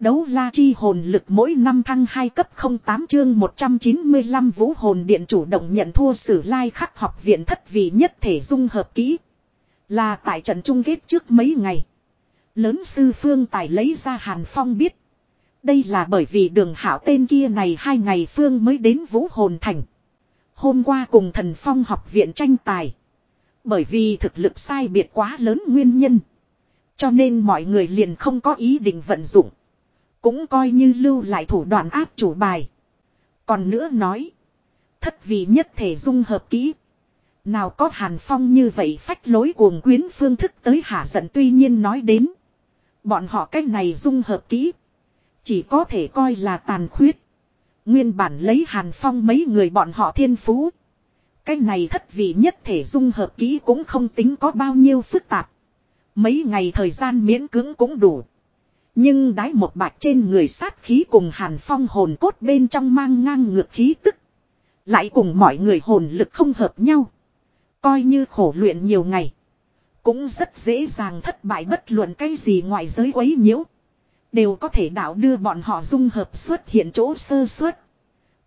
Đấu la chi hồn lực mỗi năm thăng 2 cấp 08 chương 195 vũ hồn điện chủ động nhận thua sử lai khắc học viện thất vị nhất thể dung hợp kỹ. Là tại trận chung kết trước mấy ngày. Lớn sư phương tài lấy ra Hàn Phong biết. Đây là bởi vì đường hảo tên kia này hai ngày phương mới đến vũ hồn thành. Hôm qua cùng thần phong học viện tranh tài. Bởi vì thực lực sai biệt quá lớn nguyên nhân. Cho nên mọi người liền không có ý định vận dụng. Cũng coi như lưu lại thủ đoạn áp chủ bài. Còn nữa nói. Thất vị nhất thể dung hợp kỹ. Nào có hàn phong như vậy phách lối cuồng quyến phương thức tới hạ giận tuy nhiên nói đến. Bọn họ cách này dung hợp kỹ. Chỉ có thể coi là tàn khuyết. Nguyên bản lấy hàn phong mấy người bọn họ thiên phú. cách này thất vị nhất thể dung hợp kỹ cũng không tính có bao nhiêu phức tạp. Mấy ngày thời gian miễn cưỡng cũng đủ. Nhưng đái một bạch trên người sát khí cùng hàn phong hồn cốt bên trong mang ngang ngược khí tức. Lại cùng mọi người hồn lực không hợp nhau. Coi như khổ luyện nhiều ngày. Cũng rất dễ dàng thất bại bất luận cái gì ngoại giới quấy nhiễu. Đều có thể đạo đưa bọn họ dung hợp xuất hiện chỗ sơ suất.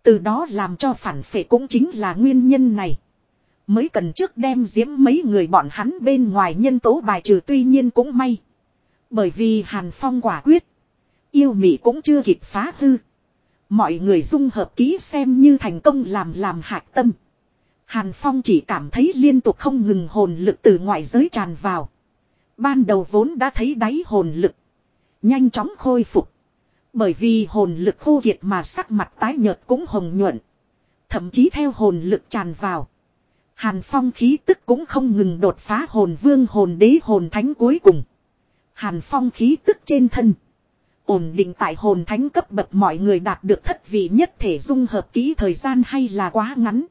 Từ đó làm cho phản phệ cũng chính là nguyên nhân này. Mới cần trước đem diễm mấy người bọn hắn bên ngoài nhân tố bài trừ tuy nhiên cũng may. Bởi vì Hàn Phong quả quyết. Yêu Mỹ cũng chưa kịp phá hư. Mọi người dung hợp ký xem như thành công làm làm hạc tâm. Hàn Phong chỉ cảm thấy liên tục không ngừng hồn lực từ ngoại giới tràn vào. Ban đầu vốn đã thấy đáy hồn lực. Nhanh chóng khôi phục. Bởi vì hồn lực khô kiệt mà sắc mặt tái nhợt cũng hồng nhuận. Thậm chí theo hồn lực tràn vào. Hàn phong khí tức cũng không ngừng đột phá hồn vương hồn đế hồn thánh cuối cùng. Hàn phong khí tức trên thân. Ổn định tại hồn thánh cấp bậc mọi người đạt được thất vị nhất thể dung hợp kỹ thời gian hay là quá ngắn.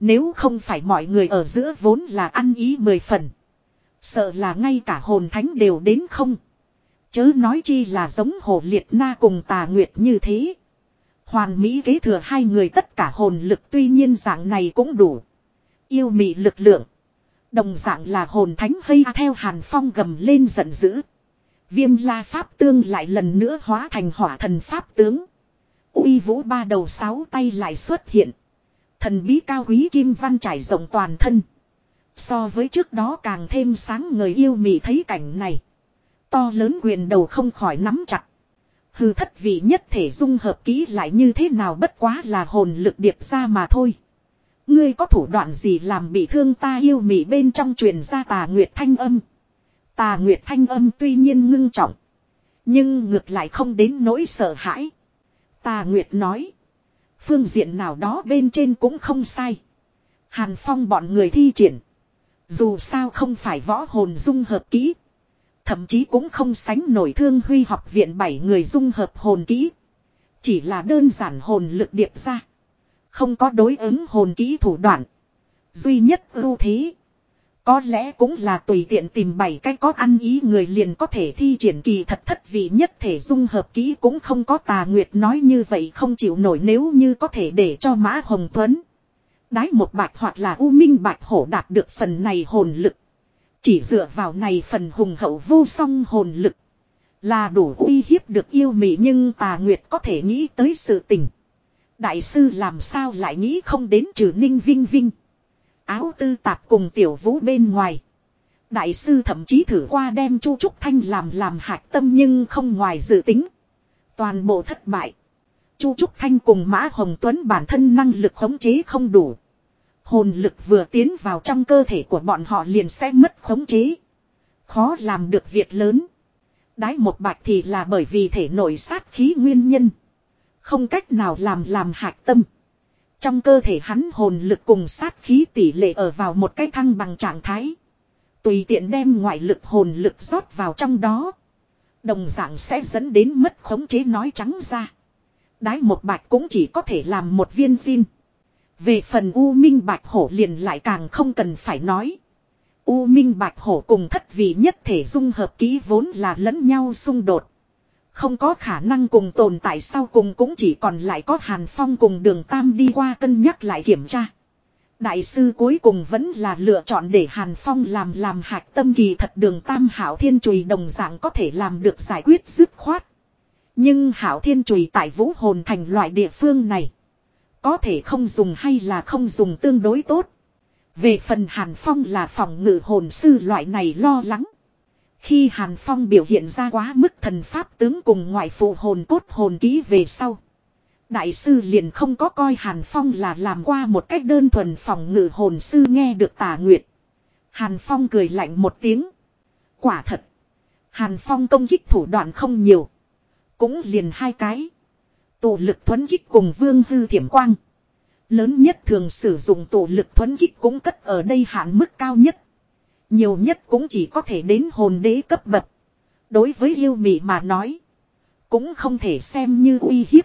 Nếu không phải mọi người ở giữa vốn là ăn ý mười phần. Sợ là ngay cả hồn thánh đều đến không. Chớ nói chi là giống hồ liệt na cùng tà nguyệt như thế. Hoàn mỹ kế thừa hai người tất cả hồn lực tuy nhiên dạng này cũng đủ. Yêu mị lực lượng. Đồng dạng là hồn thánh hay theo hàn phong gầm lên giận dữ. Viêm la pháp tương lại lần nữa hóa thành hỏa thần pháp tướng. uy vũ ba đầu sáu tay lại xuất hiện. Thần bí cao quý kim văn trải rộng toàn thân. So với trước đó càng thêm sáng người yêu mị thấy cảnh này. To lớn quyền đầu không khỏi nắm chặt. Hư thất vị nhất thể dung hợp kỹ lại như thế nào bất quá là hồn lực điệp ra mà thôi. Ngươi có thủ đoạn gì làm bị thương ta yêu mị bên trong truyền ra tà nguyệt thanh âm. Tà nguyệt thanh âm tuy nhiên ngưng trọng. Nhưng ngược lại không đến nỗi sợ hãi. Tà nguyệt nói. Phương diện nào đó bên trên cũng không sai. Hàn phong bọn người thi triển. Dù sao không phải võ hồn dung hợp kỹ. Thậm chí cũng không sánh nổi thương huy học viện bảy người dung hợp hồn kỹ. Chỉ là đơn giản hồn lực điệp ra. Không có đối ứng hồn kỹ thủ đoạn. Duy nhất ưu thế. Có lẽ cũng là tùy tiện tìm bảy cách có ăn ý người liền có thể thi triển kỳ thật thất vị nhất thể dung hợp kỹ cũng không có tà nguyệt nói như vậy không chịu nổi nếu như có thể để cho mã hồng tuấn. Đái một bạch hoặc là u minh bạch hổ đạt được phần này hồn lực. Chỉ dựa vào này phần hùng hậu vô song hồn lực. Là đủ uy hiếp được yêu mị nhưng tà nguyệt có thể nghĩ tới sự tình. Đại sư làm sao lại nghĩ không đến trừ ninh vinh vinh. Áo tư tạp cùng tiểu vũ bên ngoài. Đại sư thậm chí thử qua đem Chu Trúc Thanh làm làm hạch tâm nhưng không ngoài dự tính. Toàn bộ thất bại. Chu Trúc Thanh cùng Mã Hồng Tuấn bản thân năng lực khống chế không đủ. Hồn lực vừa tiến vào trong cơ thể của bọn họ liền sẽ mất khống chế. Khó làm được việc lớn. Đái một bạch thì là bởi vì thể nội sát khí nguyên nhân. Không cách nào làm làm hạch tâm. Trong cơ thể hắn hồn lực cùng sát khí tỷ lệ ở vào một cái thăng bằng trạng thái. Tùy tiện đem ngoại lực hồn lực rót vào trong đó. Đồng dạng sẽ dẫn đến mất khống chế nói trắng ra. Đái một bạch cũng chỉ có thể làm một viên zin. Về phần U Minh Bạch Hổ liền lại càng không cần phải nói. U Minh Bạch Hổ cùng thất vị nhất thể dung hợp ký vốn là lẫn nhau xung đột. Không có khả năng cùng tồn tại sau cùng cũng chỉ còn lại có Hàn Phong cùng đường Tam đi qua cân nhắc lại kiểm tra. Đại sư cuối cùng vẫn là lựa chọn để Hàn Phong làm làm hạch tâm kỳ thật đường Tam Hảo Thiên Chùy đồng dạng có thể làm được giải quyết dứt khoát. Nhưng hảo thiên chùy tại vũ hồn thành loại địa phương này. Có thể không dùng hay là không dùng tương đối tốt. Về phần Hàn Phong là phòng ngự hồn sư loại này lo lắng. Khi Hàn Phong biểu hiện ra quá mức thần pháp tướng cùng ngoại phụ hồn cốt hồn ký về sau. Đại sư liền không có coi Hàn Phong là làm qua một cách đơn thuần phòng ngự hồn sư nghe được tà nguyệt. Hàn Phong cười lạnh một tiếng. Quả thật. Hàn Phong công kích thủ đoạn không nhiều. Cũng liền hai cái. Tụ lực thuấn kích cùng vương hư thiểm quang. Lớn nhất thường sử dụng tụ lực thuấn kích cũng cất ở đây hạn mức cao nhất. Nhiều nhất cũng chỉ có thể đến hồn đế cấp bậc. Đối với yêu mị mà nói. Cũng không thể xem như uy hiếp.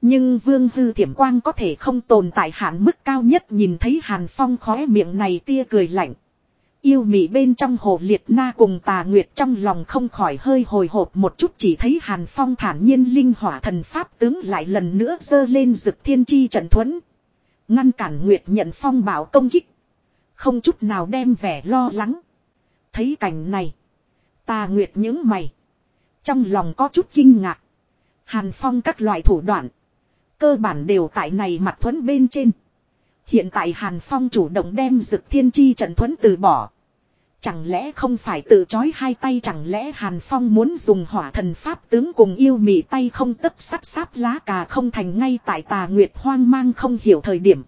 Nhưng vương hư thiểm quang có thể không tồn tại hạn mức cao nhất nhìn thấy hàn phong khóe miệng này tia cười lạnh. Yêu mị bên trong hồ liệt na cùng tà nguyệt trong lòng không khỏi hơi hồi hộp một chút chỉ thấy hàn phong thản nhiên linh hỏa thần pháp tướng lại lần nữa dơ lên rực thiên chi trận thuẫn. Ngăn cản nguyệt nhận phong bảo công kích. Không chút nào đem vẻ lo lắng. Thấy cảnh này. Tà nguyệt những mày. Trong lòng có chút kinh ngạc. Hàn phong các loại thủ đoạn. Cơ bản đều tại này mặt thuẫn bên trên. Hiện tại Hàn Phong chủ động đem dực thiên chi trận thuẫn từ bỏ. Chẳng lẽ không phải tự chói hai tay, chẳng lẽ Hàn Phong muốn dùng hỏa thần pháp tướng cùng yêu mị tay không tấp sắt sáp lá cà không thành ngay tại tà nguyệt hoang mang không hiểu thời điểm.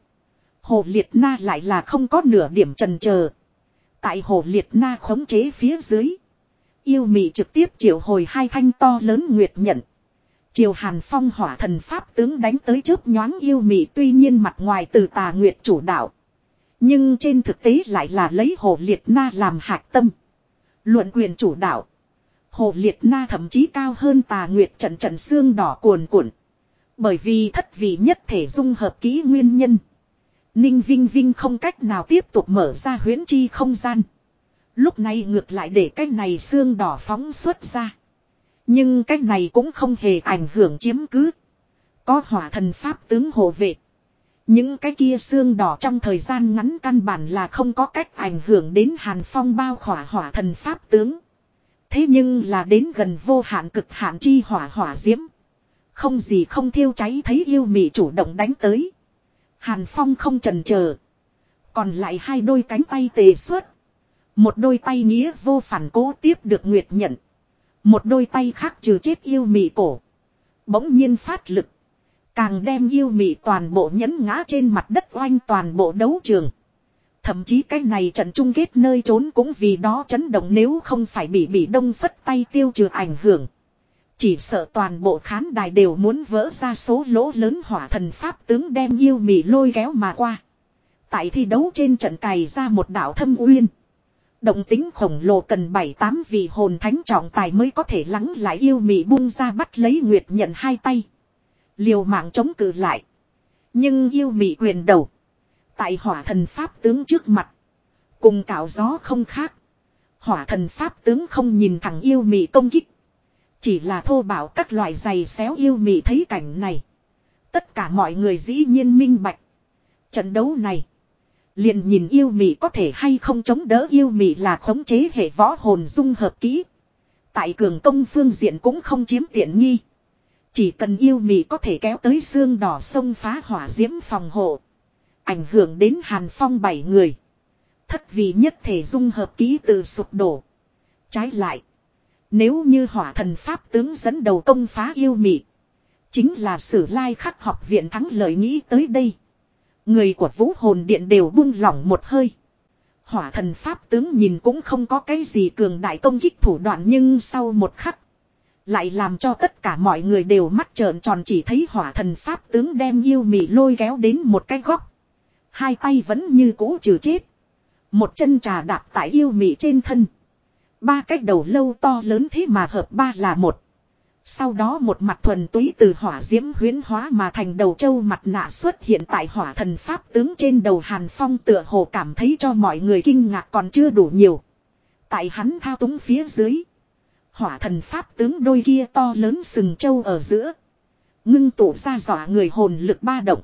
Hồ Liệt Na lại là không có nửa điểm trần chờ Tại Hồ Liệt Na khống chế phía dưới. Yêu mị trực tiếp triệu hồi hai thanh to lớn nguyệt nhận. Triều Hàn Phong hỏa thần pháp tướng đánh tới chớp nhoáng yêu mị tuy nhiên mặt ngoài từ tà nguyệt chủ đạo. Nhưng trên thực tế lại là lấy hồ liệt na làm hạc tâm. Luận quyền chủ đạo. Hồ liệt na thậm chí cao hơn tà nguyệt trận trận xương đỏ cuồn cuộn. Bởi vì thất vị nhất thể dung hợp kỹ nguyên nhân. Ninh Vinh Vinh không cách nào tiếp tục mở ra huyến chi không gian. Lúc này ngược lại để cái này xương đỏ phóng xuất ra. Nhưng cái này cũng không hề ảnh hưởng chiếm cứ. Có hỏa thần pháp tướng hộ vệ. Những cái kia xương đỏ trong thời gian ngắn căn bản là không có cách ảnh hưởng đến hàn phong bao khỏa hỏa thần pháp tướng. Thế nhưng là đến gần vô hạn cực hạn chi hỏa hỏa diễm. Không gì không thiêu cháy thấy yêu mị chủ động đánh tới. Hàn phong không trần chờ Còn lại hai đôi cánh tay tề xuất. Một đôi tay nghĩa vô phản cố tiếp được nguyệt nhận. Một đôi tay khác trừ chết yêu mị cổ. Bỗng nhiên phát lực. Càng đem yêu mị toàn bộ nhấn ngã trên mặt đất oanh toàn bộ đấu trường. Thậm chí cái này trận chung kết nơi trốn cũng vì đó chấn động nếu không phải bị bị đông phất tay tiêu trừ ảnh hưởng. Chỉ sợ toàn bộ khán đài đều muốn vỡ ra số lỗ lớn hỏa thần pháp tướng đem yêu mị lôi kéo mà qua. Tại thi đấu trên trận cày ra một đảo thâm uyên. Động tính khổng lồ cần 7-8 vị hồn thánh trọng tài mới có thể lắng lại yêu mị bung ra bắt lấy Nguyệt nhận hai tay. Liều mạng chống cự lại. Nhưng yêu mị quyền đầu. Tại hỏa thần pháp tướng trước mặt. Cùng cạo gió không khác. Hỏa thần pháp tướng không nhìn thẳng yêu mị công kích. Chỉ là thô bảo các loại giày xéo yêu mị thấy cảnh này. Tất cả mọi người dĩ nhiên minh bạch. Trận đấu này. Liền nhìn yêu mị có thể hay không chống đỡ yêu mị là khống chế hệ võ hồn dung hợp kỹ. Tại cường công phương diện cũng không chiếm tiện nghi. Chỉ cần yêu mị có thể kéo tới xương đỏ sông phá hỏa diễm phòng hộ. Ảnh hưởng đến hàn phong bảy người. Thất vì nhất thể dung hợp ký từ sụp đổ. Trái lại. Nếu như hỏa thần pháp tướng dẫn đầu công phá yêu mị. Chính là sử lai khắc học viện thắng lợi nghĩ tới đây. Người của vũ hồn điện đều buông lỏng một hơi. Hỏa thần pháp tướng nhìn cũng không có cái gì cường đại công kích thủ đoạn nhưng sau một khắc. Lại làm cho tất cả mọi người đều mắt trợn tròn chỉ thấy hỏa thần pháp tướng đem yêu mị lôi kéo đến một cái góc. Hai tay vẫn như cũ trừ chết. Một chân trà đạp tại yêu mị trên thân. Ba cái đầu lâu to lớn thế mà hợp ba là một. Sau đó một mặt thuần túy từ hỏa diễm huyến hóa mà thành đầu châu mặt nạ xuất hiện tại hỏa thần pháp tướng trên đầu Hàn Phong tựa hồ cảm thấy cho mọi người kinh ngạc còn chưa đủ nhiều. Tại hắn thao túng phía dưới. Hỏa thần pháp tướng đôi kia to lớn sừng châu ở giữa. Ngưng tụ ra dọa người hồn lực ba động.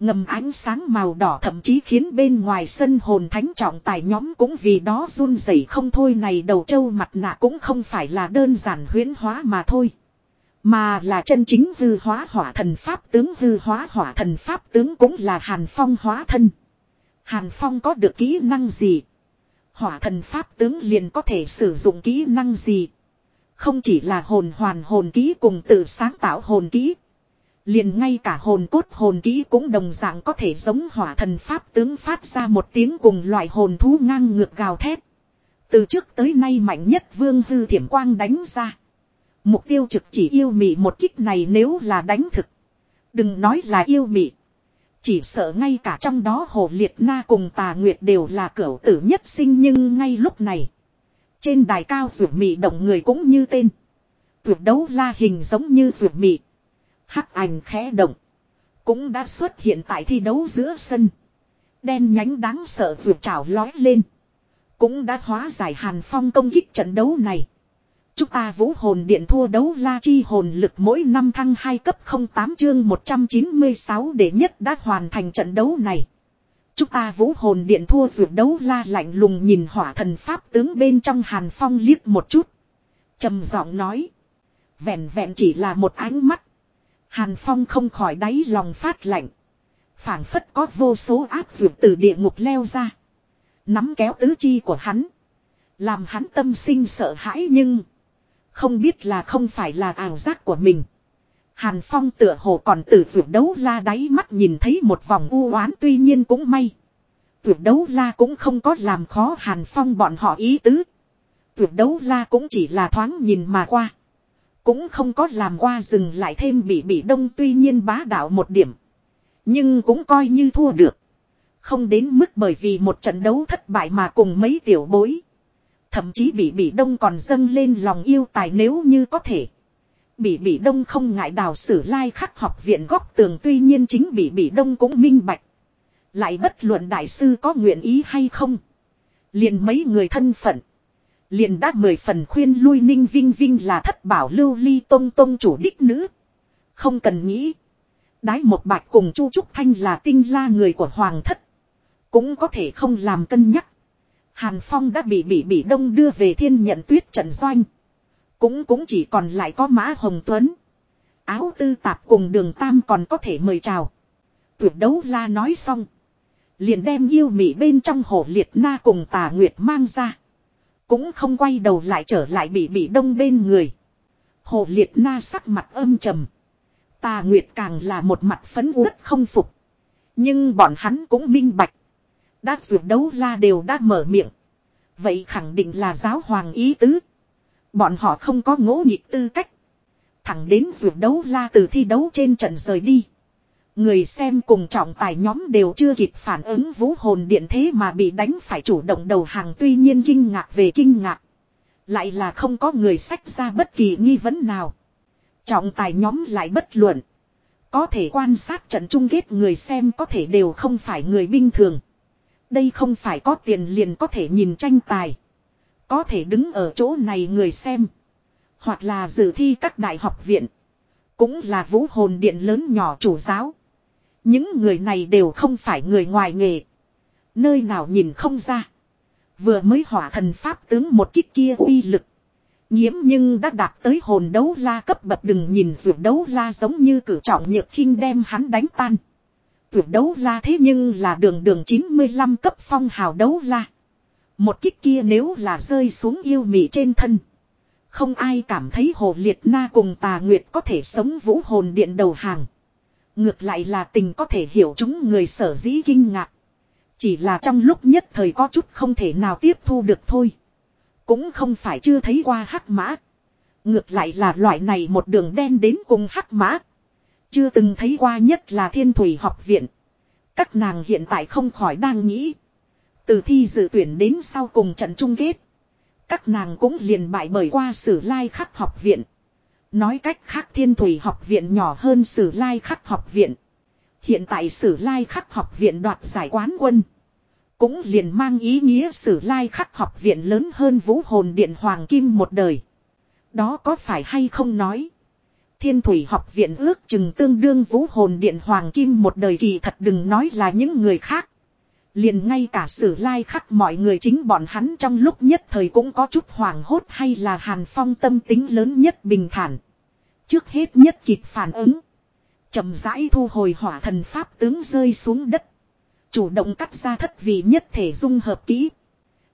Ngầm ánh sáng màu đỏ thậm chí khiến bên ngoài sân hồn thánh trọng tài nhóm cũng vì đó run rẩy không thôi này đầu trâu mặt nạ cũng không phải là đơn giản huyến hóa mà thôi. Mà là chân chính hư hóa hỏa thần pháp tướng hư hóa hỏa thần pháp tướng cũng là Hàn Phong hóa thân. Hàn Phong có được kỹ năng gì? Hỏa thần pháp tướng liền có thể sử dụng kỹ năng gì? Không chỉ là hồn hoàn hồn kỹ cùng tự sáng tạo hồn kỹ. Liền ngay cả hồn cốt hồn kỹ cũng đồng dạng có thể giống hỏa thần pháp tướng phát ra một tiếng cùng loại hồn thú ngang ngược gào thét. Từ trước tới nay mạnh nhất vương hư thiểm quang đánh ra. Mục tiêu trực chỉ yêu mị một kích này nếu là đánh thực. Đừng nói là yêu mị. Chỉ sợ ngay cả trong đó hồ liệt na cùng tà nguyệt đều là cửu tử nhất sinh nhưng ngay lúc này. Trên đài cao rượu mị động người cũng như tên. Tuyệt đấu la hình giống như rượu mị. Hắc ảnh khẽ động. Cũng đã xuất hiện tại thi đấu giữa sân. Đen nhánh đáng sợ vượt trào lói lên. Cũng đã hóa giải hàn phong công kích trận đấu này. Chúng ta vũ hồn điện thua đấu la chi hồn lực mỗi năm thăng 2 cấp 08 chương 196 để nhất đã hoàn thành trận đấu này. Chúng ta vũ hồn điện thua ruột đấu la lạnh lùng nhìn hỏa thần pháp tướng bên trong hàn phong liếc một chút. trầm giọng nói. Vẹn vẹn chỉ là một ánh mắt. Hàn phong không khỏi đáy lòng phát lạnh. phảng phất có vô số áp dược từ địa ngục leo ra. Nắm kéo tứ chi của hắn. Làm hắn tâm sinh sợ hãi nhưng. Không biết là không phải là ảo giác của mình. Hàn Phong tựa hồ còn từ dược đấu la đáy mắt nhìn thấy một vòng u oán, tuy nhiên cũng may. Vượt đấu la cũng không có làm khó Hàn Phong bọn họ ý tứ. Vượt đấu la cũng chỉ là thoáng nhìn mà qua. Cũng không có làm qua dừng lại thêm bị bị đông tuy nhiên bá đạo một điểm. Nhưng cũng coi như thua được. Không đến mức bởi vì một trận đấu thất bại mà cùng mấy tiểu bối. Thậm chí bị bị đông còn dâng lên lòng yêu tài nếu như có thể. Bị bị đông không ngại đào sử lai khắc học viện góc tường tuy nhiên chính bị bị đông cũng minh bạch. Lại bất luận đại sư có nguyện ý hay không. Liền mấy người thân phận. Liền đã mười phần khuyên lui ninh vinh vinh là thất bảo lưu ly tông tông chủ đích nữ. Không cần nghĩ. Đái một bạch cùng chu trúc thanh là tinh la người của hoàng thất. Cũng có thể không làm cân nhắc. Hàn Phong đã bị bị bị đông đưa về thiên nhận tuyết trận doanh. Cũng cũng chỉ còn lại có Mã Hồng Tuấn. Áo tư tạp cùng đường Tam còn có thể mời chào. Tuyệt đấu la nói xong. Liền đem yêu mị bên trong hồ liệt na cùng tà nguyệt mang ra. Cũng không quay đầu lại trở lại bị bị đông bên người. Hồ liệt na sắc mặt âm trầm. Tà nguyệt càng là một mặt phấn uất không phục. Nhưng bọn hắn cũng minh bạch. Đã dược đấu la đều đã mở miệng. Vậy khẳng định là giáo hoàng ý tứ. Bọn họ không có ngỗ nhịp tư cách. Thẳng đến dược đấu la từ thi đấu trên trận rời đi. Người xem cùng trọng tài nhóm đều chưa kịp phản ứng vũ hồn điện thế mà bị đánh phải chủ động đầu hàng tuy nhiên kinh ngạc về kinh ngạc. Lại là không có người sách ra bất kỳ nghi vấn nào. Trọng tài nhóm lại bất luận. Có thể quan sát trận chung kết người xem có thể đều không phải người bình thường. Đây không phải có tiền liền có thể nhìn tranh tài. Có thể đứng ở chỗ này người xem. Hoặc là dự thi các đại học viện. Cũng là vũ hồn điện lớn nhỏ chủ giáo. Những người này đều không phải người ngoài nghề. Nơi nào nhìn không ra. Vừa mới hỏa thần pháp tướng một kích kia uy lực. Nhiễm nhưng đã đạt tới hồn đấu la cấp bậc đừng nhìn ruột đấu la giống như cử trọng nhược khinh đem hắn đánh tan. Ruột đấu la thế nhưng là đường đường 95 cấp phong hào đấu la. Một kích kia nếu là rơi xuống yêu mị trên thân. Không ai cảm thấy hồ liệt na cùng tà nguyệt có thể sống vũ hồn điện đầu hàng. Ngược lại là tình có thể hiểu chúng người sở dĩ kinh ngạc. Chỉ là trong lúc nhất thời có chút không thể nào tiếp thu được thôi. Cũng không phải chưa thấy qua hắc mã. Ngược lại là loại này một đường đen đến cùng hắc mã. Chưa từng thấy qua nhất là thiên thủy học viện. Các nàng hiện tại không khỏi đang nghĩ. Từ thi dự tuyển đến sau cùng trận chung kết. Các nàng cũng liền bại bởi qua sử lai khắc học viện. Nói cách khác thiên thủy học viện nhỏ hơn sử lai khắc học viện. Hiện tại sử lai khắc học viện đoạt giải quán quân. Cũng liền mang ý nghĩa sử lai khắc học viện lớn hơn vũ hồn điện hoàng kim một đời. Đó có phải hay không nói. Thiên thủy học viện ước chừng tương đương vũ hồn điện hoàng kim một đời kỳ thật đừng nói là những người khác. Liền ngay cả sử lai khắc mọi người chính bọn hắn trong lúc nhất thời cũng có chút hoảng hốt hay là hàn phong tâm tính lớn nhất bình thản. Trước hết nhất kịp phản ứng. chậm rãi thu hồi hỏa thần pháp tướng rơi xuống đất. Chủ động cắt ra thất vị nhất thể dung hợp kỹ.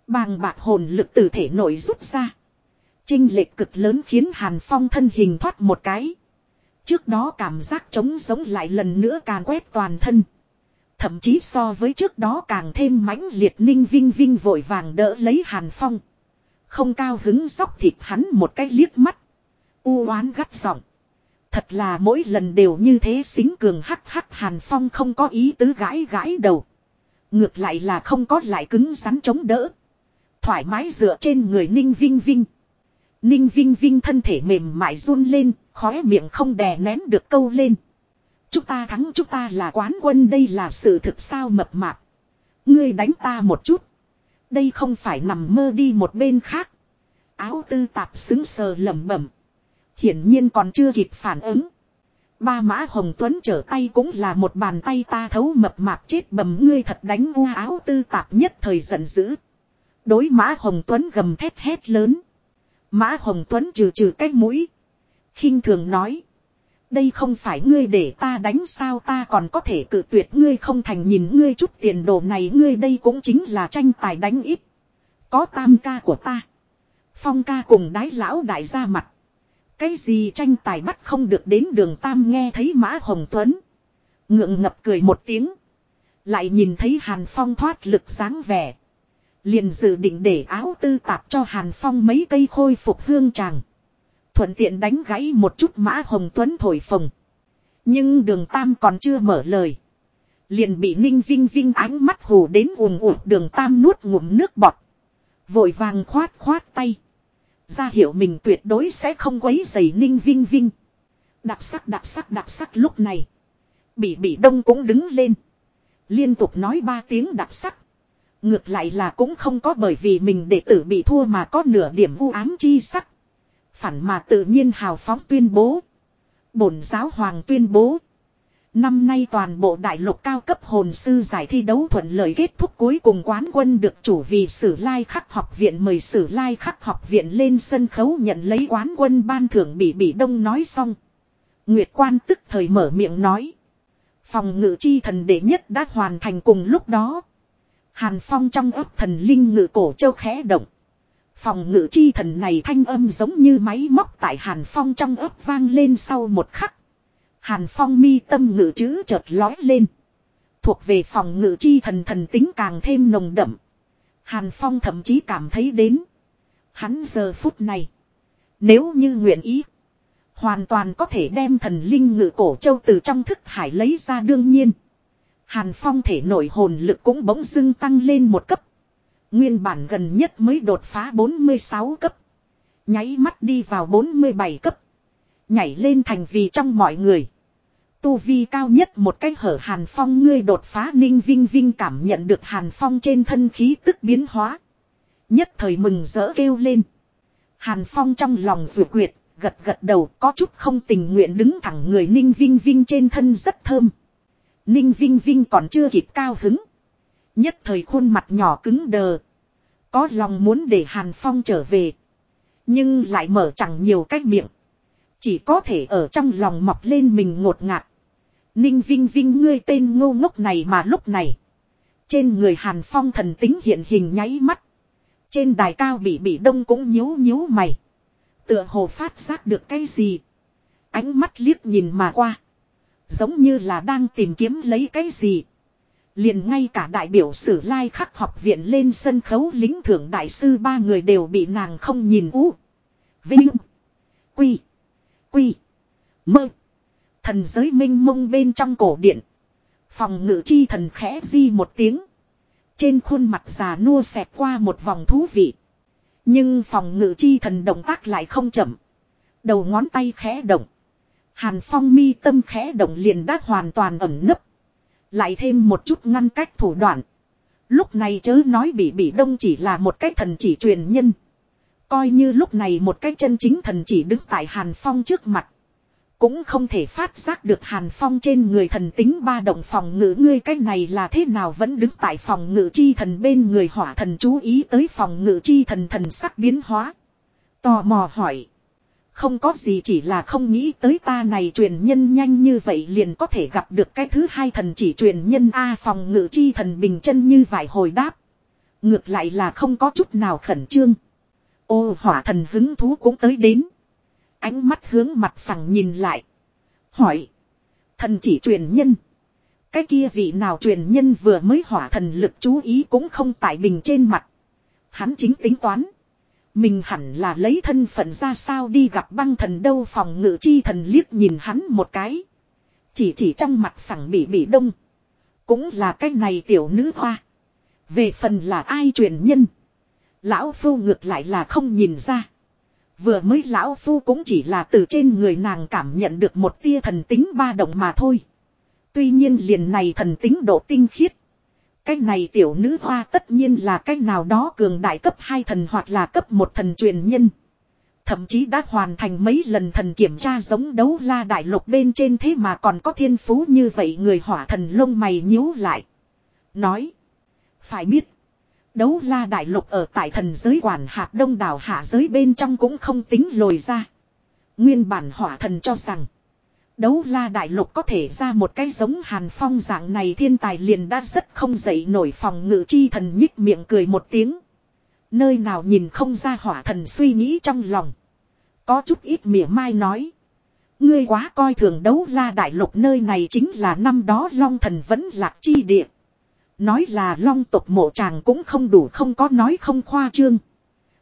Bàng bạc hồn lực từ thể nội rút ra. Trinh lệch cực lớn khiến Hàn Phong thân hình thoát một cái. Trước đó cảm giác trống giống lại lần nữa càng quét toàn thân. Thậm chí so với trước đó càng thêm mãnh liệt ninh vinh vinh vội vàng đỡ lấy Hàn Phong. Không cao hứng dóc thịt hắn một cái liếc mắt. U oán gắt giọng. Thật là mỗi lần đều như thế xính cường hắc hắc Hàn Phong không có ý tứ gãi gãi đầu. Ngược lại là không có lại cứng rắn chống đỡ. Thoải mái dựa trên người Ninh Vinh Vinh. Ninh Vinh Vinh thân thể mềm mại run lên, khóe miệng không đè nén được câu lên. Chúng ta thắng chúng ta là quán quân đây là sự thực sao mập mạp. Ngươi đánh ta một chút. Đây không phải nằm mơ đi một bên khác. Áo tư tạp xứng sờ lẩm bẩm. Hiển nhiên còn chưa kịp phản ứng. Ba mã hồng tuấn trở tay cũng là một bàn tay ta thấu mập mạp chết bầm ngươi thật đánh u áo tư tạp nhất thời giận dữ. Đối mã hồng tuấn gầm thét hét lớn. Mã hồng tuấn trừ trừ cái mũi. khinh thường nói. Đây không phải ngươi để ta đánh sao ta còn có thể cự tuyệt ngươi không thành nhìn ngươi chút tiền đồ này ngươi đây cũng chính là tranh tài đánh ít. Có tam ca của ta. Phong ca cùng đái lão đại ra mặt. Cái gì tranh tài bắt không được đến đường tam nghe thấy mã hồng tuấn. Ngượng ngập cười một tiếng. Lại nhìn thấy hàn phong thoát lực dáng vẻ. Liền dự định để áo tư tạp cho hàn phong mấy cây khôi phục hương tràng. Thuận tiện đánh gãy một chút mã hồng tuấn thổi phồng. Nhưng đường tam còn chưa mở lời. Liền bị ninh vinh vinh ánh mắt hù đến ùn ụt đường tam nuốt ngụm nước bọt. Vội vàng khoát khoát tay. Ra hiệu mình tuyệt đối sẽ không quấy dày ninh vinh vinh. Đặc sắc đặc sắc đặc sắc lúc này. Bị bị đông cũng đứng lên. Liên tục nói ba tiếng đặc sắc. Ngược lại là cũng không có bởi vì mình đệ tử bị thua mà có nửa điểm vu ám chi sắc. Phản mà tự nhiên hào phóng tuyên bố. Bổn giáo hoàng tuyên bố. Năm nay toàn bộ đại lục cao cấp hồn sư giải thi đấu thuận lợi kết thúc cuối cùng quán quân được chủ vì sử lai khắc học viện mời sử lai khắc học viện lên sân khấu nhận lấy quán quân ban thưởng bị bị đông nói xong. Nguyệt quan tức thời mở miệng nói. Phòng ngự chi thần đệ nhất đã hoàn thành cùng lúc đó. Hàn phong trong ấp thần linh ngự cổ châu khẽ động. Phòng ngự chi thần này thanh âm giống như máy móc tại Hàn Phong trong ấp vang lên sau một khắc. Hàn Phong mi tâm ngự chữ chợt lói lên. Thuộc về phòng ngự chi thần thần tính càng thêm nồng đậm. Hàn Phong thậm chí cảm thấy đến. Hắn giờ phút này. Nếu như nguyện ý. Hoàn toàn có thể đem thần linh ngự cổ châu từ trong thức hải lấy ra đương nhiên. Hàn Phong thể nội hồn lực cũng bỗng dưng tăng lên một cấp. Nguyên bản gần nhất mới đột phá 46 cấp. Nháy mắt đi vào 47 cấp. Nhảy lên thành vì trong mọi người. Tu vi cao nhất một cách hở Hàn Phong ngươi đột phá ninh vinh vinh cảm nhận được Hàn Phong trên thân khí tức biến hóa. Nhất thời mừng rỡ kêu lên. Hàn Phong trong lòng rượu quyệt, gật gật đầu có chút không tình nguyện đứng thẳng người ninh vinh vinh trên thân rất thơm. Ninh vinh vinh còn chưa kịp cao hứng. Nhất thời khuôn mặt nhỏ cứng đờ. Có lòng muốn để Hàn Phong trở về. Nhưng lại mở chẳng nhiều cách miệng. Chỉ có thể ở trong lòng mọc lên mình ngột ngạt. Ninh Vinh Vinh ngươi tên ngô ngốc này mà lúc này. Trên người Hàn Phong thần tính hiện hình nháy mắt. Trên đài cao bị bị đông cũng nhíu nhíu mày. Tựa hồ phát giác được cái gì. Ánh mắt liếc nhìn mà qua. Giống như là đang tìm kiếm lấy cái gì. Liền ngay cả đại biểu sử lai khắc học viện lên sân khấu lính thưởng đại sư ba người đều bị nàng không nhìn ú. Vinh. Quy. Quy. Mơ. Thần giới minh mông bên trong cổ điện. Phòng ngự chi thần khẽ di một tiếng. Trên khuôn mặt già nua xẹt qua một vòng thú vị. Nhưng phòng ngự chi thần động tác lại không chậm. Đầu ngón tay khẽ động. Hàn phong mi tâm khẽ động liền đã hoàn toàn ẩn nấp. Lại thêm một chút ngăn cách thủ đoạn. Lúc này chớ nói bị bị đông chỉ là một cái thần chỉ truyền nhân. Coi như lúc này một cái chân chính thần chỉ đứng tại Hàn Phong trước mặt. Cũng không thể phát giác được Hàn Phong trên người thần tính ba động phòng ngự ngươi cái này là thế nào vẫn đứng tại phòng ngự chi thần bên người hỏa thần chú ý tới phòng ngự chi thần thần sắc biến hóa. Tò mò hỏi. Không có gì chỉ là không nghĩ tới ta này truyền nhân nhanh như vậy liền có thể gặp được cái thứ hai thần chỉ truyền nhân A phòng ngự chi thần bình chân như vải hồi đáp. Ngược lại là không có chút nào khẩn trương. Ô, hỏa thần hứng thú cũng tới đến. Ánh mắt hướng mặt phẳng nhìn lại. Hỏi. Thần chỉ truyền nhân. Cái kia vị nào truyền nhân vừa mới hỏa thần lực chú ý cũng không tại bình trên mặt. Hắn chính tính toán. Mình hẳn là lấy thân phận ra sao đi gặp băng thần đâu phòng ngự chi thần liếc nhìn hắn một cái. Chỉ chỉ trong mặt phẳng bị bị đông. Cũng là cái này tiểu nữ hoa. Về phần là ai truyền nhân. Lão phu ngược lại là không nhìn ra. Vừa mới lão phu cũng chỉ là từ trên người nàng cảm nhận được một tia thần tính ba động mà thôi. Tuy nhiên liền này thần tính độ tinh khiết. Cái này tiểu nữ hoa tất nhiên là cái nào đó cường đại cấp 2 thần hoặc là cấp 1 thần truyền nhân. Thậm chí đã hoàn thành mấy lần thần kiểm tra giống đấu la đại lục bên trên thế mà còn có thiên phú như vậy người hỏa thần lông mày nhíu lại. Nói. Phải biết. Đấu la đại lục ở tại thần giới quản hạt đông đảo hạ giới bên trong cũng không tính lồi ra. Nguyên bản hỏa thần cho rằng. Đấu la đại lục có thể ra một cái giống hàn phong dạng này thiên tài liền đã rất không dậy nổi phòng ngự chi thần nhích miệng cười một tiếng. Nơi nào nhìn không ra hỏa thần suy nghĩ trong lòng. Có chút ít mỉa mai nói. Ngươi quá coi thường đấu la đại lục nơi này chính là năm đó long thần vẫn lạc chi địa. Nói là long tộc mộ chàng cũng không đủ không có nói không khoa trương.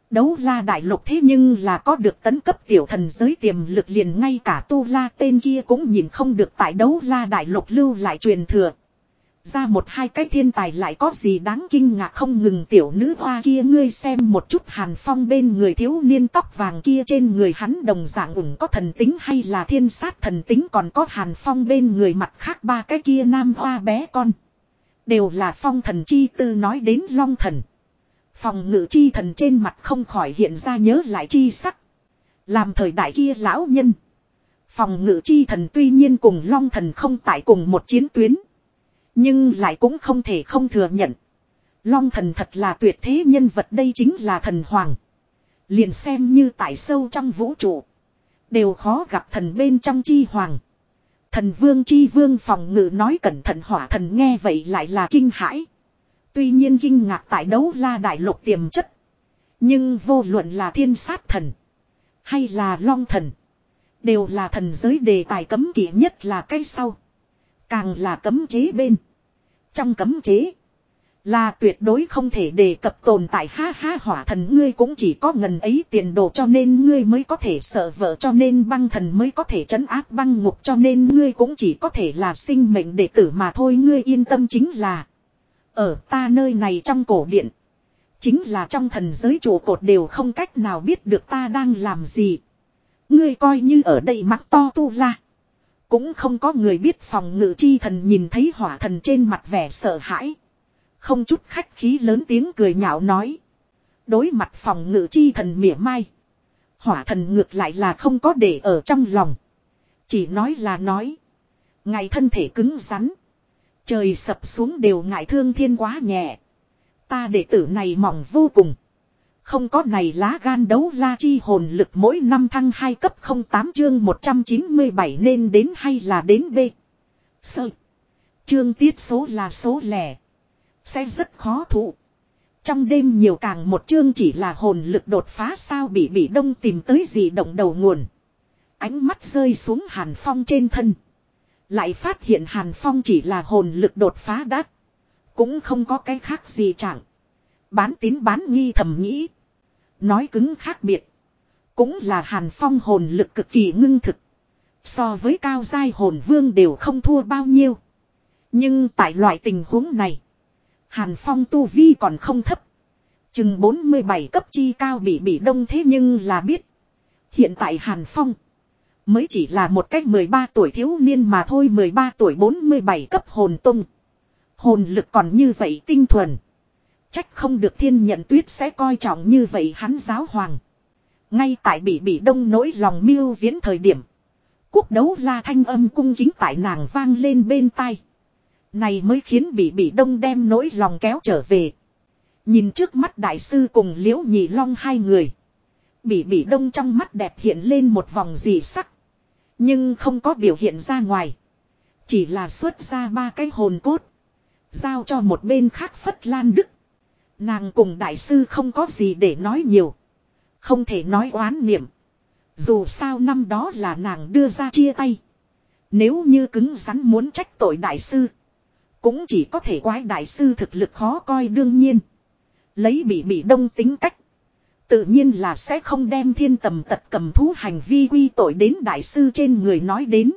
Đấu la đại lục thế nhưng là có được tấn cấp tiểu thần giới tiềm lực liền ngay cả tu la tên kia cũng nhìn không được tại đấu la đại lục lưu lại truyền thừa. Ra một hai cái thiên tài lại có gì đáng kinh ngạc không ngừng tiểu nữ hoa kia ngươi xem một chút hàn phong bên người thiếu niên tóc vàng kia trên người hắn đồng dạng ủng có thần tính hay là thiên sát thần tính còn có hàn phong bên người mặt khác ba cái kia nam hoa bé con. Đều là phong thần chi tư nói đến long thần. Phòng ngự chi thần trên mặt không khỏi hiện ra nhớ lại chi sắc. Làm thời đại kia lão nhân. Phòng ngự chi thần tuy nhiên cùng long thần không tại cùng một chiến tuyến. Nhưng lại cũng không thể không thừa nhận. Long thần thật là tuyệt thế nhân vật đây chính là thần hoàng. Liền xem như tại sâu trong vũ trụ. Đều khó gặp thần bên trong chi hoàng. Thần vương chi vương phòng ngự nói cẩn thận hỏa thần nghe vậy lại là kinh hãi. Tuy nhiên kinh ngạc tại đấu la đại lục tiềm chất. Nhưng vô luận là thiên sát thần. Hay là long thần. Đều là thần giới đề tài cấm kỵ nhất là cái sau. Càng là cấm chế bên. Trong cấm chế. Là tuyệt đối không thể đề cập tồn tại ha ha, hỏa thần ngươi cũng chỉ có ngần ấy tiền đồ cho nên ngươi mới có thể sợ vợ, cho nên băng thần mới có thể trấn áp băng ngục, cho nên ngươi cũng chỉ có thể là sinh mệnh đệ tử mà thôi ngươi yên tâm chính là. Ở ta nơi này trong cổ điện. Chính là trong thần giới trụ cột đều không cách nào biết được ta đang làm gì. Ngươi coi như ở đây mắt to tu la. Cũng không có người biết phòng ngự chi thần nhìn thấy hỏa thần trên mặt vẻ sợ hãi. Không chút khách khí lớn tiếng cười nhạo nói. Đối mặt phòng ngự chi thần mỉa mai. Hỏa thần ngược lại là không có để ở trong lòng. Chỉ nói là nói. Ngày thân thể cứng rắn. Trời sập xuống đều ngại thương thiên quá nhẹ. Ta đệ tử này mỏng vô cùng. Không có này lá gan đấu la chi hồn lực mỗi năm thăng 2 cấp 08 chương 197 nên đến hay là đến B. Sơ. Chương tiết số là số lẻ. Sẽ rất khó thụ. Trong đêm nhiều càng một chương chỉ là hồn lực đột phá sao bị bị đông tìm tới gì động đầu nguồn. Ánh mắt rơi xuống hàn phong trên thân. Lại phát hiện hàn phong chỉ là hồn lực đột phá đắt. Cũng không có cái khác gì chẳng. Bán tín bán nghi thầm nghĩ. Nói cứng khác biệt. Cũng là hàn phong hồn lực cực kỳ ngưng thực. So với cao giai hồn vương đều không thua bao nhiêu. Nhưng tại loại tình huống này. Hàn phong tu vi còn không thấp. Chừng 47 cấp chi cao bị bị đông thế nhưng là biết. Hiện tại hàn phong. Mới chỉ là một cách 13 tuổi thiếu niên mà thôi 13 tuổi 47 cấp hồn tung. Hồn lực còn như vậy tinh thuần. Trách không được thiên nhận tuyết sẽ coi trọng như vậy hắn giáo hoàng. Ngay tại bị bị đông nỗi lòng miêu viễn thời điểm. Quốc đấu la thanh âm cung kính tại nàng vang lên bên tai. Này mới khiến bị bị đông đem nỗi lòng kéo trở về. Nhìn trước mắt đại sư cùng liễu nhị long hai người. Bị Bị đông trong mắt đẹp hiện lên một vòng dị sắc. Nhưng không có biểu hiện ra ngoài. Chỉ là xuất ra ba cái hồn cốt. Giao cho một bên khác Phất Lan Đức. Nàng cùng đại sư không có gì để nói nhiều. Không thể nói oán niệm. Dù sao năm đó là nàng đưa ra chia tay. Nếu như cứng rắn muốn trách tội đại sư. Cũng chỉ có thể quái đại sư thực lực khó coi đương nhiên. Lấy bị bị đông tính cách. Tự nhiên là sẽ không đem thiên tầm tật cầm thú hành vi quy tội đến đại sư trên người nói đến.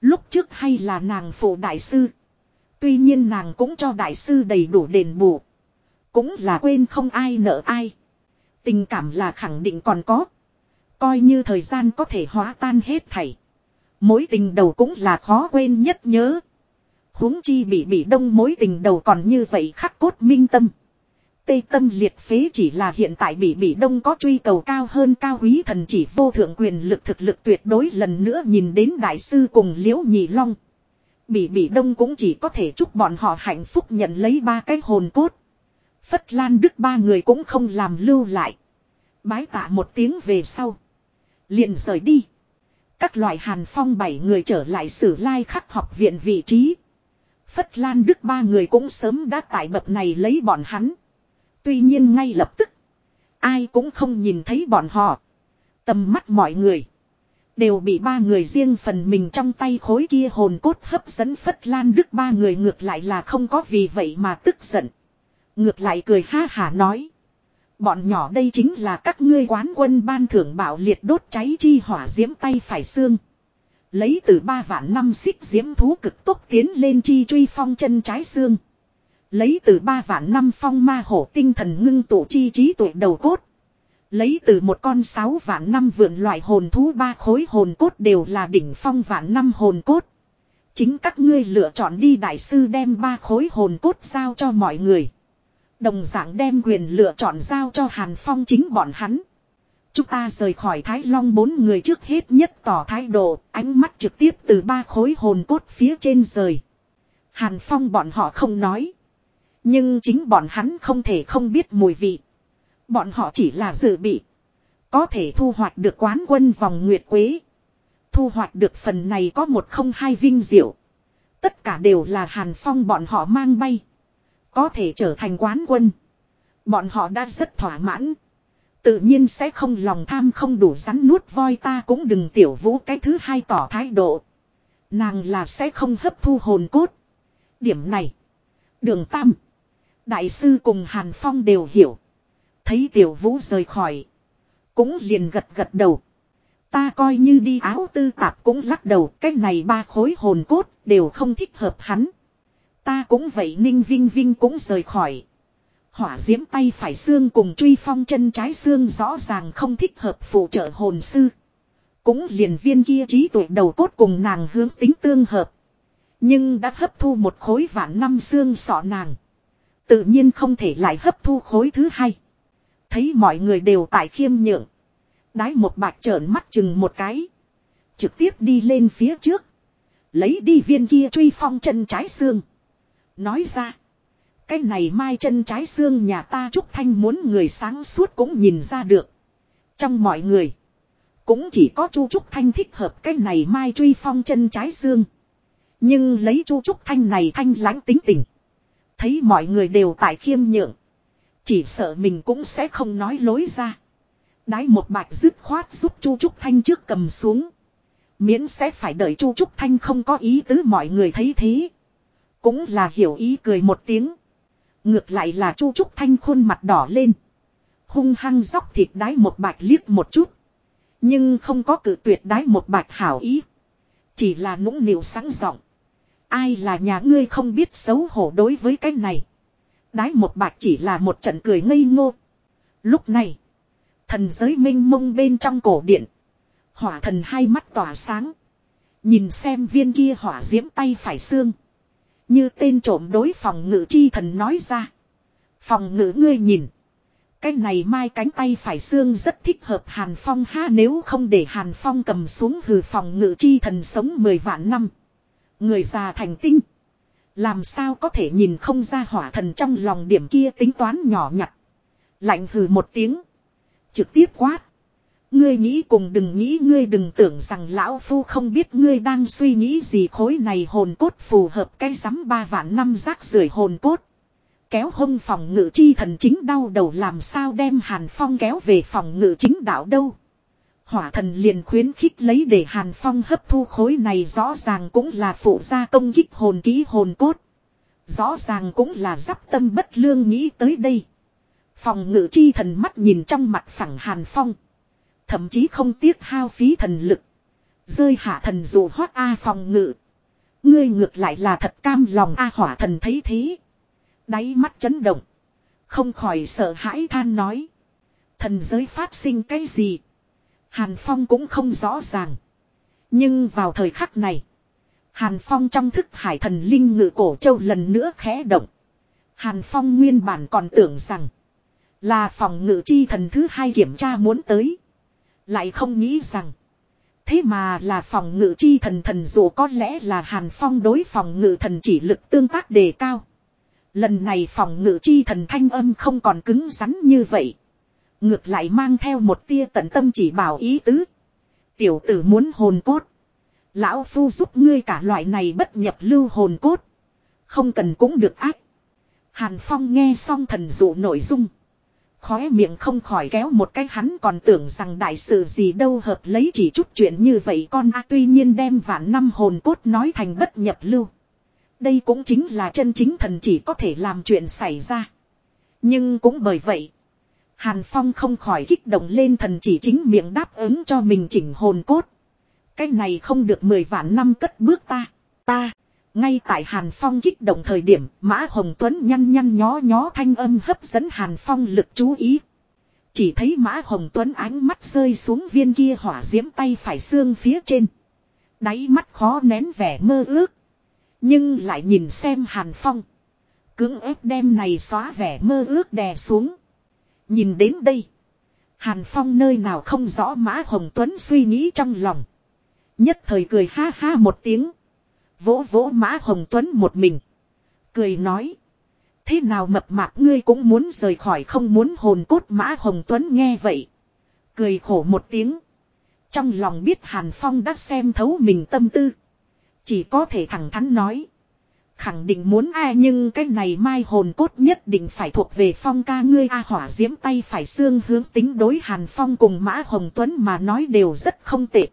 Lúc trước hay là nàng phụ đại sư. Tuy nhiên nàng cũng cho đại sư đầy đủ đền bù. Cũng là quên không ai nợ ai. Tình cảm là khẳng định còn có. Coi như thời gian có thể hóa tan hết thảy. Mối tình đầu cũng là khó quên nhất nhớ huống chi bị bị đông mối tình đầu còn như vậy khắc cốt minh tâm. Tây tâm liệt phế chỉ là hiện tại bị bị đông có truy cầu cao hơn cao quý thần chỉ vô thượng quyền lực thực lực tuyệt đối lần nữa nhìn đến đại sư cùng liễu nhị long. Bị bị đông cũng chỉ có thể chúc bọn họ hạnh phúc nhận lấy ba cái hồn cốt. Phất Lan Đức ba người cũng không làm lưu lại. Bái tạ một tiếng về sau. liền rời đi. Các loại hàn phong bảy người trở lại sử lai khắc học viện vị trí. Phất Lan Đức ba người cũng sớm đã tại bậc này lấy bọn hắn. Tuy nhiên ngay lập tức. Ai cũng không nhìn thấy bọn họ. Tầm mắt mọi người. Đều bị ba người riêng phần mình trong tay khối kia hồn cốt hấp dẫn Phất Lan Đức ba người ngược lại là không có vì vậy mà tức giận. Ngược lại cười ha hả nói. Bọn nhỏ đây chính là các ngươi quán quân ban thưởng bảo liệt đốt cháy chi hỏa diễm tay phải xương. Lấy từ ba vạn năm xích diễm thú cực tốc tiến lên chi truy phong chân trái xương. Lấy từ ba vạn năm phong ma hổ tinh thần ngưng tụ chi trí tuệ đầu cốt. Lấy từ một con sáu vạn năm vượn loại hồn thú ba khối hồn cốt đều là đỉnh phong vạn năm hồn cốt. Chính các ngươi lựa chọn đi đại sư đem ba khối hồn cốt giao cho mọi người. Đồng dạng đem quyền lựa chọn giao cho Hàn Phong chính bọn hắn. Chúng ta rời khỏi Thái Long bốn người trước hết nhất tỏ thái độ, ánh mắt trực tiếp từ ba khối hồn cốt phía trên rời. Hàn Phong bọn họ không nói. Nhưng chính bọn hắn không thể không biết mùi vị. Bọn họ chỉ là dự bị. Có thể thu hoạch được quán quân vòng nguyệt quế. Thu hoạch được phần này có một không hai vinh diệu. Tất cả đều là Hàn Phong bọn họ mang bay. Có thể trở thành quán quân. Bọn họ đã rất thỏa mãn. Tự nhiên sẽ không lòng tham không đủ rắn nuốt voi ta cũng đừng tiểu vũ cái thứ hai tỏ thái độ. Nàng là sẽ không hấp thu hồn cốt. Điểm này. Đường Tam. Đại sư cùng Hàn Phong đều hiểu. Thấy tiểu vũ rời khỏi. Cũng liền gật gật đầu. Ta coi như đi áo tư tạp cũng lắc đầu. Cái này ba khối hồn cốt đều không thích hợp hắn. Ta cũng vậy, ninh vinh vinh cũng rời khỏi. Hỏa diễm tay phải xương cùng truy phong chân trái xương rõ ràng không thích hợp phụ trợ hồn sư. Cũng liền viên kia trí tuệ đầu cốt cùng nàng hướng tính tương hợp. Nhưng đã hấp thu một khối vạn năm xương sọ nàng. Tự nhiên không thể lại hấp thu khối thứ hai. Thấy mọi người đều tại khiêm nhượng. Đái một bạch trợn mắt chừng một cái. Trực tiếp đi lên phía trước. Lấy đi viên kia truy phong chân trái xương. Nói ra. Cái này mai chân trái xương nhà ta Trúc Thanh muốn người sáng suốt cũng nhìn ra được. Trong mọi người. Cũng chỉ có Chu Trúc Thanh thích hợp cái này mai truy phong chân trái xương. Nhưng lấy Chu Trúc Thanh này thanh lãnh tính tình. Thấy mọi người đều tại khiêm nhượng. Chỉ sợ mình cũng sẽ không nói lối ra. Đái một bạch dứt khoát giúp Chu Trúc Thanh trước cầm xuống. Miễn sẽ phải đợi Chu Trúc Thanh không có ý tứ mọi người thấy thế. Cũng là hiểu ý cười một tiếng. Ngược lại là Chu Trúc Thanh khuôn mặt đỏ lên. Hung hăng dóc thịt đái một bạch liếc một chút. Nhưng không có cử tuyệt đái một bạch hảo ý. Chỉ là nũng nịu sáng giọng. Ai là nhà ngươi không biết xấu hổ đối với cái này. Đái một bạch chỉ là một trận cười ngây ngô. Lúc này. Thần giới minh mông bên trong cổ điện. Hỏa thần hai mắt tỏa sáng. Nhìn xem viên kia hỏa diễm tay phải xương. Như tên trộm đối phòng ngự chi thần nói ra. Phòng ngự ngươi nhìn. Cái này mai cánh tay phải xương rất thích hợp Hàn Phong ha, nếu không để Hàn Phong cầm xuống hừ phòng ngự chi thần sống 10 vạn năm. Người già thành tinh. Làm sao có thể nhìn không ra hỏa thần trong lòng điểm kia tính toán nhỏ nhặt. Lạnh hừ một tiếng. Trực tiếp quát. Ngươi nghĩ cùng đừng nghĩ, ngươi đừng tưởng rằng lão phu không biết ngươi đang suy nghĩ gì khối này hồn cốt phù hợp cái rắm ba vạn năm rác rưởi hồn cốt. Kéo hông phòng ngự chi thần chính đau đầu làm sao đem Hàn Phong kéo về phòng ngự chính đạo đâu. Hỏa thần liền khuyến khích lấy để Hàn Phong hấp thu khối này rõ ràng cũng là phụ gia công kích hồn ký hồn cốt. Rõ ràng cũng là giáp tâm bất lương nghĩ tới đây. Phòng ngự chi thần mắt nhìn trong mặt phẳng Hàn Phong. Thậm chí không tiếc hao phí thần lực. Rơi hạ thần dù hoát A phòng ngự. Ngươi ngược lại là thật cam lòng A hỏa thần thấy thế. Đáy mắt chấn động. Không khỏi sợ hãi than nói. Thần giới phát sinh cái gì? Hàn Phong cũng không rõ ràng. Nhưng vào thời khắc này. Hàn Phong trong thức hải thần linh ngự cổ châu lần nữa khẽ động. Hàn Phong nguyên bản còn tưởng rằng. Là phòng ngự chi thần thứ hai kiểm tra muốn tới. Lại không nghĩ rằng. Thế mà là phòng ngự chi thần thần dù có lẽ là Hàn Phong đối phòng ngự thần chỉ lực tương tác đề cao. Lần này phòng ngự chi thần thanh âm không còn cứng rắn như vậy. Ngược lại mang theo một tia tận tâm chỉ bảo ý tứ. Tiểu tử muốn hồn cốt. Lão phu giúp ngươi cả loại này bất nhập lưu hồn cốt. Không cần cũng được ác. Hàn Phong nghe xong thần dụ nội dung. Khóe miệng không khỏi kéo một cái hắn còn tưởng rằng đại sự gì đâu hợp lấy chỉ chút chuyện như vậy con a tuy nhiên đem vạn năm hồn cốt nói thành bất nhập lưu. Đây cũng chính là chân chính thần chỉ có thể làm chuyện xảy ra. Nhưng cũng bởi vậy. Hàn Phong không khỏi kích động lên thần chỉ chính miệng đáp ứng cho mình chỉnh hồn cốt. Cái này không được mười vạn năm cất bước ta. Ta. Ngay tại Hàn Phong kích động thời điểm, Mã Hồng Tuấn nhăn nhăn nhó nhó thanh âm hấp dẫn Hàn Phong lực chú ý. Chỉ thấy Mã Hồng Tuấn ánh mắt rơi xuống viên kia hỏa diễm tay phải xương phía trên. Đáy mắt khó nén vẻ mơ ước. Nhưng lại nhìn xem Hàn Phong. Cưỡng ép đem này xóa vẻ mơ ước đè xuống. Nhìn đến đây. Hàn Phong nơi nào không rõ Mã Hồng Tuấn suy nghĩ trong lòng. Nhất thời cười ha ha một tiếng. Vỗ vỗ Mã Hồng Tuấn một mình. Cười nói. Thế nào mập mạp ngươi cũng muốn rời khỏi không muốn hồn cốt Mã Hồng Tuấn nghe vậy. Cười khổ một tiếng. Trong lòng biết Hàn Phong đã xem thấu mình tâm tư. Chỉ có thể thẳng thắn nói. Khẳng định muốn ai nhưng cái này mai hồn cốt nhất định phải thuộc về phong ca ngươi a hỏa diễm tay phải xương hướng tính đối Hàn Phong cùng Mã Hồng Tuấn mà nói đều rất không tệ.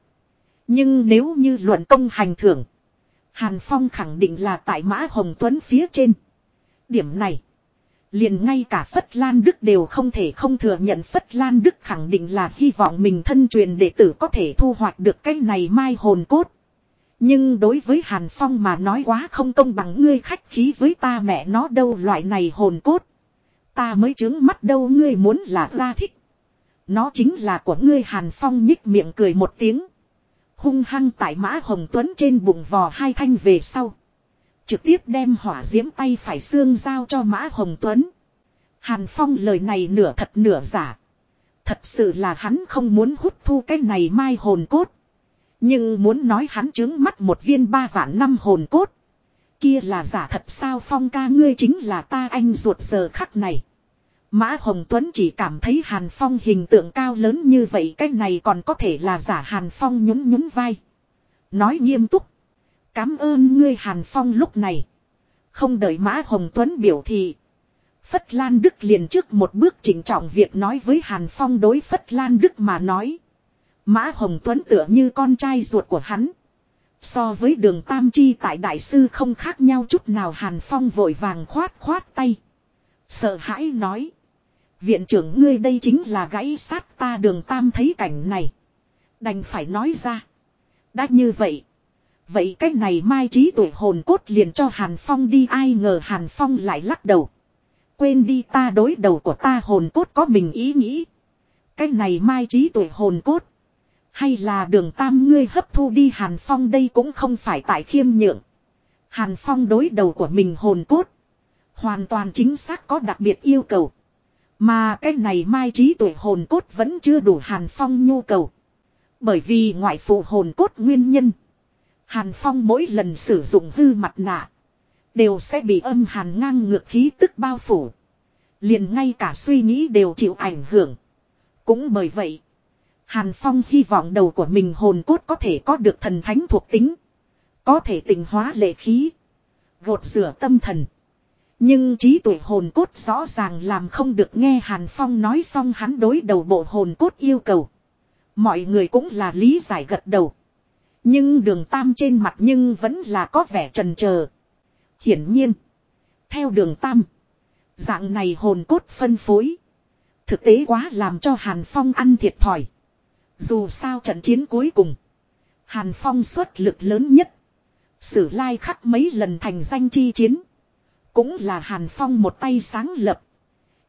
Nhưng nếu như luận công hành thưởng. Hàn Phong khẳng định là tại Mã Hồng Tuấn phía trên. Điểm này. Liền ngay cả Phất Lan Đức đều không thể không thừa nhận Phất Lan Đức khẳng định là hy vọng mình thân truyền đệ tử có thể thu hoạch được cái này mai hồn cốt. Nhưng đối với Hàn Phong mà nói quá không công bằng ngươi khách khí với ta mẹ nó đâu loại này hồn cốt. Ta mới chứng mắt đâu ngươi muốn là ra thích. Nó chính là của ngươi Hàn Phong nhích miệng cười một tiếng. Hung hăng tại mã hồng tuấn trên bụng vò hai thanh về sau. Trực tiếp đem hỏa diễm tay phải xương giao cho mã hồng tuấn. Hàn Phong lời này nửa thật nửa giả. Thật sự là hắn không muốn hút thu cái này mai hồn cốt. Nhưng muốn nói hắn chứng mắt một viên ba vạn năm hồn cốt. Kia là giả thật sao Phong ca ngươi chính là ta anh ruột giờ khắc này. Mã Hồng Tuấn chỉ cảm thấy Hàn Phong hình tượng cao lớn như vậy, cái này còn có thể là giả Hàn Phong nhún nhún vai. Nói nghiêm túc. Cám ơn ngươi Hàn Phong lúc này. Không đợi Mã Hồng Tuấn biểu thị. Phất Lan Đức liền trước một bước chỉnh trọng việc nói với Hàn Phong đối Phất Lan Đức mà nói. Mã Hồng Tuấn tựa như con trai ruột của hắn. So với đường Tam Chi tại Đại Sư không khác nhau chút nào Hàn Phong vội vàng khoát khoát tay. Sợ hãi nói. Viện trưởng ngươi đây chính là gãy sát ta đường Tam thấy cảnh này. Đành phải nói ra. Đã như vậy. Vậy cách này mai trí tuổi hồn cốt liền cho Hàn Phong đi, ai ngờ Hàn Phong lại lắc đầu. Quên đi ta đối đầu của ta hồn cốt có mình ý nghĩ. Cái này mai trí tuổi hồn cốt. Hay là đường tam ngươi hấp thu đi Hàn Phong đây cũng không phải tại khiêm nhượng. Hàn Phong đối đầu của mình hồn cốt. Hoàn toàn chính xác có đặc biệt yêu cầu. Mà cái này mai trí tuổi hồn cốt vẫn chưa đủ Hàn Phong nhu cầu. Bởi vì ngoại phụ hồn cốt nguyên nhân. Hàn Phong mỗi lần sử dụng hư mặt nạ. Đều sẽ bị âm hàn ngang ngược khí tức bao phủ. Liền ngay cả suy nghĩ đều chịu ảnh hưởng. Cũng bởi vậy. Hàn Phong hy vọng đầu của mình hồn cốt có thể có được thần thánh thuộc tính. Có thể tình hóa lệ khí. Gột rửa tâm thần. Nhưng trí tuệ hồn cốt rõ ràng làm không được nghe Hàn Phong nói xong hắn đối đầu bộ hồn cốt yêu cầu. Mọi người cũng là lý giải gật đầu. Nhưng đường tam trên mặt nhưng vẫn là có vẻ trần chờ Hiển nhiên. Theo đường tam. Dạng này hồn cốt phân phối. Thực tế quá làm cho Hàn Phong ăn thiệt thòi. Dù sao trận chiến cuối cùng. Hàn Phong xuất lực lớn nhất. Sử lai khắc mấy lần thành danh chi chiến. Cũng là Hàn Phong một tay sáng lập.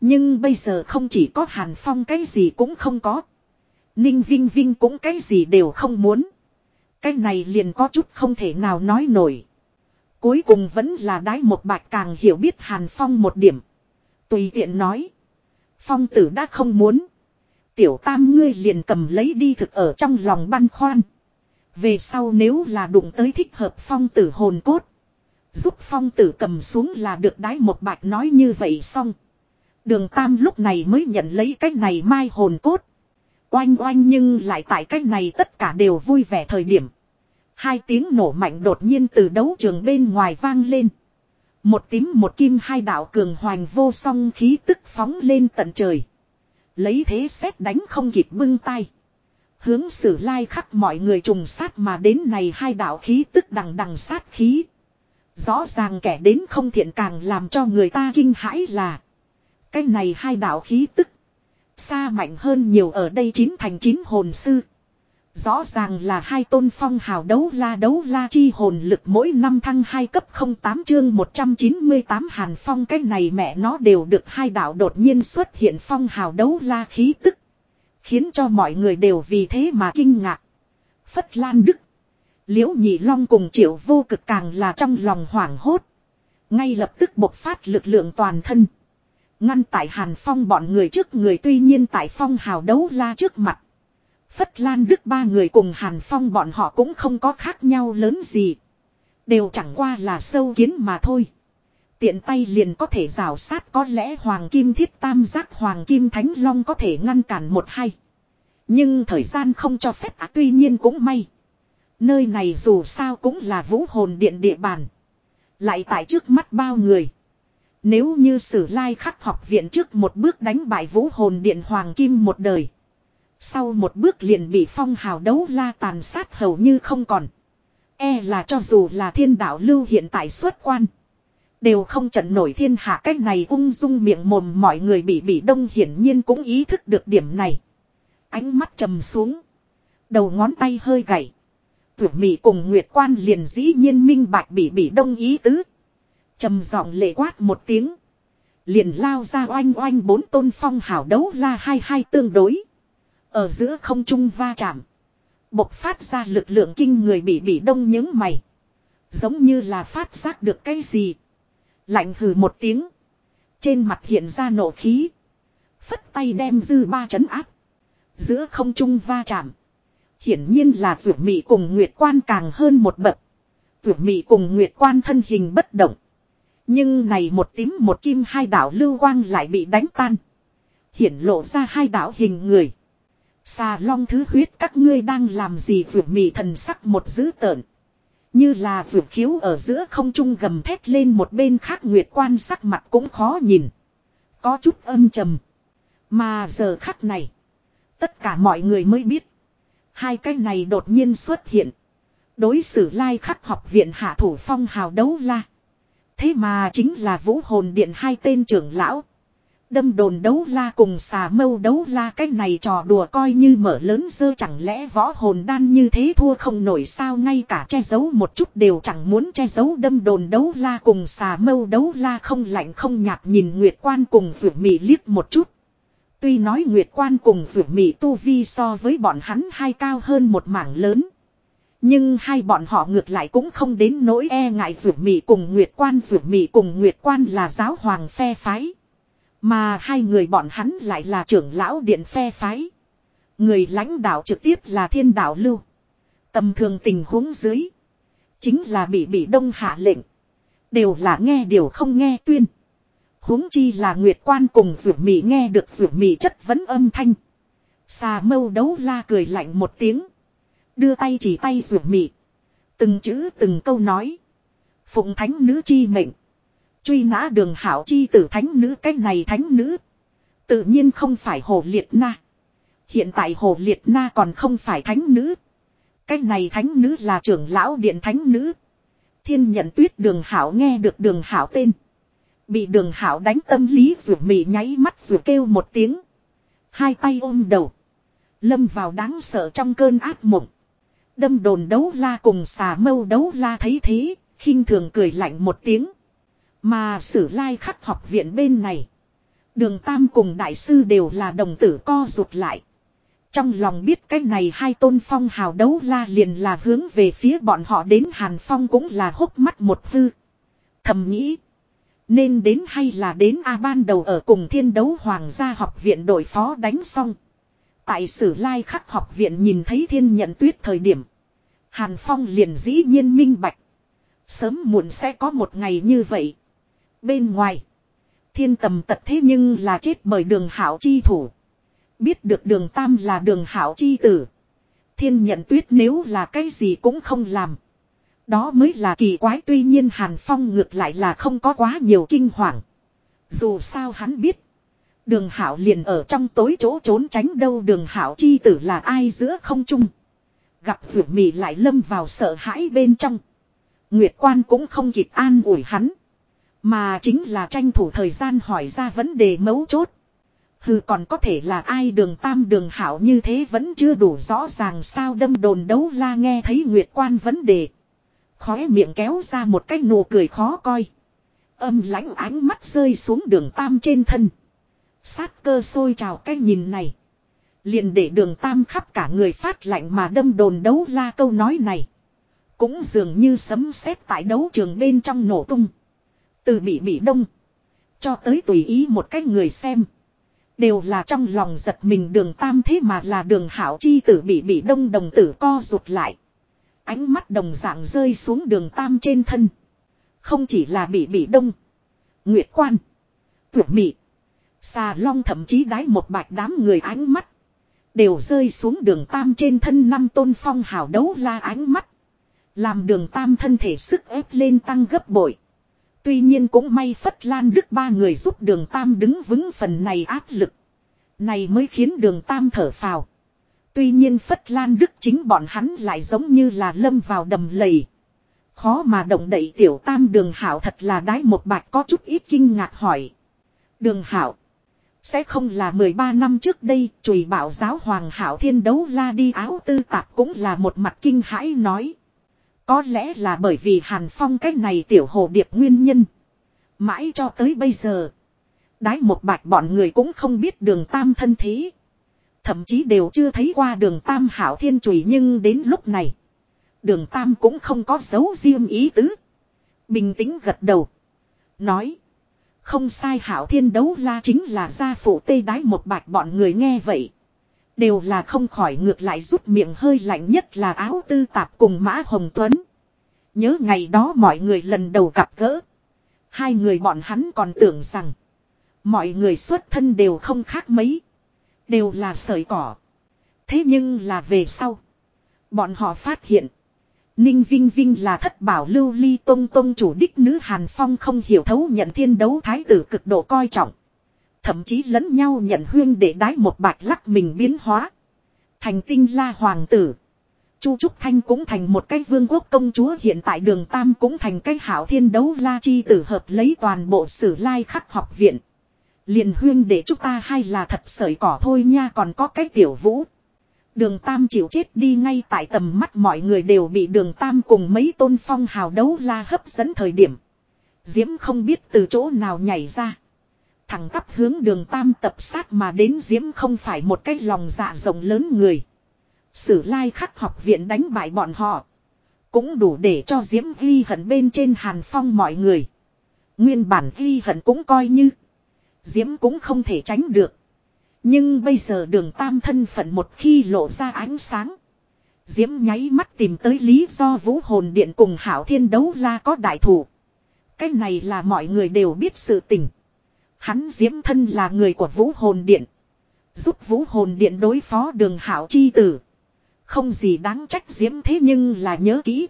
Nhưng bây giờ không chỉ có Hàn Phong cái gì cũng không có. Ninh Vinh Vinh cũng cái gì đều không muốn. Cái này liền có chút không thể nào nói nổi. Cuối cùng vẫn là đái một bạch càng hiểu biết Hàn Phong một điểm. Tùy tiện nói. Phong tử đã không muốn. Tiểu tam ngươi liền cầm lấy đi thực ở trong lòng băn khoăn. Về sau nếu là đụng tới thích hợp phong tử hồn cốt. Giúp phong tử cầm xuống là được đái một bạch nói như vậy xong. Đường tam lúc này mới nhận lấy cái này mai hồn cốt. Oanh oanh nhưng lại tại cái này tất cả đều vui vẻ thời điểm. Hai tiếng nổ mạnh đột nhiên từ đấu trường bên ngoài vang lên. Một tím một kim hai đạo cường hoành vô song khí tức phóng lên tận trời. Lấy thế xét đánh không kịp bưng tay. Hướng sử lai khắc mọi người trùng sát mà đến này hai đạo khí tức đằng đằng sát khí. Rõ ràng kẻ đến không thiện càng làm cho người ta kinh hãi là. Cái này hai đạo khí tức. Xa mạnh hơn nhiều ở đây chín thành chín hồn sư. Rõ ràng là hai tôn phong hào đấu la đấu la chi hồn lực mỗi năm thăng hai cấp 08 chương 198 hàn phong, cái này mẹ nó đều được hai đạo đột nhiên xuất hiện phong hào đấu la khí tức. Khiến cho mọi người đều vì thế mà kinh ngạc. Phất Lan Đức. Liễu Nhị Long cùng triệu vô cực càng là trong lòng hoảng hốt. Ngay lập tức bộc phát lực lượng toàn thân. Ngăn tại hàn phong bọn người trước người tuy nhiên tại phong hào đấu la trước mặt. Phất Lan Đức ba người cùng Hàn Phong bọn họ cũng không có khác nhau lớn gì. Đều chẳng qua là sâu kiến mà thôi. Tiện tay liền có thể rào sát có lẽ Hoàng Kim Thiết Tam Giác, Hoàng Kim Thánh Long có thể ngăn cản một hay. Nhưng thời gian không cho phép à tuy nhiên cũng may. Nơi này dù sao cũng là vũ hồn điện địa bàn. Lại tại trước mắt bao người. Nếu như sử lai khắc học viện trước một bước đánh bại vũ hồn điện Hoàng Kim một đời. Sau một bước liền bị phong hào đấu la tàn sát hầu như không còn. E là cho dù là thiên đạo lưu hiện tại xuất quan. Đều không trận nổi thiên hạ cách này ung dung miệng mồm mọi người bị bị đông hiển nhiên cũng ý thức được điểm này. Ánh mắt trầm xuống. Đầu ngón tay hơi gãy. Tuyệt Mị cùng Nguyệt Quan liền dĩ nhiên minh bạch bị bị đông ý tứ. trầm giọng lệ quát một tiếng. Liền lao ra oanh oanh bốn tôn phong hảo đấu la hai hai tương đối. Ở giữa không trung va chạm. Bộc phát ra lực lượng kinh người bị bị đông những mày. Giống như là phát giác được cái gì. Lạnh hừ một tiếng. Trên mặt hiện ra nộ khí. Phất tay đem dư ba chấn áp. Giữa không trung va chạm. Hiển nhiên là rượu mị cùng Nguyệt Quan càng hơn một bậc. Rượu mị cùng Nguyệt Quan thân hình bất động. Nhưng này một tím một kim hai đảo lưu quang lại bị đánh tan. Hiển lộ ra hai đảo hình người. Xà long thứ huyết các ngươi đang làm gì vượt mị thần sắc một dữ tợn. Như là vượt khiếu ở giữa không trung gầm thét lên một bên khác nguyệt quan sắc mặt cũng khó nhìn. Có chút âm trầm. Mà giờ khắc này. Tất cả mọi người mới biết. Hai cái này đột nhiên xuất hiện. Đối xử lai khắc học viện hạ thủ phong hào đấu la. Thế mà chính là vũ hồn điện hai tên trưởng lão. Đâm đồn đấu la cùng xà mâu đấu la cái này trò đùa coi như mở lớn dơ chẳng lẽ võ hồn đan như thế thua không nổi sao ngay cả che giấu một chút đều chẳng muốn che giấu đâm đồn đấu la cùng xà mâu đấu la không lạnh không nhạt nhìn Nguyệt Quan cùng vượt mị liếc một chút. Tuy nói Nguyệt Quan cùng vượt mị tu vi so với bọn hắn hai cao hơn một mảng lớn. Nhưng hai bọn họ ngược lại cũng không đến nỗi e ngại vượt mị cùng Nguyệt Quan vượt mị cùng Nguyệt Quan là giáo hoàng phe phái. Mà hai người bọn hắn lại là trưởng lão điện phe phái. Người lãnh đạo trực tiếp là thiên đạo lưu. Tầm thường tình huống dưới. Chính là bị bị đông hạ lệnh. Đều là nghe điều không nghe tuyên huống chi là nguyệt quan cùng rủ mị nghe được rủ mị chất vấn âm thanh. Xà mâu đấu la cười lạnh một tiếng. Đưa tay chỉ tay rủ mị. Từng chữ, từng câu nói. Phụng thánh nữ chi mệnh. Truy nã đường hảo chi tử thánh nữ cách này thánh nữ. Tự nhiên không phải hồ liệt na. Hiện tại hồ liệt na còn không phải thánh nữ. Cách này thánh nữ là trưởng lão điện thánh nữ. Thiên nhận tuyết đường hảo nghe được đường hảo tên. Bị đường hảo đánh tâm lý rủ mị nháy mắt rủ kêu một tiếng. Hai tay ôm đầu. Lâm vào đáng sợ trong cơn ác mộng. Đâm đồn đấu la cùng xà mâu đấu la thấy thế, khinh thường cười lạnh một tiếng. Mà sử lai khắc học viện bên này. Đường Tam cùng đại sư đều là đồng tử co rụt lại. Trong lòng biết cái này hai tôn phong hào đấu la liền là hướng về phía bọn họ đến Hàn Phong cũng là hốc mắt một hư. Thầm nghĩ. Nên đến hay là đến A ban đầu ở cùng thiên đấu hoàng gia học viện đội phó đánh xong. Tại sử lai khắc học viện nhìn thấy thiên nhận tuyết thời điểm. Hàn Phong liền dĩ nhiên minh bạch. Sớm muộn sẽ có một ngày như vậy. Bên ngoài. Thiên tầm tật thế nhưng là chết bởi đường hảo chi thủ. Biết được đường tam là đường hảo chi tử. Thiên nhận tuyết nếu là cái gì cũng không làm. Đó mới là kỳ quái, tuy nhiên Hàn Phong ngược lại là không có quá nhiều kinh hoàng. Dù sao hắn biết. Đường hảo liền ở trong tối chỗ trốn tránh đâu, đường hảo chi tử là ai giữa không trung. Gặp vượt mì lại lâm vào sợ hãi bên trong. Nguyệt quan cũng không kịp an ủi hắn. Mà chính là tranh thủ thời gian hỏi ra vấn đề mấu chốt. Hừ, còn có thể là ai đường tam, đường hảo như thế vẫn chưa đủ rõ ràng sao đâm đồn đấu la nghe thấy Nguyệt quan vấn đề. Khóe miệng kéo ra một cái nụ cười khó coi. Âm lãnh ánh mắt rơi xuống đường tam trên thân. Sát cơ sôi trào cái nhìn này. Liền để đường tam khắp cả người phát lạnh mà đâm đồn đấu la câu nói này. Cũng dường như sấm sét tại đấu trường bên trong nổ tung. Từ bị bị đông. Cho tới tùy ý một cái người xem. Đều là trong lòng giật mình đường tam thế mà là đường hảo chi tử bị bị đông đồng tử co rụt lại. Ánh mắt đồng dạng rơi xuống đường tam trên thân. Không chỉ là bị bị đông. Nguyệt quan. Tuyệt mị. Xà long thậm chí đái một bạch đám người ánh mắt. Đều rơi xuống đường tam trên thân năm tôn phong hào đấu la ánh mắt. Làm đường tam thân thể sức ép lên tăng gấp bội. Tuy nhiên cũng may Phất Lan Đức ba người giúp đường tam đứng vững phần này áp lực. Này mới khiến đường tam thở phào. Tuy nhiên Phất Lan Đức chính bọn hắn lại giống như là lâm vào đầm lầy. Khó mà động đậy tiểu tam đường hảo thật là đái một bạch có chút ít kinh ngạc hỏi. Đường hảo. Sẽ không là 13 năm trước đây, chùy bảo giáo hoàng hảo thiên đấu la đi áo tư tạp cũng là một mặt kinh hãi nói. Có lẽ là bởi vì hàn phong cái này tiểu hồ điệp nguyên nhân. Mãi cho tới bây giờ. Đái một bạch bọn người cũng không biết đường tam thân thế. Thậm chí đều chưa thấy qua đường tam hảo thiên chùy nhưng đến lúc này. Đường tam cũng không có dấu riêng ý tứ. Bình tĩnh gật đầu. Nói. Không sai, hảo thiên đấu la chính là gia phụ tê đái một bạch, bọn người nghe vậy. Đều là không khỏi ngược lại rút miệng hơi lạnh nhất là áo tư tạp cùng mã hồng tuấn. Nhớ ngày đó mọi người lần đầu gặp gỡ. Hai người bọn hắn còn tưởng rằng. Mọi người xuất thân đều không khác mấy. Đều là sợi cỏ. Thế nhưng là về sau. Bọn họ phát hiện. Ninh Vinh Vinh là thất bảo lưu ly tông tông chủ đích nữ Hàn Phong không hiểu thấu nhận thiên đấu thái tử cực độ coi trọng. Thậm chí lẫn nhau nhận huyên để đái một bạch lắc mình biến hóa. Thành tinh la hoàng tử. Chu Trúc Thanh cũng thành một cái vương quốc công chúa hiện tại đường Tam cũng thành cái hảo thiên đấu la chi tử hợp lấy toàn bộ sử lai khắc học viện. Liền huyên để chúng ta hay là thật sởi cỏ thôi nha, còn có cái tiểu vũ. Đường Tam chịu chết đi ngay tại tầm mắt mọi người đều bị đường Tam cùng mấy tôn phong hào đấu la hấp dẫn thời điểm. Diễm không biết từ chỗ nào nhảy ra. Thẳng tắp hướng đường Tam tập sát mà đến Diễm không phải một cái lòng dạ rộng lớn người. Sử lai khắc học viện đánh bại bọn họ. Cũng đủ để cho Diễm ghi hận bên trên hàn phong mọi người. Nguyên bản ghi hận cũng coi như. Diễm cũng không thể tránh được. Nhưng bây giờ đường tam thân phận một khi lộ ra ánh sáng. Diễm nháy mắt tìm tới lý do vũ hồn điện cùng hảo thiên đấu la có đại thủ. Cái này là mọi người đều biết sự tình. Hắn Diễm thân là người của vũ hồn điện. Giúp vũ hồn điện đối phó đường hảo chi tử. Không gì đáng trách diễm thế nhưng là nhớ kỹ.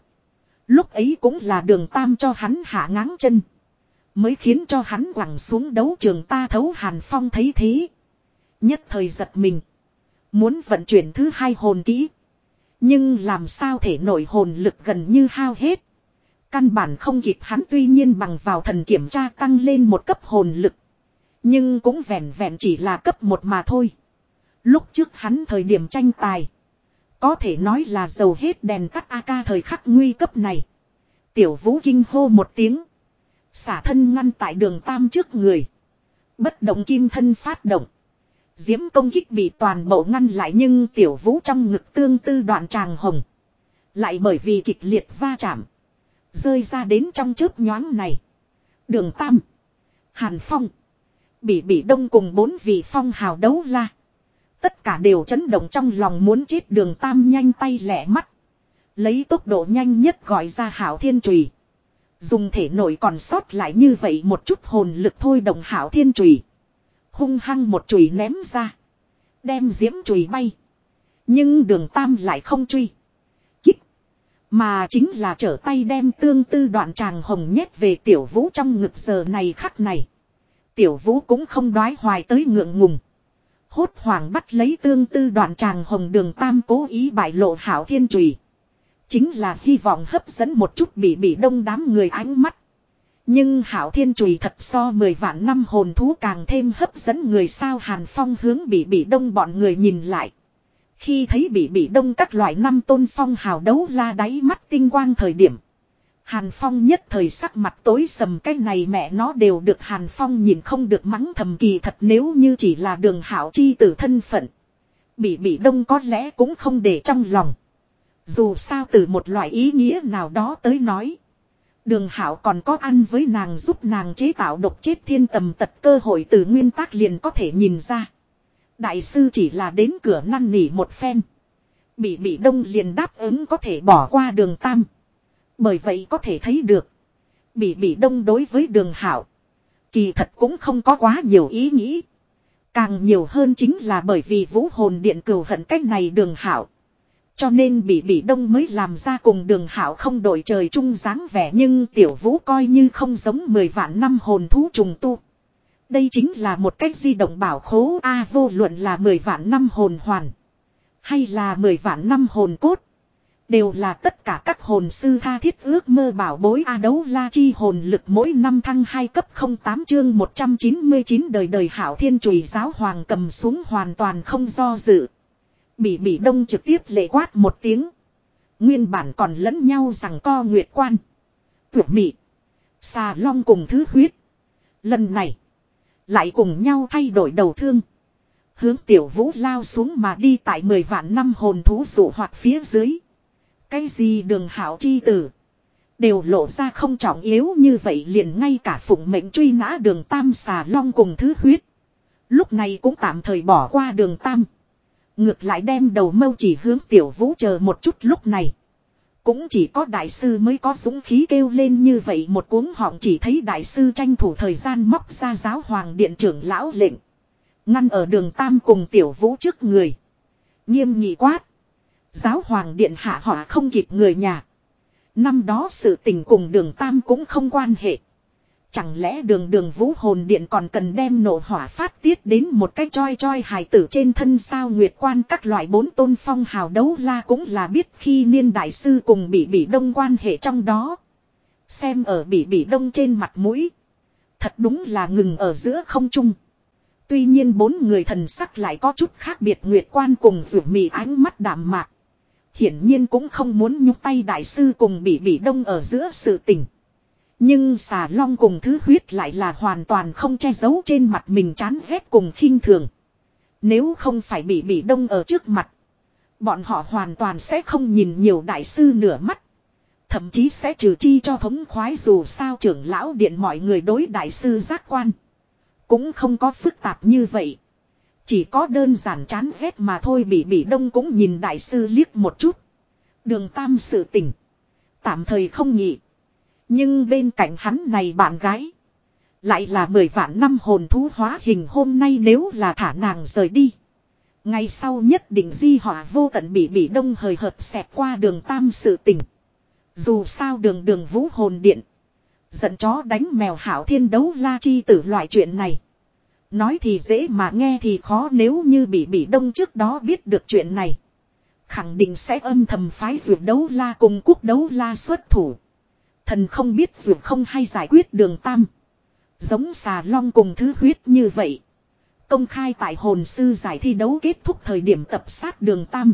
Lúc ấy cũng là đường tam cho hắn hạ ngáng chân. Mới khiến cho hắn quẳng xuống đấu trường ta thấu hàn phong thấy thế. Nhất thời giật mình. Muốn vận chuyển thứ hai hồn kỹ. Nhưng làm sao thể nổi hồn lực gần như hao hết. Căn bản không kịp hắn tuy nhiên bằng vào thần kiểm tra tăng lên một cấp hồn lực. Nhưng cũng vẹn vẹn chỉ là cấp một mà thôi. Lúc trước hắn thời điểm tranh tài. Có thể nói là dầu hết đèn tắt AK thời khắc nguy cấp này. Tiểu vũ kinh hô một tiếng. Xả thân ngăn tại đường tam trước người. Bất động kim thân phát động. Diễm công kích bị toàn bộ ngăn lại nhưng tiểu vũ trong ngực tương tư đoạn tràng hồng. Lại bởi vì kịch liệt va chạm. Rơi ra đến trong chớp nhoáng này. Đường Tam. Hàn Phong. Bị bị đông cùng bốn vị phong hào đấu la. Tất cả đều chấn động trong lòng muốn chết đường Tam nhanh tay lẻ mắt. Lấy tốc độ nhanh nhất gọi ra hảo thiên trùy. Dùng thể nội còn sót lại như vậy một chút hồn lực thôi đồng hảo thiên trùy. Hung hăng một chùy ném ra. Đem diễm chùy bay. Nhưng đường Tam lại không truy. kích Mà chính là trở tay đem tương tư đoạn tràng hồng nhét về tiểu vũ trong ngực giờ này khắc này. Tiểu vũ cũng không đoái hoài tới ngượng ngùng. Hốt hoảng bắt lấy tương tư đoạn tràng hồng đường tam cố ý bại lộ hảo thiên trùy. Chính là hy vọng hấp dẫn một chút bị bị đông đám người ánh mắt. Nhưng hảo thiên trùy thật so mười vạn năm hồn thú càng thêm hấp dẫn người sao hàn phong hướng bị bị đông bọn người nhìn lại. Khi thấy bị bị đông các loại năm tôn phong hào đấu la đáy mắt tinh quang thời điểm. Hàn Phong nhất thời sắc mặt tối sầm, cái này mẹ nó đều được Hàn Phong nhìn không được mắng thầm kỳ thật nếu như chỉ là đường hảo chi tử thân phận. Bị bị đông có lẽ cũng không để trong lòng. Dù sao từ một loại ý nghĩa nào đó tới nói. Đường hảo còn có ăn với nàng giúp nàng chế tạo độc chết thiên tầm tật cơ hội từ nguyên tắc liền có thể nhìn ra. Đại sư chỉ là đến cửa năn nỉ một phen. Bị bị đông liền đáp ứng có thể bỏ qua đường tam. Bởi vậy có thể thấy được. Bị bị đông đối với đường hảo. Kỳ thật cũng không có quá nhiều ý nghĩ. Càng nhiều hơn chính là bởi vì vũ hồn điện cừu hận cách này đường hảo. Cho nên bị bị đông mới làm ra cùng đường hảo không đổi trời chung dáng vẻ nhưng tiểu vũ coi như không giống mười vạn năm hồn thú trùng tu. Đây chính là một cách di động bảo khố A vô luận là 10 vạn năm hồn hoàn. Hay là 10 vạn năm hồn cốt. Đều là tất cả các hồn sư tha thiết ước mơ bảo bối A đấu la chi hồn lực mỗi năm thăng 2 cấp 08 chương 199 đời đời hảo thiên trùy giáo hoàng cầm xuống hoàn toàn không do dự. Bị bị đông trực tiếp lệ quát một tiếng. Nguyên bản còn lẫn nhau rằng co nguyệt quan. Tuyệt mị. Xà long cùng thứ huyết. Lần này. Lại cùng nhau thay đổi đầu thương. Hướng tiểu vũ lao xuống mà đi tại mười vạn năm hồn thú dụ hoặc phía dưới. Cái gì đường hảo chi tử. Đều lộ ra không trọng yếu như vậy liền ngay cả phụng mệnh truy nã đường tam xà long cùng thứ huyết. Lúc này cũng tạm thời bỏ qua đường tam. Ngược lại đem đầu mâu chỉ hướng tiểu vũ chờ một chút lúc này. Cũng chỉ có đại sư mới có dũng khí kêu lên như vậy một cuốn họng chỉ thấy đại sư tranh thủ thời gian móc ra giáo hoàng điện trưởng lão lệnh. Ngăn ở đường Tam cùng tiểu vũ trước người. Nghiêm nghị quát. Giáo hoàng điện hạ họ không kịp người nhà. Năm đó sự tình cùng đường Tam cũng không quan hệ. Chẳng lẽ đường đường vũ hồn điện còn cần đem nổ hỏa phát tiết đến một cái choi choi hài tử trên thân sao nguyệt quan các loại bốn tôn phong hào đấu la cũng là biết khi niên đại sư cùng bị bị đông quan hệ trong đó. Xem ở bị bị đông trên mặt mũi. Thật đúng là ngừng ở giữa không trung. Tuy nhiên bốn người thần sắc lại có chút khác biệt nguyệt quan cùng rủ mì ánh mắt đạm mạc. Hiển nhiên cũng không muốn nhúc tay đại sư cùng bị bị đông ở giữa sự tình. Nhưng xà long cùng thứ huyết lại là hoàn toàn không che giấu trên mặt mình chán ghét cùng khinh thường. Nếu không phải bị bị đông ở trước mặt. Bọn họ hoàn toàn sẽ không nhìn nhiều đại sư nửa mắt. Thậm chí sẽ trừ chi cho thống khoái dù sao trưởng lão điện mọi người đối đại sư giác quan. Cũng không có phức tạp như vậy. Chỉ có đơn giản chán ghét mà thôi bị bị đông cũng nhìn đại sư liếc một chút. Đường tam sự tỉnh. Tạm thời không nhị. Nhưng bên cạnh hắn này bạn gái. Lại là mười vạn năm hồn thú hóa hình hôm nay nếu là thả nàng rời đi. Ngày sau nhất định di họa vô tận bị bị đông hời hợt xẹt qua đường tam sự tình. Dù sao đường đường vũ hồn điện. Giận chó đánh mèo hảo thiên đấu la chi tử loại chuyện này. Nói thì dễ mà nghe thì khó nếu như bị bị đông trước đó biết được chuyện này. Khẳng định sẽ âm thầm phái duyệt đấu la cùng quốc đấu la xuất thủ. Thần không biết dù không hay giải quyết đường tam. Giống xà long cùng thứ huyết như vậy. Công khai tại hồn sư giải thi đấu kết thúc thời điểm tập sát đường tam.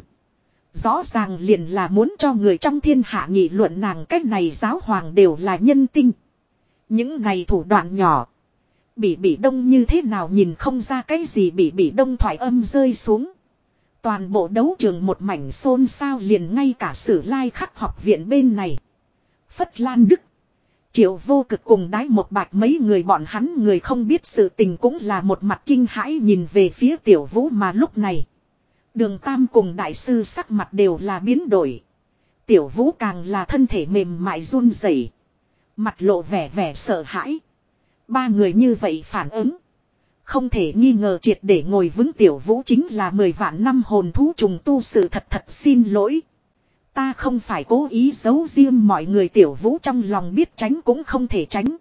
Rõ ràng liền là muốn cho người trong thiên hạ nghị luận nàng cách này giáo hoàng đều là nhân tinh. Những này thủ đoạn nhỏ. Bị bị đông như thế nào nhìn không ra cái gì bị bị đông thoại âm rơi xuống. Toàn bộ đấu trường một mảnh xôn xao liền ngay cả sử lai khắc học viện bên này. Phất Lan Đức. Triệu vô cực cùng đái một bạch mấy người bọn hắn người không biết sự tình cũng là một mặt kinh hãi nhìn về phía tiểu vũ mà lúc này. Đường Tam cùng đại sư sắc mặt đều là biến đổi. Tiểu vũ càng là thân thể mềm mại run rẩy, Mặt lộ vẻ vẻ sợ hãi. Ba người như vậy phản ứng. Không thể nghi ngờ triệt để ngồi vững tiểu vũ chính là mười vạn năm hồn thú trùng tu sự thật thật xin lỗi. Ta không phải cố ý giấu riêng mọi người tiểu vũ trong lòng biết tránh cũng không thể tránh.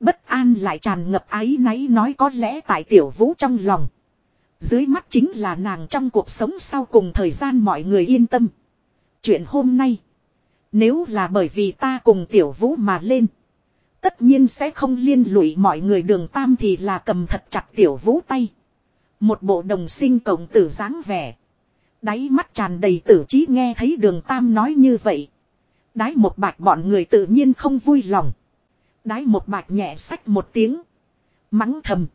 Bất an lại tràn ngập ái náy nói có lẽ tại tiểu vũ trong lòng. Dưới mắt chính là nàng trong cuộc sống sau cùng thời gian mọi người yên tâm. Chuyện hôm nay. Nếu là bởi vì ta cùng tiểu vũ mà lên. Tất nhiên sẽ không liên lụy mọi người đường tam thì là cầm thật chặt tiểu vũ tay. Một bộ đồng sinh cộng tử dáng vẻ. Đáy mắt tràn đầy tử trí nghe thấy đường tam nói như vậy. Đái một bạch bọn người tự nhiên không vui lòng. Đái một bạch nhẹ sách một tiếng. Mắng thầm.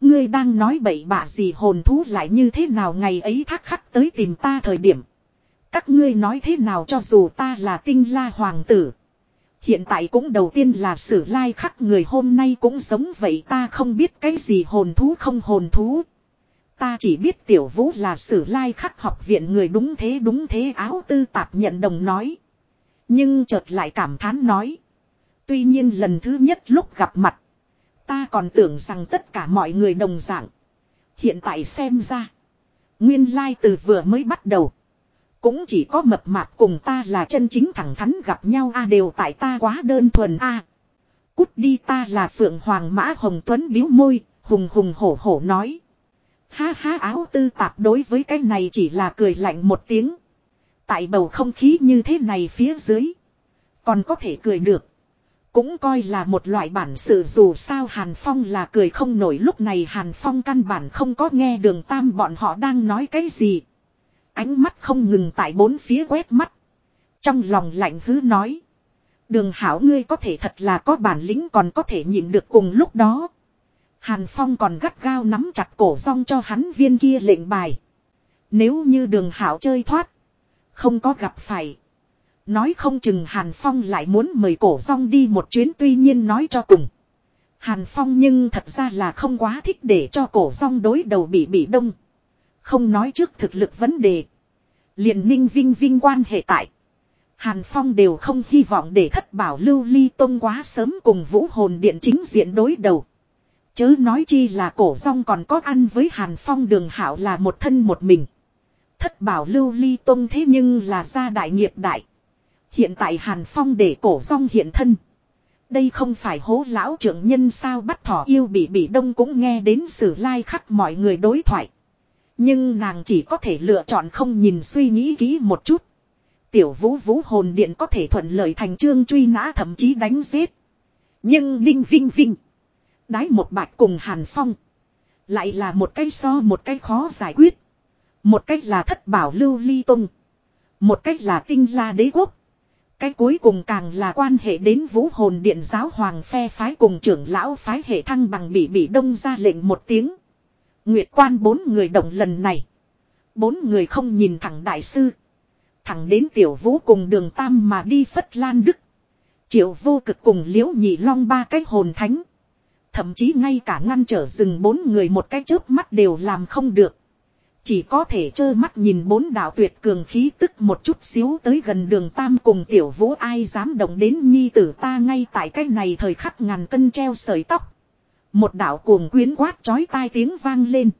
Ngươi đang nói bậy bạ gì hồn thú lại như thế nào ngày ấy thác khắc tới tìm ta thời điểm. Các ngươi nói thế nào cho dù ta là tinh la hoàng tử. Hiện tại cũng đầu tiên là sử lai khắc người hôm nay cũng giống vậy ta không biết cái gì hồn thú không hồn thú. Ta chỉ biết tiểu vũ là sử lai khắc học viện người đúng thế đúng thế áo tư tạp nhận đồng nói. Nhưng chợt lại cảm thán nói. Tuy nhiên lần thứ nhất lúc gặp mặt. Ta còn tưởng rằng tất cả mọi người đồng dạng. Hiện tại xem ra. Nguyên lai từ vừa mới bắt đầu. Cũng chỉ có mập mạp cùng ta là chân chính thẳng thắn gặp nhau a đều tại ta quá đơn thuần a. Cút đi ta là Phượng Hoàng Mã Hồng Tuấn biếu môi, hùng hùng hổ hổ nói. Ha ha áo tư tạp đối với cái này chỉ là cười lạnh một tiếng. Tại bầu không khí như thế này phía dưới. Còn có thể cười được. Cũng coi là một loại bản sự dù sao Hàn Phong là cười không nổi lúc này Hàn Phong căn bản không có nghe đường tam bọn họ đang nói cái gì. Ánh mắt không ngừng tại bốn phía quét mắt. Trong lòng lạnh hứ nói. Đường hảo ngươi có thể thật là có bản lĩnh còn có thể nhịn được cùng lúc đó. Hàn Phong còn gắt gao nắm chặt cổ rong cho hắn viên kia lệnh bài. Nếu như đường hảo chơi thoát. Không có gặp phải. Nói không chừng Hàn Phong lại muốn mời cổ rong đi một chuyến tuy nhiên nói cho cùng. Hàn Phong nhưng thật ra là không quá thích để cho cổ rong đối đầu bị bị đông. Không nói trước thực lực vấn đề. liền ninh vinh vinh quan hệ tại. Hàn Phong đều không hy vọng để thất bảo lưu ly tông quá sớm cùng vũ hồn điện chính diện đối đầu. Chớ nói chi là cổ rong còn có ăn với Hàn Phong đường hảo là một thân một mình. Thất bảo lưu ly tông thế nhưng là gia đại nghiệp đại. Hiện tại Hàn Phong để cổ rong hiện thân. Đây không phải hố lão trưởng nhân sao bắt thỏ yêu bị bị đông cũng nghe đến sử lai like khắc mọi người đối thoại. Nhưng nàng chỉ có thể lựa chọn không nhìn suy nghĩ kỹ một chút. Tiểu vũ vũ hồn điện có thể thuận lợi thành trương truy nã thậm chí đánh giết. Nhưng Ninh Vinh Vinh. Đái một bạch cùng Hàn Phong. Lại là một cái so, một cái khó giải quyết. Một cách là thất bảo lưu ly tung. Một cách là tinh la đế quốc. Cái cuối cùng càng là quan hệ đến vũ hồn điện giáo hoàng phe phái cùng trưởng lão phái hệ thăng bằng bị bị đông ra lệnh một tiếng. Nguyệt quan bốn người đồng lần này. Bốn người không nhìn thẳng đại sư. Thẳng đến tiểu vũ cùng đường tam mà đi phất lan đức. Triệu vô cực cùng liễu nhị long ba cái hồn thánh. Thậm chí ngay cả ngăn trở rừng bốn người một cái chớp mắt đều làm không được. Chỉ có thể trơ mắt nhìn bốn đạo tuyệt cường khí tức một chút xíu tới gần đường tam cùng tiểu vũ ai dám động đến nhi tử ta ngay tại cái này thời khắc ngàn cân treo sợi tóc. Một đạo cuồng quyến quát chói tai tiếng vang lên.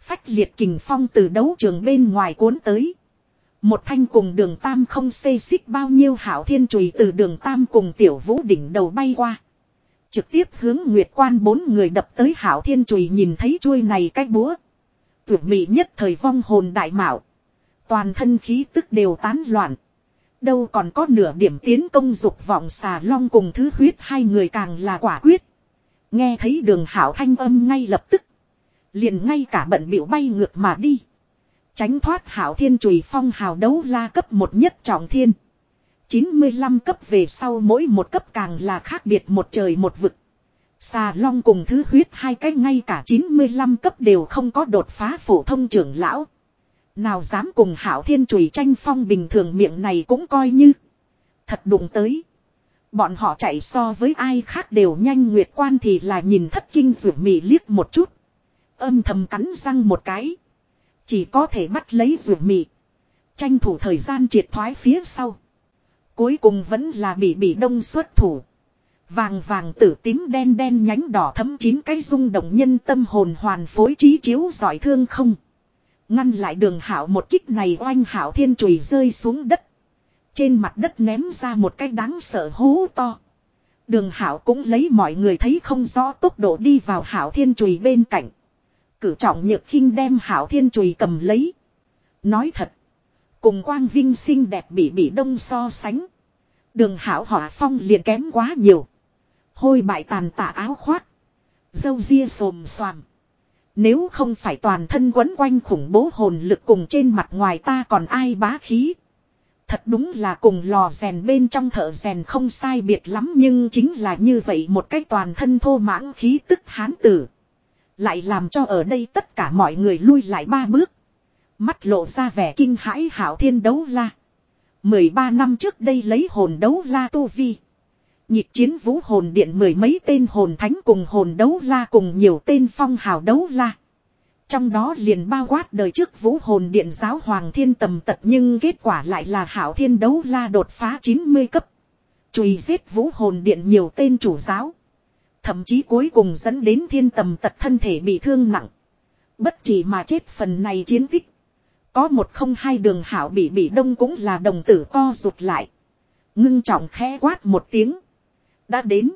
Phách liệt kình phong từ đấu trường bên ngoài cuốn tới. Một thanh cùng đường tam không xê xích bao nhiêu hảo thiên chùy từ đường tam cùng tiểu vũ đỉnh đầu bay qua. Trực tiếp hướng nguyệt quan bốn người đập tới hảo thiên chùy nhìn thấy chuôi này cách búa. Tuyệt mỹ nhất thời vong hồn đại mạo. Toàn thân khí tức đều tán loạn. Đâu còn có nửa điểm tiến công dục vọng xà long cùng thứ huyết, hai người càng là quả quyết. Nghe thấy đường hảo thanh âm ngay lập tức. Liền ngay cả bận biểu bay ngược mà đi. Tránh thoát hảo thiên chùy phong hào đấu la cấp một nhất trọng thiên. 95 cấp về sau mỗi một cấp càng là khác biệt một trời một vực. Xà long cùng thứ huyết hai cái ngay cả 95 cấp đều không có đột phá phổ thông trưởng lão. Nào dám cùng hảo thiên chùy tranh phong bình thường miệng này cũng coi như. Thật đụng tới. Bọn họ chạy so với ai khác đều nhanh nguyệt quan thì là nhìn thất kinh rửa mị liếc một chút. Âm thầm cắn răng một cái. Chỉ có thể bắt lấy rửa mị. Tranh thủ thời gian triệt thoái phía sau. Cuối cùng vẫn là bị bị đông xuất thủ. Vàng vàng tử tím đen đen nhánh đỏ thấm chín cái rung động nhân tâm hồn hoàn phối trí chiếu giỏi thương không. Ngăn lại đường hảo một kích này oanh hảo thiên chùy rơi xuống đất. Trên mặt đất ném ra một cái đáng sợ hú to. Đường hảo cũng lấy mọi người thấy không rõ tốc độ đi vào hảo thiên chùy bên cạnh. Cử trọng nhược khinh đem hảo thiên chùy cầm lấy. Nói thật. Cùng quang vinh xinh đẹp bị bị đông so sánh. Đường hảo hỏa phong liền kém quá nhiều. Hôi bại tàn tạ áo khoác. Dâu ria xồm xoàm. Nếu không phải toàn thân quấn quanh khủng bố hồn lực cùng trên mặt ngoài ta còn ai bá khí. Thật đúng là cùng lò rèn bên trong thợ rèn không sai biệt lắm nhưng chính là như vậy một cái toàn thân thô mãng khí tức hán tử. Lại làm cho ở đây tất cả mọi người lui lại ba bước. Mắt lộ ra vẻ kinh hãi hảo thiên đấu la. 13 năm trước đây lấy hồn đấu la tu vi. Nhịp chiến vũ hồn điện mười mấy tên hồn thánh cùng hồn đấu la cùng nhiều tên phong hào đấu la. Trong đó liền bao quát đời trước vũ hồn điện giáo hoàng thiên tầm tật nhưng kết quả lại là hảo thiên đấu la đột phá 90 cấp. Chùi giết vũ hồn điện nhiều tên chủ giáo. Thậm chí cuối cùng dẫn đến thiên tầm tật thân thể bị thương nặng. Bất chỉ mà chết phần này chiến tích. Có một không hai đường hảo bị bị đông cũng là đồng tử co rụt lại. Ngưng trọng khẽ quát một tiếng. Đã đến.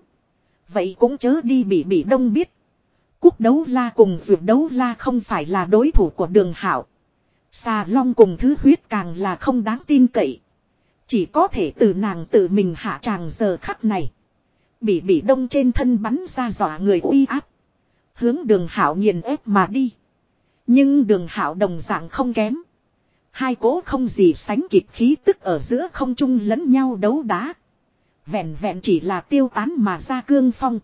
Vậy cũng chớ đi bị bị đông biết. Quốc đấu la cùng vượt đấu la không phải là đối thủ của đường hảo. Xà long cùng thứ huyết càng là không đáng tin cậy. Chỉ có thể từ nàng tự mình hạ tràng giờ khắc này. Bị bị đông trên thân bắn ra dọa người uy áp. Hướng đường hảo nghiền ép mà đi. Nhưng đường hảo đồng dạng không kém. Hai cố không gì sánh kịp khí tức ở giữa không trung lẫn nhau đấu đá. Vẹn vẹn chỉ là tiêu tán mà ra cương phong.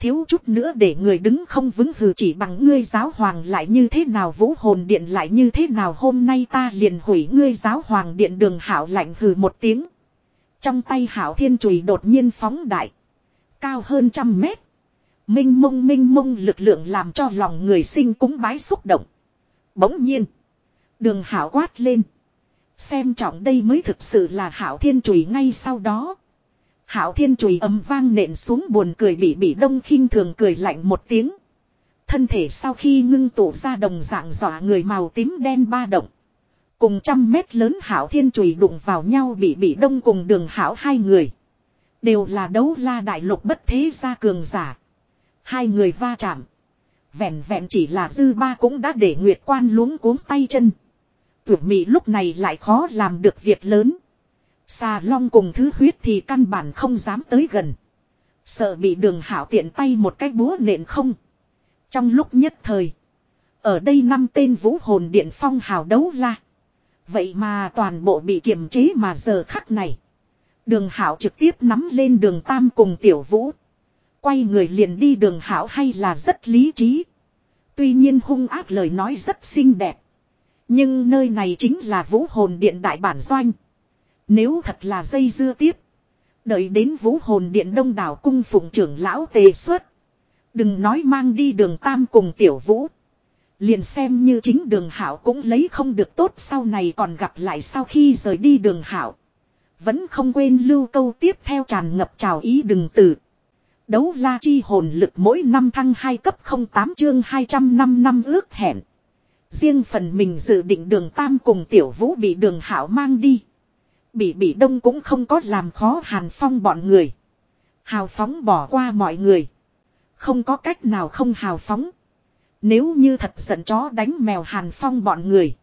Thiếu chút nữa để người đứng không vững hừ chỉ bằng ngươi giáo hoàng lại như thế nào, vũ hồn điện lại như thế nào hôm nay ta liền hủy ngươi giáo hoàng điện, đường hảo lạnh hừ một tiếng. Trong tay hảo thiên chùy đột nhiên phóng đại. Cao hơn trăm mét. Minh mông minh mông lực lượng làm cho lòng người sinh cúng bái xúc động. Bỗng nhiên. Đường hảo quát lên. Xem trọng đây mới thực sự là hảo thiên chùy ngay sau đó. Hảo thiên chùy ấm vang nện xuống buồn cười bị bị đông khinh thường cười lạnh một tiếng. Thân thể sau khi ngưng tụ ra đồng dạng dọa người màu tím đen ba động. Cùng trăm mét lớn hảo thiên chùy đụng vào nhau bị bị đông cùng đường hảo hai người. Đều là đấu la đại lục bất thế gia cường giả. Hai người va chạm. Vẹn vẹn chỉ là dư ba cũng đã để Nguyệt Quan luống cuống tay chân. Tưởng Mỹ lúc này lại khó làm được việc lớn. Xà long cùng thứ huyết thì căn bản không dám tới gần. Sợ bị đường hảo tiện tay một cái búa nện không. Trong lúc nhất thời. Ở đây năm tên vũ hồn điện phong hào đấu la. Vậy mà toàn bộ bị kiềm chế mà giờ khắc này. Đường hảo trực tiếp nắm lên đường tam cùng tiểu vũ. Quay người liền đi đường hảo hay là rất lý trí. Tuy nhiên hung ác lời nói rất xinh đẹp. Nhưng nơi này chính là vũ hồn điện đại bản doanh. Nếu thật là dây dưa tiếp. Đợi đến vũ hồn điện đông đảo cung phụng trưởng lão tề xuất. Đừng nói mang đi đường tam cùng tiểu vũ. Liền xem như chính đường hảo cũng lấy không được tốt sau này còn gặp lại sau khi rời đi đường hảo. Vẫn không quên lưu câu tiếp theo tràn ngập trào ý đừng tử. Đấu la chi hồn lực mỗi năm thăng 2 cấp 08 chương 205 năm ước hẹn. Riêng phần mình dự định đường Tam cùng Tiểu Vũ bị đường Hảo mang đi. Bị bị đông cũng không có làm khó Hàn Phong bọn người. Hào phóng bỏ qua mọi người. Không có cách nào không hào phóng. Nếu như thật giận chó đánh mèo Hàn Phong bọn người.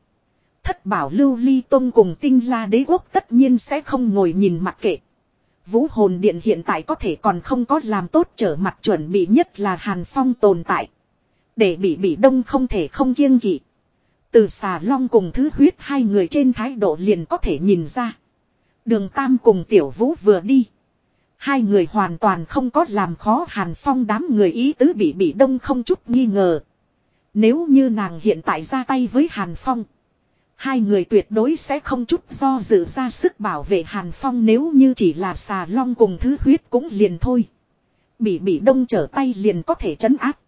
Thất bảo lưu ly tông cùng tinh la đế quốc tất nhiên sẽ không ngồi nhìn mặc kệ. Vũ hồn điện hiện tại có thể còn không có làm tốt trở mặt chuẩn bị nhất là Hàn Phong tồn tại. Để bị bị đông không thể không kiêng kỵ. Từ xà long cùng thứ huyết hai người trên thái độ liền có thể nhìn ra. Đường Tam cùng Tiểu Vũ vừa đi. Hai người hoàn toàn không có làm khó Hàn Phong đám người ý tứ bị bị đông không chút nghi ngờ. Nếu như nàng hiện tại ra tay với Hàn Phong. Hai người tuyệt đối sẽ không chút do dự ra sức bảo vệ Hàn Phong nếu như chỉ là xà long cùng thứ huyết cũng liền thôi. Bị bị đông trở tay liền có thể chấn áp.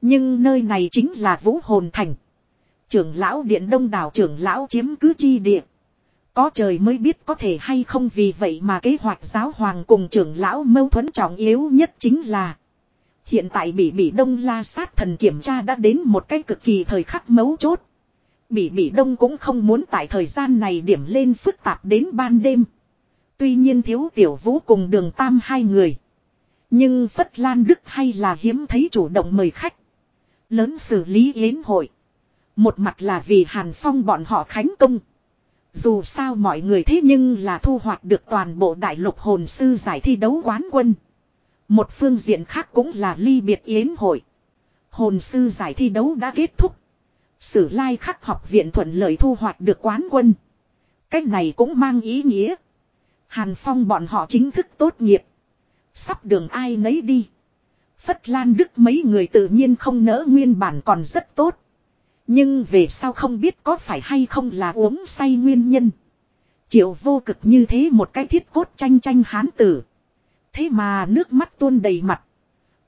Nhưng nơi này chính là vũ hồn thành. Trưởng lão điện đông đảo trưởng lão chiếm cứ chi địa. Có trời mới biết có thể hay không vì vậy mà kế hoạch giáo hoàng cùng trưởng lão mâu thuẫn trọng yếu nhất chính là. Hiện tại bị bị đông la sát thần kiểm tra đã đến một cái cực kỳ thời khắc mấu chốt. Bị bị đông cũng không muốn tại thời gian này điểm lên phức tạp đến ban đêm. Tuy nhiên thiếu tiểu vũ cùng đường tam hai người. Nhưng Phất Lan Đức hay là hiếm thấy chủ động mời khách. Lớn xử lý yến hội. Một mặt là vì Hàn Phong bọn họ khánh công. Dù sao mọi người thế nhưng là thu hoạch được toàn bộ đại lục hồn sư giải thi đấu quán quân. Một phương diện khác cũng là ly biệt yến hội. Hồn sư giải thi đấu đã kết thúc. Sử lai khắc học viện thuận lợi thu hoạch được quán quân. Cách này cũng mang ý nghĩa. Hàn Phong bọn họ chính thức tốt nghiệp. Sắp đường ai nấy đi. Phất Lan Đức mấy người tự nhiên không nỡ nguyên bản còn rất tốt. Nhưng về sau không biết có phải hay không là uống say nguyên nhân. Triệu vô cực như thế một cái thiết cốt tranh tranh hán tử. Thế mà nước mắt tuôn đầy mặt.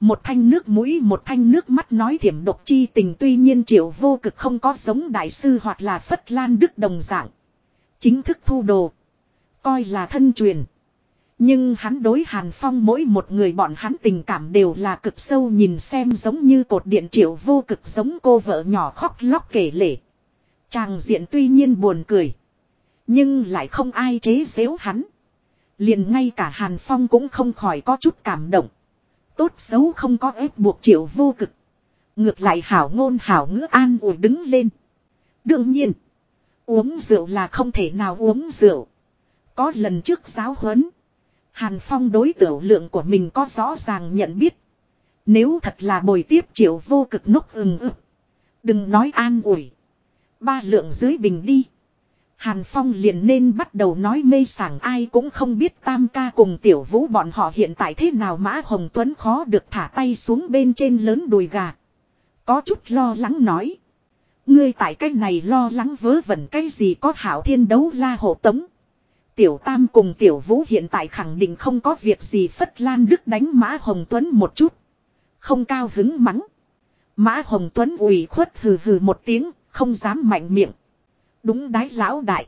Một thanh nước mũi, một thanh nước mắt nói thiểm độc chi tình tuy nhiên triệu vô cực không có giống đại sư hoặc là phất lan đức đồng dạng. Chính thức thu đồ. Coi là thân truyền. Nhưng hắn đối Hàn Phong mỗi một người bọn hắn tình cảm đều là cực sâu nhìn xem giống như cột điện triệu vô cực giống cô vợ nhỏ khóc lóc kể lể. Chàng diện tuy nhiên buồn cười. Nhưng lại không ai chế xếu hắn. Liền ngay cả Hàn Phong cũng không khỏi có chút cảm động. Tốt xấu không có ép buộc triệu vô cực. Ngược lại hảo ngôn hảo ngữ an ủi đứng lên. Đương nhiên. Uống rượu là không thể nào uống rượu. Có lần trước giáo huấn. Hàn Phong đối tiểu lượng của mình có rõ ràng nhận biết. Nếu thật là bồi tiếp triệu vô cực nốc ừng ực. Đừng nói an ủi. Ba lượng dưới bình đi. Hàn Phong liền nên bắt đầu nói mê sảng ai cũng không biết tam ca cùng tiểu vũ bọn họ hiện tại thế nào Mã Hồng Tuấn khó được thả tay xuống bên trên lớn đùi gà. Có chút lo lắng nói. Ngươi tại cái này lo lắng vớ vẩn cái gì có hảo thiên đấu la hộ tống. Tiểu Tam cùng Tiểu Vũ hiện tại khẳng định không có việc gì Phất Lan Đức đánh Mã Hồng Tuấn một chút. Không cao hứng mắng. Mã Hồng Tuấn ủy khuất hừ hừ một tiếng, không dám mạnh miệng. Đúng đái lão đại.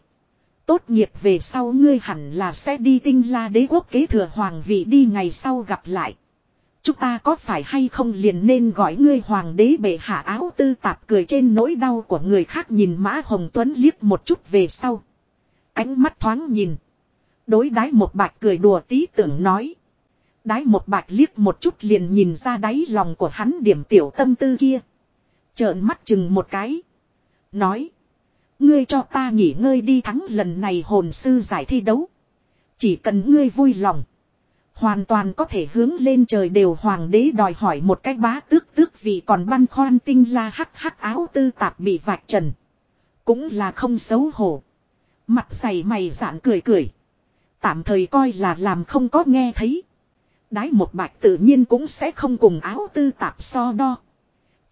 Tốt nghiệp về sau ngươi hẳn là sẽ đi tinh la đế quốc kế thừa hoàng vị đi ngày sau gặp lại. Chúng ta có phải hay không liền nên gọi ngươi hoàng đế bệ hạ áo tư tạp cười trên nỗi đau của người khác nhìn Mã Hồng Tuấn liếc một chút về sau. Ánh mắt thoáng nhìn. Đối đái một bạch cười đùa tí tưởng nói. Đái một bạch liếc một chút liền nhìn ra đáy lòng của hắn điểm tiểu tâm tư kia. Trợn mắt chừng một cái. Nói. Ngươi cho ta nghỉ ngơi đi thắng lần này hồn sư giải thi đấu. Chỉ cần ngươi vui lòng. Hoàn toàn có thể hướng lên trời đều hoàng đế đòi hỏi một cách bá tước tước vì còn băn khoan tinh la hắc hắc áo tư tạp bị vạch trần. Cũng là không xấu hổ. Mặt dày mày giãn cười cười. Tạm thời coi là làm không có nghe thấy. Đái một bạch tự nhiên cũng sẽ không cùng áo tư tạp so đo.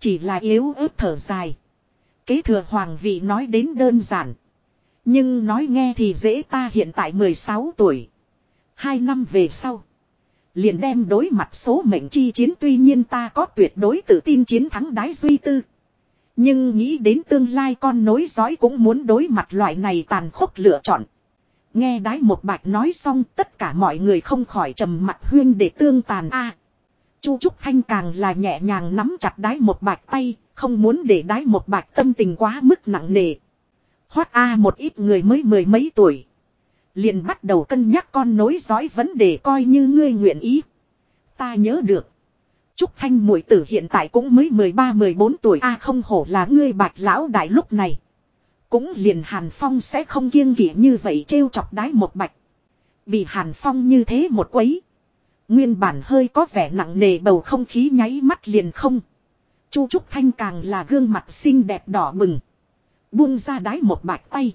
Chỉ là yếu ớt thở dài. Kế thừa hoàng vị nói đến đơn giản. Nhưng nói nghe thì dễ ta hiện tại 16 tuổi. Hai năm về sau. Liền đem đối mặt số mệnh chi chiến tuy nhiên ta có tuyệt đối tự tin chiến thắng đái duy tư. Nhưng nghĩ đến tương lai con nối dõi cũng muốn đối mặt loại này tàn khốc lựa chọn. Nghe đái một bạch nói xong tất cả mọi người không khỏi trầm mặt huyên để tương tàn a Chu Trúc Thanh càng là nhẹ nhàng nắm chặt đái một bạch tay, không muốn để đái một bạch tâm tình quá mức nặng nề. Hoát A một ít người mới mười mấy tuổi. Liền bắt đầu cân nhắc con nối dõi vấn đề coi như ngươi nguyện ý. Ta nhớ được. Trúc Thanh muội tử hiện tại cũng mới 13-14 tuổi a không hổ là ngươi bạch lão đại lúc này. Cũng liền Hàn Phong sẽ không kiêng kỵ như vậy trêu chọc đái một bạch. Bị Hàn Phong như thế một quấy. Nguyên bản hơi có vẻ nặng nề bầu không khí nháy mắt liền không. Chu Trúc Thanh càng là gương mặt xinh đẹp đỏ bừng. Buông ra đái một bạch tay.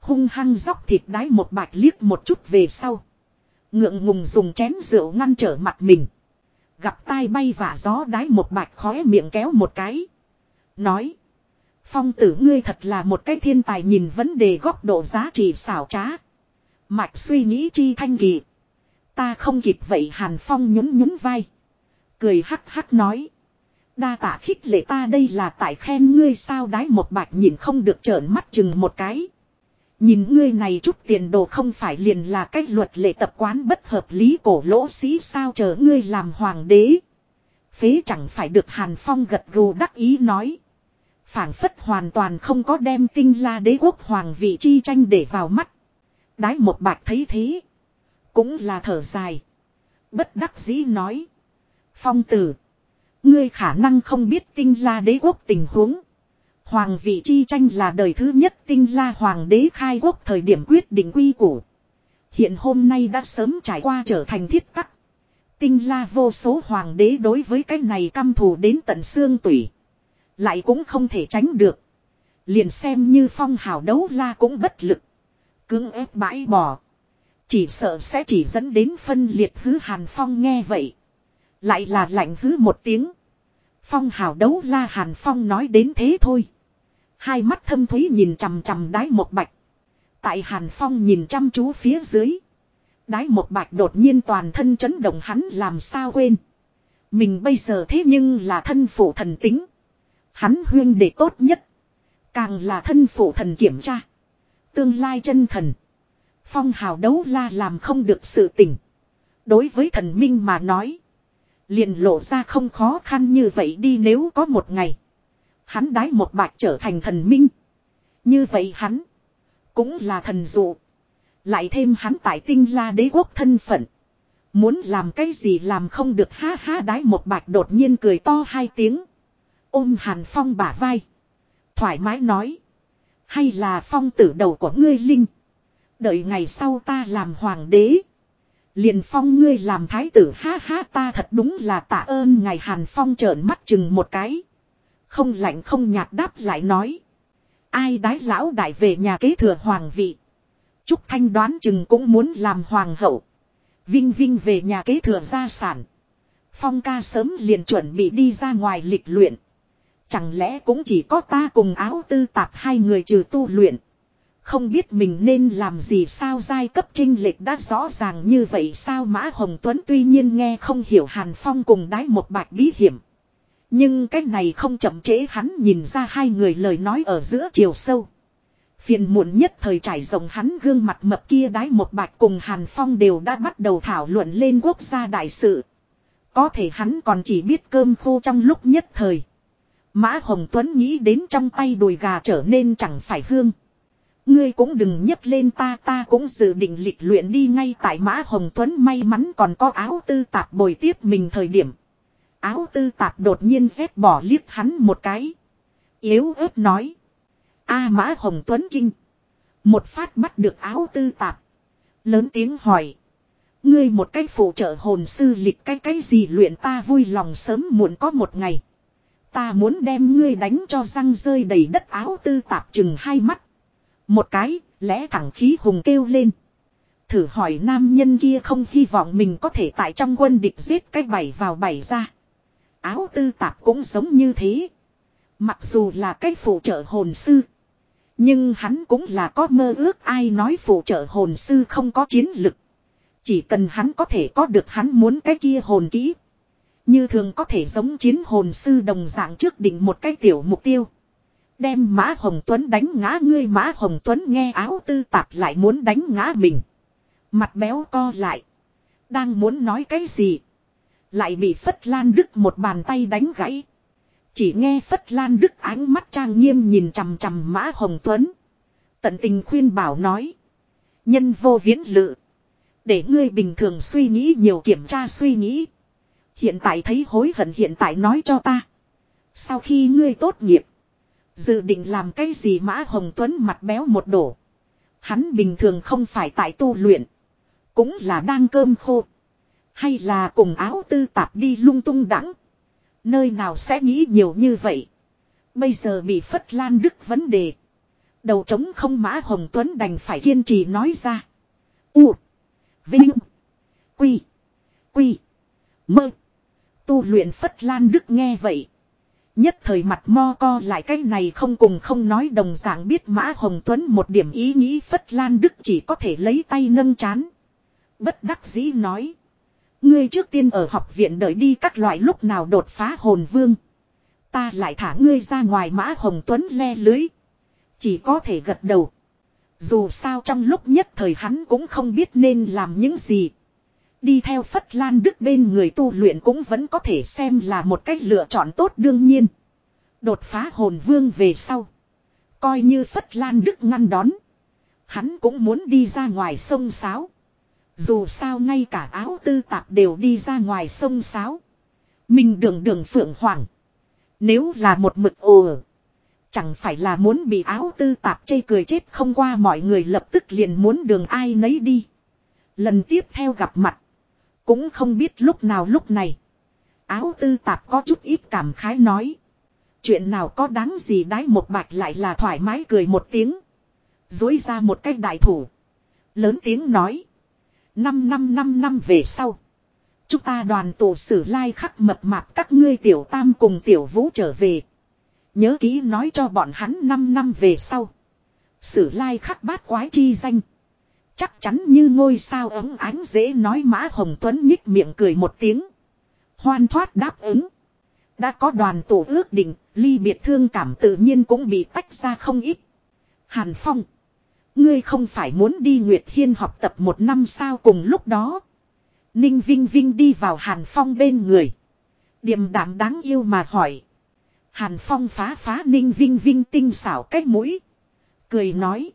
Hung hăng dóc thịt đái một bạch liếc một chút về sau. Ngượng ngùng dùng chén rượu ngăn trở mặt mình. Gặp tai bay vả gió đái một bạch khóe miệng kéo một cái. Nói. Phong tử ngươi thật là một cái thiên tài nhìn vấn đề góc độ giá trị xảo trá. Mạch suy nghĩ chi thanh kỳ. Ta không kịp vậy Hàn Phong nhún nhún vai. Cười hắc hắc nói. Đa tạ khích lệ ta đây là tại khen ngươi sao đái một bạch nhìn không được trợn mắt chừng một cái. Nhìn ngươi này chút tiền đồ không phải liền là cách luật lệ tập quán bất hợp lý cổ lỗ sĩ sao chờ ngươi làm hoàng đế. Phế chẳng phải được Hàn Phong gật gù đắc ý nói. phảng phất hoàn toàn không có đem tinh la đế quốc hoàng vị chi tranh để vào mắt. Đái một bạch thấy thế. Cũng là thở dài. Bất đắc dĩ nói. Phong tử. Ngươi khả năng không biết tinh la đế quốc tình huống. Hoàng vị chi tranh là đời thứ nhất tinh la hoàng đế khai quốc thời điểm quyết định quy củ. Hiện hôm nay đã sớm trải qua trở thành thiết tắc. Tinh la vô số hoàng đế đối với cái này căm thù đến tận xương tủy. Lại cũng không thể tránh được. Liền xem như phong hào đấu la cũng bất lực. cưỡng ép bãi bỏ. Chỉ sợ sẽ chỉ dẫn đến phân liệt hứ hàn phong nghe vậy. Lại là lạnh hứ một tiếng. Phong hào đấu la hàn phong nói đến thế thôi. Hai mắt thâm thúy nhìn chằm chằm đái một bạch. Tại hàn phong nhìn chăm chú phía dưới. Đái một bạch đột nhiên toàn thân chấn động hắn làm sao quên. Mình bây giờ thế nhưng là thân phụ thần tính. Hắn huyên để tốt nhất. Càng là thân phụ thần kiểm tra. Tương lai chân thần. Phong hào đấu la làm không được sự tỉnh. Đối với thần minh mà nói. Liền lộ ra không khó khăn như vậy đi nếu có một ngày. Hắn đái một bạch trở thành thần minh. Như vậy hắn. Cũng là thần dụ. Lại thêm hắn tại tinh la đế quốc thân phận. Muốn làm cái gì làm không được ha ha đái một bạch đột nhiên cười to hai tiếng. Ôm hàn phong bả vai. Thoải mái nói. Hay là phong tử đầu của ngươi linh. Đợi ngày sau ta làm hoàng đế. Liền phong ngươi làm thái tử, ha ha, ta thật đúng là tạ ơn ngài hàn phong trợn mắt chừng một cái. Không lạnh không nhạt đáp lại nói. Ai đái lão đại về nhà kế thừa hoàng vị. Trúc Thanh đoán chừng cũng muốn làm hoàng hậu. Vinh Vinh về nhà kế thừa gia sản. Phong ca sớm liền chuẩn bị đi ra ngoài lịch luyện. Chẳng lẽ cũng chỉ có ta cùng áo tư tạp hai người trừ tu luyện. Không biết mình nên làm gì sao giai cấp trinh lệch đã rõ ràng như vậy sao Mã Hồng Tuấn tuy nhiên nghe không hiểu Hàn Phong cùng đái một bạch bí hiểm. Nhưng cái này không chậm trễ hắn nhìn ra hai người lời nói ở giữa chiều sâu. Phiền muộn nhất thời trải rộng hắn gương mặt mập kia đái một bạch cùng Hàn Phong đều đã bắt đầu thảo luận lên quốc gia đại sự. Có thể hắn còn chỉ biết cơm khô trong lúc nhất thời. Mã Hồng Tuấn nghĩ đến trong tay đùi gà trở nên chẳng phải hương. Ngươi cũng đừng nhấc lên ta ta cũng dự định lịch luyện đi ngay tại Mã Hồng Tuấn may mắn còn có áo tư tạp bồi tiếp mình thời điểm. Áo tư tạp đột nhiên dép bỏ liếc hắn một cái. Yếu ớt nói. A Mã Hồng Tuấn Kinh. Một phát bắt được áo tư tạp. Lớn tiếng hỏi. Ngươi một cái phụ trợ hồn sư lịch cái cái gì luyện ta vui lòng sớm muộn có một ngày. Ta muốn đem ngươi đánh cho răng rơi đầy đất áo tư tạp chừng hai mắt. Một cái, lẽ thẳng khí hùng kêu lên. Thử hỏi nam nhân kia không hy vọng mình có thể tại trong quân địch giết cái bảy vào bảy ra. Áo tư tạp cũng giống như thế. Mặc dù là cái phụ trợ hồn sư. Nhưng hắn cũng là có mơ ước ai nói phụ trợ hồn sư không có chiến lực. Chỉ cần hắn có thể có được hắn muốn cái kia hồn kỹ. Như thường có thể giống chiến hồn sư đồng dạng trước định một cái tiểu mục tiêu. Đem Mã Hồng Tuấn đánh ngã, ngươi Mã Hồng Tuấn nghe áo tư tạp lại muốn đánh ngã mình. Mặt béo co lại. Đang muốn nói cái gì. Lại bị Phất Lan Đức một bàn tay đánh gãy. Chỉ nghe Phất Lan Đức ánh mắt trang nghiêm nhìn chằm chằm Mã Hồng Tuấn. Tận tình khuyên bảo nói. Nhân vô viễn lự. Để ngươi bình thường suy nghĩ nhiều kiểm tra suy nghĩ. Hiện tại thấy hối hận hiện tại nói cho ta. Sau khi ngươi tốt nghiệp. Dự định làm cái gì Mã Hồng Tuấn mặt béo một đổ. Hắn bình thường không phải tại tu luyện. Cũng là đang cơm khô. Hay là cùng áo tư tạp đi lung tung đắng. Nơi nào sẽ nghĩ nhiều như vậy. Bây giờ bị Phất Lan Đức vấn đề. Đầu trống không Mã Hồng Tuấn đành phải kiên trì nói ra. U. Vinh. Quy. Quy. Mơ. Tu luyện Phất Lan Đức nghe vậy. Nhất thời mặt mo co lại cái này không cùng không nói đồng dạng biết Mã Hồng Tuấn một điểm ý nghĩ Phất Lan Đức chỉ có thể lấy tay nâng chán. Bất đắc dĩ nói. Ngươi trước tiên ở học viện đợi đi các loại lúc nào đột phá hồn vương. Ta lại thả ngươi ra ngoài Mã Hồng Tuấn le lưới. Chỉ có thể gật đầu. Dù sao trong lúc nhất thời hắn cũng không biết nên làm những gì. Đi theo Phất Lan Đức bên người tu luyện cũng vẫn có thể xem là một cách lựa chọn tốt đương nhiên. Đột phá hồn vương về sau. Coi như Phất Lan Đức ngăn đón. Hắn cũng muốn đi ra ngoài sông Sáo. Dù sao ngay cả áo tư tạp đều đi ra ngoài sông Sáo. Mình đường đường phượng hoàng. Nếu là một mực ồ Chẳng phải là muốn bị áo tư tạp chê cười chết không qua mọi người lập tức liền muốn đường ai nấy đi. Lần tiếp theo gặp mặt. Cũng không biết lúc nào lúc này. Áo tư tạp có chút ít cảm khái nói. Chuyện nào có đáng gì đái một bạch lại là thoải mái cười một tiếng. Dối ra một cách đại thủ. Lớn tiếng nói. Năm năm năm năm về sau. Chúng ta đoàn tổ sử lai khắc mập mạp các ngươi tiểu tam cùng tiểu vũ trở về. Nhớ kỹ nói cho bọn hắn năm năm về sau. Sử lai khắc bát quái chi danh. Chắc chắn như ngôi sao ấm ánh dễ nói Mã Hồng Tuấn nhích miệng cười một tiếng. Hoan thoát đáp ứng. Đã có đoàn tổ ước định, ly biệt thương cảm tự nhiên cũng bị tách ra không ít. Hàn Phong. Ngươi không phải muốn đi Nguyệt Hiên học tập một năm sao cùng lúc đó. Ninh Vinh Vinh đi vào Hàn Phong bên người. Điềm đạm đáng yêu mà hỏi. Hàn Phong phá phá Ninh Vinh Vinh tinh xảo cái mũi. Cười nói.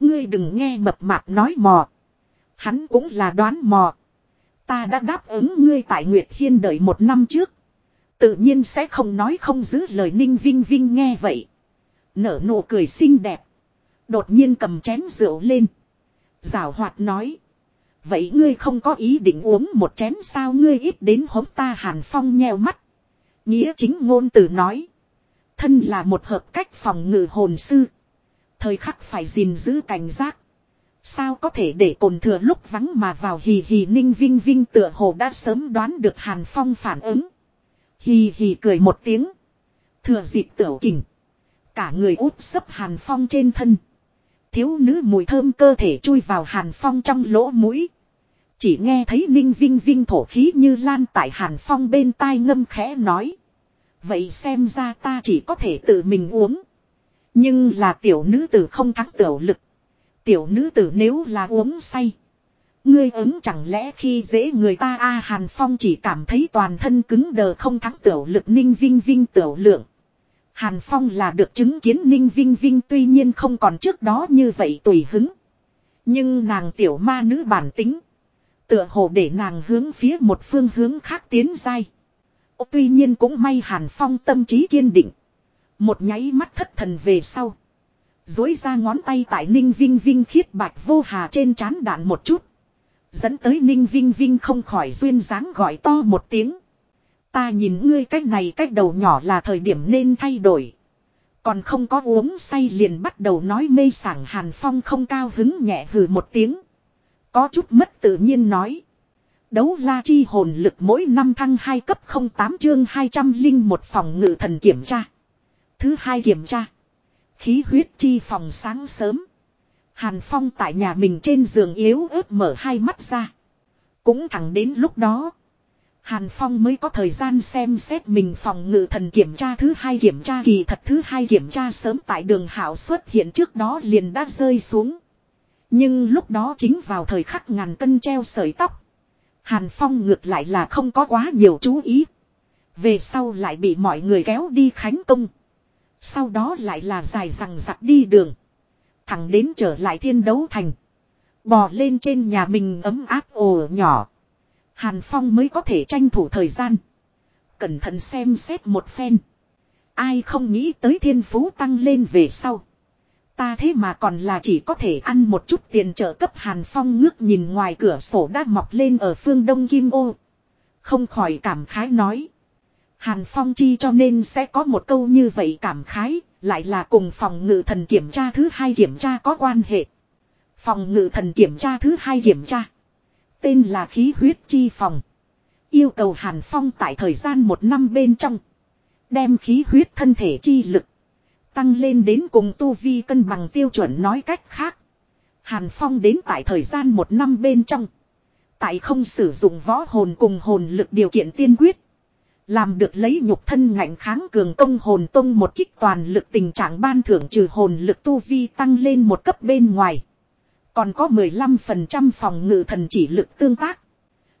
Ngươi đừng nghe mập mạp nói mò. Hắn cũng là đoán mò. Ta đã đáp ứng ngươi tại Nguyệt Hiên đợi một năm trước. Tự nhiên sẽ không nói không giữ lời Ninh Vinh Vinh nghe vậy. Nở nụ cười xinh đẹp. Đột nhiên cầm chén rượu lên. Giảo hoạt nói. Vậy ngươi không có ý định uống một chén sao ngươi ít đến hống ta Hàn Phong nheo mắt. Nghĩa chính ngôn từ nói. Thân là một hợp cách phòng ngự hồn sư. Thời khắc phải gìn giữ cảnh giác. Sao có thể để cồn thừa lúc vắng mà vào hì hì ninh vinh vinh tựa hồ đã sớm đoán được Hàn Phong phản ứng. Hì hì cười một tiếng. Thừa dịp tiểu kình. Cả người úp sấp Hàn Phong trên thân. Thiếu nữ mùi thơm cơ thể chui vào Hàn Phong trong lỗ mũi. Chỉ nghe thấy ninh vinh vinh thổ khí như lan tại Hàn Phong bên tai ngâm khẽ nói. Vậy xem ra ta chỉ có thể tự mình uống. Nhưng là tiểu nữ tử không thắng tiểu lực. Tiểu nữ tử nếu là uống say. Ngươi ứng chẳng lẽ khi dễ người ta a Hàn Phong chỉ cảm thấy toàn thân cứng đờ không thắng tiểu lực ninh vinh vinh tiểu lượng. Hàn Phong là được chứng kiến ninh vinh vinh tuy nhiên không còn trước đó như vậy tùy hứng. Nhưng nàng tiểu ma nữ bản tính. Tựa hồ để nàng hướng phía một phương hướng khác tiến dai. Tuy nhiên cũng may Hàn Phong tâm trí kiên định. Một nháy mắt thất thần về sau. Dối ra ngón tay tại Ninh Vinh Vinh khiết bạch vô hà trên trán đạn một chút. Dẫn tới Ninh Vinh Vinh không khỏi duyên dáng gọi to một tiếng. Ta nhìn ngươi cách này cách đầu nhỏ là thời điểm nên thay đổi. Còn không có uống say liền bắt đầu nói mê sảng Hàn Phong không cao hứng nhẹ hừ một tiếng. Có chút mất tự nhiên nói. Đấu la chi hồn lực mỗi năm thăng 2 cấp 08 chương 200 linh một phòng ngự thần kiểm tra. Thứ hai kiểm tra. Khí huyết chi phòng sáng sớm. Hàn Phong tại nhà mình trên giường yếu ớt mở hai mắt ra. Cũng thẳng đến lúc đó. Hàn Phong mới có thời gian xem xét mình phòng ngự thần kiểm tra thứ hai kiểm tra kỳ thật thứ hai kiểm tra sớm tại đường hảo xuất hiện trước đó liền đã rơi xuống. Nhưng lúc đó chính vào thời khắc ngàn cân treo sợi tóc. Hàn Phong ngược lại là không có quá nhiều chú ý. Về sau lại bị mọi người kéo đi khánh công. Sau đó lại là dài rằng giặc đi đường. Thẳng đến trở lại thiên đấu thành. Bò lên trên nhà mình ấm áp ồ nhỏ. Hàn Phong mới có thể tranh thủ thời gian. Cẩn thận xem xét một phen. Ai không nghĩ tới thiên phú tăng lên về sau. Ta thế mà còn là chỉ có thể ăn một chút tiền trợ cấp Hàn Phong ngước nhìn ngoài cửa sổ đã mọc lên ở phương Đông Kim Ô. Không khỏi cảm khái nói. Hàn Phong chi cho nên sẽ có một câu như vậy cảm khái, lại là cùng phòng ngự thần kiểm tra thứ hai kiểm tra có quan hệ. Phòng ngự thần kiểm tra thứ hai kiểm tra. Tên là khí huyết chi phòng. Yêu cầu Hàn Phong tại thời gian một năm bên trong. Đem khí huyết thân thể chi lực. Tăng lên đến cùng tu vi cân bằng tiêu chuẩn nói cách khác. Hàn Phong đến tại thời gian một năm bên trong. Tại không sử dụng võ hồn cùng hồn lực điều kiện tiên quyết. Làm được lấy nhục thân ngạnh kháng cường công hồn tông một kích toàn lực tình trạng ban thưởng trừ hồn lực tu vi tăng lên một cấp bên ngoài. Còn có 15% phòng ngự thần chỉ lực tương tác.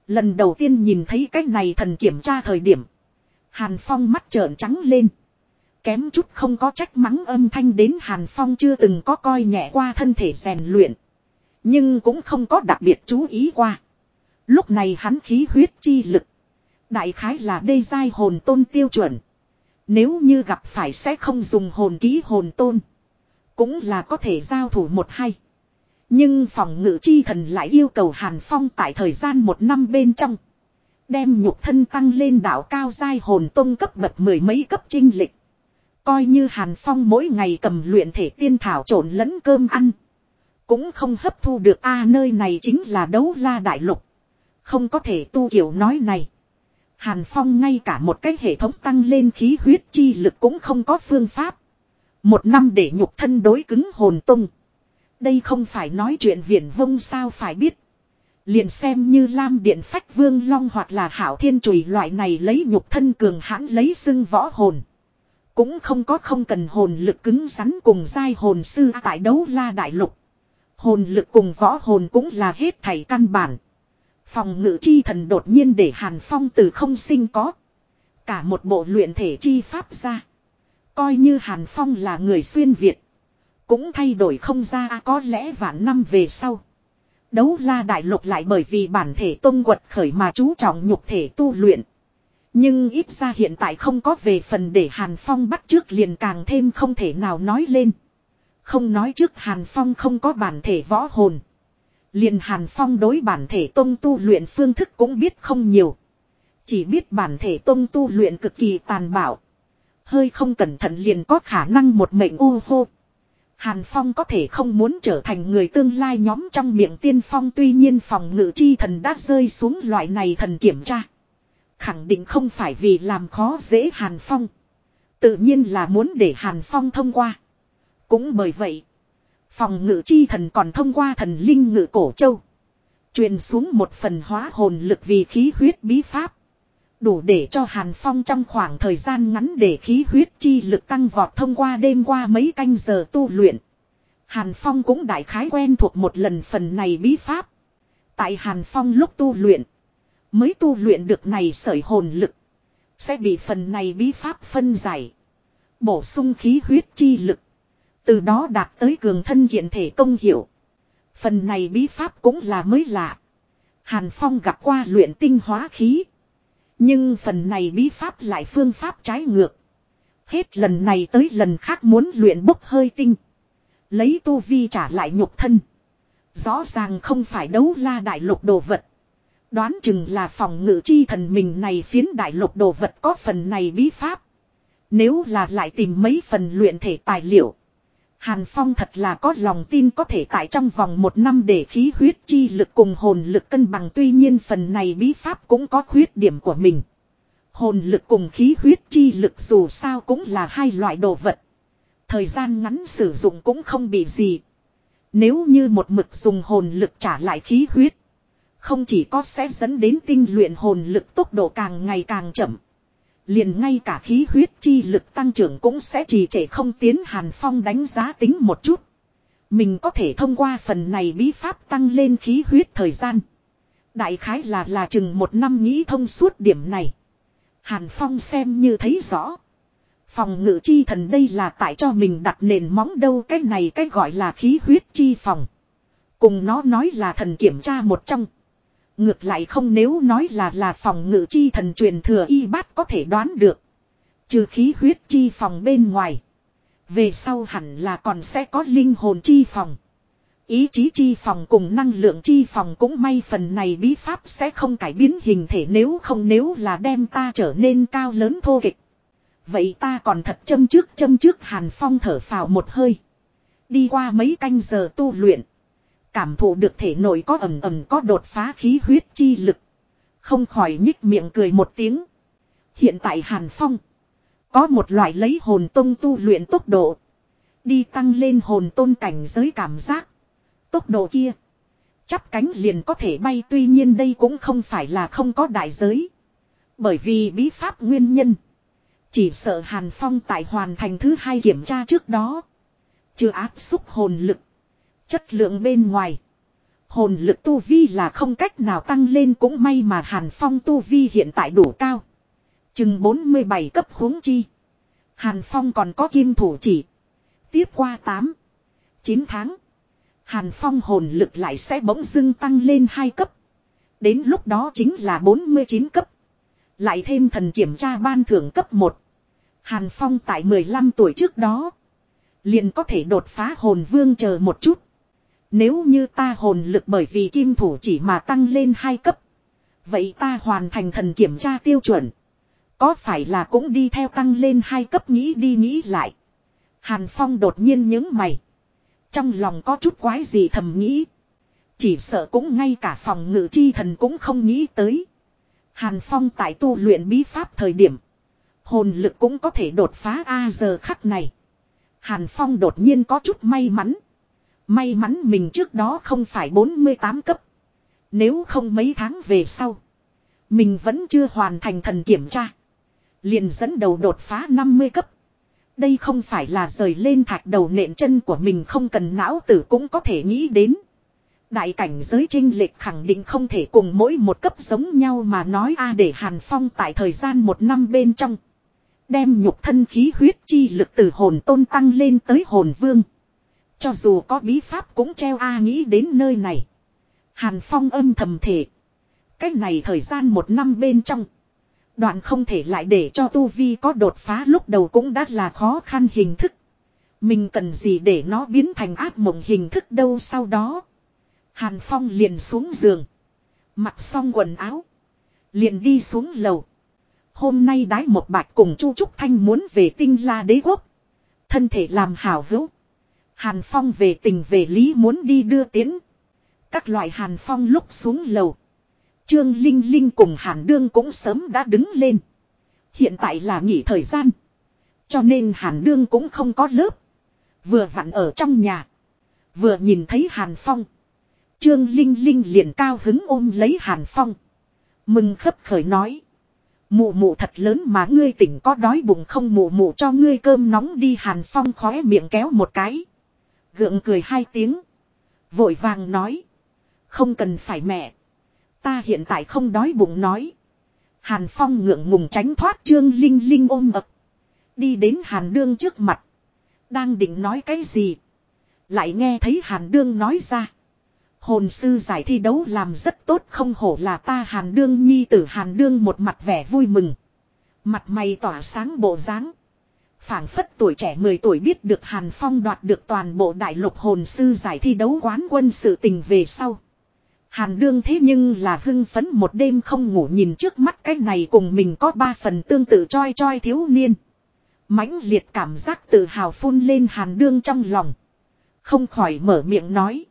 Lần đầu tiên nhìn thấy cái này thần kiểm tra thời điểm. Hàn Phong mắt trợn trắng lên. Kém chút không có trách mắng âm thanh đến Hàn Phong chưa từng có coi nhẹ qua thân thể rèn luyện. Nhưng cũng không có đặc biệt chú ý qua. Lúc này hắn khí huyết chi lực. Đại khái là đê giai hồn tôn tiêu chuẩn. Nếu như gặp phải sẽ không dùng hồn ký hồn tôn. Cũng là có thể giao thủ một hay. Nhưng phòng ngự chi thần lại yêu cầu Hàn Phong tại thời gian một năm bên trong. Đem nhục thân tăng lên đảo cao giai hồn tôn cấp bậc mười mấy cấp trinh lịch. Coi như Hàn Phong mỗi ngày cầm luyện thể tiên thảo trộn lẫn cơm ăn. Cũng không hấp thu được, a, nơi này chính là đấu la đại lục. Không có thể tu kiểu nói này. Hàn Phong ngay cả một cái hệ thống tăng lên khí huyết chi lực cũng không có phương pháp. Một năm để nhục thân đối cứng hồn tung. Đây không phải nói chuyện viển vông sao phải biết. Liền xem như Lam Điện Phách Vương Long hoặc là Hảo Thiên Chùy loại này lấy nhục thân cường hãn lấy xưng võ hồn. Cũng không có không cần hồn lực cứng rắn cùng giai hồn sư tại đấu la đại lục. Hồn lực cùng võ hồn cũng là hết thảy căn bản. Phòng ngự chi thần đột nhiên để Hàn Phong từ không sinh có. Cả một bộ luyện thể chi pháp ra. Coi như Hàn Phong là người xuyên Việt. Cũng thay đổi không ra à, có lẽ vạn năm về sau. Đấu la đại lục lại bởi vì bản thể tôn quật khởi mà chú trọng nhục thể tu luyện. Nhưng ít ra hiện tại không có về phần để Hàn Phong bắt trước liền càng thêm không thể nào nói lên. Không nói trước Hàn Phong không có bản thể võ hồn. Liền Hàn Phong đối bản thể tông tu luyện phương thức cũng biết không nhiều. Chỉ biết bản thể tông tu luyện cực kỳ tàn bạo. Hơi không cẩn thận liền có khả năng một mệnh u hô. Hàn Phong có thể không muốn trở thành người tương lai nhóm trong miệng tiên phong, tuy nhiên phòng ngự chi thần đã rơi xuống loại này thần kiểm tra. Khẳng định không phải vì làm khó dễ Hàn Phong. Tự nhiên là muốn để Hàn Phong thông qua. Cũng bởi vậy. Phòng ngự chi thần còn thông qua thần linh ngự cổ châu. truyền xuống một phần hóa hồn lực vì khí huyết bí pháp. Đủ để cho Hàn Phong trong khoảng thời gian ngắn để khí huyết chi lực tăng vọt thông qua đêm qua mấy canh giờ tu luyện. Hàn Phong cũng đại khái quen thuộc một lần phần này bí pháp. Tại Hàn Phong lúc tu luyện. Mới tu luyện được này sởi hồn lực. Sẽ bị phần này bí pháp phân giải. Bổ sung khí huyết chi lực. Từ đó đạt tới cường thân hiện thể công hiệu. Phần này bí pháp cũng là mới lạ. Hàn Phong gặp qua luyện tinh hóa khí. Nhưng phần này bí pháp lại phương pháp trái ngược. Hết lần này tới lần khác muốn luyện bốc hơi tinh. Lấy tu vi trả lại nhục thân. Rõ ràng không phải đấu la đại lục đồ vật. Đoán chừng là phòng ngự chi thần mình này phiến đại lục đồ vật có phần này bí pháp. Nếu là lại tìm mấy phần luyện thể tài liệu. Hàn Phong thật là có lòng tin có thể tại trong vòng một năm để khí huyết chi lực cùng hồn lực cân bằng tuy nhiên phần này bí pháp cũng có khuyết điểm của mình. Hồn lực cùng khí huyết chi lực dù sao cũng là hai loại đồ vật. Thời gian ngắn sử dụng cũng không bị gì. Nếu như một mực dùng hồn lực trả lại khí huyết. Không chỉ có sẽ dẫn đến tinh luyện hồn lực tốc độ càng ngày càng chậm. Liền ngay cả khí huyết chi lực tăng trưởng cũng sẽ trì trệ không tiến Hàn Phong đánh giá tính một chút. Mình có thể thông qua phần này bí pháp tăng lên khí huyết thời gian. Đại khái là là chừng một năm nghĩ thông suốt điểm này. Hàn Phong xem như thấy rõ. Phòng ngự chi thần đây là tại cho mình đặt nền móng đâu, cái này cái gọi là khí huyết chi phòng. Cùng nó nói là thần kiểm tra một trong. Ngược lại không nếu nói là là phòng ngự chi thần truyền thừa y bát có thể đoán được. Trừ khí huyết chi phòng bên ngoài. Về sau hẳn là còn sẽ có linh hồn chi phòng. Ý chí chi phòng cùng năng lượng chi phòng cũng may phần này bí pháp sẽ không cải biến hình thể nếu không nếu là đem ta trở nên cao lớn thô kịch. Vậy ta còn thật châm trước châm trước hàn phong thở phào một hơi. Đi qua mấy canh giờ tu luyện. Cảm thụ được thể nội có ẩm ẩm có đột phá khí huyết chi lực. Không khỏi nhích miệng cười một tiếng. Hiện tại hàn phong. Có một loại lấy hồn tông tu luyện tốc độ. Đi tăng lên hồn tôn cảnh giới cảm giác. Tốc độ kia. Chắp cánh liền có thể bay, tuy nhiên đây cũng không phải là không có đại giới. Bởi vì bí pháp nguyên nhân. Chỉ sợ Hàn Phong tại hoàn thành thứ hai kiểm tra trước đó. Chưa áp xúc hồn lực. Chất lượng bên ngoài. Hồn lực tu vi là không cách nào tăng lên cũng may mà Hàn Phong tu vi hiện tại đủ cao. Chừng 47 cấp huống chi. Hàn Phong còn có kim thủ chỉ. Tiếp qua 8. 9 tháng. Hàn Phong hồn lực lại sẽ bỗng dưng tăng lên 2 cấp. Đến lúc đó chính là 49 cấp. Lại thêm thần kiểm tra ban thưởng cấp 1. Hàn Phong tại 15 tuổi trước đó. Liền có thể đột phá hồn vương chờ một chút. Nếu như ta hồn lực bởi vì kim thủ chỉ mà tăng lên 2 cấp. Vậy ta hoàn thành thần kiểm tra tiêu chuẩn. Có phải là cũng đi theo tăng lên 2 cấp nghĩ đi nghĩ lại. Hàn Phong đột nhiên những mày. Trong lòng có chút quái gì thầm nghĩ. Chỉ sợ cũng ngay cả phòng ngự chi thần cũng không nghĩ tới. Hàn Phong tại tu luyện bí pháp thời điểm. Hồn lực cũng có thể đột phá A giờ khắc này. Hàn Phong đột nhiên có chút may mắn. May mắn mình trước đó không phải 48 cấp. Nếu không mấy tháng về sau. Mình vẫn chưa hoàn thành thần kiểm tra. Liền dẫn đầu đột phá 50 cấp. Đây không phải là rời lên thạch đầu nện chân của mình không cần não tử cũng có thể nghĩ đến. Đại cảnh giới trinh lệch khẳng định không thể cùng mỗi một cấp giống nhau mà nói a để Hàn Phong tại thời gian một năm bên trong. Đem nhục thân khí huyết chi lực từ hồn tôn tăng lên tới hồn vương. Cho dù có bí pháp cũng treo A nghĩ đến nơi này. Hàn Phong âm thầm thể. Cách này thời gian một năm bên trong. Đoạn không thể lại để cho Tu Vi có đột phá lúc đầu cũng đã là khó khăn hình thức. Mình cần gì để nó biến thành áp mộng hình thức đâu sau đó. Hàn Phong liền xuống giường. Mặc xong quần áo. Liền đi xuống lầu. Hôm nay đái một bạch cùng Chu Trúc Thanh muốn về tinh la đế quốc. Thân thể làm hảo hữu. Hàn Phong về tình về lý muốn đi đưa tiến. Các loại Hàn Phong lúc xuống lầu. Trương Linh Linh cùng Hàn Đương cũng sớm đã đứng lên. Hiện tại là nghỉ thời gian. Cho nên Hàn Đương cũng không có lớp. Vừa vặn ở trong nhà. Vừa nhìn thấy Hàn Phong. Trương Linh Linh liền cao hứng ôm lấy Hàn Phong. Mừng khấp khởi nói. Mụ mụ thật lớn mà ngươi tỉnh có đói bụng không mụ mụ cho ngươi cơm nóng đi Hàn Phong khóe miệng kéo một cái. Gượng cười hai tiếng. Vội vàng nói. Không cần phải mẹ. Ta hiện tại không đói bụng nói. Hàn Phong ngượng ngùng tránh thoát Trương Linh Linh ôm ập. Đi đến Hàn Đương trước mặt. Đang định nói cái gì. Lại nghe thấy Hàn Đương nói ra. Hồn sư giải thi đấu làm rất tốt không hổ là ta Hàn Đương nhi tử Hàn Đương một mặt vẻ vui mừng. Mặt mày tỏa sáng bộ dáng phảng phất tuổi trẻ 10 tuổi biết được Hàn Phong đoạt được toàn bộ đại lục hồn sư giải thi đấu quán quân sự tình về sau. Hàn đương thế nhưng là hưng phấn một đêm không ngủ nhìn trước mắt cái này cùng mình có ba phần tương tự choi choi thiếu niên. mãnh liệt cảm giác tự hào phun lên hàn đương trong lòng. Không khỏi mở miệng nói.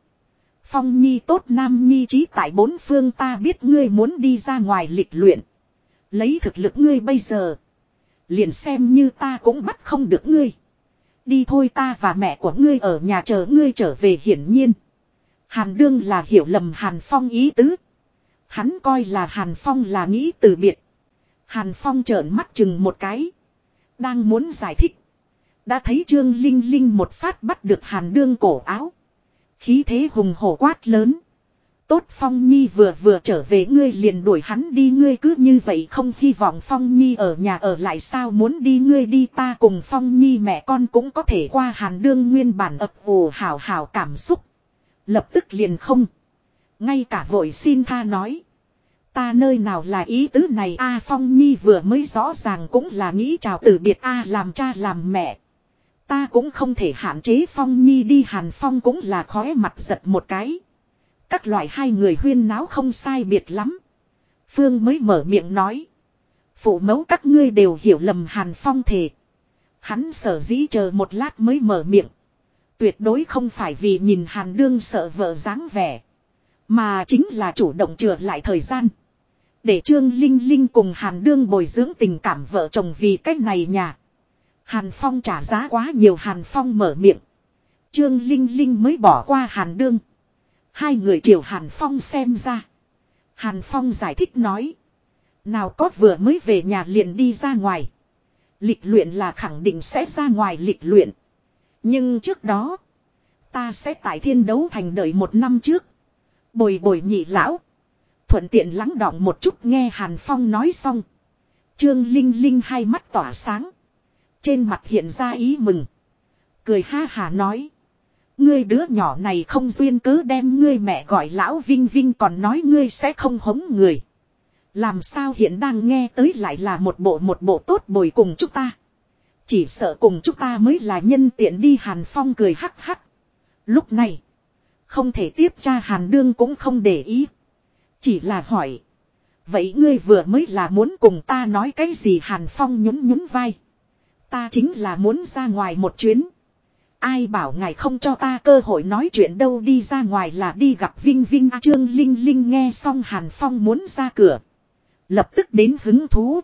Phong nhi tốt nam nhi trí tại bốn phương ta biết ngươi muốn đi ra ngoài lịch luyện. Lấy thực lực ngươi bây giờ. Liền xem như ta cũng bắt không được ngươi. Đi thôi ta và mẹ của ngươi ở nhà chờ ngươi trở về hiển nhiên. Hàn đương là hiểu lầm Hàn Phong ý tứ. Hắn coi là Hàn Phong là nghĩ từ biệt. Hàn Phong trợn mắt chừng một cái. Đang muốn giải thích. Đã thấy Trương Linh Linh một phát bắt được Hàn đương cổ áo. Khí thế hùng hổ quát lớn. Tốt Phong Nhi vừa vừa trở về ngươi liền đuổi hắn đi, ngươi cứ như vậy không hy vọng Phong Nhi ở nhà ở lại sao muốn đi ngươi đi, ta cùng Phong Nhi mẹ con cũng có thể qua hàn đương nguyên bản ập ồ hào hào cảm xúc. Lập tức liền không. Ngay cả vội xin tha nói. Ta nơi nào là ý tứ này a, Phong Nhi vừa mới rõ ràng cũng là nghĩ chào từ biệt a, làm cha, làm mẹ. Ta cũng không thể hạn chế Phong Nhi đi Hàn Phong cũng là khóe mặt giật một cái. Các loại hai người huyên náo không sai biệt lắm. Phương mới mở miệng nói. Phụ mẫu các ngươi đều hiểu lầm Hàn Phong thề. Hắn sở dĩ chờ một lát mới mở miệng. Tuyệt đối không phải vì nhìn Hàn Đương sợ vợ dáng vẻ. Mà chính là chủ động chừa lại thời gian. Để Trương Linh Linh cùng Hàn Đương bồi dưỡng tình cảm vợ chồng vì cách này nhà. Hàn Phong trả giá quá nhiều Hàn Phong mở miệng. Trương Linh Linh mới bỏ qua Hàn Đương. Hai người chiều Hàn Phong xem ra. Hàn Phong giải thích nói. Nào có vừa mới về nhà liền đi ra ngoài. Lịch luyện là khẳng định sẽ ra ngoài lịch luyện. Nhưng trước đó. Ta sẽ tại thiên đấu thành đợi một năm trước. Bồi bồi nhị lão. Thuận tiện lắng đọng một chút nghe Hàn Phong nói xong. Trương Linh Linh hai mắt tỏa sáng. Trên mặt hiện ra ý mừng. Cười ha hà nói. Ngươi đứa nhỏ này không duyên cứ đem ngươi mẹ gọi lão Vinh Vinh còn nói ngươi sẽ không hống người. Làm sao hiện đang nghe tới lại là một bộ một bộ tốt bồi cùng chúng ta. Chỉ sợ cùng chúng ta mới là nhân tiện đi Hàn Phong cười hắc hắc. Lúc này. Không thể tiếp cha Hàn Đương cũng không để ý. Chỉ là hỏi. Vậy ngươi vừa mới là muốn cùng ta nói cái gì Hàn Phong nhún nhún vai. Ta chính là muốn ra ngoài một chuyến. Ai bảo ngài không cho ta cơ hội nói chuyện đâu đi ra ngoài là đi gặp Vinh Vinh A Trương Linh Linh nghe xong Hàn Phong muốn ra cửa. Lập tức đến hứng thú.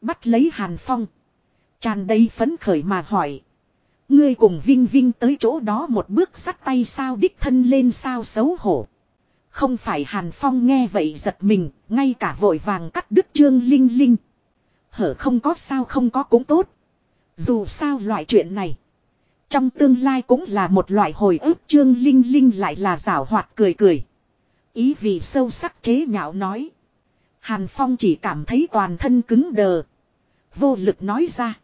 Bắt lấy Hàn Phong. Tràn đầy phấn khởi mà hỏi. Ngươi cùng Vinh Vinh tới chỗ đó một bước sắt tay sao đích thân lên sao xấu hổ. Không phải Hàn Phong nghe vậy giật mình, ngay cả vội vàng cắt đứt Trương Linh Linh. Hở không có sao không có cũng tốt. Dù sao loại chuyện này. Trong tương lai cũng là một loại hồi ức, Trương Linh Linh lại là rảo hoạt cười cười. Ý vì sâu sắc chế nhạo nói. Hàn Phong chỉ cảm thấy toàn thân cứng đờ. Vô lực nói ra.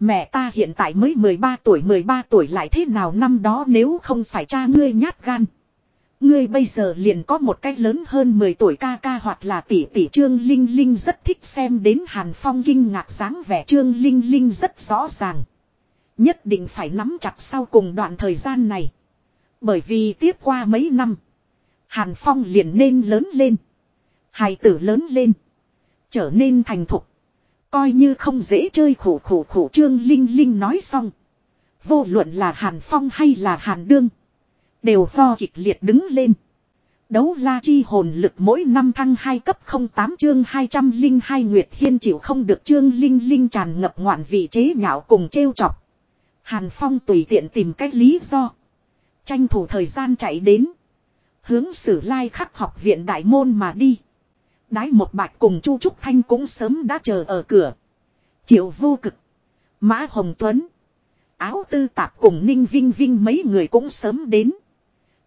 Mẹ ta hiện tại mới 13 tuổi 13 tuổi lại thế nào năm đó nếu không phải cha ngươi nhát gan. Ngươi bây giờ liền có một cách lớn hơn 10 tuổi ca ca hoặc là tỷ tỷ Trương Linh Linh rất thích xem đến Hàn Phong kinh ngạc dáng vẻ Trương Linh Linh rất rõ ràng. Nhất định phải nắm chặt sau cùng đoạn thời gian này. Bởi vì tiếp qua mấy năm. Hàn Phong liền nên lớn lên. Hài tử lớn lên. Trở nên thành thục. Coi như không dễ chơi khổ khổ khổ Trương Linh Linh nói xong. Vô luận là Hàn Phong hay là Hàn Đương. Đều ho kịch liệt đứng lên. Đấu la chi hồn lực mỗi năm thăng 2 cấp 08 chương 202 Nguyệt Hiên chịu không được chương Linh Linh tràn ngập ngoạn vị chế nhạo cùng trêu chọc. Hàn Phong tùy tiện tìm cách lý do. Tranh thủ thời gian chạy đến. Hướng sử lai khắc học viện đại môn mà đi. Đái một bạch cùng Chu Trúc Thanh cũng sớm đã chờ ở cửa. Triệu vô cực. Mã Hồng Tuấn. Áo tư tạp cùng Ninh Vinh Vinh mấy người cũng sớm đến.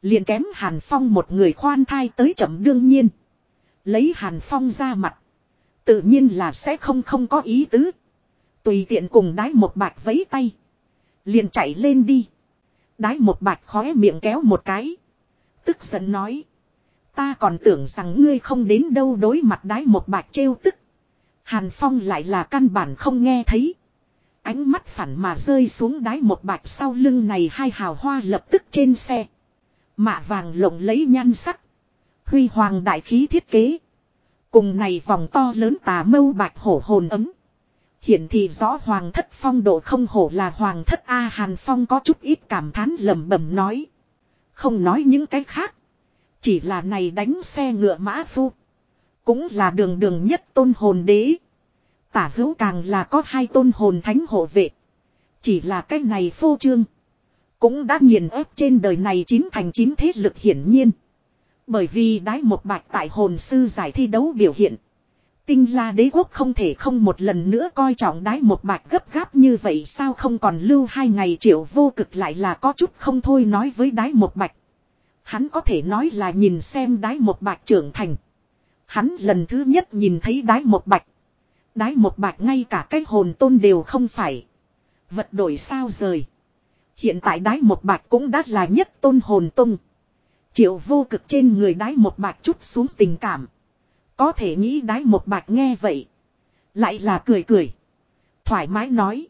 Liền kém Hàn Phong một người khoan thai tới chậm đương nhiên. Lấy Hàn Phong ra mặt. Tự nhiên là sẽ không không có ý tứ. Tùy tiện cùng đái một bạch vấy tay. Liền chạy lên đi. Đái một bạch khóe miệng kéo một cái. Tức giận nói. Ta còn tưởng rằng ngươi không đến đâu đối mặt đái một bạch trêu tức. Hàn Phong lại là căn bản không nghe thấy. Ánh mắt phản mà rơi xuống đái một bạch sau lưng này hai hào hoa lập tức trên xe. Mạ vàng lộng lấy nhan sắc. Huy hoàng đại khí thiết kế. Cùng này vòng to lớn tà mâu bạch hổ hồn ấm. Hiện thì rõ hoàng thất phong độ không hổ là hoàng thất A Hàn Phong có chút ít cảm thán lẩm bẩm nói. Không nói những cái khác. Chỉ là này đánh xe ngựa mã phu. Cũng là đường đường nhất tôn hồn đế. Tả hữu càng là có hai tôn hồn thánh hộ vệ. Chỉ là cái này phô trương. Cũng đã nghiền ép trên đời này chín thành chín thế lực hiển nhiên. Bởi vì đái một bạch tại hồn sư giải thi đấu biểu hiện. Tinh la đế quốc không thể không một lần nữa coi trọng đái một bạch gấp gáp như vậy sao không còn lưu hai ngày triệu vô cực lại là có chút không thôi nói với đái một bạch. Hắn có thể nói là nhìn xem đái một bạch trưởng thành. Hắn lần thứ nhất nhìn thấy đái một bạch. Đái một bạch ngay cả cái hồn tôn đều không phải. Vật đổi sao rời. Hiện tại đái một bạch cũng đã là nhất tôn hồn tung. Triệu vô cực trên người đái một bạch chút xuống tình cảm. Có thể nghĩ đái một bạch nghe vậy. Lại là cười cười. Thoải mái nói.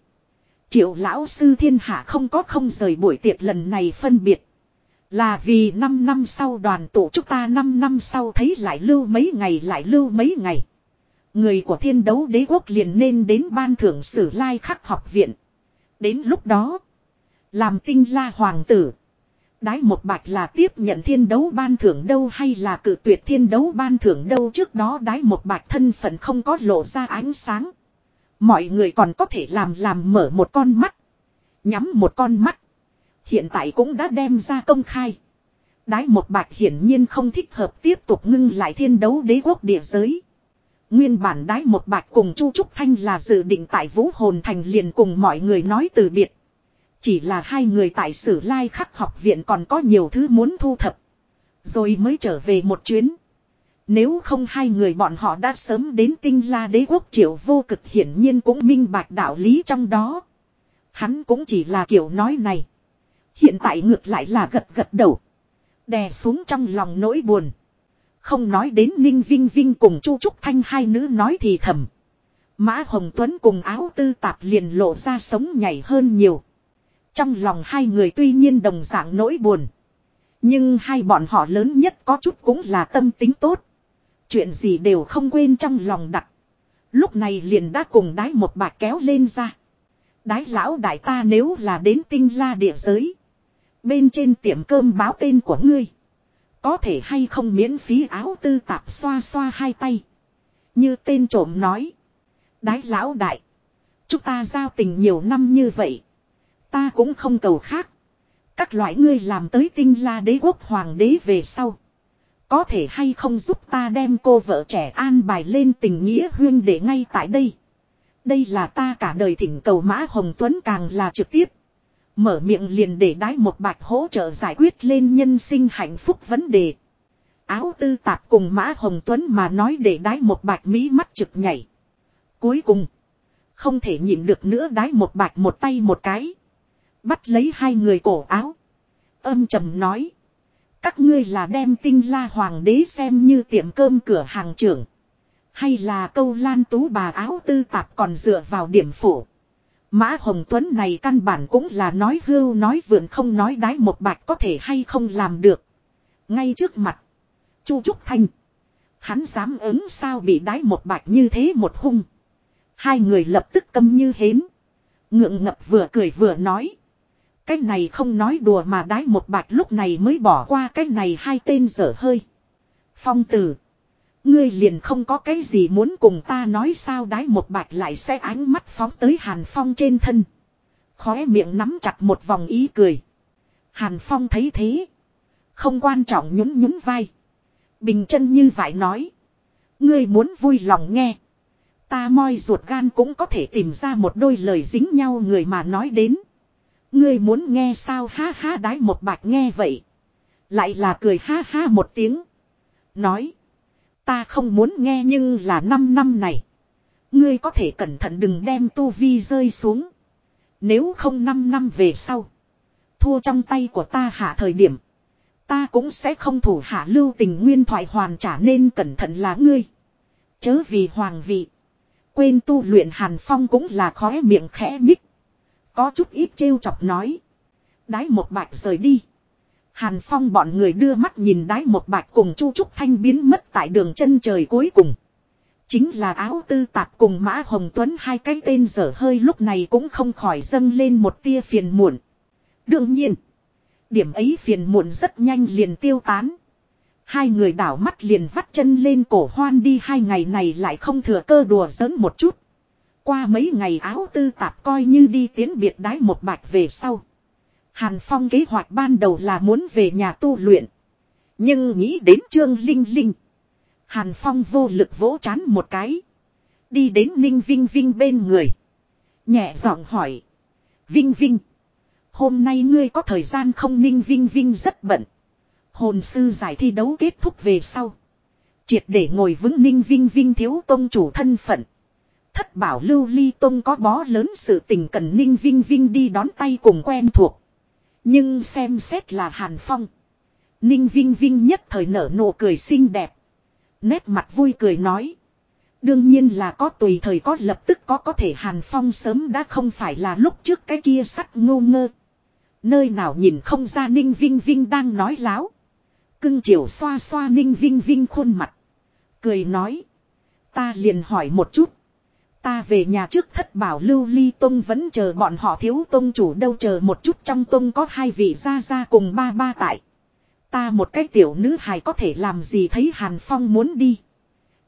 Triệu lão sư thiên hạ không có không rời buổi tiệc lần này phân biệt. Là vì 5 năm sau đoàn tụ chúng ta 5 năm sau thấy lại lưu mấy ngày lại lưu mấy ngày. Người của thiên đấu đế quốc liền nên đến ban thưởng sử lai khắc học viện. Đến lúc đó. Làm tinh la hoàng tử. Đái một bạch là tiếp nhận thiên đấu ban thưởng đâu hay là cử tuyệt thiên đấu ban thưởng đâu trước đó đái một bạch thân phận không có lộ ra ánh sáng. Mọi người còn có thể làm làm mở một con mắt. Nhắm một con mắt. Hiện tại cũng đã đem ra công khai. Đái một bạch hiển nhiên không thích hợp tiếp tục ngưng lại thiên đấu đế quốc địa giới. Nguyên bản đái một bạch cùng Chu Trúc Thanh là dự định tại Vũ Hồn Thành liền cùng mọi người nói từ biệt. Chỉ là hai người tại sử lai khắc học viện còn có nhiều thứ muốn thu thập. Rồi mới trở về một chuyến. Nếu không hai người bọn họ đã sớm đến tinh la đế quốc triệu vô cực hiển nhiên cũng minh bạch đạo lý trong đó. Hắn cũng chỉ là kiểu nói này. Hiện tại ngược lại là gật gật đầu. Đè xuống trong lòng nỗi buồn. Không nói đến Ninh Vinh Vinh cùng Chu Trúc Thanh hai nữ nói thì thầm. Mã Hồng Tuấn cùng áo tư tạp liền lộ ra sống nhảy hơn nhiều. Trong lòng hai người tuy nhiên đồng dạng nỗi buồn. Nhưng hai bọn họ lớn nhất có chút cũng là tâm tính tốt. Chuyện gì đều không quên trong lòng đặt. Lúc này liền đã cùng đái một bà kéo lên ra. Đái lão đại ta nếu là đến tinh la địa giới. Bên trên tiệm cơm báo tên của ngươi. Có thể hay không miễn phí áo tư tạp xoa xoa hai tay. Như tên trộm nói. Đái lão đại. Chúng ta giao tình nhiều năm như vậy. Ta cũng không cầu khác. Các loại ngươi làm tới tinh la đế quốc hoàng đế về sau. Có thể hay không giúp ta đem cô vợ trẻ an bài lên tình nghĩa huyên để ngay tại đây. Đây là ta cả đời thỉnh cầu Mã Hồng Tuấn càng là trực tiếp. Mở miệng liền để đái một bạch hỗ trợ giải quyết lên nhân sinh hạnh phúc vấn đề. Áo tư tạp cùng Mã Hồng Tuấn mà nói để đái một bạch mỹ mắt trực nhảy. Cuối cùng. Không thể nhịn được nữa đái một bạch một tay một cái. Bắt lấy hai người cổ áo. Âm trầm nói. Các ngươi là đem tinh la hoàng đế xem như tiệm cơm cửa hàng trưởng. Hay là câu lan tú bà áo tư tạp còn dựa vào điểm phủ. Mã Hồng Tuấn này căn bản cũng là nói hưu nói vượn không nói đái một bạch có thể hay không làm được. Ngay trước mặt. Chu Trúc Thanh. Hắn dám ứng sao bị đái một bạch như thế một hung. Hai người lập tức câm như hến. Ngượng ngập vừa cười vừa nói. Cái này không nói đùa mà đái một bạch lúc này mới bỏ qua cái này hai tên dở hơi. Phong tử. Ngươi liền không có cái gì muốn cùng ta nói sao đái một bạch lại sẽ ánh mắt phóng tới Hàn Phong trên thân. Khóe miệng nắm chặt một vòng ý cười. Hàn Phong thấy thế. Không quan trọng nhún nhún vai. Bình chân như vậy nói. Ngươi muốn vui lòng nghe. Ta moi ruột gan cũng có thể tìm ra một đôi lời dính nhau người mà nói đến. Ngươi muốn nghe sao ha ha đái một bạch nghe vậy. Lại là cười ha ha một tiếng. Nói. Ta không muốn nghe nhưng là năm năm này. Ngươi có thể cẩn thận đừng đem tu vi rơi xuống. Nếu không năm năm về sau. Thua trong tay của ta hạ thời điểm. Ta cũng sẽ không thủ hạ lưu tình nguyên thoại hoàn trả nên cẩn thận là ngươi. Chớ vì hoàng vị. Quên tu luyện hàn phong cũng là khóe miệng khẽ nhích. Có chút ít trêu chọc nói. Đái một bạch rời đi. Hàn Phong bọn người đưa mắt nhìn đái một bạch cùng Chu Trúc Thanh biến mất tại đường chân trời cuối cùng. Chính là áo tư tạp cùng Mã Hồng Tuấn hai cái tên dở hơi lúc này cũng không khỏi dâng lên một tia phiền muộn. Đương nhiên, điểm ấy phiền muộn rất nhanh liền tiêu tán. Hai người đảo mắt liền vắt chân lên cổ hoan đi hai ngày này lại không thừa cơ đùa giỡn một chút. Qua mấy ngày áo tư tạp coi như đi tiến biệt đái một bạch về sau. Hàn Phong kế hoạch ban đầu là muốn về nhà tu luyện. Nhưng nghĩ đến Trương Linh Linh. Hàn Phong vô lực vỗ chán một cái. Đi đến Ninh Vinh Vinh bên người. Nhẹ giọng hỏi. Vinh Vinh. Hôm nay ngươi có thời gian không Ninh Vinh Vinh rất bận. Hồn sư giải thi đấu kết thúc về sau. Triệt để ngồi vững ninh vinh vinh thiếu tôn chủ thân phận. Thất bảo lưu ly tôn có bó lớn sự tình cần ninh vinh vinh đi đón tay cùng quen thuộc. Nhưng xem xét là Hàn Phong. Ninh vinh vinh nhất thời nở nụ cười xinh đẹp. Nét mặt vui cười nói. Đương nhiên là có tùy thời có lập tức có có thể Hàn Phong sớm đã không phải là lúc trước cái kia sắt ngô ngơ. Nơi nào nhìn không ra Ninh Vinh Vinh đang nói láo. Cưng chiều xoa xoa Ninh Vinh Vinh khuôn mặt. Cười nói. Ta liền hỏi một chút. Ta về nhà trước thất bảo lưu ly tông vẫn chờ bọn họ thiếu tông chủ đâu chờ một chút trong tông có hai vị gia gia cùng ba ba tại. Ta một cái tiểu nữ hài có thể làm gì thấy Hàn Phong muốn đi.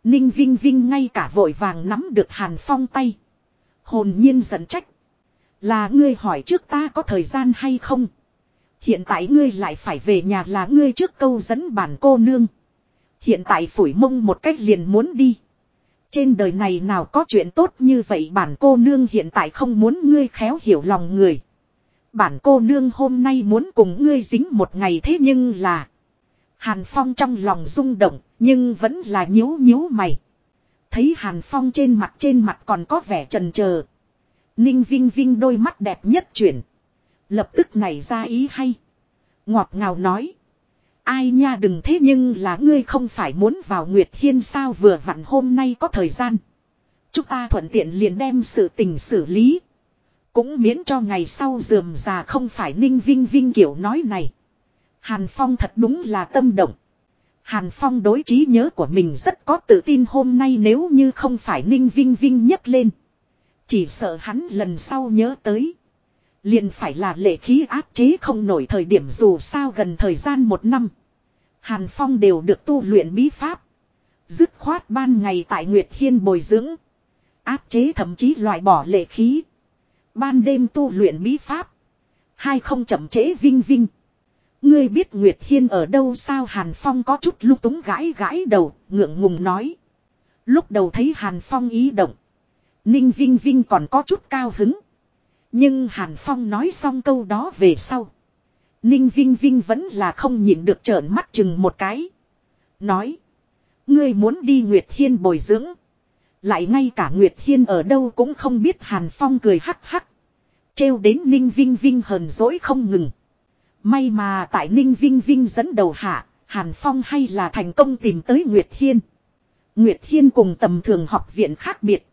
Ninh Vinh Vinh ngay cả vội vàng nắm được Hàn Phong tay. Hồn nhiên giận trách. Là ngươi hỏi trước ta có thời gian hay không. Hiện tại ngươi lại phải về nhà là ngươi trước câu dẫn bản cô nương. Hiện tại phủi mông một cách liền muốn đi. Trên đời này nào có chuyện tốt như vậy bản cô nương hiện tại không muốn ngươi khéo hiểu lòng người. Bản cô nương hôm nay muốn cùng ngươi dính một ngày thế nhưng là. Hàn Phong trong lòng rung động, nhưng vẫn là nhíu nhíu mày. Thấy Hàn Phong trên mặt trên mặt còn có vẻ trần chờ Ninh Vinh Vinh đôi mắt đẹp nhất chuyển. Lập tức nảy ra ý hay. Ngọt ngào nói. Ai nha đừng thế nhưng là ngươi không phải muốn vào Nguyệt Hiên sao vừa vặn hôm nay có thời gian. Chúng ta thuận tiện liền đem sự tình xử lý. Cũng miễn cho ngày sau dườm già không phải ninh vinh vinh kiểu nói này. Hàn Phong thật đúng là tâm động. Hàn Phong đối trí nhớ của mình rất có tự tin hôm nay nếu như không phải ninh vinh vinh nhấc lên. Chỉ sợ hắn lần sau nhớ tới. Liền phải là lệ khí áp chế không nổi thời điểm dù sao gần thời gian một năm. Hàn Phong đều được tu luyện bí pháp. Dứt khoát ban ngày tại Nguyệt Hiên bồi dưỡng. Áp chế thậm chí loại bỏ lệ khí. Ban đêm tu luyện bí pháp. Hai không chậm chế vinh vinh. Ngươi biết Nguyệt Hiên ở đâu sao Hàn Phong có chút lúc túng gãi gãi đầu, ngượng ngùng nói. Lúc đầu thấy Hàn Phong ý động. Ninh Vinh Vinh còn có chút cao hứng. Nhưng Hàn Phong nói xong câu đó về sau. Ninh Vinh Vinh vẫn là không nhịn được trợn mắt chừng một cái. Nói. Ngươi muốn đi Nguyệt Hiên bồi dưỡng. Lại ngay cả Nguyệt Hiên ở đâu cũng không biết Hàn Phong cười hắc hắc. Trêu đến Ninh Vinh Vinh hờn dỗi không ngừng. May mà tại Ninh Vinh Vinh dẫn đầu hạ, Hàn Phong hay là thành công tìm tới Nguyệt Hiên. Nguyệt Hiên cùng tầm thường học viện khác biệt.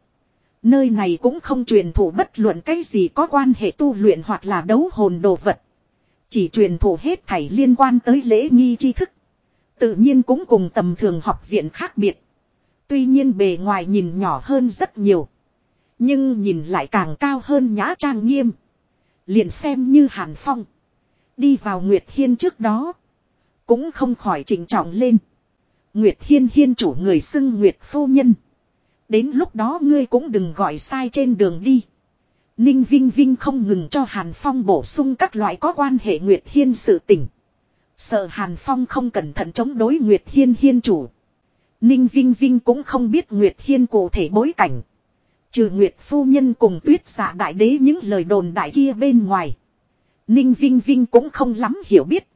Nơi này cũng không truyền thủ bất luận cái gì có quan hệ tu luyện hoặc là đấu hồn đồ vật. Chỉ truyền thụ hết thảy liên quan tới lễ nghi tri thức. Tự nhiên cũng cùng tầm thường học viện khác biệt. Tuy nhiên bề ngoài nhìn nhỏ hơn rất nhiều. Nhưng nhìn lại càng cao hơn nhã trang nghiêm. Liền xem như Hàn Phong. Đi vào Nguyệt Hiên trước đó. Cũng không khỏi chỉnh trọng lên. Nguyệt Hiên hiên chủ người xưng Nguyệt Phu Nhân. Đến lúc đó ngươi cũng đừng gọi sai trên đường đi. Ninh Vinh Vinh không ngừng cho Hàn Phong bổ sung các loại có quan hệ Nguyệt Hiên sự tình. Sợ Hàn Phong không cẩn thận chống đối Nguyệt Hiên hiên chủ. Ninh Vinh Vinh cũng không biết Nguyệt Hiên cụ thể bối cảnh. Trừ Nguyệt Phu Nhân cùng tuyết giả đại đế những lời đồn đại kia bên ngoài. Ninh Vinh Vinh cũng không lắm hiểu biết.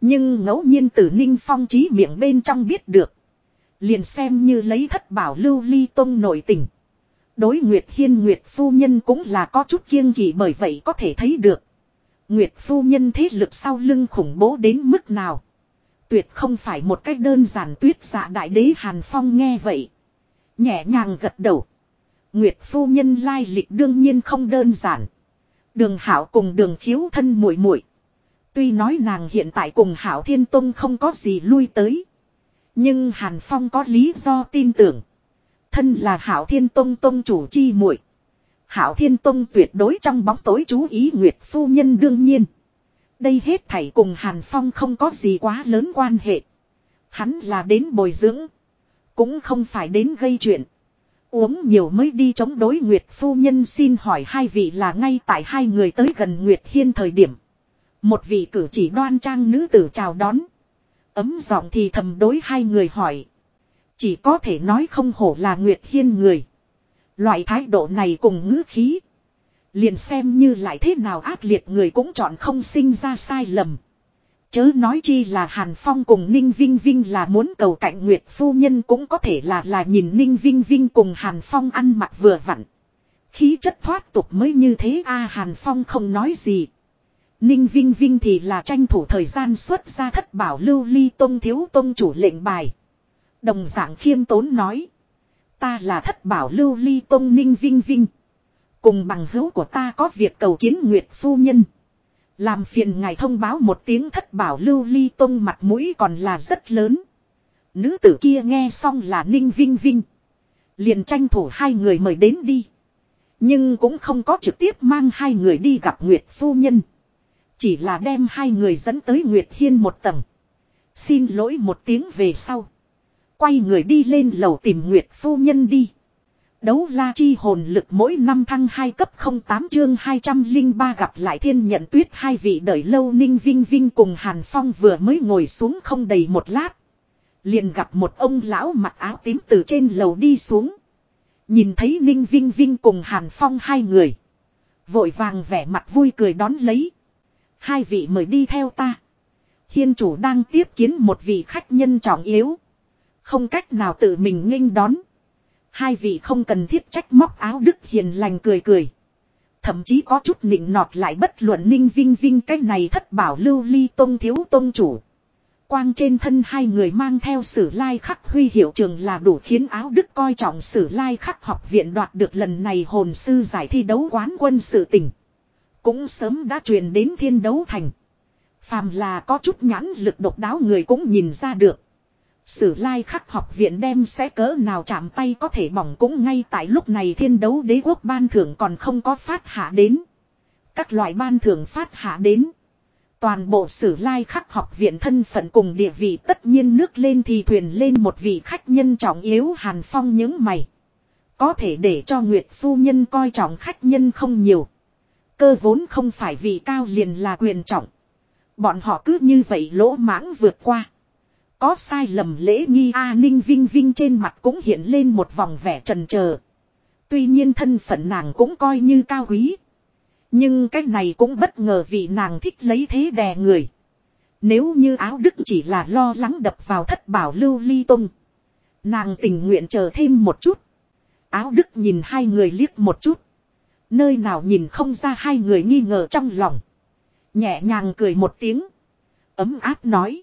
Nhưng ngẫu nhiên từ Ninh Phong trí miệng bên trong biết được. Liền xem như lấy thất bảo lưu ly tông nội tình. Đối Nguyệt Hiên, Nguyệt Phu Nhân cũng là có chút kiêng kỵ bởi vậy có thể thấy được. Nguyệt Phu Nhân thế lực sau lưng khủng bố đến mức nào. Tuyệt không phải một cách đơn giản tuyết dạ đại đế Hàn Phong nghe vậy. Nhẹ nhàng gật đầu. Nguyệt Phu Nhân lai lịch đương nhiên không đơn giản. Đường Hảo cùng đường khiếu thân muội muội Tuy nói nàng hiện tại cùng Hảo Thiên Tông không có gì lui tới. Nhưng Hàn Phong có lý do tin tưởng. Thân là Hảo Thiên Tông Tông chủ chi muội Hảo Thiên Tông tuyệt đối trong bóng tối chú ý Nguyệt Phu Nhân đương nhiên. Đây hết thảy cùng Hàn Phong không có gì quá lớn quan hệ. Hắn là đến bồi dưỡng. Cũng không phải đến gây chuyện. Uống nhiều mới đi chống đối Nguyệt Phu Nhân xin hỏi hai vị là ngay tại hai người tới gần Nguyệt Hiên thời điểm. Một vị cử chỉ đoan trang nữ tử chào đón. Ấm giọng thì thầm đối hai người hỏi. Chỉ có thể nói không hổ là Nguyệt Hiên người. Loại thái độ này cùng ngữ khí. Liền xem như lại thế nào ác liệt người cũng chọn không sinh ra sai lầm. Chớ nói chi là Hàn Phong cùng Ninh Vinh Vinh là muốn cầu cạnh Nguyệt Phu Nhân cũng có thể là là nhìn Ninh Vinh Vinh cùng Hàn Phong ăn mặc vừa vặn. Khí chất thoát tục mới như thế, a Hàn Phong không nói gì. Ninh Vinh Vinh thì là tranh thủ thời gian xuất ra thất bảo lưu ly tông thiếu tông chủ lệnh bài. Đồng dạng khiêm tốn nói. Ta là thất bảo lưu ly tông Ninh Vinh Vinh. Cùng bằng hữu của ta có việc cầu kiến Nguyệt Phu Nhân. Làm phiền ngài thông báo một tiếng thất bảo lưu ly tông mặt mũi còn là rất lớn. Nữ tử kia nghe xong là Ninh Vinh Vinh. Liền tranh thủ hai người mời đến đi. Nhưng cũng không có trực tiếp mang hai người đi gặp Nguyệt Phu Nhân. Chỉ là đem hai người dẫn tới Nguyệt Hiên một tầng. Xin lỗi một tiếng về sau. Quay người đi lên lầu tìm Nguyệt Phu Nhân đi. Đấu la chi hồn lực mỗi năm thăng 2 cấp 08 chương 203 gặp lại thiên nhận tuyết hai vị đợi lâu ninh vinh vinh cùng Hàn Phong vừa mới ngồi xuống không đầy một lát. Liền gặp một ông lão mặc áo tím từ trên lầu đi xuống. Nhìn thấy ninh vinh vinh cùng Hàn Phong hai người. Vội vàng vẻ mặt vui cười đón lấy. Hai vị mời đi theo ta. Hiên chủ đang tiếp kiến một vị khách nhân trọng yếu. Không cách nào tự mình nghênh đón. Hai vị không cần thiết trách móc áo đức hiền lành cười cười. Thậm chí có chút nịnh nọt lại bất luận ninh vinh vinh cái này thất bảo lưu ly tông thiếu tông chủ. Quang trên thân hai người mang theo sử lai khắc huy hiệu trường là đủ khiến áo đức coi trọng sử lai khắc học viện đoạt được lần này hồn sư giải thi đấu quán quân sự tỉnh. Cũng sớm đã truyền đến thiên đấu thành. Phàm là có chút nhãn lực độc đáo người cũng nhìn ra được. Sử lai khắc học viện đem sẽ cỡ nào chạm tay có thể bỏng cũng ngay tại lúc này thiên đấu đế quốc ban thưởng còn không có phát hạ đến. Các loại ban thưởng phát hạ đến. Toàn bộ sử lai khắc học viện thân phận cùng địa vị tất nhiên nước lên thì thuyền lên một vị khách nhân trọng yếu hàn phong những mày. Có thể để cho Nguyệt Phu Nhân coi trọng khách nhân không nhiều. Cơ vốn không phải vì cao liền là quyền trọng. Bọn họ cứ như vậy lỗ mãng vượt qua. Có sai lầm lễ nghi A Ninh Vinh Vinh trên mặt cũng hiện lên một vòng vẻ trần trờ. Tuy nhiên thân phận nàng cũng coi như cao quý. Nhưng cái này cũng bất ngờ vì nàng thích lấy thế đè người. Nếu như áo đức chỉ là lo lắng đập vào thất bảo lưu ly tung. Nàng tình nguyện chờ thêm một chút. Áo đức nhìn hai người liếc một chút. Nơi nào nhìn không ra hai người nghi ngờ trong lòng. Nhẹ nhàng cười một tiếng. Ấm áp nói.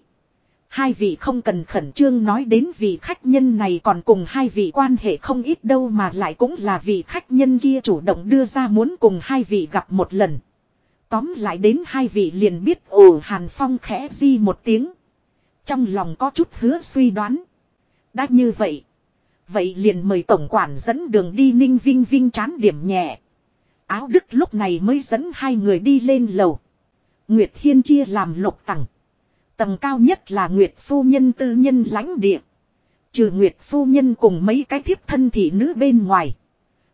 Hai vị không cần khẩn trương nói đến vị khách nhân này còn cùng hai vị quan hệ không ít đâu mà lại cũng là vị khách nhân kia chủ động đưa ra muốn cùng hai vị gặp một lần. Tóm lại đến hai vị liền biết ồ Hàn Phong khẽ di một tiếng. Trong lòng có chút hứa suy đoán. Đã như vậy. Vậy liền mời tổng quản dẫn đường đi ninh vinh vinh chán điểm nhẹ. Áo đức lúc này mới dẫn hai người đi lên lầu. Nguyệt Hiên chia làm lục tầng. Tầng cao nhất là Nguyệt Phu Nhân tư nhân lãnh địa. Trừ Nguyệt Phu Nhân cùng mấy cái thiếp thân thị nữ bên ngoài.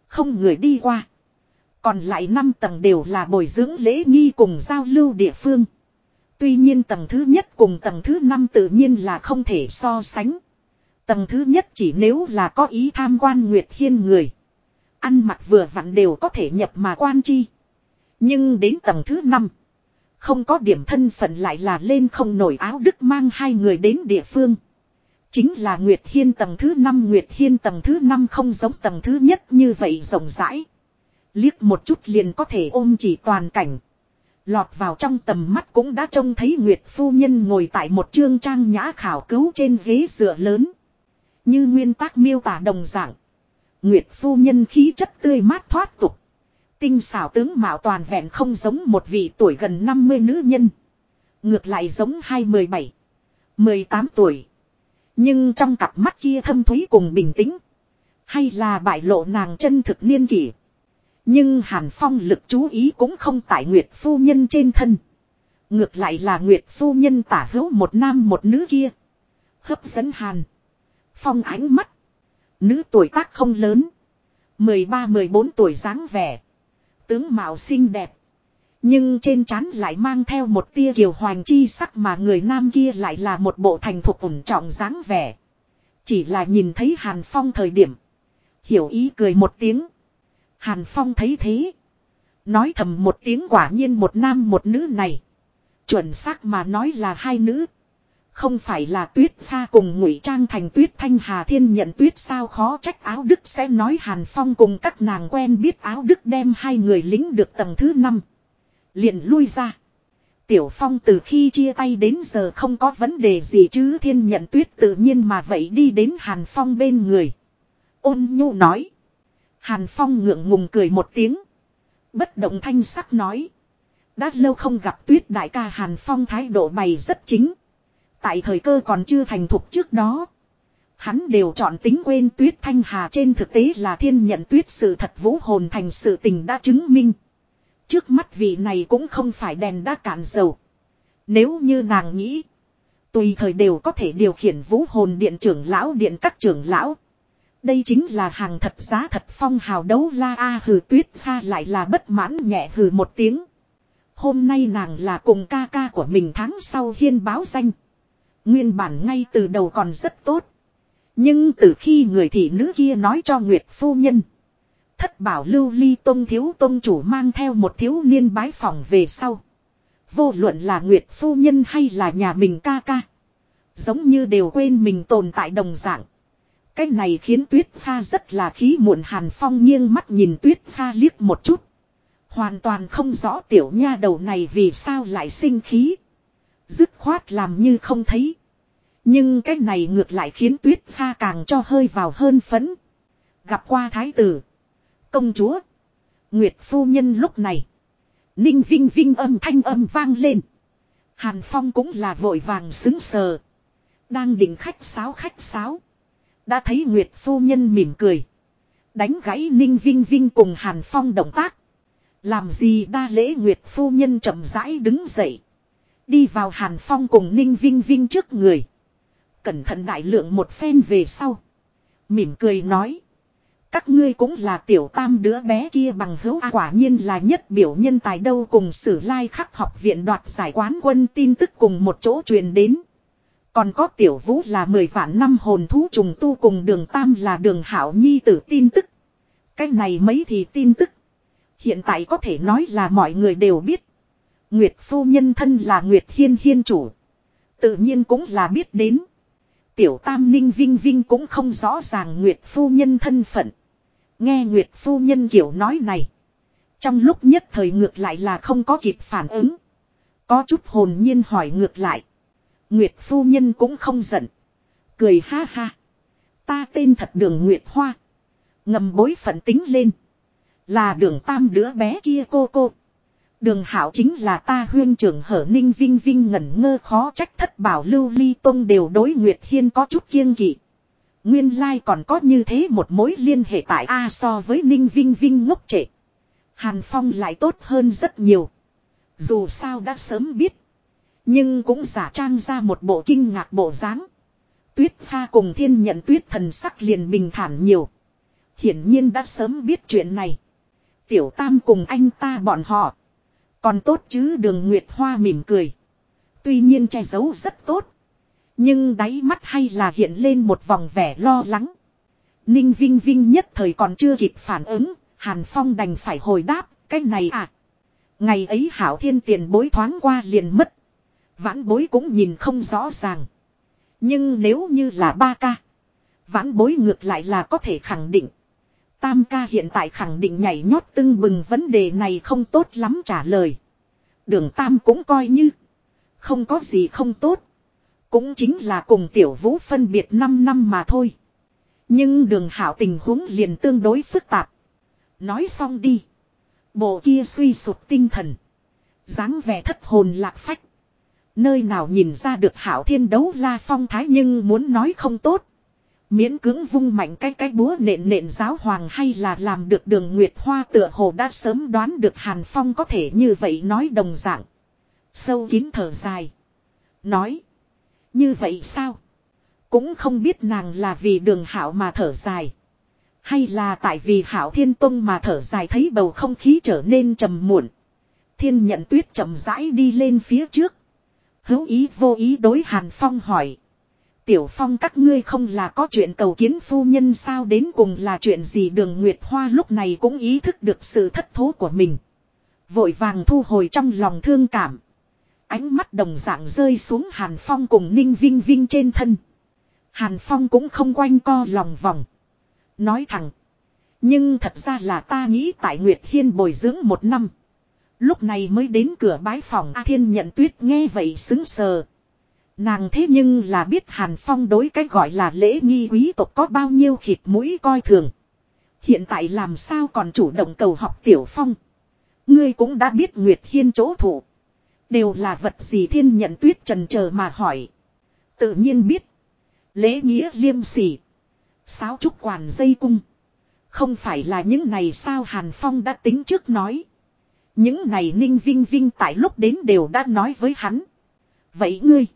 Không người đi qua. Còn lại 5 tầng đều là bồi dưỡng lễ nghi cùng giao lưu địa phương. Tuy nhiên tầng thứ nhất cùng tầng thứ 5 tự nhiên là không thể so sánh. Tầng thứ nhất chỉ nếu là có ý tham quan Nguyệt Hiên người. Ăn mặc vừa vặn đều có thể nhập mà quan chi. Nhưng đến tầng thứ 5. Không có điểm thân phận lại là lên không nổi áo đức mang hai người đến địa phương. Chính là Nguyệt Hiên tầng thứ 5 Nguyệt Hiên tầng thứ 5 không giống tầng thứ nhất như vậy rộng rãi. Liếc một chút liền có thể ôm chỉ toàn cảnh. Lọt vào trong tầm mắt cũng đã trông thấy Nguyệt Phu Nhân ngồi tại một trương trang nhã khảo cứu trên ghế dựa lớn. Như nguyên tác miêu tả đồng dạng. Nguyệt Phu Nhân khí chất tươi mát thoát tục. Tinh xảo tướng mạo toàn vẹn không giống một vị tuổi gần 50 nữ nhân. Ngược lại giống hai mười bảy, mười tám tuổi. Nhưng trong cặp mắt kia thâm thúy cùng bình tĩnh. Hay là bại lộ nàng chân thực niên kỷ. Nhưng Hàn Phong lực chú ý cũng không tại Nguyệt Phu Nhân trên thân. Ngược lại là Nguyệt Phu Nhân tả hữu một nam một nữ kia. Hấp dẫn Hàn. Phong ánh mắt. Nữ tuổi tác không lớn. 13-14 tuổi dáng vẻ. Tướng mạo xinh đẹp. Nhưng trên trán lại mang theo một tia kiều hoàng chi sắc mà người nam kia lại là một bộ thành thục ổn trọng dáng vẻ. Chỉ là nhìn thấy Hàn Phong thời điểm. Hiểu ý cười một tiếng. Hàn Phong thấy thế. Nói thầm một tiếng quả nhiên một nam một nữ này. Chuẩn xác mà nói là hai nữ. Không phải là tuyết pha cùng ngụy trang thành tuyết thanh hà thiên nhận tuyết sao khó trách áo đức sẽ nói hàn phong cùng các nàng quen biết áo đức đem hai người lính được tầng thứ năm liền lui ra. Tiểu Phong từ khi chia tay đến giờ không có vấn đề gì chứ thiên nhận tuyết tự nhiên mà vậy đi đến Hàn Phong bên người. Ôn nhu nói. Hàn Phong ngượng ngùng cười một tiếng. Bất động thanh sắc nói. Đã lâu không gặp tuyết đại ca Hàn Phong thái độ bày rất chính. Tại thời cơ còn chưa thành thục trước đó. Hắn đều chọn tính quên tuyết thanh hà trên thực tế là thiên nhận tuyết sự thật vũ hồn thành sự tình đã chứng minh. Trước mắt vị này cũng không phải đèn đã cạn dầu. Nếu như nàng nghĩ. Tùy thời đều có thể điều khiển vũ hồn điện trưởng lão điện các trưởng lão. Đây chính là hàng thật giá thật phong hào đấu la a hừ tuyết pha lại là bất mãn nhẹ hừ một tiếng. Hôm nay nàng là cùng ca ca của mình tháng sau hiên báo danh. Nguyên bản ngay từ đầu còn rất tốt. Nhưng từ khi người thị nữ kia nói cho Nguyệt Phu Nhân. Thất bảo lưu ly tông thiếu tông chủ mang theo một thiếu niên bái phòng về sau. Vô luận là Nguyệt Phu Nhân hay là nhà mình ca ca. Giống như đều quên mình tồn tại đồng dạng. Cái này khiến Tuyết Pha rất là khí muộn Hàn Phong nghiêng mắt nhìn Tuyết Pha liếc một chút. Hoàn toàn không rõ tiểu nha đầu này vì sao lại sinh khí. Dứt khoát làm như không thấy. Nhưng cái này ngược lại khiến Tuyết Pha càng cho hơi vào hơn phấn. Gặp qua thái tử. Công chúa. Nguyệt phu nhân lúc này. Ninh vinh vinh âm thanh âm vang lên. Hàn Phong cũng là vội vàng xứng sờ. Đang định khách sáo khách sáo. Đã thấy Nguyệt phu nhân mỉm cười. Đánh gãy Ninh Vinh Vinh cùng Hàn Phong động tác. Làm gì đa lễ Nguyệt phu nhân chậm rãi đứng dậy. Đi vào Hàn Phong cùng Ninh Vinh Vinh trước người. Cẩn thận đại lượng một phen về sau. Mỉm cười nói. Các ngươi cũng là tiểu tam đứa bé kia bằng hữu à, quả nhiên là nhất biểu nhân tài đâu cùng sử lai khắc học viện đoạt giải quán quân tin tức cùng một chỗ truyền đến. Còn có tiểu vũ là mười vạn năm hồn thú trùng tu cùng đường tam là đường hảo nhi tử tin tức. Cái này mấy thì tin tức. Hiện tại có thể nói là mọi người đều biết. Nguyệt phu nhân thân là Nguyệt hiên hiên chủ. Tự nhiên cũng là biết đến. Tiểu tam ninh vinh vinh cũng không rõ ràng Nguyệt phu nhân thân phận. Nghe Nguyệt phu nhân kiểu nói này. Trong lúc nhất thời ngược lại là không có kịp phản ứng. Có chút hồn nhiên hỏi ngược lại. Nguyệt phu nhân cũng không giận. Cười ha ha. Ta tên thật đường Nguyệt Hoa. Ngầm bối phận tính lên. Là đường tam đứa bé kia cô cô. Đường hảo chính là ta huyên trưởng hở ninh vinh vinh ngẩn ngơ khó trách thất bảo lưu ly tông đều đối Nguyệt Hiên có chút kiêng kỵ. Nguyên lai còn có như thế một mối liên hệ tại A so với Ninh Vinh Vinh ngốc trệ. Hàn Phong lại tốt hơn rất nhiều. Dù sao đã sớm biết. Nhưng cũng giả trang ra một bộ kinh ngạc bộ dáng. Tuyết pha cùng thiên nhận tuyết thần sắc liền bình thản nhiều. Hiển nhiên đã sớm biết chuyện này. Tiểu Tam cùng anh ta bọn họ. Còn tốt chứ đường Nguyệt Hoa mỉm cười. Tuy nhiên che giấu rất tốt. Nhưng đáy mắt hay là hiện lên một vòng vẻ lo lắng. Ninh Vinh Vinh nhất thời còn chưa kịp phản ứng, Hàn Phong đành phải hồi đáp, cái này à. Ngày ấy Hảo Thiên tiền bối thoáng qua liền mất. Vãn bối cũng nhìn không rõ ràng. Nhưng nếu như là ba ca. Vãn bối ngược lại là có thể khẳng định. Tam ca hiện tại khẳng định nhảy nhót tưng bừng vấn đề này không tốt lắm trả lời. Đường Tam cũng coi như. Không có gì không tốt. Cũng chính là cùng tiểu vũ phân biệt 5 năm mà thôi. Nhưng đường hảo tình huống liền tương đối phức tạp. Nói xong đi. Bộ kia suy sụt tinh thần. dáng vẻ thất hồn lạc phách. Nơi nào nhìn ra được hảo thiên đấu la phong thái nhưng muốn nói không tốt. Miễn cưỡng vung mạnh cái cái búa nện nện giáo hoàng hay là làm được đường Nguyệt Hoa tựa hồ đã sớm đoán được Hàn Phong có thể như vậy nói đồng dạng. Sâu kín thở dài. Nói. Như vậy sao? Cũng không biết nàng là vì đường hảo mà thở dài. Hay là tại vì hảo thiên tông mà thở dài thấy bầu không khí trở nên trầm muộn. Thiên nhận tuyết chậm rãi đi lên phía trước. Hữu ý vô ý đối Hàn Phong hỏi. Tiểu Phong các ngươi không là có chuyện cầu kiến phu nhân sao đến cùng là chuyện gì đường Nguyệt Hoa lúc này cũng ý thức được sự thất thố của mình. Vội vàng thu hồi trong lòng thương cảm. ánh mắt đồng dạng rơi xuống Hàn Phong cùng Ninh Vinh Vinh trên thân. Hàn Phong cũng không quanh co lòng vòng. Nói thẳng. Nhưng thật ra là ta nghĩ tại Nguyệt Hiên bồi dưỡng một năm. Lúc này mới đến cửa bái phòng A Thiên nhận tuyết nghe vậy xứng sờ. Nàng thế nhưng là biết Hàn Phong đối cái gọi là lễ nghi quý tộc có bao nhiêu khịt mũi coi thường. Hiện tại làm sao còn chủ động cầu học Tiểu Phong. Ngươi cũng đã biết Nguyệt Hiên chỗ thủ. Đều là vật gì thiên nhận tuyết trần chờ mà hỏi. Tự nhiên biết. Lễ nghĩa liêm sỉ. Sáo trúc quản dây cung. Không phải là những này sao Hàn Phong đã tính trước nói. Những này Ninh Vinh Vinh tại lúc đến đều đã nói với hắn. Vậy ngươi.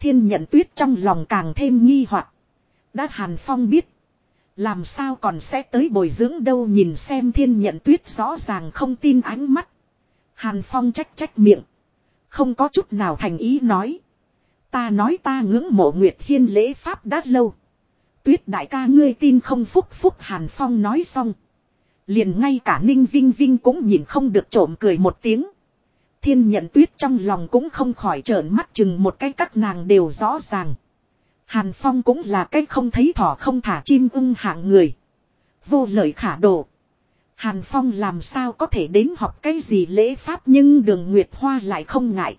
Thiên nhận tuyết trong lòng càng thêm nghi hoặc Đã Hàn Phong biết. Làm sao còn sẽ tới bồi dưỡng đâu nhìn xem thiên nhận tuyết rõ ràng không tin ánh mắt. Hàn Phong trách trách miệng. Không có chút nào thành ý nói. Ta nói ta ngưỡng mộ Nguyệt Hiên lễ pháp đã lâu. Tuyết đại ca ngươi tin không phúc phúc Hàn Phong nói xong. Liền ngay cả Ninh Vinh Vinh cũng nhìn không được trộm cười một tiếng. Thiên nhận tuyết trong lòng cũng không khỏi trợn mắt chừng một cái các nàng đều rõ ràng. Hàn Phong cũng là cái không thấy thỏ không thả chim ưng hạng người. Vô lợi khả độ. Hàn Phong làm sao có thể đến học cái gì lễ pháp nhưng đường Nguyệt Hoa lại không ngại.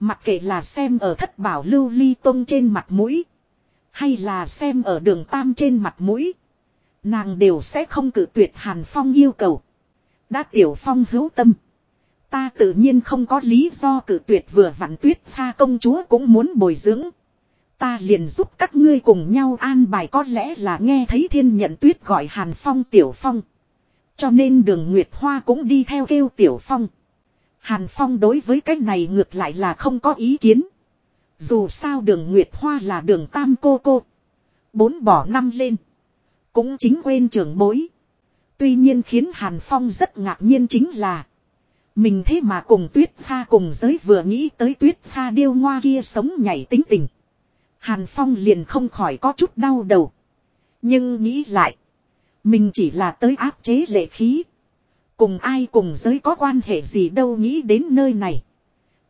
Mặc kệ là xem ở thất bảo lưu ly tông trên mặt mũi. Hay là xem ở đường tam trên mặt mũi. Nàng đều sẽ không cử tuyệt Hàn Phong yêu cầu. Đã tiểu phong hữu tâm. Ta tự nhiên không có lý do cử tuyệt vừa vặn tuyết pha công chúa cũng muốn bồi dưỡng. Ta liền giúp các ngươi cùng nhau an bài có lẽ là nghe thấy thiên nhận tuyết gọi Hàn Phong, tiểu phong. Cho nên đường Nguyệt Hoa cũng đi theo kêu tiểu phong. Hàn Phong đối với cái này ngược lại là không có ý kiến. Dù sao đường Nguyệt Hoa là đường tam cô cô. Bốn bỏ năm lên. Cũng chính quên trưởng bối. Tuy nhiên khiến Hàn Phong rất ngạc nhiên chính là. Mình thế mà cùng tuyết pha cùng giới vừa nghĩ tới tuyết pha điêu ngoa kia sống nhảy tính tình. Hàn Phong liền không khỏi có chút đau đầu. Nhưng nghĩ lại. Mình chỉ là tới áp chế lệ khí. Cùng ai cùng giới có quan hệ gì đâu nghĩ đến nơi này.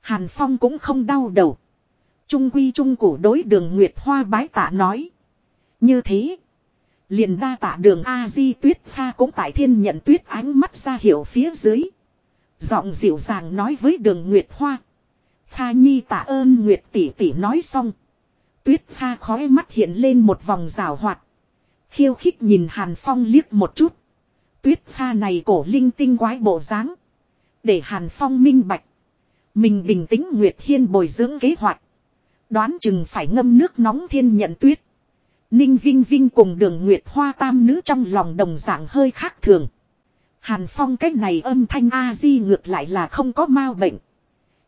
Hàn Phong cũng không đau đầu. Trung quy trung cổ đối đường Nguyệt Hoa bái tạ nói. Như thế. Liền đa tạ đường A-di tuyết pha cũng tại thiên nhận tuyết ánh mắt ra hiểu phía dưới. Giọng dịu dàng nói với đường Nguyệt Hoa. Kha Nhi tạ ơn Nguyệt tỷ tỷ nói xong. Tuyết Kha khói mắt hiện lên một vòng rào hoạt. Khiêu khích nhìn Hàn Phong liếc một chút. Tuyết Kha này cổ linh tinh quái bộ dáng Để Hàn Phong minh bạch. Mình bình tĩnh Nguyệt Hiên bồi dưỡng kế hoạch. Đoán chừng phải ngâm nước nóng thiên nhận tuyết. Ninh Vinh Vinh cùng đường Nguyệt Hoa tam nữ trong lòng đồng dạng hơi khác thường. Hàn Phong cách này âm thanh A-di ngược lại là không có mau bệnh.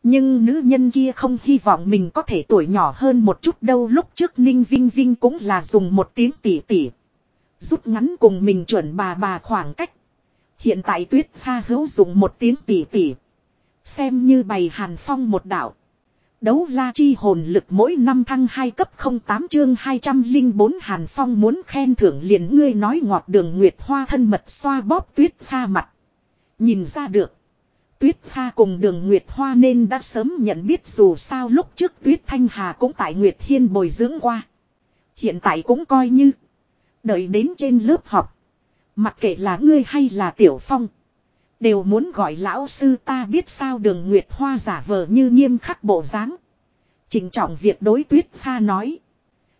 Nhưng nữ nhân kia không hy vọng mình có thể tuổi nhỏ hơn một chút đâu lúc trước Ninh Vinh Vinh cũng là dùng một tiếng tỉ tỉ. Rút ngắn cùng mình chuẩn bà bà khoảng cách. Hiện tại tuyết pha hữu dùng một tiếng tỉ tỉ. Xem như bày Hàn Phong một đạo. Đấu la chi hồn lực mỗi năm thăng 2 cấp 08 chương 204 Hàn Phong muốn khen thưởng liền ngươi nói ngọt đường Nguyệt Hoa thân mật xoa bóp tuyết pha mặt. Nhìn ra được. Tuyết pha cùng đường Nguyệt Hoa nên đã sớm nhận biết dù sao lúc trước Tuyết Thanh Hà cũng tại Nguyệt Hiên bồi dưỡng qua. Hiện tại cũng coi như. Đợi đến trên lớp học. Mặc kệ là ngươi hay là Tiểu Phong. Đều muốn gọi lão sư ta biết sao đường Nguyệt Hoa giả vờ như nghiêm khắc bộ dáng. Trình trọng việc đối tuyết pha nói.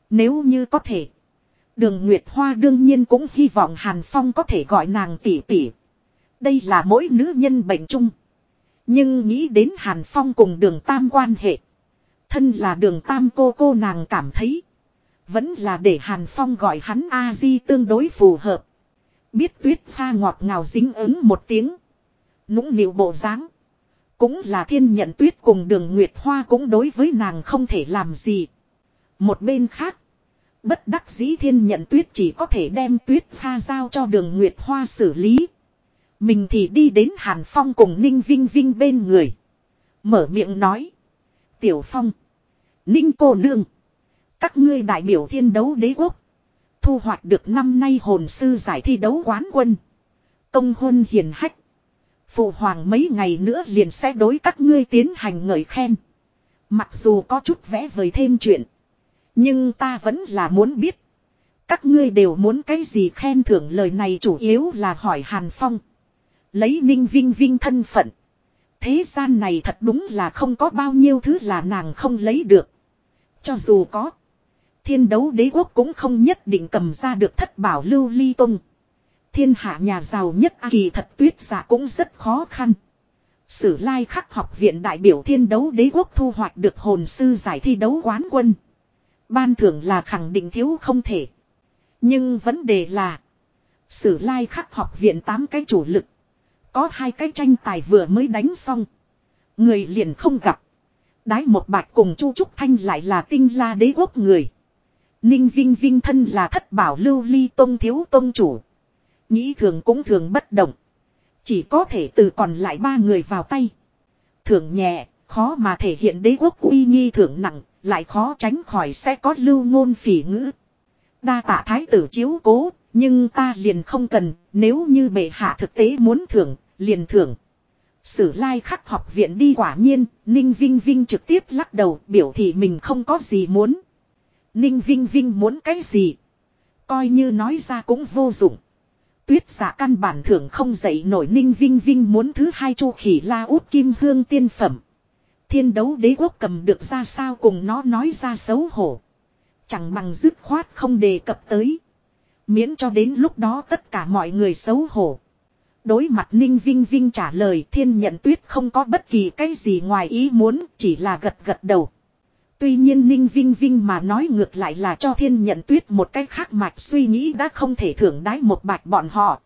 Nếu như có thể. Đường Nguyệt Hoa đương nhiên cũng hy vọng Hàn Phong có thể gọi nàng tỷ tỷ. Đây là mỗi nữ nhân bệnh chung. Nhưng nghĩ đến Hàn Phong cùng đường Tam quan hệ. Thân là đường Tam cô cô nàng cảm thấy. Vẫn là để Hàn Phong gọi hắn A-di tương đối phù hợp. Biết tuyết pha ngọt ngào dính ứng một tiếng. Nũng nịu bộ dáng Cũng là thiên nhận tuyết cùng đường Nguyệt Hoa cũng đối với nàng không thể làm gì. Một bên khác. Bất đắc dĩ thiên nhận tuyết chỉ có thể đem tuyết pha giao cho đường Nguyệt Hoa xử lý. Mình thì đi đến Hàn Phong cùng Ninh Vinh Vinh bên người. Mở miệng nói. Tiểu Phong. Ninh cô nương. Các ngươi đại biểu thiên đấu đế quốc. Thu hoạch được năm nay hồn sư giải thi đấu quán quân. Công huân hiền hách. Phụ hoàng mấy ngày nữa liền sẽ đối các ngươi tiến hành ngợi khen. Mặc dù có chút vẽ vời thêm chuyện. Nhưng ta vẫn là muốn biết. Các ngươi đều muốn cái gì khen thưởng lời này chủ yếu là hỏi Hàn Phong. Lấy ninh vinh vinh thân phận. Thế gian này thật đúng là không có bao nhiêu thứ là nàng không lấy được. Cho dù có. Thiên đấu đế quốc cũng không nhất định cầm ra được thất bảo lưu ly tung. Thiên hạ nhà giàu nhất A kỳ thật tuyết giả cũng rất khó khăn. Sử lai khắc học viện đại biểu thiên đấu đế quốc thu hoạch được hồn sư giải thi đấu quán quân. Ban thưởng là khẳng định thiếu không thể. Nhưng vấn đề là. Sử lai khắc học viện 8 cái chủ lực. Có hai cái tranh tài vừa mới đánh xong. Người liền không gặp. Đái một bạch cùng Chu Trúc Thanh lại là tinh la đế quốc người. Ninh Vinh Vinh thân là thất bảo lưu ly tông thiếu tông chủ. Nghĩ thường cũng thường bất động. Chỉ có thể từ còn lại ba người vào tay. thường nhẹ, khó mà thể hiện đế quốc uy nghi thường nặng, lại khó tránh khỏi sẽ có lưu ngôn phỉ ngữ. Đa tạ thái tử chiếu cố, nhưng ta liền không cần, nếu như bệ hạ thực tế muốn thưởng, liền thưởng. Sử lai khắc học viện đi quả nhiên, Ninh Vinh Vinh trực tiếp lắc đầu biểu thị mình không có gì muốn. Ninh Vinh Vinh muốn cái gì? Coi như nói ra cũng vô dụng. Tuyết giả căn bản thưởng không dậy nổi Ninh Vinh Vinh muốn thứ hai chu khỉ la út kim hương tiên phẩm. Thiên đấu đế quốc cầm được ra sao cùng nó nói ra xấu hổ. Chẳng bằng dứt khoát không đề cập tới. Miễn cho đến lúc đó tất cả mọi người xấu hổ. Đối mặt Ninh Vinh Vinh trả lời thiên nhận tuyết không có bất kỳ cái gì ngoài ý muốn, chỉ là gật gật đầu. Tuy nhiên Ninh Vinh Vinh mà nói ngược lại là cho thiên nhận tuyết một cách khác mạch suy nghĩ đã không thể thưởng đái một bạch bọn họ.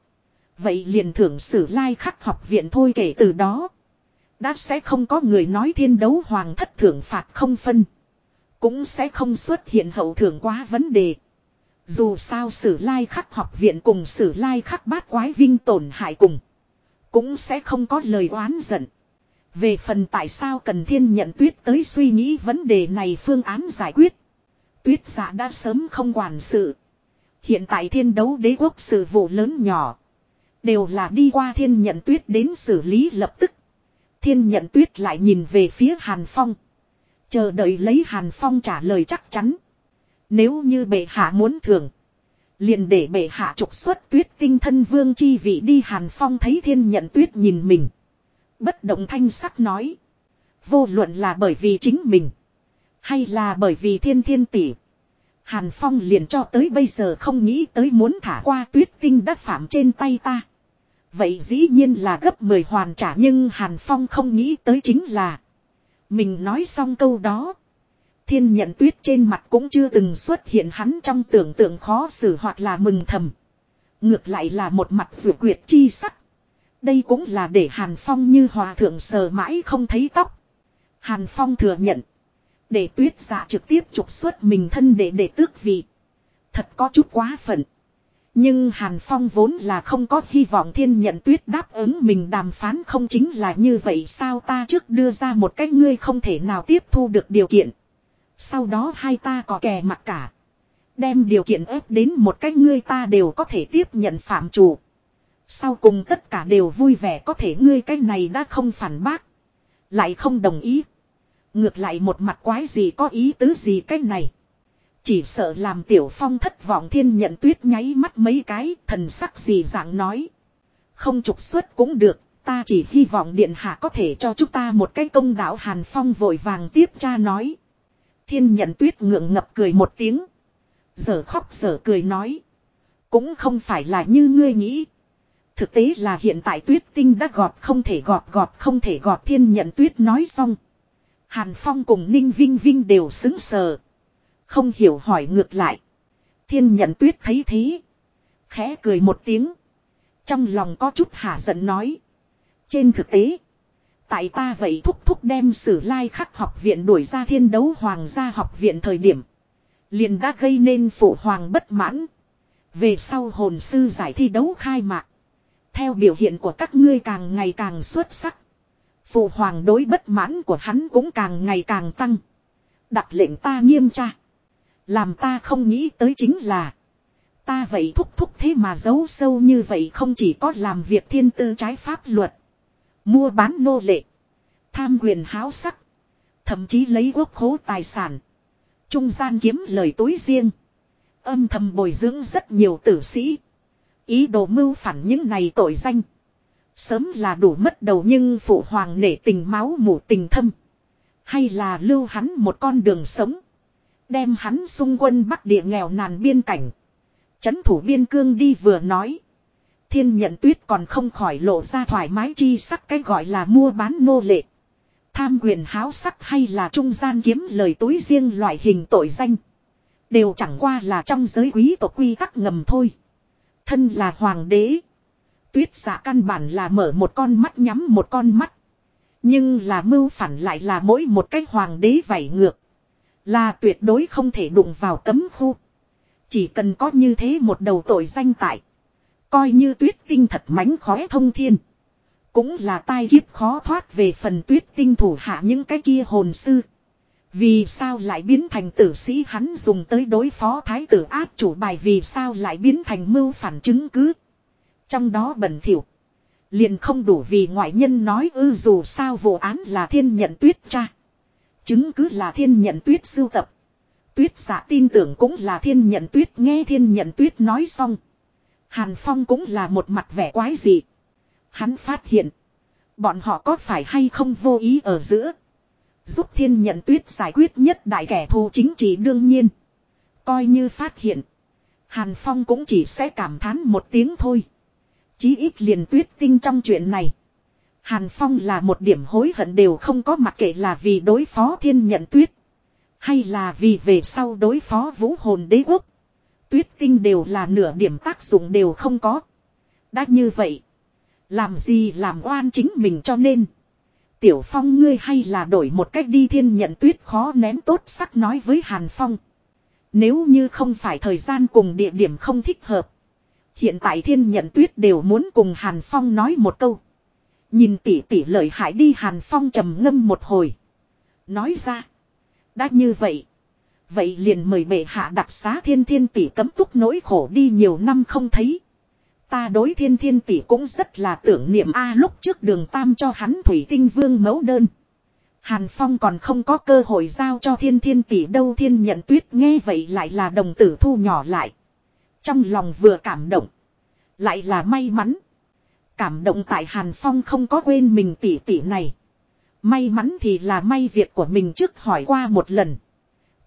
Vậy liền thưởng sử lai khắc học viện thôi kể từ đó. Đã sẽ không có người nói thiên đấu hoàng thất thưởng phạt không phân. Cũng sẽ không xuất hiện hậu thưởng quá vấn đề. Dù sao sử lai khắc học viện cùng sử lai khắc bát quái vinh tổn hại cùng. Cũng sẽ không có lời oán giận. Về phần tại sao cần thiên nhận tuyết tới suy nghĩ vấn đề này phương án giải quyết. Tuyết giả đã sớm không quản sự. Hiện tại thiên đấu đế quốc sự vụ lớn nhỏ. Đều là đi qua thiên nhận tuyết đến xử lý lập tức. Thiên nhận tuyết lại nhìn về phía Hàn Phong. Chờ đợi lấy Hàn Phong trả lời chắc chắn. Nếu như bệ hạ muốn thường. Liền để bệ hạ trục xuất tuyết tinh thân vương chi vị đi Hàn Phong thấy thiên nhận tuyết nhìn mình. Bất động thanh sắc nói. Vô luận là bởi vì chính mình. Hay là bởi vì thiên thiên tỷ. Hàn Phong liền cho tới bây giờ không nghĩ tới muốn thả qua tuyết tinh đất phạm trên tay ta. Vậy dĩ nhiên là gấp 10 hoàn trả nhưng Hàn Phong không nghĩ tới chính là. Mình nói xong câu đó. Thiên nhận tuyết trên mặt cũng chưa từng xuất hiện hắn trong tưởng tượng khó xử hoặc là mừng thầm. Ngược lại là một mặt vượt quyệt chi sắc. Đây cũng là để Hàn Phong như hòa thượng sờ mãi không thấy tóc. Hàn Phong thừa nhận. Để tuyết dạ trực tiếp trục xuất mình thân để để tước vị. Thật có chút quá phận. Nhưng Hàn Phong vốn là không có hy vọng thiên nhận tuyết đáp ứng mình đàm phán không chính là như vậy sao ta trước đưa ra một cách ngươi không thể nào tiếp thu được điều kiện. Sau đó hai ta có kè mặt cả. Đem điều kiện ép đến một cách ngươi ta đều có thể tiếp nhận phạm chủ. Sau cùng tất cả đều vui vẻ có thể ngươi cái này đã không phản bác. Lại không đồng ý. Ngược lại một mặt quái gì có ý tứ gì cái này. Chỉ sợ làm tiểu phong thất vọng thiên nhận tuyết nháy mắt mấy cái thần sắc gì dạng nói. Không trục xuất cũng được, ta chỉ hy vọng điện hạ có thể cho chúng ta một cái công đạo hàn phong vội vàng tiếp cha nói. Thiên nhận tuyết ngượng ngập cười một tiếng. Giờ khóc giờ cười nói. Cũng không phải là như ngươi nghĩ. Thực tế là hiện tại tuyết tinh đã gọt không thể gọt gọt không thể gọt thiên nhận tuyết nói xong. Hàn Phong cùng Ninh Vinh Vinh đều xứng sờ. Không hiểu hỏi ngược lại. Thiên nhận tuyết thấy thế. Khẽ cười một tiếng. Trong lòng có chút hả giận nói. Trên thực tế. Tại ta vậy thúc thúc đem sử lai khắc học viện đuổi ra thiên đấu hoàng gia học viện thời điểm. Liền đã gây nên phụ hoàng bất mãn. Về sau hồn sư giải thi đấu khai mạc. Theo biểu hiện của các ngươi càng ngày càng xuất sắc. Phụ hoàng đối bất mãn của hắn cũng càng ngày càng tăng. Đặt lệnh ta nghiêm tra. Làm ta không nghĩ tới chính là. Ta vậy thúc thúc thế mà giấu sâu như vậy không chỉ có làm việc thiên tư trái pháp luật. Mua bán nô lệ. Tham quyền háo sắc. Thậm chí lấy quốc khố tài sản. Trung gian kiếm lời túi riêng. Âm thầm bồi dưỡng rất nhiều tử sĩ. Ý đồ mưu phản những này tội danh. Sớm là đủ mất đầu nhưng phụ hoàng nể tình máu mủ tình thâm. Hay là lưu hắn một con đường sống. Đem hắn xung quân bắc địa nghèo nàn biên cảnh. Chấn thủ biên cương đi vừa nói. Thiên nhận tuyết còn không khỏi lộ ra thoải mái chi sắc cái gọi là mua bán nô lệ. Tham quyền háo sắc hay là trung gian kiếm lời túi riêng loại hình tội danh. Đều chẳng qua là trong giới quý tộc quy tắc ngầm thôi. Thân là hoàng đế. Tuyết giả căn bản là mở một con mắt nhắm một con mắt. Nhưng là mưu phản lại là mỗi một cái hoàng đế vảy ngược. Là tuyệt đối không thể đụng vào cấm khu. Chỉ cần có như thế một đầu tội danh tại. Coi như tuyết tinh thật mánh khóe thông thiên. Cũng là tai kiếp khó thoát về phần tuyết tinh thủ hạ những cái kia hồn sư. Vì sao lại biến thành tử sĩ hắn dùng tới đối phó thái tử áp chủ bài vì sao lại biến thành mưu phản chứng cứ. Trong đó bẩn thỉu. Liền không đủ vì ngoại nhân nói ư dù sao vụ án là thiên nhận tuyết cha. Chứng cứ là thiên nhận tuyết sưu tập. Tuyết giả tin tưởng cũng là thiên nhận tuyết nghe thiên nhận tuyết nói xong. Hàn Phong cũng là một mặt vẻ quái dị. Hắn phát hiện. Bọn họ có phải hay không vô ý ở giữa. Giúp thiên nhận tuyết giải quyết nhất đại kẻ thù chính trị đương nhiên. Coi như phát hiện. Hàn Phong cũng chỉ sẽ cảm thán một tiếng thôi. Chí ít liền tuyết tinh trong chuyện này. Hàn Phong là một điểm hối hận đều không có mặc kệ là vì đối phó thiên nhận tuyết. Hay là vì về sau đối phó vũ hồn đế quốc. Tuyết tinh đều là nửa điểm tác dụng đều không có. Đã như vậy. Làm gì làm oan chính mình cho nên. Tiểu Phong ngươi hay là đổi một cách đi thiên nhận tuyết khó nén tốt sắc nói với Hàn Phong. Nếu như không phải thời gian cùng địa điểm không thích hợp. Hiện tại thiên nhận tuyết đều muốn cùng Hàn Phong nói một câu. Nhìn tỷ tỷ lợi hại đi Hàn Phong trầm ngâm một hồi. Nói ra. Đã như vậy. Vậy liền mời bệ hạ đặc xá thiên thiên tỷ cấm túc nỗi khổ đi nhiều năm không thấy. Ta đối thiên thiên tỷ cũng rất là tưởng niệm A lúc trước đường tam cho hắn thủy tinh vương mẫu đơn. Hàn Phong còn không có cơ hội giao cho thiên thiên tỷ đâu thiên nhận tuyết nghe vậy lại là đồng tử thu nhỏ lại. Trong lòng vừa cảm động. Lại là may mắn. Cảm động tại Hàn Phong không có quên mình tỷ tỷ này. May mắn thì là may việc của mình trước hỏi qua một lần.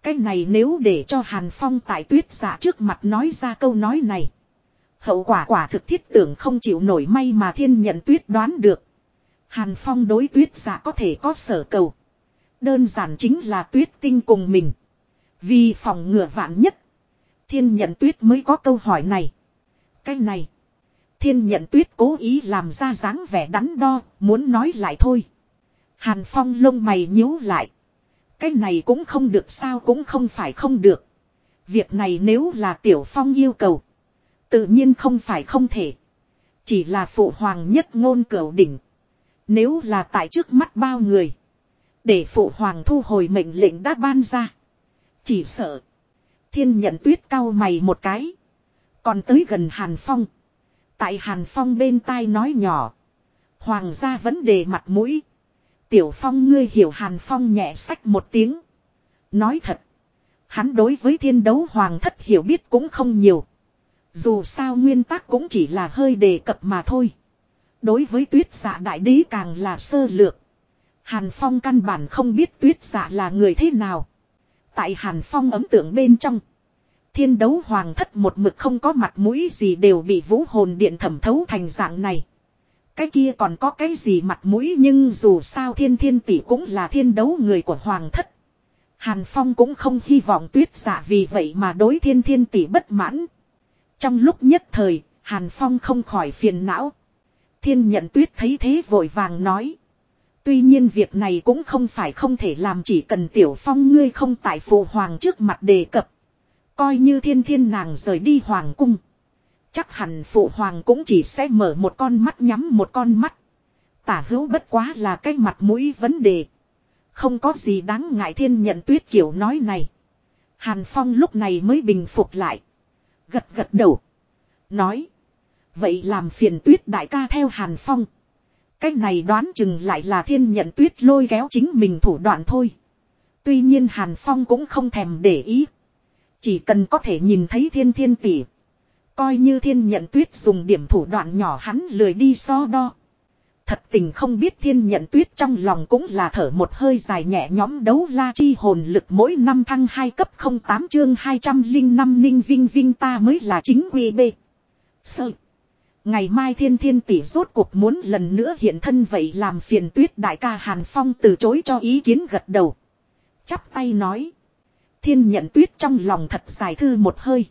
Cái này nếu để cho Hàn Phong tại tuyết giả trước mặt nói ra câu nói này. Hậu quả quả thực thiết tưởng không chịu nổi may mà thiên nhận tuyết đoán được. Hàn Phong đối tuyết giả có thể có sở cầu. Đơn giản chính là tuyết tinh cùng mình. Vì phòng ngừa vạn nhất. Thiên nhận tuyết mới có câu hỏi này. Cái này. Thiên nhận tuyết cố ý làm ra dáng vẻ đắn đo, muốn nói lại thôi. Hàn Phong lông mày nhíu lại. Cái này cũng không được sao cũng không phải không được. Việc này nếu là Tiểu Phong yêu cầu. Tự nhiên không phải không thể. Chỉ là phụ hoàng nhất ngôn cửu đỉnh. Nếu là tại trước mắt bao người. Để phụ hoàng thu hồi mệnh lệnh đã ban ra. Chỉ sợ. Thiên nhận tuyết cao mày một cái. Còn tới gần Hàn Phong. Tại Hàn Phong bên tai nói nhỏ. Hoàng gia vấn đề mặt mũi. Tiểu Phong ngươi hiểu Hàn Phong nhẹ sách một tiếng. Nói thật. Hắn đối với thiên đấu hoàng thất hiểu biết cũng không nhiều. Dù sao nguyên tắc cũng chỉ là hơi đề cập mà thôi. Đối với tuyết giả đại đế càng là sơ lược. Hàn Phong căn bản không biết tuyết giả là người thế nào. Tại Hàn Phong ấm tượng bên trong. Thiên đấu hoàng thất một mực không có mặt mũi gì đều bị vũ hồn điện thẩm thấu thành dạng này. Cái kia còn có cái gì mặt mũi nhưng dù sao thiên thiên tỷ cũng là thiên đấu người của hoàng thất. Hàn Phong cũng không hy vọng tuyết giả vì vậy mà đối thiên thiên tỷ bất mãn. Trong lúc nhất thời, Hàn Phong không khỏi phiền não. Thiên nhận tuyết thấy thế vội vàng nói. Tuy nhiên việc này cũng không phải không thể làm chỉ cần tiểu phong ngươi không tại phụ hoàng trước mặt đề cập. Coi như thiên thiên nàng rời đi hoàng cung. Chắc hẳn phụ hoàng cũng chỉ sẽ mở một con mắt nhắm một con mắt. Tả hữu bất quá là cái mặt mũi vấn đề. Không có gì đáng ngại thiên nhận tuyết kiểu nói này. Hàn Phong lúc này mới bình phục lại. Gật gật đầu. Nói. Vậy làm phiền tuyết đại ca theo Hàn Phong. Cái này đoán chừng lại là thiên nhận tuyết lôi kéo chính mình thủ đoạn thôi. Tuy nhiên Hàn Phong cũng không thèm để ý. Chỉ cần có thể nhìn thấy thiên thiên tỷ. Coi như thiên nhận tuyết dùng điểm thủ đoạn nhỏ hắn lười đi so đo. Thật tình không biết thiên nhận tuyết trong lòng cũng là thở một hơi dài nhẹ nhóm đấu la chi hồn lực mỗi năm thăng 2 cấp 08 chương 205 ninh vinh vinh ta mới là chính quy b. Sợ. Ngày mai thiên thiên tỷ rốt cuộc muốn lần nữa hiện thân vậy làm phiền tuyết đại ca Hàn Phong từ chối cho ý kiến gật đầu. Chắp tay nói. Thiên nhận tuyết trong lòng thật dài thư một hơi.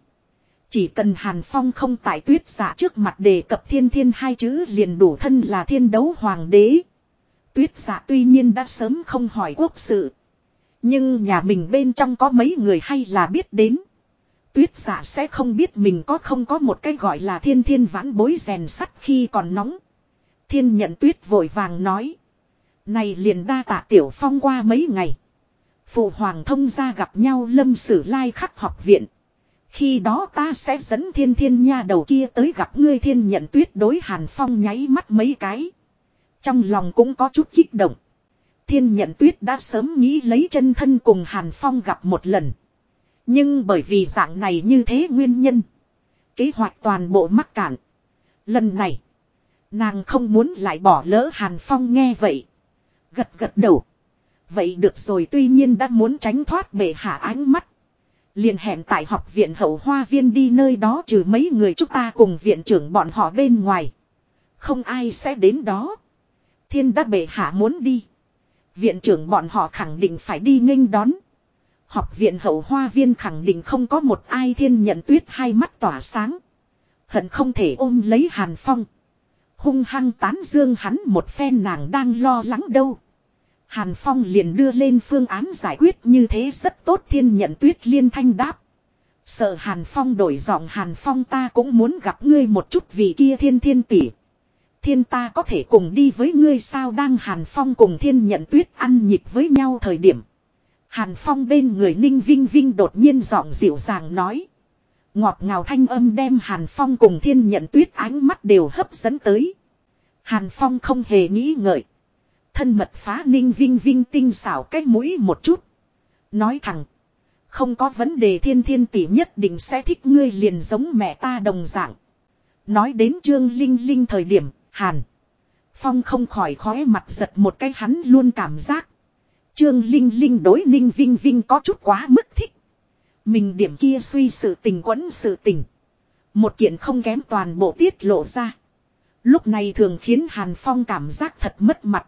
Chỉ cần Hàn Phong không tại tuyết giả trước mặt đề cập thiên thiên hai chữ liền đủ thân là thiên đấu hoàng đế. Tuyết giả tuy nhiên đã sớm không hỏi quốc sự. Nhưng nhà mình bên trong có mấy người hay là biết đến. Tuyết giả sẽ không biết mình có không có một cái gọi là thiên thiên vãn bối rèn sắt khi còn nóng. Thiên nhận tuyết vội vàng nói. Này liền đa tạ tiểu phong qua mấy ngày. Phụ hoàng thông gia gặp nhau lâm sử lai khắc học viện. Khi đó ta sẽ dẫn thiên thiên nha đầu kia tới gặp ngươi thiên nhận tuyết đối hàn phong nháy mắt mấy cái. Trong lòng cũng có chút kích động. Thiên nhận tuyết đã sớm nghĩ lấy chân thân cùng hàn phong gặp một lần. Nhưng bởi vì dạng này như thế nguyên nhân. Kế hoạch toàn bộ mắc cạn. Lần này. Nàng không muốn lại bỏ lỡ hàn phong nghe vậy. Gật gật đầu. Vậy được rồi, tuy nhiên đã muốn tránh thoát bệ hạ ánh mắt. Liền hẹn tại học viện hậu hoa viên đi nơi đó trừ mấy người chúng ta cùng viện trưởng bọn họ bên ngoài. Không ai sẽ đến đó. Thiên đã bệ hạ muốn đi. Viện trưởng bọn họ khẳng định phải đi nghênh đón. Học viện hậu hoa viên khẳng định không có một ai thiên nhận tuyết hai mắt tỏa sáng. Hận không thể ôm lấy hàn phong. Hung hăng tán dương hắn một phen nàng đang lo lắng đâu. Hàn Phong liền đưa lên phương án giải quyết như thế rất tốt thiên nhận tuyết liên thanh đáp. Sợ Hàn Phong đổi giọng, Hàn Phong ta cũng muốn gặp ngươi một chút vì kia thiên thiên tỷ. Thiên ta có thể cùng đi với ngươi sao đang Hàn Phong cùng thiên nhận tuyết ăn nhịp với nhau thời điểm. Hàn Phong bên người Ninh Vinh Vinh đột nhiên giọng dịu dàng nói. Ngọt ngào thanh âm đem Hàn Phong cùng thiên nhận tuyết ánh mắt đều hấp dẫn tới. Hàn Phong không hề nghĩ ngợi. Thân mật phá ninh vinh vinh tinh xảo cái mũi một chút. Nói thẳng. Không có vấn đề thiên thiên tỷ nhất định sẽ thích ngươi liền giống mẹ ta đồng dạng. Nói đến trương linh linh thời điểm, hàn. Phong không khỏi khóe mặt giật một cái hắn luôn cảm giác. Trương Linh Linh đối Ninh Vinh Vinh có chút quá mức thích. Mình điểm kia suy sự tình quẫn sự tình. Một kiện không kém toàn bộ tiết lộ ra. Lúc này thường khiến Hàn Phong cảm giác thật mất mặt.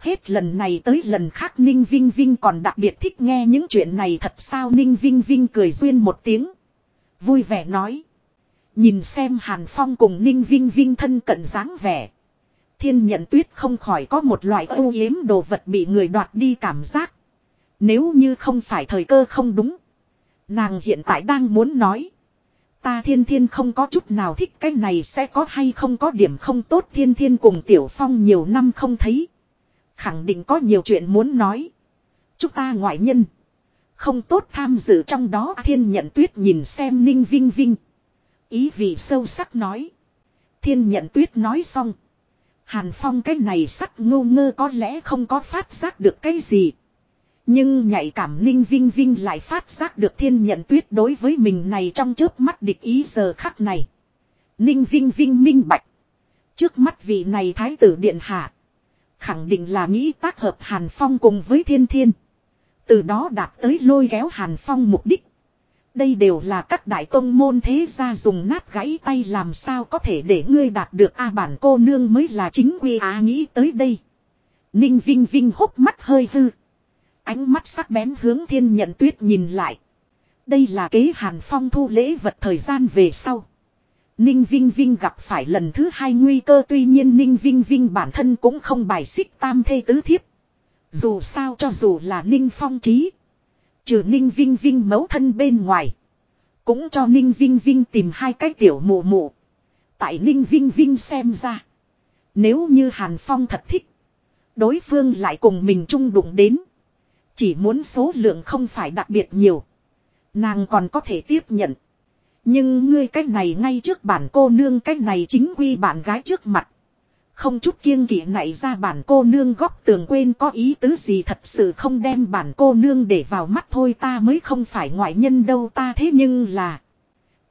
Hết lần này tới lần khác Ninh Vinh Vinh còn đặc biệt thích nghe những chuyện này thật sao Ninh Vinh Vinh cười duyên một tiếng. Vui vẻ nói. Nhìn xem Hàn Phong cùng Ninh Vinh Vinh thân cận dáng vẻ. Thiên nhận tuyết không khỏi có một loại ưu yếm đồ vật bị người đoạt đi cảm giác. Nếu như không phải thời cơ không đúng. Nàng hiện tại đang muốn nói. Ta thiên thiên không có chút nào thích cái này, sẽ có hay không có điểm không tốt thiên thiên cùng tiểu phong nhiều năm không thấy. Khẳng định có nhiều chuyện muốn nói. Chúng ta ngoại nhân. Không tốt tham dự trong đó thiên nhận tuyết nhìn xem ninh vinh vinh. Ý vị sâu sắc nói. Thiên nhận tuyết nói xong. Hàn Phong cái này sắt ngô ngơ có lẽ không có phát giác được cái gì. Nhưng nhạy cảm ninh vinh vinh lại phát giác được thiên nhận tuyết đối với mình này trong trước mắt địch ý giờ khắc này. Ninh vinh vinh minh bạch. Trước mắt vị này thái tử điện hạ. Khẳng định là nghĩ tác hợp Hàn Phong cùng với thiên thiên. Từ đó đạt tới lôi kéo Hàn Phong mục đích. Đây đều là các đại tông môn thế gia dùng nát gãy tay làm sao có thể để ngươi đạt được A bản cô nương mới là chính quy á nghĩ tới đây. Ninh Vinh Vinh hốc mắt hơi hư. Ánh mắt sắc bén hướng thiên nhận tuyết nhìn lại. Đây là kế Hàn Phong thu lễ vật thời gian về sau. Ninh Vinh Vinh gặp phải lần thứ hai nguy cơ, tuy nhiên Ninh Vinh Vinh bản thân cũng không bài xích tam thê tứ thiếp. Dù sao cho dù là Ninh Phong trí. Trừ Ninh Vinh Vinh mấu thân bên ngoài. Cũng cho Ninh Vinh Vinh tìm hai cái tiểu mụ mụ. Tại Ninh Vinh Vinh xem ra. Nếu như Hàn Phong thật thích. Đối phương lại cùng mình chung đụng đến. Chỉ muốn số lượng không phải đặc biệt nhiều. Nàng còn có thể tiếp nhận. Nhưng ngươi cách này ngay trước bản cô nương cách này chính quy bạn gái trước mặt. Không chút kiêng kỵ nảy ra bản cô nương góc tường quên có ý tứ gì, thật sự không đem bản cô nương để vào mắt thôi, ta mới không phải ngoại nhân đâu, ta thế nhưng là.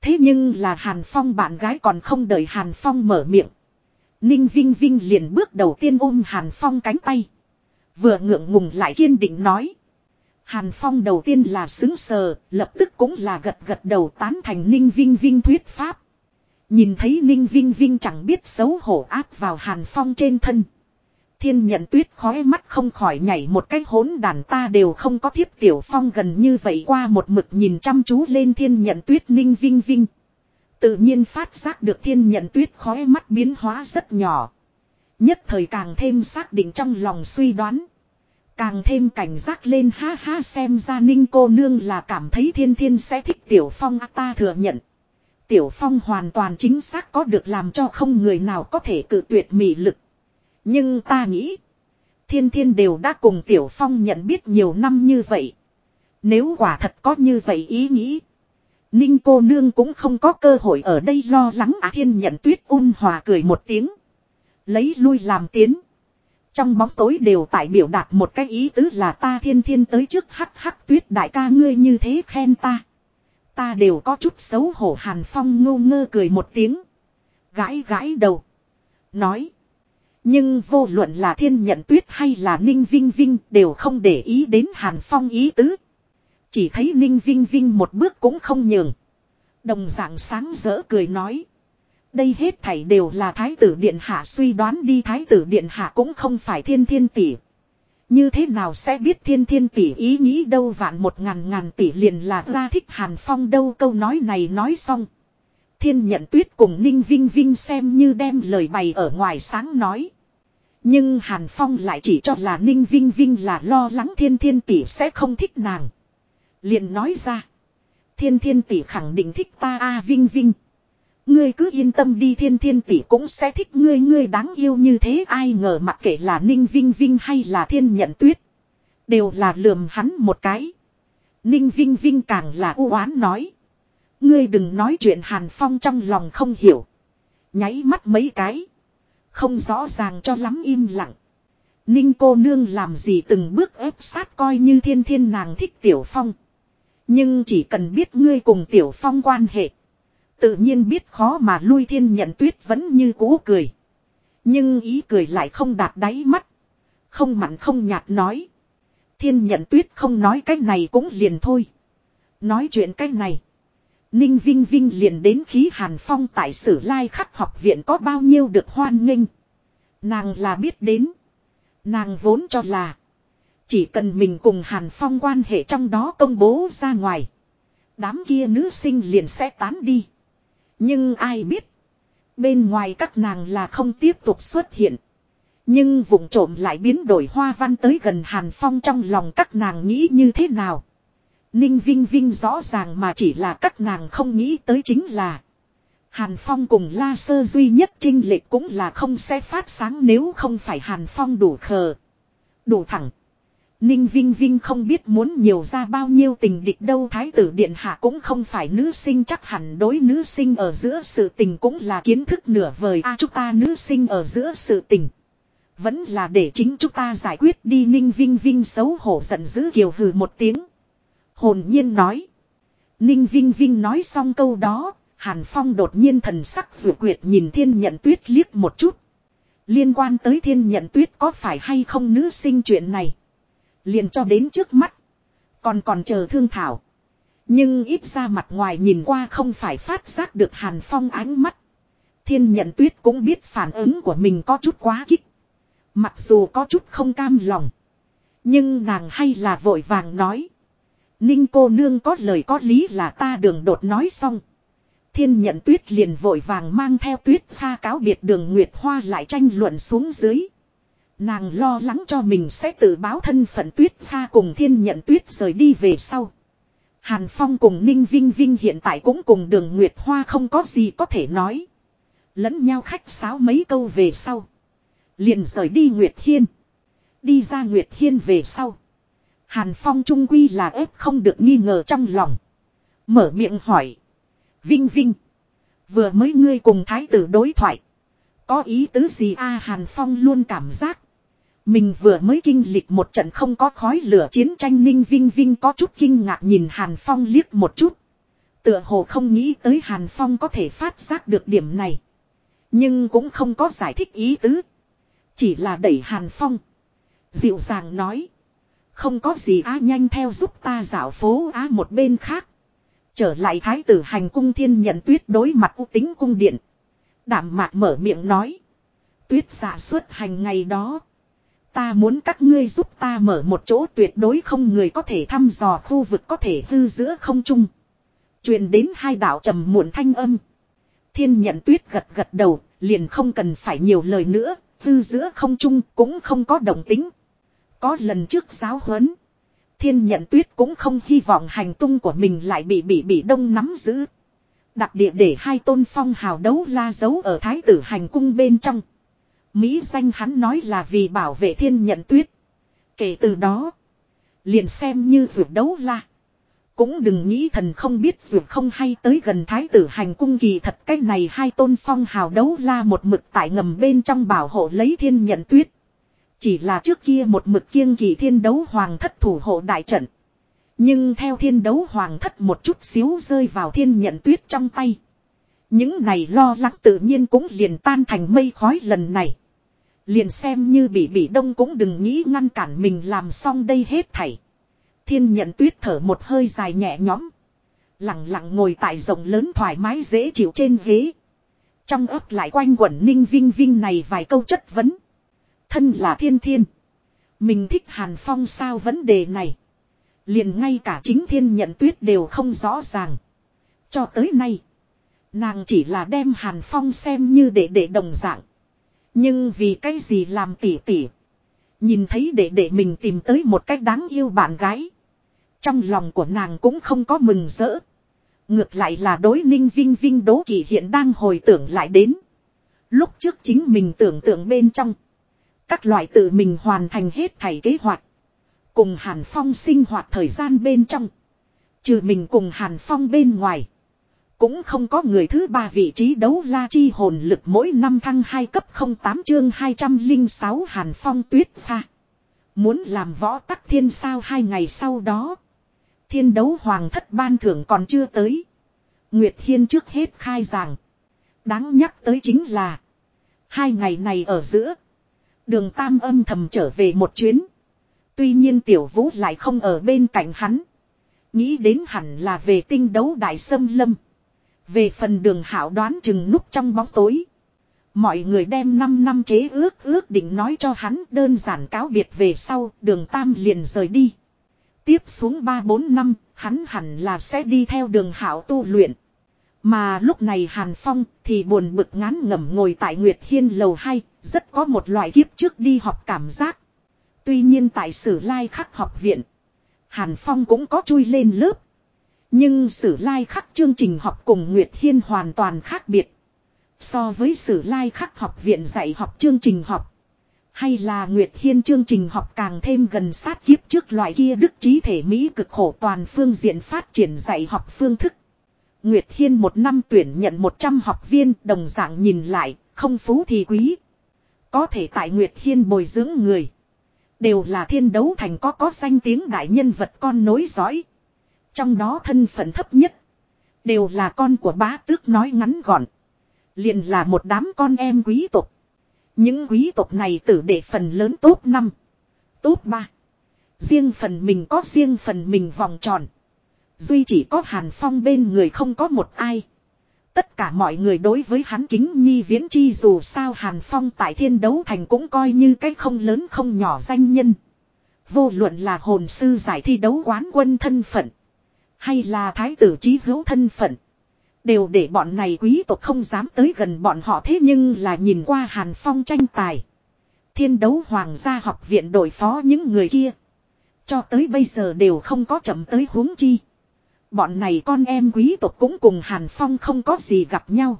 Thế nhưng là Hàn Phong bạn gái còn không đợi Hàn Phong mở miệng. Ninh Vinh Vinh liền bước đầu tiên ôm Hàn Phong cánh tay. Vừa ngượng ngùng lại kiên định nói. Hàn Phong đầu tiên là xứng sờ, lập tức cũng là gật gật đầu tán thành Ninh Vinh Vinh thuyết pháp. Nhìn thấy Ninh Vinh Vinh chẳng biết xấu hổ áp vào Hàn Phong trên thân. Thiên nhận tuyết khói mắt không khỏi nhảy một cái hỗn đàn ta đều không có thiếp tiểu phong gần như vậy qua một mực nhìn chăm chú lên thiên nhận tuyết Ninh Vinh Vinh. Tự nhiên phát giác được thiên nhận tuyết khói mắt biến hóa rất nhỏ. Nhất thời càng thêm xác định trong lòng suy đoán. Càng thêm cảnh giác lên, ha ha, xem ra ninh cô nương là cảm thấy thiên thiên sẽ thích tiểu phong à, ta thừa nhận. Tiểu Phong hoàn toàn chính xác có được làm cho không người nào có thể cự tuyệt mị lực. Nhưng ta nghĩ. Thiên thiên đều đã cùng Tiểu Phong nhận biết nhiều năm như vậy. Nếu quả thật có như vậy ý nghĩ. Ninh cô nương cũng không có cơ hội ở đây lo lắng à thiên nhận tuyết ôn hòa cười một tiếng. Lấy lui làm tiến. Trong bóng tối đều tại biểu đạt một cái ý tứ là ta thiên thiên tới trước hắc hắc tuyết đại ca ngươi như thế khen ta. Ta đều có chút xấu hổ Hàn Phong ngô ngơ cười một tiếng. Gãi gãi đầu. Nói. Nhưng vô luận là thiên nhận tuyết hay là ninh vinh vinh đều không để ý đến Hàn Phong ý tứ. Chỉ thấy ninh vinh vinh một bước cũng không nhường. Đồng dạng sáng rỡ cười nói. Đây hết thảy đều là thái tử điện hạ suy đoán đi, thái tử điện hạ cũng không phải thiên thiên tỷ. Như thế nào sẽ biết thiên thiên tỷ ý nghĩ đâu vạn một ngàn ngàn tỷ liền là ra thích Hàn Phong đâu câu nói này nói xong. Thiên nhận tuyết cùng Ninh Vinh Vinh xem như đem lời bày ở ngoài sáng nói. Nhưng Hàn Phong lại chỉ cho là Ninh Vinh Vinh là lo lắng thiên thiên tỷ sẽ không thích nàng. liền nói ra. Thiên thiên tỷ khẳng định thích ta a Vinh Vinh. Ngươi cứ yên tâm đi, thiên thiên tỷ cũng sẽ thích ngươi ngươi đáng yêu như thế, ai ngờ mặc kệ là Ninh Vinh Vinh hay là thiên nhận tuyết. Đều là lườm hắn một cái. Ninh Vinh Vinh càng là u oán nói. Ngươi đừng nói chuyện Hàn Phong trong lòng không hiểu. Nháy mắt mấy cái. Không rõ ràng cho lắm im lặng. Ninh cô nương làm gì từng bước ép sát coi như thiên thiên nàng thích Tiểu Phong. Nhưng chỉ cần biết ngươi cùng Tiểu Phong quan hệ. Tự nhiên biết khó mà lui thiên nhận tuyết vẫn như cũ cười. Nhưng ý cười lại không đạt đáy mắt. Không mặn không nhạt nói. Thiên nhận tuyết không nói cái này cũng liền thôi. Nói chuyện cái này. Ninh Vinh Vinh liền đến khí Hàn Phong tại sử lai khắc học viện có bao nhiêu được hoan nghênh. Nàng là biết đến. Nàng vốn cho là. Chỉ cần mình cùng Hàn Phong quan hệ trong đó công bố ra ngoài. Đám kia nữ sinh liền sẽ tán đi. Nhưng ai biết. Bên ngoài các nàng là không tiếp tục xuất hiện. Nhưng vùng trộm lại biến đổi hoa văn tới gần Hàn Phong trong lòng các nàng nghĩ như thế nào. Ninh Vinh Vinh rõ ràng mà chỉ là các nàng không nghĩ tới chính là. Hàn Phong cùng La Sơ duy nhất trinh lệch cũng là không sẽ phát sáng nếu không phải Hàn Phong đủ khờ. Đủ thẳng. Ninh Vinh Vinh không biết muốn nhiều ra bao nhiêu tình địch đâu Thái tử Điện Hạ cũng không phải nữ sinh chắc hẳn đối nữ sinh ở giữa sự tình cũng là kiến thức nửa vời a chúng ta nữ sinh ở giữa sự tình. Vẫn là để chính chúng ta giải quyết đi Ninh Vinh Vinh xấu hổ giận dữ kiều hừ một tiếng. Hồn nhiên nói. Ninh Vinh Vinh nói xong câu đó, Hàn Phong đột nhiên thần sắc rủ quyệt nhìn thiên nhận tuyết liếc một chút. Liên quan tới thiên nhận tuyết có phải hay không nữ sinh chuyện này. Liền cho đến trước mắt. Còn còn chờ thương thảo. Nhưng ít ra mặt ngoài nhìn qua không phải phát giác được Hàn Phong ánh mắt. Thiên nhận tuyết cũng biết phản ứng của mình có chút quá kích. Mặc dù có chút không cam lòng. Nhưng nàng hay là vội vàng nói. Ninh cô nương có lời có lý là ta đường đột nói xong. Thiên nhận tuyết liền vội vàng mang theo tuyết pha cáo biệt đường Nguyệt Hoa lại tranh luận xuống dưới. Nàng lo lắng cho mình sẽ tự báo thân phận tuyết pha cùng thiên nhận tuyết rời đi về sau. Hàn Phong cùng Ninh Vinh Vinh hiện tại cũng cùng đường Nguyệt Hoa không có gì có thể nói. Lẫn nhau khách sáo mấy câu về sau. Liền rời đi Nguyệt Hiên. Đi ra Nguyệt Hiên về sau. Hàn Phong trung quy là ép không được nghi ngờ trong lòng. Mở miệng hỏi. Vinh Vinh. Vừa mới ngươi cùng thái tử đối thoại. Có ý tứ gì a, Hàn Phong luôn cảm giác. Mình vừa mới kinh lịch một trận không có khói lửa chiến tranh ninh vinh vinh có chút kinh ngạc nhìn Hàn Phong liếc một chút. Tựa hồ không nghĩ tới Hàn Phong có thể phát giác được điểm này. Nhưng cũng không có giải thích ý tứ. Chỉ là đẩy Hàn Phong. Dịu dàng nói. Không có gì á nhanh theo giúp ta dạo phố á một bên khác. Trở lại thái tử hành cung thiên nhận tuyết đối mặt u tính cung điện. Đảm mạc mở miệng nói. Tuyết giả xuất hành ngày đó. Ta muốn các ngươi giúp ta mở một chỗ tuyệt đối không người có thể thăm dò khu vực có thể hư giữa không trung. truyền đến hai đạo trầm muộn thanh âm. Thiên nhận tuyết gật gật đầu, liền không cần phải nhiều lời nữa, hư giữa không trung cũng không có động tính. Có lần trước giáo huấn. Thiên nhận tuyết cũng không hy vọng hành tung của mình lại bị bị bị đông nắm giữ. Đặc địa để hai tôn phong hào đấu la giấu ở thái tử hành cung bên trong. Mỹ danh hắn nói là vì bảo vệ thiên nhận tuyết. Kể từ đó. Liền xem như vượt đấu la. Cũng đừng nghĩ thần không biết vượt không hay tới gần thái tử hành cung kỳ thật cái này hai tôn phong hào đấu la một mực tại ngầm bên trong bảo hộ lấy thiên nhận tuyết. Chỉ là trước kia một mực kiêng kỳ thiên đấu hoàng thất thủ hộ đại trận. Nhưng theo thiên đấu hoàng thất một chút xíu rơi vào thiên nhận tuyết trong tay. Những này lo lắng tự nhiên cũng liền tan thành mây khói lần này. Liền xem như bị bị đông cũng đừng nghĩ ngăn cản mình làm xong đây hết thảy. Thiên nhận tuyết thở một hơi dài nhẹ nhõm. Lặng lặng ngồi tại rộng lớn thoải mái dễ chịu trên ghế. Trong ấp lại quanh quẩn ninh vinh vinh này vài câu chất vấn. Thân là thiên thiên. Mình thích Hàn Phong sao vấn đề này. Liền ngay cả chính thiên nhận tuyết đều không rõ ràng. Cho tới nay. Nàng chỉ là đem Hàn Phong xem như đệ đệ đồng dạng. Nhưng vì cái gì làm tỉ tỉ. Nhìn thấy đệ đệ mình tìm tới một cách đáng yêu bạn gái. Trong lòng của nàng cũng không có mừng rỡ. Ngược lại là đối ninh vinh vinh đố kỳ hiện đang hồi tưởng lại đến. Lúc trước chính mình tưởng tượng bên trong. Các loại tự mình hoàn thành hết thảy kế hoạch. Cùng Hàn Phong sinh hoạt thời gian bên trong. Trừ mình cùng Hàn Phong bên ngoài. Cũng không có người thứ ba vị trí đấu la chi hồn lực mỗi năm thăng 2 cấp 08 chương 206 Hàn Phong tuyết pha. Muốn làm võ tắc thiên sao hai ngày sau đó. Thiên đấu hoàng thất ban thưởng còn chưa tới. Nguyệt Hiên trước hết khai giảng. Đáng nhắc tới chính là. Hai ngày này ở giữa. Đường Tam âm thầm trở về một chuyến. Tuy nhiên Tiểu Vũ lại không ở bên cạnh hắn. Nghĩ đến hẳn là về tinh đấu đại sâm lâm. Về phần đường hảo đoán chừng núp trong bóng tối. Mọi người đem 5 năm chế ước ước định nói cho hắn đơn giản cáo biệt về sau đường Tam liền rời đi. Tiếp xuống 3-4 năm, hắn hẳn là sẽ đi theo đường hảo tu luyện. Mà lúc này Hàn Phong thì buồn bực ngán ngẩm ngồi tại Nguyệt Hiên lầu 2, rất có một loại kiếp trước đi học cảm giác. Tuy nhiên tại sử lai khắc học viện, Hàn Phong cũng có chui lên lớp. Nhưng sử lai khắc chương trình học cùng Nguyệt Hiên hoàn toàn khác biệt. So với sử lai khắc học viện dạy học chương trình học. Hay là Nguyệt Hiên chương trình học càng thêm gần sát kiếp trước loại kia đức trí thể Mỹ cực khổ toàn phương diện phát triển dạy học phương thức. Nguyệt Hiên một năm tuyển nhận 100 học viên đồng dạng nhìn lại, không phú thì quý. Có thể tại Nguyệt Hiên bồi dưỡng người. Đều là thiên đấu thành có có danh tiếng đại nhân vật con nối dõi. Trong đó thân phận thấp nhất. Đều là con của bá tước nói ngắn gọn. Liền là một đám con em quý tộc. Những quý tộc này tử để phần lớn tốt năm, Tốt ba. Riêng phần mình có riêng phần mình vòng tròn. Duy chỉ có Hàn Phong bên người không có một ai. Tất cả mọi người đối với hắn kính nhi viễn chi dù sao Hàn Phong tại thiên đấu thành cũng coi như cái không lớn không nhỏ danh nhân. Vô luận là hồn sư giải thi đấu quán quân thân phận. Hay là thái tử trí hữu thân phận. Đều để bọn này quý tộc không dám tới gần bọn họ thế nhưng là nhìn qua Hàn Phong tranh tài. Thiên đấu hoàng gia học viện đội phó những người kia. Cho tới bây giờ đều không có chậm tới huống chi. Bọn này con em quý tộc cũng cùng Hàn Phong không có gì gặp nhau.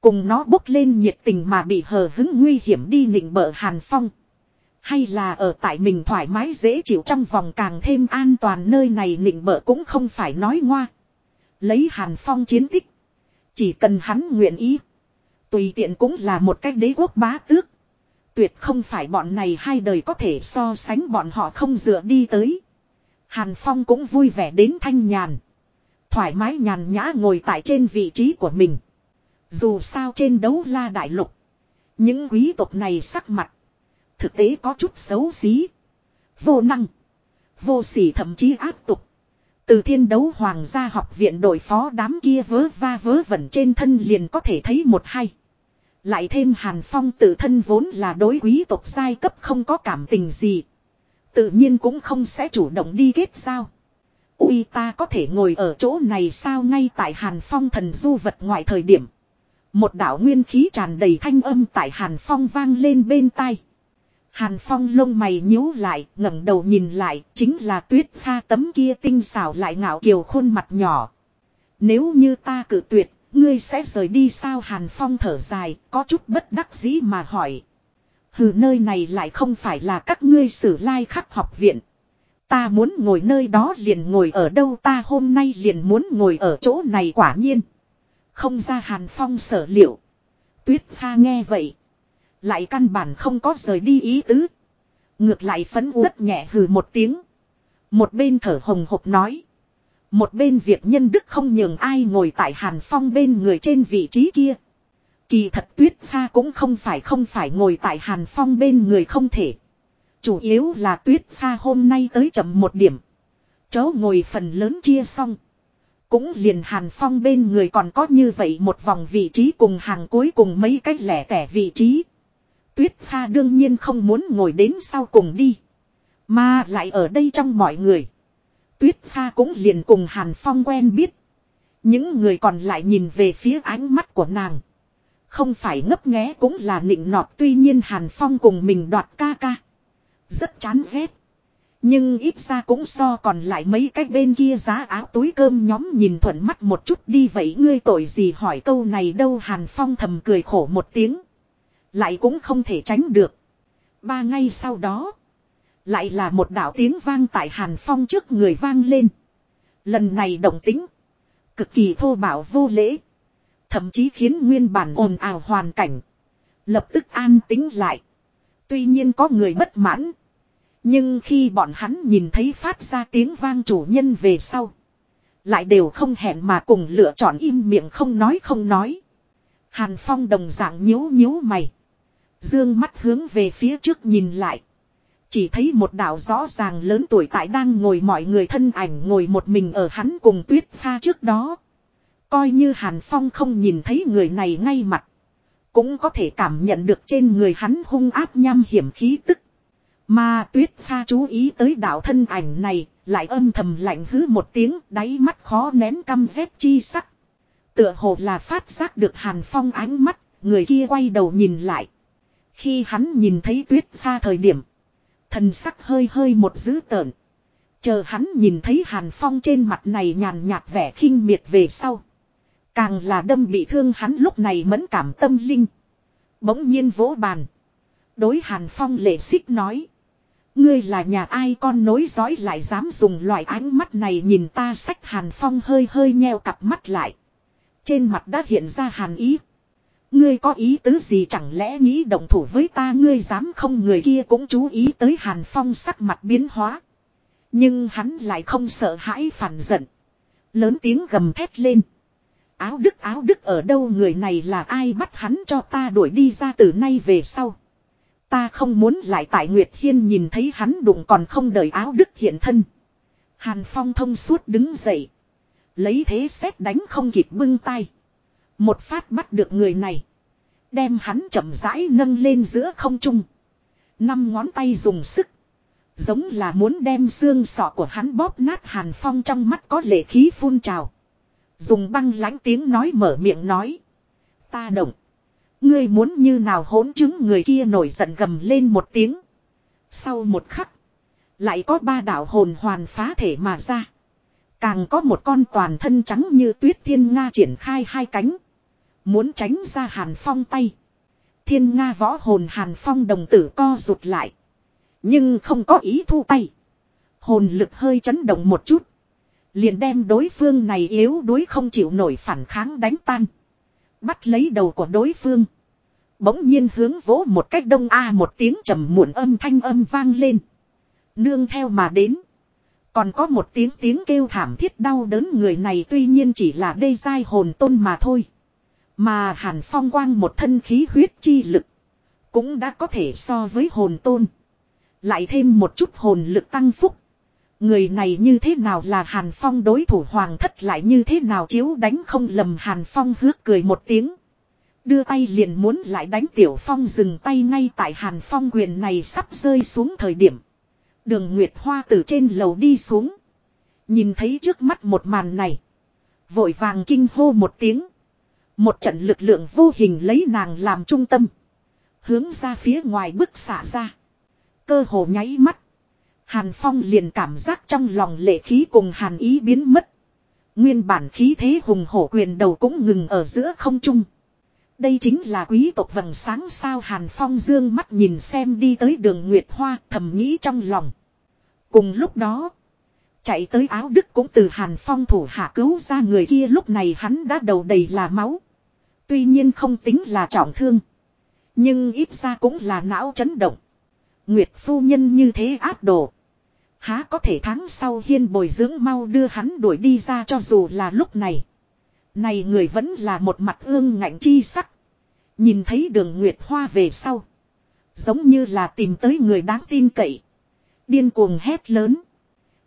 Cùng nó bốc lên nhiệt tình mà bị hờ hứng nguy hiểm đi nịnh bợ Hàn Phong. Hay là ở tại mình thoải mái dễ chịu trong vòng càng thêm an toàn nơi này nịnh bợ cũng không phải nói ngoa. Lấy Hàn Phong chiến tích. Chỉ cần hắn nguyện ý. Tùy tiện cũng là một cách đế quốc bá tước. Tuyệt không phải bọn này hai đời có thể so sánh bọn họ không dựa đi tới. Hàn Phong cũng vui vẻ đến thanh nhàn. Thoải mái nhàn nhã ngồi tại trên vị trí của mình. Dù sao trên đấu la đại lục. Những quý tộc này sắc mặt. Thực tế có chút xấu xí. Vô năng. Vô sỉ thậm chí áp tục. Từ thiên đấu hoàng gia học viện đội phó đám kia vớ va vớ vẩn trên thân liền có thể thấy một hai, Lại thêm Hàn Phong tự thân vốn là đối quý tộc giai cấp không có cảm tình gì. Tự nhiên cũng không sẽ chủ động đi kết giao. Ui ta có thể ngồi ở chỗ này sao ngay tại Hàn Phong thần du vật ngoại thời điểm. Một đạo nguyên khí tràn đầy thanh âm tại Hàn Phong vang lên bên tai. Hàn Phong lông mày nhíu lại, ngẩng đầu nhìn lại, chính là tuyết pha tấm kia tinh xảo lại ngạo kiều khuôn mặt nhỏ. Nếu như ta cử tuyệt, ngươi sẽ rời đi sao Hàn Phong thở dài, có chút bất đắc dĩ mà hỏi. Hừ nơi này lại không phải là các ngươi sử lai khắc học viện. Ta muốn ngồi nơi đó liền ngồi ở đâu ta hôm nay liền muốn ngồi ở chỗ này quả nhiên. Không ra Hàn Phong sở liệu. Tuyết Pha nghe vậy. Lại căn bản không có rời đi ý tứ. Ngược lại phấn uất nhẹ hừ một tiếng. Một bên thở hồng hộc nói. Một bên việc nhân đức không nhường ai ngồi tại Hàn Phong bên người trên vị trí kia. Kỳ thật tuyết pha cũng không phải không phải ngồi tại Hàn Phong bên người không thể. Chủ yếu là tuyết pha hôm nay tới chậm một điểm. Chó ngồi phần lớn chia xong. Cũng liền Hàn Phong bên người còn có như vậy một vòng vị trí cùng hàng cuối cùng mấy cách lẻ tẻ vị trí. Tuyết pha đương nhiên không muốn ngồi đến sau cùng đi. Mà lại ở đây trong mọi người. Tuyết pha cũng liền cùng Hàn Phong quen biết. Những người còn lại nhìn về phía ánh mắt của nàng. Không phải ngấp nghé cũng là nịnh nọt, tuy nhiên Hàn Phong cùng mình đoạt ca ca. Rất chán ghét. Nhưng ít ra cũng so còn lại mấy cái bên kia giá áo túi cơm nhóm nhìn thuận mắt một chút đi, vậy ngươi tội gì hỏi câu này đâu Hàn Phong thầm cười khổ một tiếng. Lại cũng không thể tránh được. Ba ngày sau đó. Lại là một đạo tiếng vang tại Hàn Phong trước người vang lên. Lần này động tính. Cực kỳ thô bạo vô lễ. Thậm chí khiến nguyên bản ồn ào hoàn cảnh. Lập tức an tính lại. Tuy nhiên có người bất mãn. Nhưng khi bọn hắn nhìn thấy phát ra tiếng vang chủ nhân về sau. Lại đều không hẹn mà cùng lựa chọn im miệng không nói không nói. Hàn Phong đồng dạng nhíu nhíu mày. Dương mắt hướng về phía trước nhìn lại. Chỉ thấy một đạo rõ ràng lớn tuổi tại đang ngồi mọi người thân ảnh ngồi một mình ở hắn cùng tuyết pha trước đó. Coi như Hàn Phong không nhìn thấy người này ngay mặt. Cũng có thể cảm nhận được trên người hắn hung áp nham hiểm khí tức. Mà tuyết pha chú ý tới đạo thân ảnh này, lại âm thầm lạnh hứ một tiếng đáy mắt khó nén căm dép chi sắc. Tựa hồ là phát giác được Hàn Phong ánh mắt, người kia quay đầu nhìn lại. Khi hắn nhìn thấy tuyết pha thời điểm, thần sắc hơi hơi một dữ tợn. Chờ hắn nhìn thấy Hàn Phong trên mặt này nhàn nhạt vẻ khinh miệt về sau. Càng là đâm bị thương hắn lúc này mẫn cảm tâm linh. Bỗng nhiên vỗ bàn. Đối Hàn Phong lệ xích nói. Ngươi là nhà ai con nối dõi lại dám dùng loại ánh mắt này nhìn ta sách Hàn Phong hơi hơi nheo cặp mắt lại. Trên mặt đã hiện ra hàn ý. Ngươi có ý tứ gì chẳng lẽ nghĩ động thủ với ta ngươi dám không người kia cũng chú ý tới Hàn Phong sắc mặt biến hóa. Nhưng hắn lại không sợ hãi phản giận. Lớn tiếng gầm thét lên. Áo đức áo đức ở đâu người này là ai bắt hắn cho ta đuổi đi ra từ nay về sau. Ta không muốn lại tại Nguyệt Hiên nhìn thấy hắn đụng còn không đợi áo đức hiện thân. Hàn Phong thông suốt đứng dậy. Lấy thế xét đánh không kịp bưng tay. Một phát bắt được người này. Đem hắn chậm rãi nâng lên giữa không trung. Năm ngón tay dùng sức. Giống là muốn đem xương sọ của hắn bóp nát Hàn Phong trong mắt có lệ khí phun trào. Dùng băng lãnh tiếng nói mở miệng nói. Ta động. Ngươi muốn như nào hỗn chứng người kia nổi giận gầm lên một tiếng. Sau một khắc. Lại có ba đạo hồn hoàn phá thể mà ra. Càng có một con toàn thân trắng như tuyết thiên Nga triển khai hai cánh. Muốn tránh ra hàn phong tay. Thiên Nga võ hồn hàn phong đồng tử co rụt lại. Nhưng không có ý thu tay. Hồn lực hơi chấn động một chút. Liền đem đối phương này yếu đuối không chịu nổi phản kháng đánh tan. Bắt lấy đầu của đối phương. Bỗng nhiên hướng vỗ một cách đông a một tiếng trầm muộn âm thanh âm vang lên. Nương theo mà đến. Còn có một tiếng tiếng kêu thảm thiết đau đớn người này tuy nhiên chỉ là đê dai hồn tôn mà thôi. Mà hàn phong quang một thân khí huyết chi lực. Cũng đã có thể so với hồn tôn. Lại thêm một chút hồn lực tăng phúc. Người này như thế nào là Hàn Phong đối thủ hoàng thất lại như thế nào chiếu đánh không lầm Hàn Phong hước cười một tiếng. Đưa tay liền muốn lại đánh Tiểu Phong dừng tay ngay tại Hàn Phong quyền này sắp rơi xuống thời điểm. Đường Nguyệt Hoa từ trên lầu đi xuống. Nhìn thấy trước mắt một màn này. Vội vàng kinh hô một tiếng. Một trận lực lượng vô hình lấy nàng làm trung tâm. Hướng ra phía ngoài bức xả ra. Cơ hồ nháy mắt. Hàn Phong liền cảm giác trong lòng lệ khí cùng hàn ý biến mất. Nguyên bản khí thế hùng hổ quyền đầu cũng ngừng ở giữa không trung. Đây chính là quý tộc vầng sáng sao Hàn Phong dương mắt nhìn xem đi tới đường Nguyệt Hoa thầm nghĩ trong lòng. Cùng lúc đó, chạy tới áo đức cũng từ Hàn Phong thủ hạ cứu ra người kia lúc này hắn đã đầu đầy là máu. Tuy nhiên không tính là trọng thương. Nhưng ít ra cũng là não chấn động. Nguyệt phu nhân như thế áp đồ. Há có thể tháng sau hiên bồi dưỡng mau đưa hắn đuổi đi ra cho dù là lúc này. Này người vẫn là một mặt ương ngạnh chi sắc. Nhìn thấy đường Nguyệt Hoa về sau. Giống như là tìm tới người đáng tin cậy. Điên cuồng hét lớn.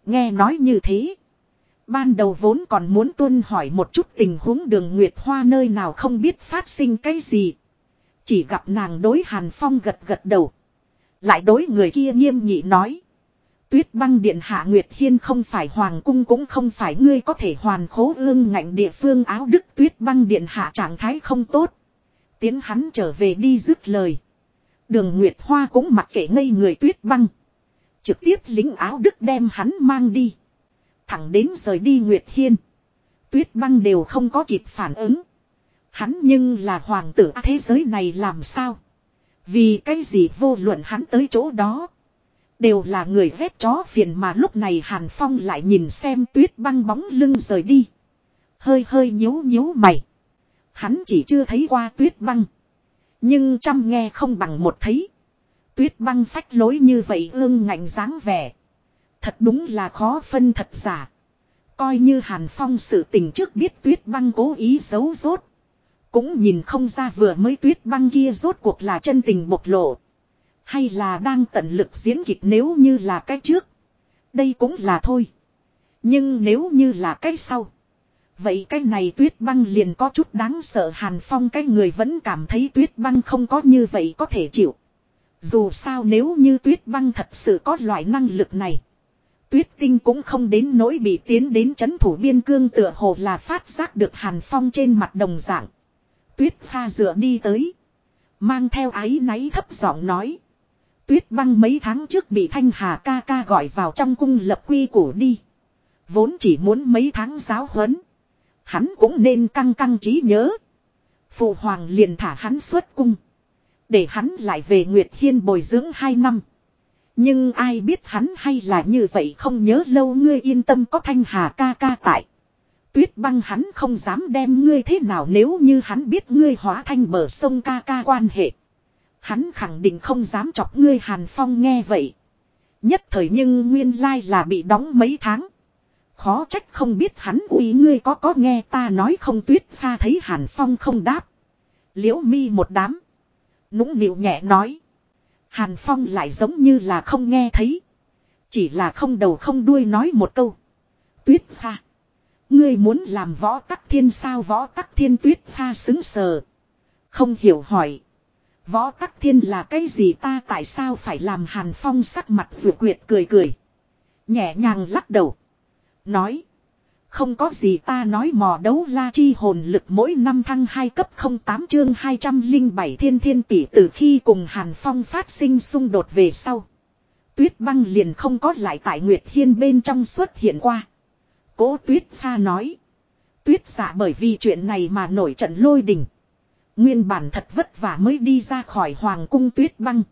Nghe nói như thế. Ban đầu vốn còn muốn tuân hỏi một chút tình huống đường Nguyệt Hoa nơi nào không biết phát sinh cái gì. Chỉ gặp nàng đối Hàn Phong gật gật đầu. Lại đối người kia nghiêm nghị nói. Tuyết băng điện hạ Nguyệt Hiên không phải hoàng cung cũng không phải ngươi có thể hoàn khố ương ngạnh địa phương áo đức tuyết băng điện hạ trạng thái không tốt. Tiến hắn trở về đi dứt lời. Đường Nguyệt Hoa cũng mặc kệ ngây người tuyết băng. Trực tiếp lính áo đức đem hắn mang đi. Thẳng đến rời đi Nguyệt Hiên. Tuyết băng đều không có kịp phản ứng. Hắn nhưng là hoàng tử à, thế giới này làm sao? Vì cái gì vô luận hắn tới chỗ đó. Đều là người ghét chó phiền mà lúc này Hàn Phong lại nhìn xem tuyết băng bóng lưng rời đi. Hơi hơi nhíu nhíu mày. Hắn chỉ chưa thấy qua tuyết băng. Nhưng chăm nghe không bằng một thấy. Tuyết băng phách lối như vậy ương ngạnh dáng vẻ. Thật đúng là khó phân thật giả. Coi như Hàn Phong sự tình trước biết tuyết băng cố ý giấu rốt. Cũng nhìn không ra vừa mới tuyết băng kia rốt cuộc là chân tình bộc lộ. Hay là đang tận lực diễn kịch nếu như là cái trước. Đây cũng là thôi. Nhưng nếu như là cái sau. Vậy cái này tuyết băng liền có chút đáng sợ Hàn Phong cái người vẫn cảm thấy tuyết băng không có như vậy có thể chịu. Dù sao nếu như tuyết băng thật sự có loại năng lực này. Tuyết tinh cũng không đến nỗi bị tiến đến chấn thủ biên cương tựa hồ là phát giác được Hàn Phong trên mặt đồng dạng. Tuyết pha dựa đi tới. Mang theo ái náy thấp giọng nói. Tuyết băng mấy tháng trước bị Thanh Hà ca ca gọi vào trong cung lập quy củ đi. Vốn chỉ muốn mấy tháng giáo huấn. Hắn cũng nên căng căng trí nhớ. Phụ hoàng liền thả hắn xuất cung. Để hắn lại về Nguyệt Hiên bồi dưỡng hai năm. Nhưng ai biết hắn hay là như vậy không nhớ lâu ngươi yên tâm có Thanh Hà ca ca tại. Tuyết băng hắn không dám đem ngươi thế nào nếu như hắn biết ngươi hóa thanh bờ sông ca ca quan hệ. Hắn khẳng định không dám chọc ngươi Hàn Phong nghe vậy. Nhất thời nhưng nguyên lai là bị đóng mấy tháng. Khó trách không biết hắn uy ngươi có có nghe ta nói không tuyết pha thấy Hàn Phong không đáp. Liễu mi một đám. Nũng nịu nhẹ nói. Hàn Phong lại giống như là không nghe thấy. Chỉ là không đầu không đuôi nói một câu. Tuyết pha. Ngươi muốn làm võ tắc thiên sao võ tắc thiên tuyết pha xứng sờ. Không hiểu hỏi. Võ tắc thiên là cái gì ta tại sao phải làm hàn phong sắc mặt rượu quyệt cười cười. Nhẹ nhàng lắc đầu. Nói. Không có gì ta nói mò đấu la chi hồn lực mỗi năm thăng 2 cấp 08 chương 207 thiên thiên tỷ từ khi cùng Hàn Phong phát sinh xung đột về sau. Tuyết băng liền không có lại tại Nguyệt Hiên bên trong xuất hiện qua. Cố tuyết pha nói. Tuyết giả bởi vì chuyện này mà nổi trận lôi đình. Nguyên bản thật vất vả mới đi ra khỏi hoàng cung tuyết băng.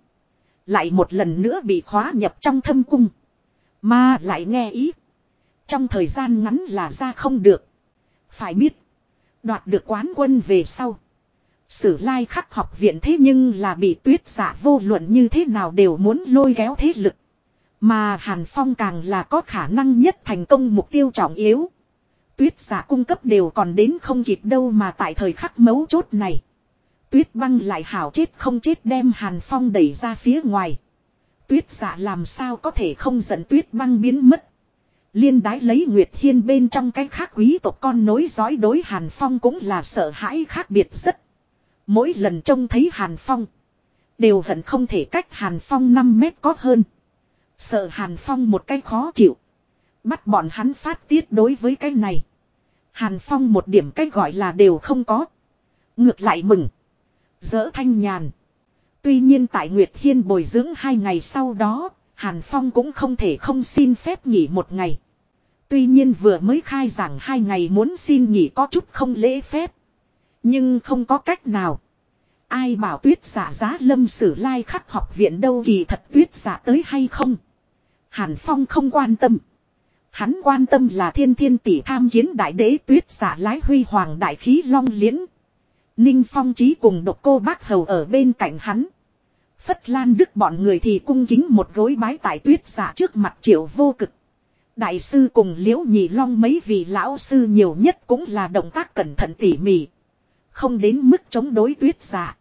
Lại một lần nữa bị khóa nhập trong thâm cung. Mà lại nghe ý. Trong thời gian ngắn là ra không được. Phải biết. Đoạt được quán quân về sau. Sử lai khắc học viện thế nhưng là bị tuyết giả vô luận như thế nào đều muốn lôi kéo thế lực. Mà Hàn Phong càng là có khả năng nhất thành công mục tiêu trọng yếu. Tuyết giả cung cấp đều còn đến không kịp đâu mà tại thời khắc mấu chốt này. Tuyết băng lại hảo chết không chết đem Hàn Phong đẩy ra phía ngoài. Tuyết giả làm sao có thể không giận tuyết băng biến mất. Liên đái lấy Nguyệt Hiên bên trong cái khác quý tộc con nối dõi đối Hàn Phong cũng là sợ hãi khác biệt rất. Mỗi lần trông thấy Hàn Phong. Đều hận không thể cách Hàn Phong 5 mét có hơn. Sợ Hàn Phong một cái khó chịu. Bắt bọn hắn phát tiết đối với cái này. Hàn Phong một điểm cách gọi là đều không có. Ngược lại mừng. Dỡ thanh nhàn. Tuy nhiên tại Nguyệt Hiên bồi dưỡng hai ngày sau đó, Hàn Phong cũng không thể không xin phép nghỉ một ngày. Tuy nhiên vừa mới khai giảng hai ngày muốn xin nghỉ có chút không lễ phép. Nhưng không có cách nào. Ai bảo tuyết giả giá lâm sử lai khắc học viện đâu kỳ thật tuyết giả tới hay không. Hàn Phong không quan tâm. Hắn quan tâm là thiên thiên tỷ tham kiến đại đế tuyết giả lái huy hoàng đại khí long liễn. Ninh Phong trí cùng độc cô bác hầu ở bên cạnh hắn. Phất Lan Đức bọn người thì cung kính một gối bái tại tuyết giả trước mặt triệu vô cực. Đại sư cùng liễu nhị long mấy vị lão sư nhiều nhất cũng là động tác cẩn thận tỉ mỉ. Không đến mức chống đối tuyết giả.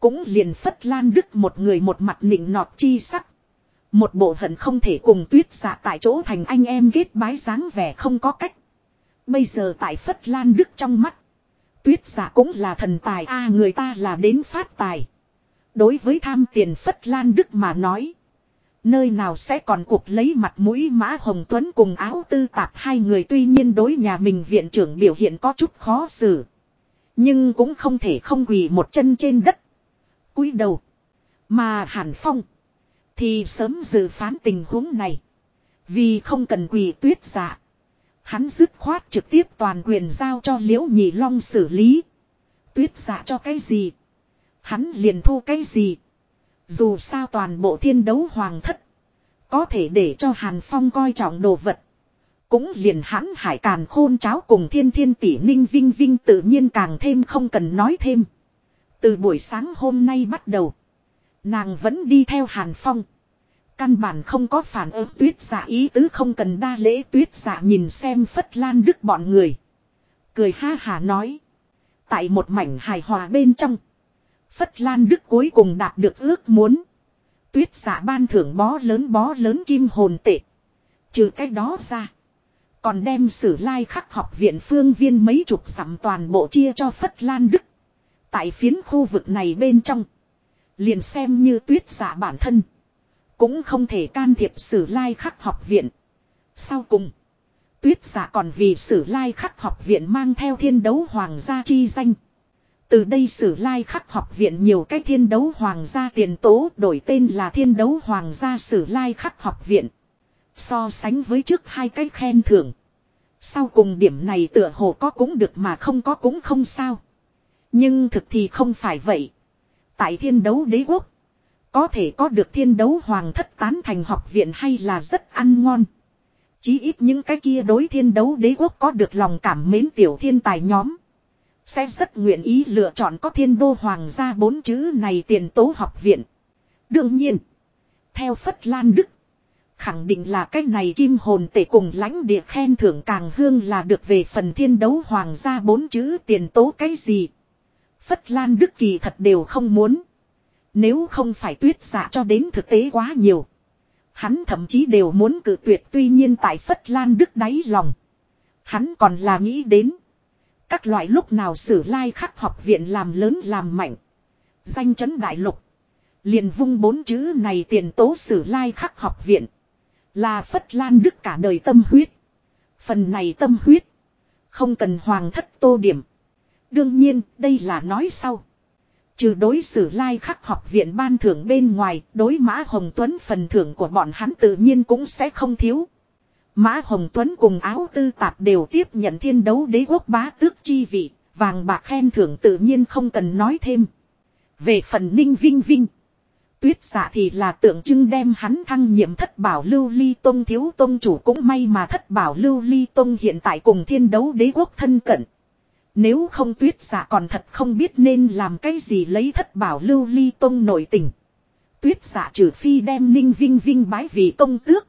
Cũng liền Phất Lan Đức một người một mặt nịnh nọt chi sắc. Một bộ hận không thể cùng tuyết giả tại chỗ thành anh em ghét bái dáng vẻ không có cách. Bây giờ tại Phất Lan Đức trong mắt. Tuyết giả cũng là thần tài, a, người ta là đến phát tài. Đối với tham tiền Phất Lan Đức mà nói. Nơi nào sẽ còn cuộc lấy mặt mũi Mã Hồng Tuấn cùng áo tư tạp hai người tuy nhiên đối nhà mình viện trưởng biểu hiện có chút khó xử. Nhưng cũng không thể không quỳ một chân trên đất. cúi đầu. Mà Hàn Phong. Thì sớm dự phán tình huống này. Vì không cần quỳ tuyết dạ. Hắn dứt khoát trực tiếp toàn quyền giao cho liễu nhị long xử lý. Tuyết dạ cho cái gì? Hắn liền thu cái gì? Dù sao toàn bộ thiên đấu hoàng thất. Có thể để cho Hàn Phong coi trọng đồ vật. Cũng liền hắn hải càn khôn cháo cùng thiên thiên tỷ ninh vinh vinh tự nhiên càng thêm không cần nói thêm. Từ buổi sáng hôm nay bắt đầu. Nàng vẫn đi theo Hàn Phong. Căn bản không có phản ứng tuyết giả ý tứ không cần đa lễ tuyết giả nhìn xem Phất Lan Đức bọn người. Cười ha hà nói. Tại một mảnh hài hòa bên trong. Phất Lan Đức cuối cùng đạt được ước muốn. Tuyết giả ban thưởng bó lớn bó lớn kim hồn tệ. Trừ cái đó ra. Còn đem sử lai khắc học viện phương viên mấy chục sắm toàn bộ chia cho Phất Lan Đức. Tại phiến khu vực này bên trong. Liền xem như tuyết giả bản thân. Cũng không thể can thiệp sử lai khắc học viện. Sau cùng. Tuyết giả còn vì sử lai khắc học viện mang theo thiên đấu hoàng gia chi danh. Từ đây sử lai khắc học viện nhiều cái thiên đấu hoàng gia tiền tố, đổi tên là thiên đấu hoàng gia sử lai khắc học viện. So sánh với trước hai cái khen thưởng. Sau cùng điểm này tựa hồ có cũng được mà không có cũng không sao. Nhưng thực thì không phải vậy. Tại thiên đấu đế quốc. Có thể có được thiên đấu hoàng thất tán thành học viện hay là rất ăn ngon. Chí ít những cái kia đối thiên đấu đế quốc có được lòng cảm mến tiểu thiên tài nhóm. Sẽ rất nguyện ý lựa chọn có thiên đô hoàng gia bốn chữ này tiền tố học viện. Đương nhiên. Theo Phất Lan Đức. Khẳng định là cái này kim hồn tể cùng lãnh địa khen thưởng càng hương là được về phần thiên đấu hoàng gia bốn chữ tiền tố cái gì. Phất Lan Đức kỳ thật đều không muốn. Nếu không phải tuyết dạ cho đến thực tế quá nhiều. Hắn thậm chí đều muốn cử tuyệt tuy nhiên tại Phất Lan Đức đáy lòng. Hắn còn là nghĩ đến. Các loại lúc nào sử lai khắc học viện làm lớn làm mạnh. Danh chấn đại lục. Liền vung bốn chữ này tiền tố sử lai khắc học viện. Là Phất Lan Đức cả đời tâm huyết. Phần này tâm huyết. Không cần hoàng thất tô điểm. Đương nhiên, đây là nói sau. Trừ đối xử lai khắc học viện ban thưởng bên ngoài, đối Mã Hồng Tuấn phần thưởng của bọn hắn tự nhiên cũng sẽ không thiếu. Mã Hồng Tuấn cùng áo tư tạp đều tiếp nhận thiên đấu đế quốc bá tước chi vị, vàng bạc khen thưởng tự nhiên không cần nói thêm. Về phần ninh vinh vinh, tuyết giả thì là tượng trưng đem hắn thăng nhiệm thất bảo lưu ly tông thiếu tông chủ cũng may mà thất bảo lưu ly tông hiện tại cùng thiên đấu đế quốc thân cận. Nếu không tuyết giả còn thật không biết nên làm cái gì lấy thất bảo lưu ly tông nổi tình. Tuyết giả trừ phi đem ninh vinh vinh bái vì công tước.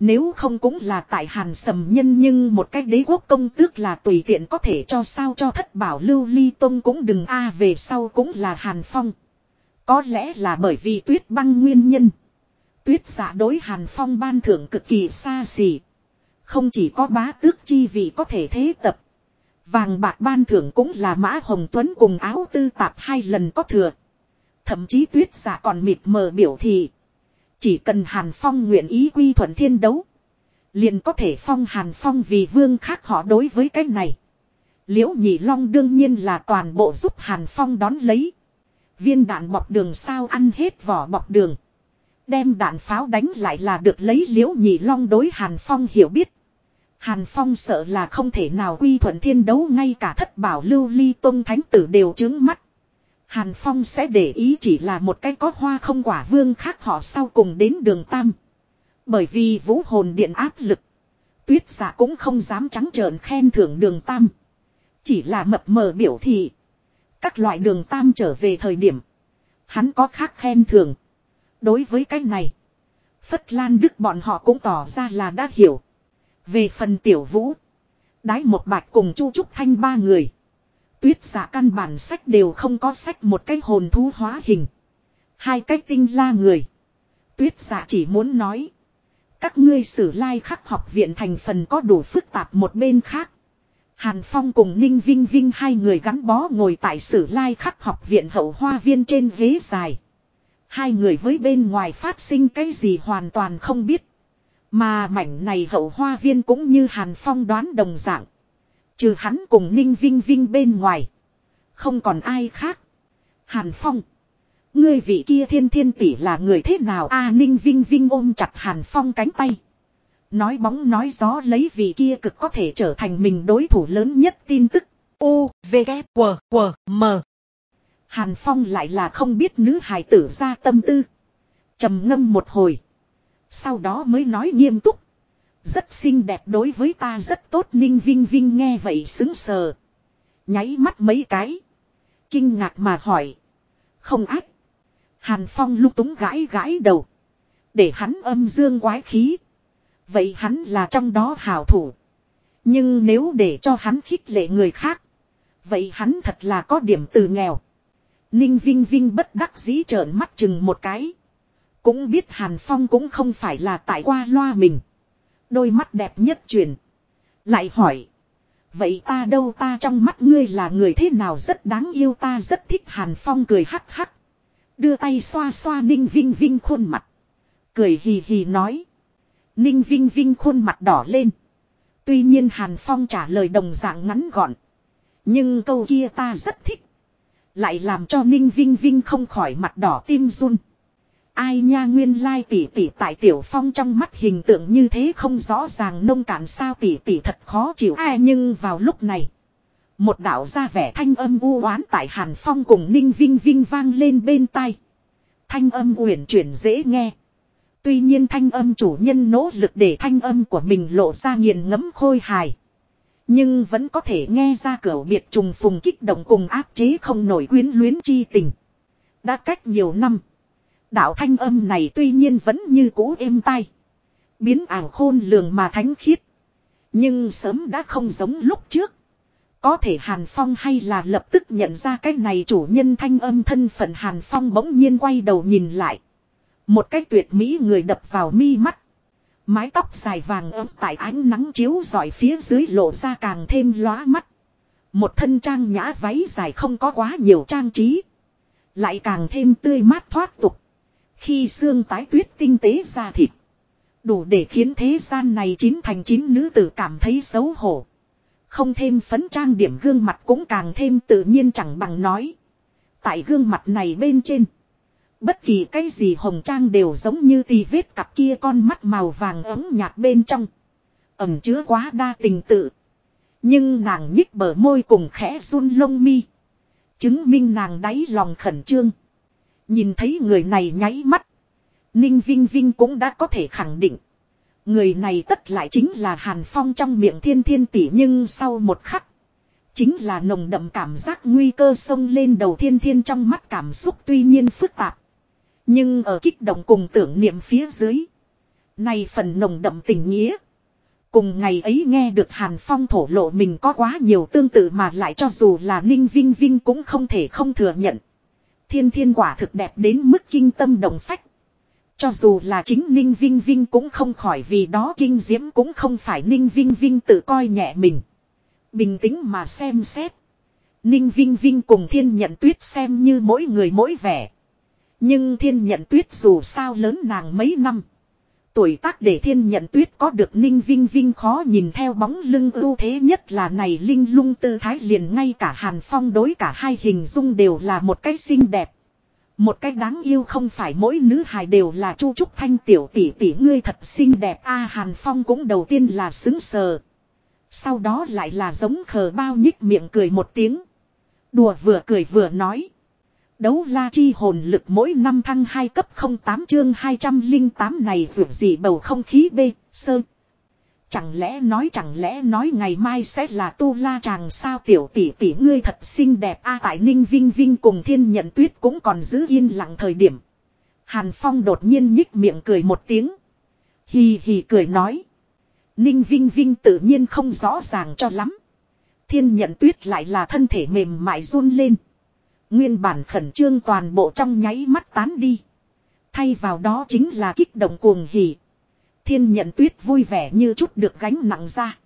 Nếu không cũng là tại hàn sầm nhân nhưng một cách đế quốc công tước là tùy tiện có thể cho sao cho thất bảo lưu ly tông cũng đừng a, về sau cũng là hàn phong. Có lẽ là bởi vì tuyết băng nguyên nhân. Tuyết giả đối hàn phong ban thưởng cực kỳ xa xỉ. Không chỉ có bá tước chi vị có thể thế tập. Vàng bạc ban thưởng cũng là mã hồng tuấn cùng áo tư tạp hai lần có thừa. Thậm chí tuyết giả còn mịt mờ biểu thị. Chỉ cần Hàn Phong nguyện ý quy thuận thiên đấu. Liền có thể phong Hàn Phong vì vương khác họ đối với cái này. Liễu Nhị Long đương nhiên là toàn bộ giúp Hàn Phong đón lấy. Viên đạn bọc đường sao ăn hết vỏ bọc đường. Đem đạn pháo đánh lại là được lấy Liễu Nhị Long đối Hàn Phong hiểu biết. Hàn Phong sợ là không thể nào quy thuận thiên đấu ngay cả thất bảo lưu ly tôn thánh tử đều chứng mắt. Hàn Phong sẽ để ý chỉ là một cái có hoa không quả vương khác họ sau cùng đến đường Tam. Bởi vì vũ hồn điện áp lực. Tuyết giả cũng không dám trắng trợn khen thưởng đường Tam. Chỉ là mập mờ biểu thị. Các loại đường Tam trở về thời điểm. Hắn có khác khen thưởng. Đối với cái này. Phất Lan Đức bọn họ cũng tỏ ra là đã hiểu. Về phần tiểu vũ. Đái một bạch cùng Chu Trúc Thanh ba người. Tuyết giả căn bản sách đều không có sách một cái hồn thú hóa hình. Hai cái tinh la người. Tuyết giả chỉ muốn nói. Các ngươi sử lai khắc học viện thành phần có đủ phức tạp một bên khác. Hàn Phong cùng Ninh Vinh Vinh hai người gắn bó ngồi tại sử lai khắc học viện hậu hoa viên trên ghế dài. Hai người với bên ngoài phát sinh cái gì hoàn toàn không biết. Mà mảnh này hậu hoa viên cũng như Hàn Phong đoán đồng dạng. Trừ hắn cùng Ninh Vinh Vinh bên ngoài. Không còn ai khác. Hàn Phong. Ngươi vị kia thiên thiên tỷ là người thế nào a Ninh Vinh Vinh ôm chặt Hàn Phong cánh tay. Nói bóng nói gió lấy vị kia cực có thể trở thành mình đối thủ lớn nhất tin tức. U, V, K, W, W, M. Hàn Phong lại là không biết nữ hài tử ra tâm tư. trầm ngâm một hồi. Sau đó mới nói nghiêm túc. Rất xinh đẹp đối với ta rất tốt, Ninh Vinh Vinh nghe vậy xứng sờ. Nháy mắt mấy cái. Kinh ngạc mà hỏi. Không ác. Hàn Phong lúc túng gãi gãi đầu. Để hắn âm dương quái khí. Vậy hắn là trong đó hảo thủ. Nhưng nếu để cho hắn khích lệ người khác. Vậy hắn thật là có điểm từ nghèo. Ninh Vinh Vinh bất đắc dĩ trợn mắt chừng một cái. Cũng biết Hàn Phong cũng không phải là tại qua loa mình. Đôi mắt đẹp nhất truyền. Lại hỏi. Vậy ta đâu ta trong mắt ngươi là người thế nào rất đáng yêu ta rất thích Hàn Phong cười hắc hắc. Đưa tay xoa xoa Ninh Vinh Vinh khuôn mặt. Cười hì hì nói. Ninh Vinh Vinh khuôn mặt đỏ lên. Tuy nhiên Hàn Phong trả lời đồng dạng ngắn gọn. Nhưng câu kia ta rất thích. Lại làm cho Ninh Vinh Vinh không khỏi mặt đỏ tim run. Ai nha nguyên lai tỷ tỷ tại tiểu phong trong mắt hình tượng như thế không rõ ràng nông cạn sao tỷ tỷ thật khó chịu ai nhưng vào lúc này. Một đạo ra vẻ thanh âm u oán tại Hàn Phong cùng Ninh Vinh Vinh vang lên bên tai. Thanh âm uyển chuyển dễ nghe. Tuy nhiên thanh âm chủ nhân nỗ lực để thanh âm của mình lộ ra nghiền ngẫm khôi hài. Nhưng vẫn có thể nghe ra cửa biệt trùng phùng kích động cùng áp chế không nổi quyến luyến chi tình. Đã cách nhiều năm. Đạo thanh âm này tuy nhiên vẫn như cũ êm tai. Biến ảo khôn lường mà thánh khiết. Nhưng sớm đã không giống lúc trước. Có thể Hàn Phong hay là lập tức nhận ra cái này chủ nhân thanh âm thân phận Hàn Phong bỗng nhiên quay đầu nhìn lại. Một cái tuyệt mỹ người đập vào mi mắt. Mái tóc dài vàng ấm tại ánh nắng chiếu rọi phía dưới lộ ra càng thêm lóa mắt. Một thân trang nhã váy dài không có quá nhiều trang trí. Lại càng thêm tươi mát thoát tục. Khi xương tái tuyết tinh tế ra thịt. Đủ để khiến thế gian này chín thành chín nữ tử cảm thấy xấu hổ. Không thêm phấn trang điểm gương mặt cũng càng thêm tự nhiên chẳng bằng nói. Tại gương mặt này bên trên. Bất kỳ cái gì hồng trang đều giống như tì vết cặp kia con mắt màu vàng ấm nhạt bên trong. Ẩm chứa quá đa tình tự. Nhưng nàng nhích bờ môi cùng khẽ run lông mi. Chứng minh nàng đáy lòng khẩn trương. Nhìn thấy người này nháy mắt. Ninh Vinh Vinh cũng đã có thể khẳng định. Người này tất lại chính là Hàn Phong trong miệng thiên thiên tỷ nhưng sau một khắc. Chính là nồng đậm cảm giác nguy cơ sông lên đầu thiên thiên trong mắt cảm xúc tuy nhiên phức tạp. Nhưng ở kích động cùng tưởng niệm phía dưới. Này phần nồng đậm tình nghĩa. Cùng ngày ấy nghe được Hàn Phong thổ lộ mình có quá nhiều tương tự mà lại cho dù là Ninh Vinh Vinh cũng không thể không thừa nhận. Thiên thiên quả thực đẹp đến mức kinh tâm động phách. Cho dù là chính Ninh Vinh Vinh cũng không khỏi vì đó kinh diễm cũng không phải Ninh Vinh Vinh tự coi nhẹ mình. Bình tĩnh mà xem xét. Ninh Vinh Vinh cùng thiên nhận tuyết xem như mỗi người mỗi vẻ. Nhưng thiên nhận tuyết dù sao lớn nàng mấy năm. Tuổi tác để thiên nhận tuyết có được ninh vinh vinh khó nhìn theo bóng lưng ưu thế nhất là này linh lung tư thái liền ngay cả hàn phong đối cả hai hình dung đều là một cái xinh đẹp. Một cái đáng yêu không phải mỗi nữ hài đều là chu trúc thanh tiểu tỷ tỷ ngươi thật xinh đẹp a hàn phong cũng đầu tiên là xứng sờ. Sau đó lại là giống khờ bao nhích miệng cười một tiếng. Đùa vừa cười vừa nói. Đấu la chi hồn lực mỗi năm thăng 2 cấp 08 chương 208 này dù gì bầu không khí B, sơ. Chẳng lẽ nói chẳng lẽ nói ngày mai sẽ là tu la chàng sao tiểu tỷ tỷ ngươi thật xinh đẹp a tại Ninh Vinh Vinh cùng thiên nhận tuyết cũng còn giữ yên lặng thời điểm. Hàn Phong đột nhiên nhích miệng cười một tiếng. Hì hì cười nói. Ninh Vinh Vinh tự nhiên không rõ ràng cho lắm. Thiên nhận tuyết lại là thân thể mềm mại run lên. Nguyên bản khẩn trương toàn bộ trong nháy mắt tán đi. Thay vào đó chính là kích động cuồng hỉ. Thiên nhận tuyết vui vẻ như chút được gánh nặng ra.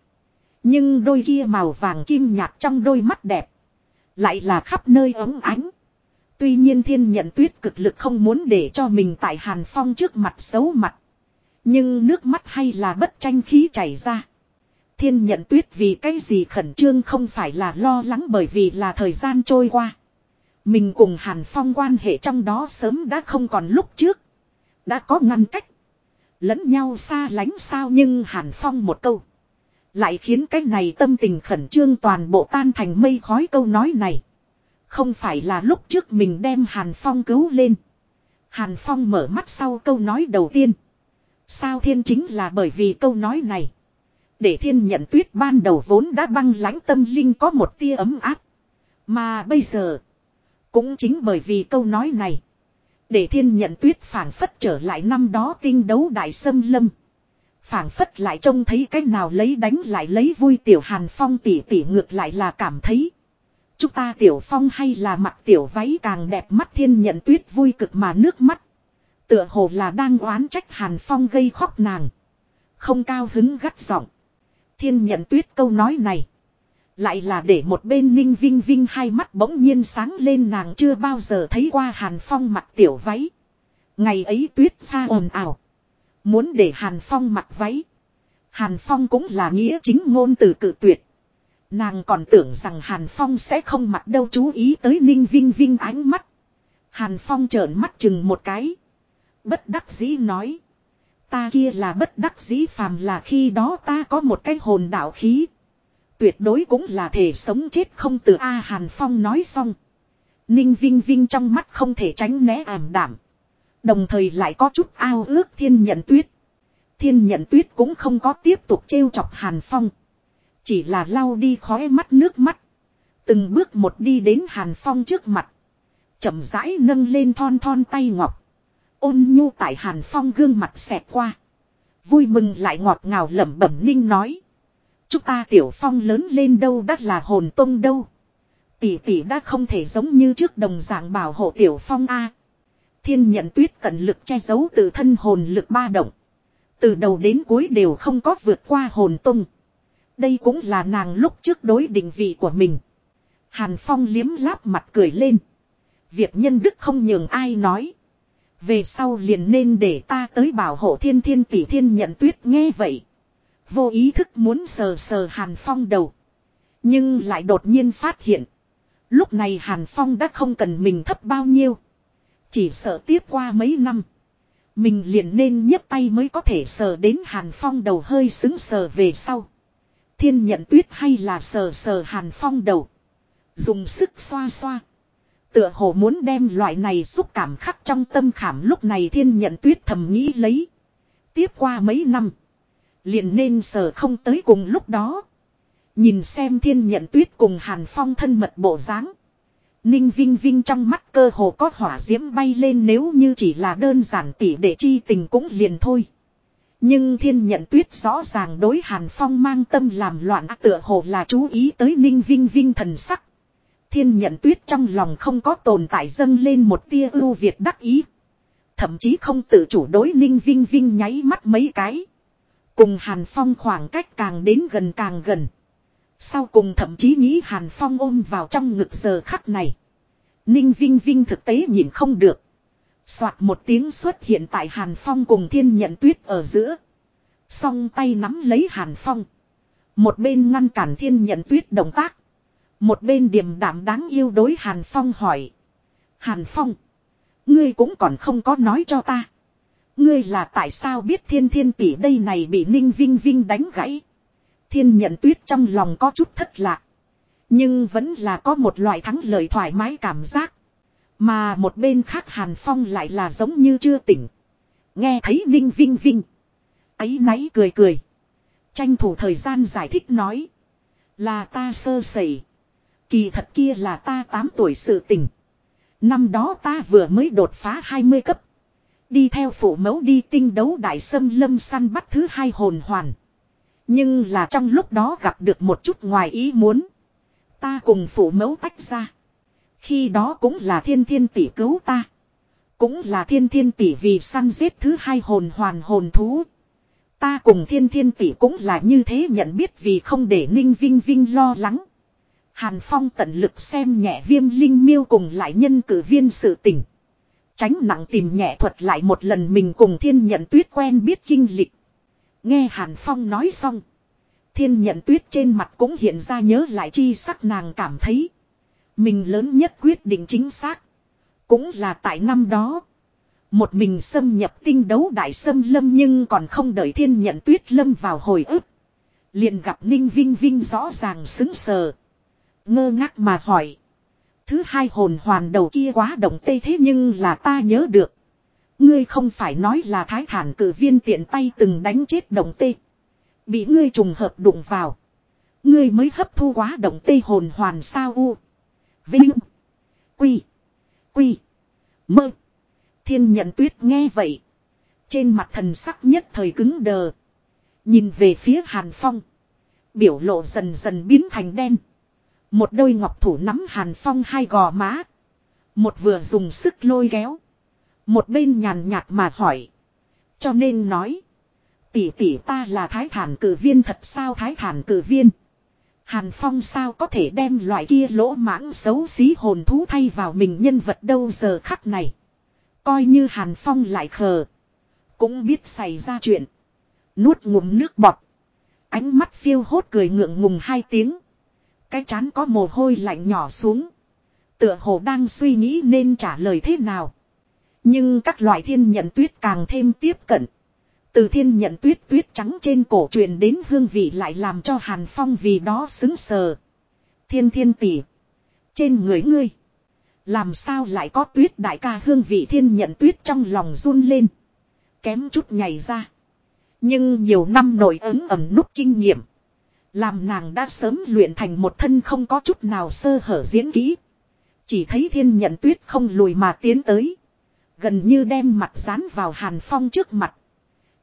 Nhưng đôi kia màu vàng kim nhạt trong đôi mắt đẹp. Lại là khắp nơi ấm ánh. Tuy nhiên thiên nhận tuyết cực lực không muốn để cho mình tại hàn phong trước mặt xấu mặt. Nhưng nước mắt hay là bất tranh khí chảy ra. Thiên nhận tuyết vì cái gì khẩn trương không phải là lo lắng bởi vì là thời gian trôi qua. Mình cùng Hàn Phong quan hệ trong đó sớm đã không còn lúc trước. Đã có ngăn cách. Lẫn nhau xa lánh sao nhưng Hàn Phong một câu. Lại khiến cái này tâm tình khẩn trương toàn bộ tan thành mây khói câu nói này. Không phải là lúc trước mình đem Hàn Phong cứu lên. Hàn Phong mở mắt sau câu nói đầu tiên. Sao thiên chính là bởi vì câu nói này. Để thiên nhận tuyết ban đầu vốn đã băng lãnh tâm linh có một tia ấm áp. Mà bây giờ. Cũng chính bởi vì câu nói này. Để thiên nhận tuyết phản phất trở lại năm đó tinh đấu đại sâm lâm. Phản phất lại trông thấy cái nào lấy đánh lại lấy vui tiểu hàn phong tỉ tỉ ngược lại là cảm thấy. Chúng ta tiểu phong hay là mặc tiểu váy càng đẹp mắt thiên nhận tuyết vui cực mà nước mắt. Tựa hồ là đang oán trách hàn phong gây khóc nàng. Không cao hứng gắt giọng. Thiên nhận tuyết câu nói này. Lại là để một bên ninh vinh vinh hai mắt bỗng nhiên sáng lên nàng chưa bao giờ thấy qua Hàn Phong mặc tiểu váy. Ngày ấy tuyết pha ồn ào. Muốn để Hàn Phong mặc váy. Hàn Phong cũng là nghĩa chính ngôn từ cự tuyệt. Nàng còn tưởng rằng Hàn Phong sẽ không mặc đâu chú ý tới ninh vinh vinh ánh mắt. Hàn Phong trợn mắt chừng một cái. Bất đắc dĩ nói. Ta kia là bất đắc dĩ phàm là khi đó ta có một cái hồn đạo khí. Tuyệt đối cũng là thể sống chết không từ A Hàn Phong nói xong. Ninh Vinh Vinh trong mắt không thể tránh né ảm đảm. Đồng thời lại có chút ao ước thiên nhận tuyết. Thiên nhận tuyết cũng không có tiếp tục trêu chọc Hàn Phong. Chỉ là lau đi khói mắt nước mắt. Từng bước một đi đến Hàn Phong trước mặt. chậm rãi nâng lên thon thon tay ngọc. Ôn nhu tại Hàn Phong gương mặt xẹt qua. Vui mừng lại ngọt ngào lẩm bẩm ninh nói. Chúng ta tiểu phong lớn lên đâu đắt là hồn tông đâu. Tỷ tỷ đã không thể giống như trước đồng dạng bảo hộ tiểu phong A. Thiên nhận tuyết tận lực che giấu từ thân hồn lực ba động. Từ đầu đến cuối đều không có vượt qua hồn tung. Đây cũng là nàng lúc trước đối định vị của mình. Hàn Phong liếm láp mặt cười lên. Việc nhân đức không nhường ai nói. Về sau liền nên để ta tới bảo hộ thiên thiên tỷ thiên nhận tuyết nghe vậy. Vô ý thức muốn sờ sờ Hàn Phong đầu. Nhưng lại đột nhiên phát hiện. Lúc này Hàn Phong đã không cần mình thấp bao nhiêu. Chỉ sợ tiếp qua mấy năm. Mình liền nên nhấp tay mới có thể sờ đến Hàn Phong đầu hơi xứng sờ về sau. Thiên nhận tuyết hay là sờ sờ Hàn Phong đầu. Dùng sức xoa xoa. Tựa hồ muốn đem loại này xúc cảm khắc trong tâm khảm lúc này thiên nhận tuyết thầm nghĩ lấy. Tiếp qua mấy năm. Liền nên sờ không tới cùng lúc đó. Nhìn xem thiên nhận tuyết cùng Hàn Phong thân mật bộ dáng Ninh Vinh Vinh trong mắt cơ hồ có hỏa diễm bay lên nếu như chỉ là đơn giản tỉ để chi tình cũng liền thôi. Nhưng thiên nhận tuyết rõ ràng đối Hàn Phong mang tâm làm loạn tựa hồ là chú ý tới Ninh Vinh Vinh thần sắc. Thiên nhận tuyết trong lòng không có tồn tại dâng lên một tia ưu việt đắc ý. Thậm chí không tự chủ đối Ninh Vinh Vinh nháy mắt mấy cái. Cùng Hàn Phong khoảng cách càng đến gần càng gần. Sau cùng thậm chí nghĩ Hàn Phong ôm vào trong ngực giờ khắc này. Ninh Vinh Vinh thực tế nhìn không được. Soạt một tiếng xuất hiện tại Hàn Phong cùng thiên nhận tuyết ở giữa. Song tay nắm lấy Hàn Phong. Một bên ngăn cản thiên nhận tuyết động tác. Một bên điềm đạm đáng yêu đối Hàn Phong hỏi. Hàn Phong. Ngươi cũng còn không có nói cho ta. Ngươi là tại sao biết thiên thiên tỷ đây này bị Ninh Vinh Vinh đánh gãy. Thiên nhận tuyết trong lòng có chút thất lạc. Nhưng vẫn là có một loại thắng lợi thoải mái cảm giác. Mà một bên khác Hàn Phong lại là giống như chưa tỉnh. Nghe thấy Ninh Vinh Vinh. Ấy náy cười cười. Tranh thủ thời gian giải thích nói. Là ta sơ sẩy. Kỳ thật kia là ta 8 tuổi sự tình. Năm đó ta vừa mới đột phá 20 cấp. Đi theo phụ mẫu đi tinh đấu đại sâm lâm săn bắt thứ hai hồn hoàn. Nhưng là trong lúc đó gặp được một chút ngoài ý muốn. Ta cùng phụ mẫu tách ra. Khi đó cũng là thiên thiên tỷ cứu ta. Cũng là thiên thiên tỷ vì săn giết thứ hai hồn hoàn hồn thú. Ta cùng thiên thiên tỷ cũng là như thế nhận biết vì không để ninh vinh vinh lo lắng. Hàn Phong tận lực xem nhẹ viêm linh miêu cùng lại nhân cử viên sự tình. Tránh nặng tìm nhẹ thuật lại một lần mình cùng thiên nhận tuyết quen biết kinh lịch. Nghe Hàn Phong nói xong. Thiên nhận tuyết trên mặt cũng hiện ra nhớ lại chi sắc nàng cảm thấy. Mình lớn nhất quyết định chính xác. Cũng là tại năm đó. Một mình xâm nhập tinh đấu đại xâm lâm nhưng còn không đợi thiên nhận tuyết lâm vào hồi ức. Liền gặp Ninh Vinh Vinh rõ ràng xứng sờ. Ngơ ngác mà hỏi. Thứ hai hồn hoàn đầu kia quá động tây thế nhưng là ta nhớ được. Ngươi không phải nói là thái thản cử viên tiện tay từng đánh chết động tê. Bị ngươi trùng hợp đụng vào. Ngươi mới hấp thu quá động tê hồn hoàn sao u. Vinh. Quy. Quy. Mơ. Thiên nhận tuyết nghe vậy. Trên mặt thần sắc nhất thời cứng đờ. Nhìn về phía Hàn Phong. Biểu lộ dần dần biến thành đen. Một đôi ngọc thủ nắm Hàn Phong hai gò má. Một vừa dùng sức lôi kéo. Một bên nhàn nhạt mà hỏi. Cho nên nói. Tỷ tỷ ta là thái thản cử viên thật sao thái thản cử viên. Hàn Phong sao có thể đem loại kia lỗ mãng xấu xí hồn thú thay vào mình nhân vật đâu giờ khắc này. Coi như Hàn Phong lại khờ. Cũng biết xảy ra chuyện. Nuốt ngụm nước bọt. Ánh mắt phiêu hốt cười ngượng ngùng hai tiếng. Cái chán có mồ hôi lạnh nhỏ xuống. Tựa hồ đang suy nghĩ nên trả lời thế nào. Nhưng các loại thiên nhận tuyết càng thêm tiếp cận. Từ thiên nhận tuyết tuyết trắng trên cổ truyền đến hương vị lại làm cho Hàn Phong vì đó xứng sờ. Thiên thiên tỷ. Trên người ngươi. Làm sao lại có tuyết đại ca hương vị thiên nhận tuyết trong lòng run lên. Kém chút nhảy ra. Nhưng nhiều năm nổi ứng ẩm nút kinh nghiệm. Làm nàng đã sớm luyện thành một thân không có chút nào sơ hở diễn kỹ. Chỉ thấy thiên nhận tuyết không lùi mà tiến tới. Gần như đem mặt dán vào hàn phong trước mặt.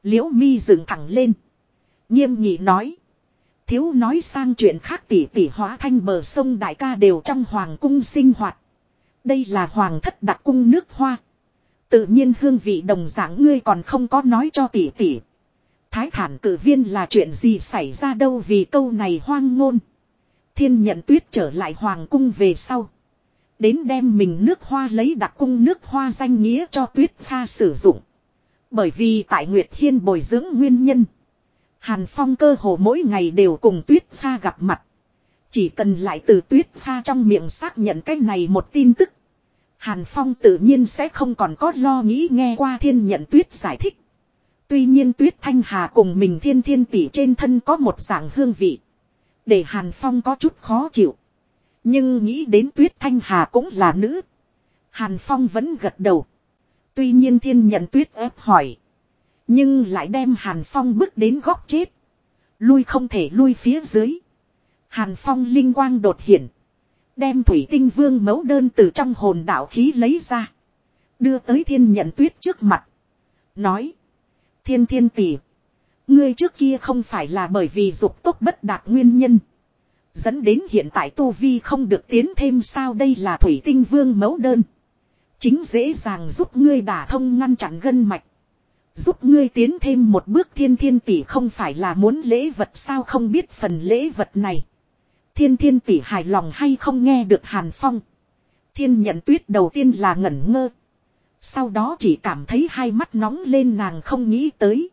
Liễu mi dựng thẳng lên. Nghiêm nghị nói. Thiếu nói sang chuyện khác tỷ tỷ hóa thanh bờ sông đại ca đều trong hoàng cung sinh hoạt. Đây là hoàng thất đặc cung nước hoa. Tự nhiên hương vị đồng dạng ngươi còn không có nói cho tỷ tỷ. Thái thản cử viên là chuyện gì xảy ra đâu vì câu này hoang ngôn. Thiên nhận tuyết trở lại hoàng cung về sau. Đến đem mình nước hoa lấy đặc cung nước hoa danh nghĩa cho tuyết pha sử dụng. Bởi vì tại Nguyệt Hiên bồi dưỡng nguyên nhân. Hàn Phong cơ hồ mỗi ngày đều cùng tuyết pha gặp mặt. Chỉ cần lại từ tuyết pha trong miệng xác nhận cái này một tin tức. Hàn Phong tự nhiên sẽ không còn có lo nghĩ nghe qua thiên nhận tuyết giải thích. Tuy nhiên tuyết thanh hà cùng mình thiên thiên tỷ trên thân có một dạng hương vị. Để Hàn Phong có chút khó chịu. Nhưng nghĩ đến tuyết thanh hà cũng là nữ. Hàn Phong vẫn gật đầu. Tuy nhiên thiên nhận tuyết ép hỏi. Nhưng lại đem Hàn Phong bước đến góc chết. Lui không thể lui phía dưới. Hàn Phong linh quang đột hiện. Đem thủy tinh vương mẫu đơn từ trong hồn đạo khí lấy ra. Đưa tới thiên nhận tuyết trước mặt. Nói. Thiên thiên tỷ. Ngươi trước kia không phải là bởi vì dục tốt bất đạt nguyên nhân. Dẫn đến hiện tại tu vi không được tiến thêm sao đây là thủy tinh vương mẫu đơn. Chính dễ dàng giúp ngươi đả thông ngăn chặn gân mạch. Giúp ngươi tiến thêm một bước thiên thiên tỷ không phải là muốn lễ vật sao không biết phần lễ vật này. Thiên thiên tỷ hài lòng hay không nghe được Hàn Phong. Thiên nhận tuyết đầu tiên là ngẩn ngơ. Sau đó chỉ cảm thấy hai mắt nóng lên nàng không nghĩ tới.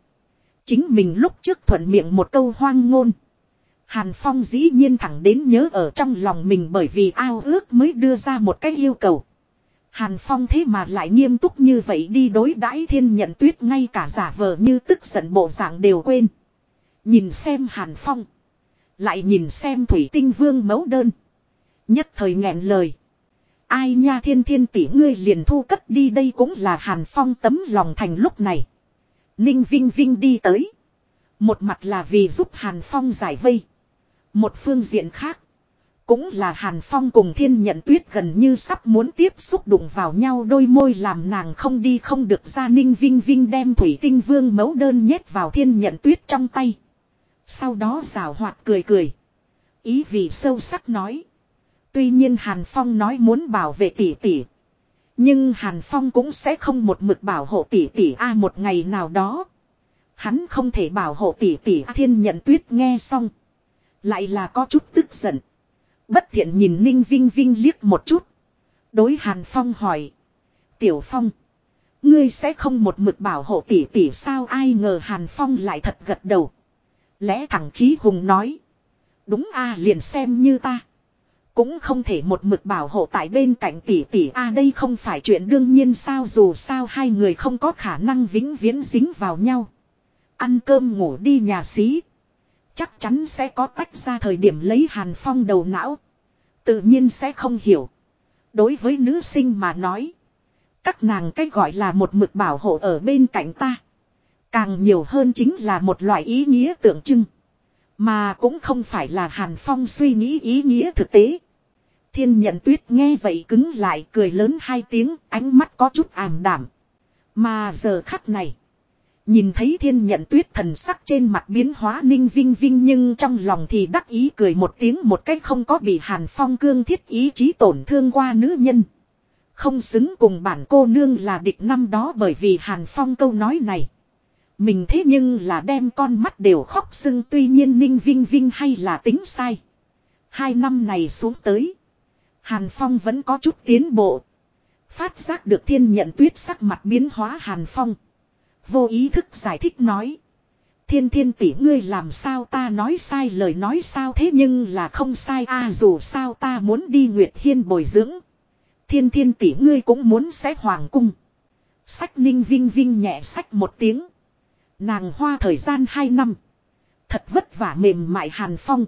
Chính mình lúc trước thuận miệng một câu hoang ngôn. Hàn Phong dĩ nhiên thẳng đến nhớ ở trong lòng mình bởi vì ao ước mới đưa ra một cái yêu cầu. Hàn Phong thế mà lại nghiêm túc như vậy đi đối đãi thiên nhận tuyết ngay cả giả vờ như tức giận bộ dạng đều quên. Nhìn xem Hàn Phong. Lại nhìn xem thủy tinh vương mẫu đơn. Nhất thời nghẹn lời. Ai nha thiên thiên tỷ ngươi liền thu cất đi đây cũng là Hàn Phong tấm lòng thành lúc này. Ninh Vinh Vinh đi tới. Một mặt là vì giúp Hàn Phong giải vây. Một phương diện khác. Cũng là Hàn Phong cùng thiên nhận tuyết gần như sắp muốn tiếp xúc đụng vào nhau đôi môi làm nàng không đi không được ra ninh vinh vinh đem thủy tinh vương mấu đơn nhét vào thiên nhận tuyết trong tay. Sau đó rào hoạt cười cười. Ý vị sâu sắc nói. Tuy nhiên Hàn Phong nói muốn bảo vệ tỷ tỷ. Nhưng Hàn Phong cũng sẽ không một mực bảo hộ tỷ tỷ A một ngày nào đó. Hắn không thể bảo hộ tỷ tỷ A thiên nhận tuyết nghe xong. Lại là có chút tức giận. Bất thiện nhìn Ninh Vinh Vinh liếc một chút. Đối Hàn Phong hỏi. Tiểu Phong. Ngươi sẽ không một mực bảo hộ tỷ tỷ sao ai ngờ Hàn Phong lại thật gật đầu. Lẽ thẳng khí hùng nói. Đúng a, liền xem như ta. Cũng không thể một mực bảo hộ tại bên cạnh tỷ tỷ a đây không phải chuyện đương nhiên sao dù sao hai người không có khả năng vĩnh viễn dính vào nhau. Ăn cơm ngủ đi nhà xí. Chắc chắn sẽ có tách ra thời điểm lấy hàn phong đầu não. Tự nhiên sẽ không hiểu. Đối với nữ sinh mà nói. Các nàng cách gọi là một mực bảo hộ ở bên cạnh ta. Càng nhiều hơn chính là một loại ý nghĩa tượng trưng. Mà cũng không phải là Hàn Phong suy nghĩ ý nghĩa thực tế. Thiên nhận tuyết nghe vậy cứng lại cười lớn hai tiếng, ánh mắt có chút ảm đảm. Mà giờ khắc này. Nhìn thấy thiên nhận tuyết thần sắc trên mặt biến hóa ninh vinh vinh nhưng trong lòng thì đắc ý cười một tiếng một cách không có bị hàn phong cương thiết ý chí tổn thương qua nữ nhân. Không xứng cùng bản cô nương là địch năm đó bởi vì hàn phong câu nói này. Mình thế nhưng là đem con mắt đều khóc sưng, tuy nhiên ninh vinh vinh hay là tính sai. Hai năm này xuống tới. Hàn Phong vẫn có chút tiến bộ. Phát giác được thiên nhận tuyết sắc mặt biến hóa Hàn Phong. Vô ý thức giải thích nói. Thiên thiên tỷ ngươi làm sao ta nói sai lời nói sao thế nhưng là không sai a à, dù sao ta muốn đi Nguyệt Hiên bồi dưỡng. Thiên thiên tỷ ngươi cũng muốn sẽ hoàng cung. Sách ninh vinh vinh nhẹ sách một tiếng. Nàng hoa thời gian hai năm. Thật vất vả mềm mại hàn phong.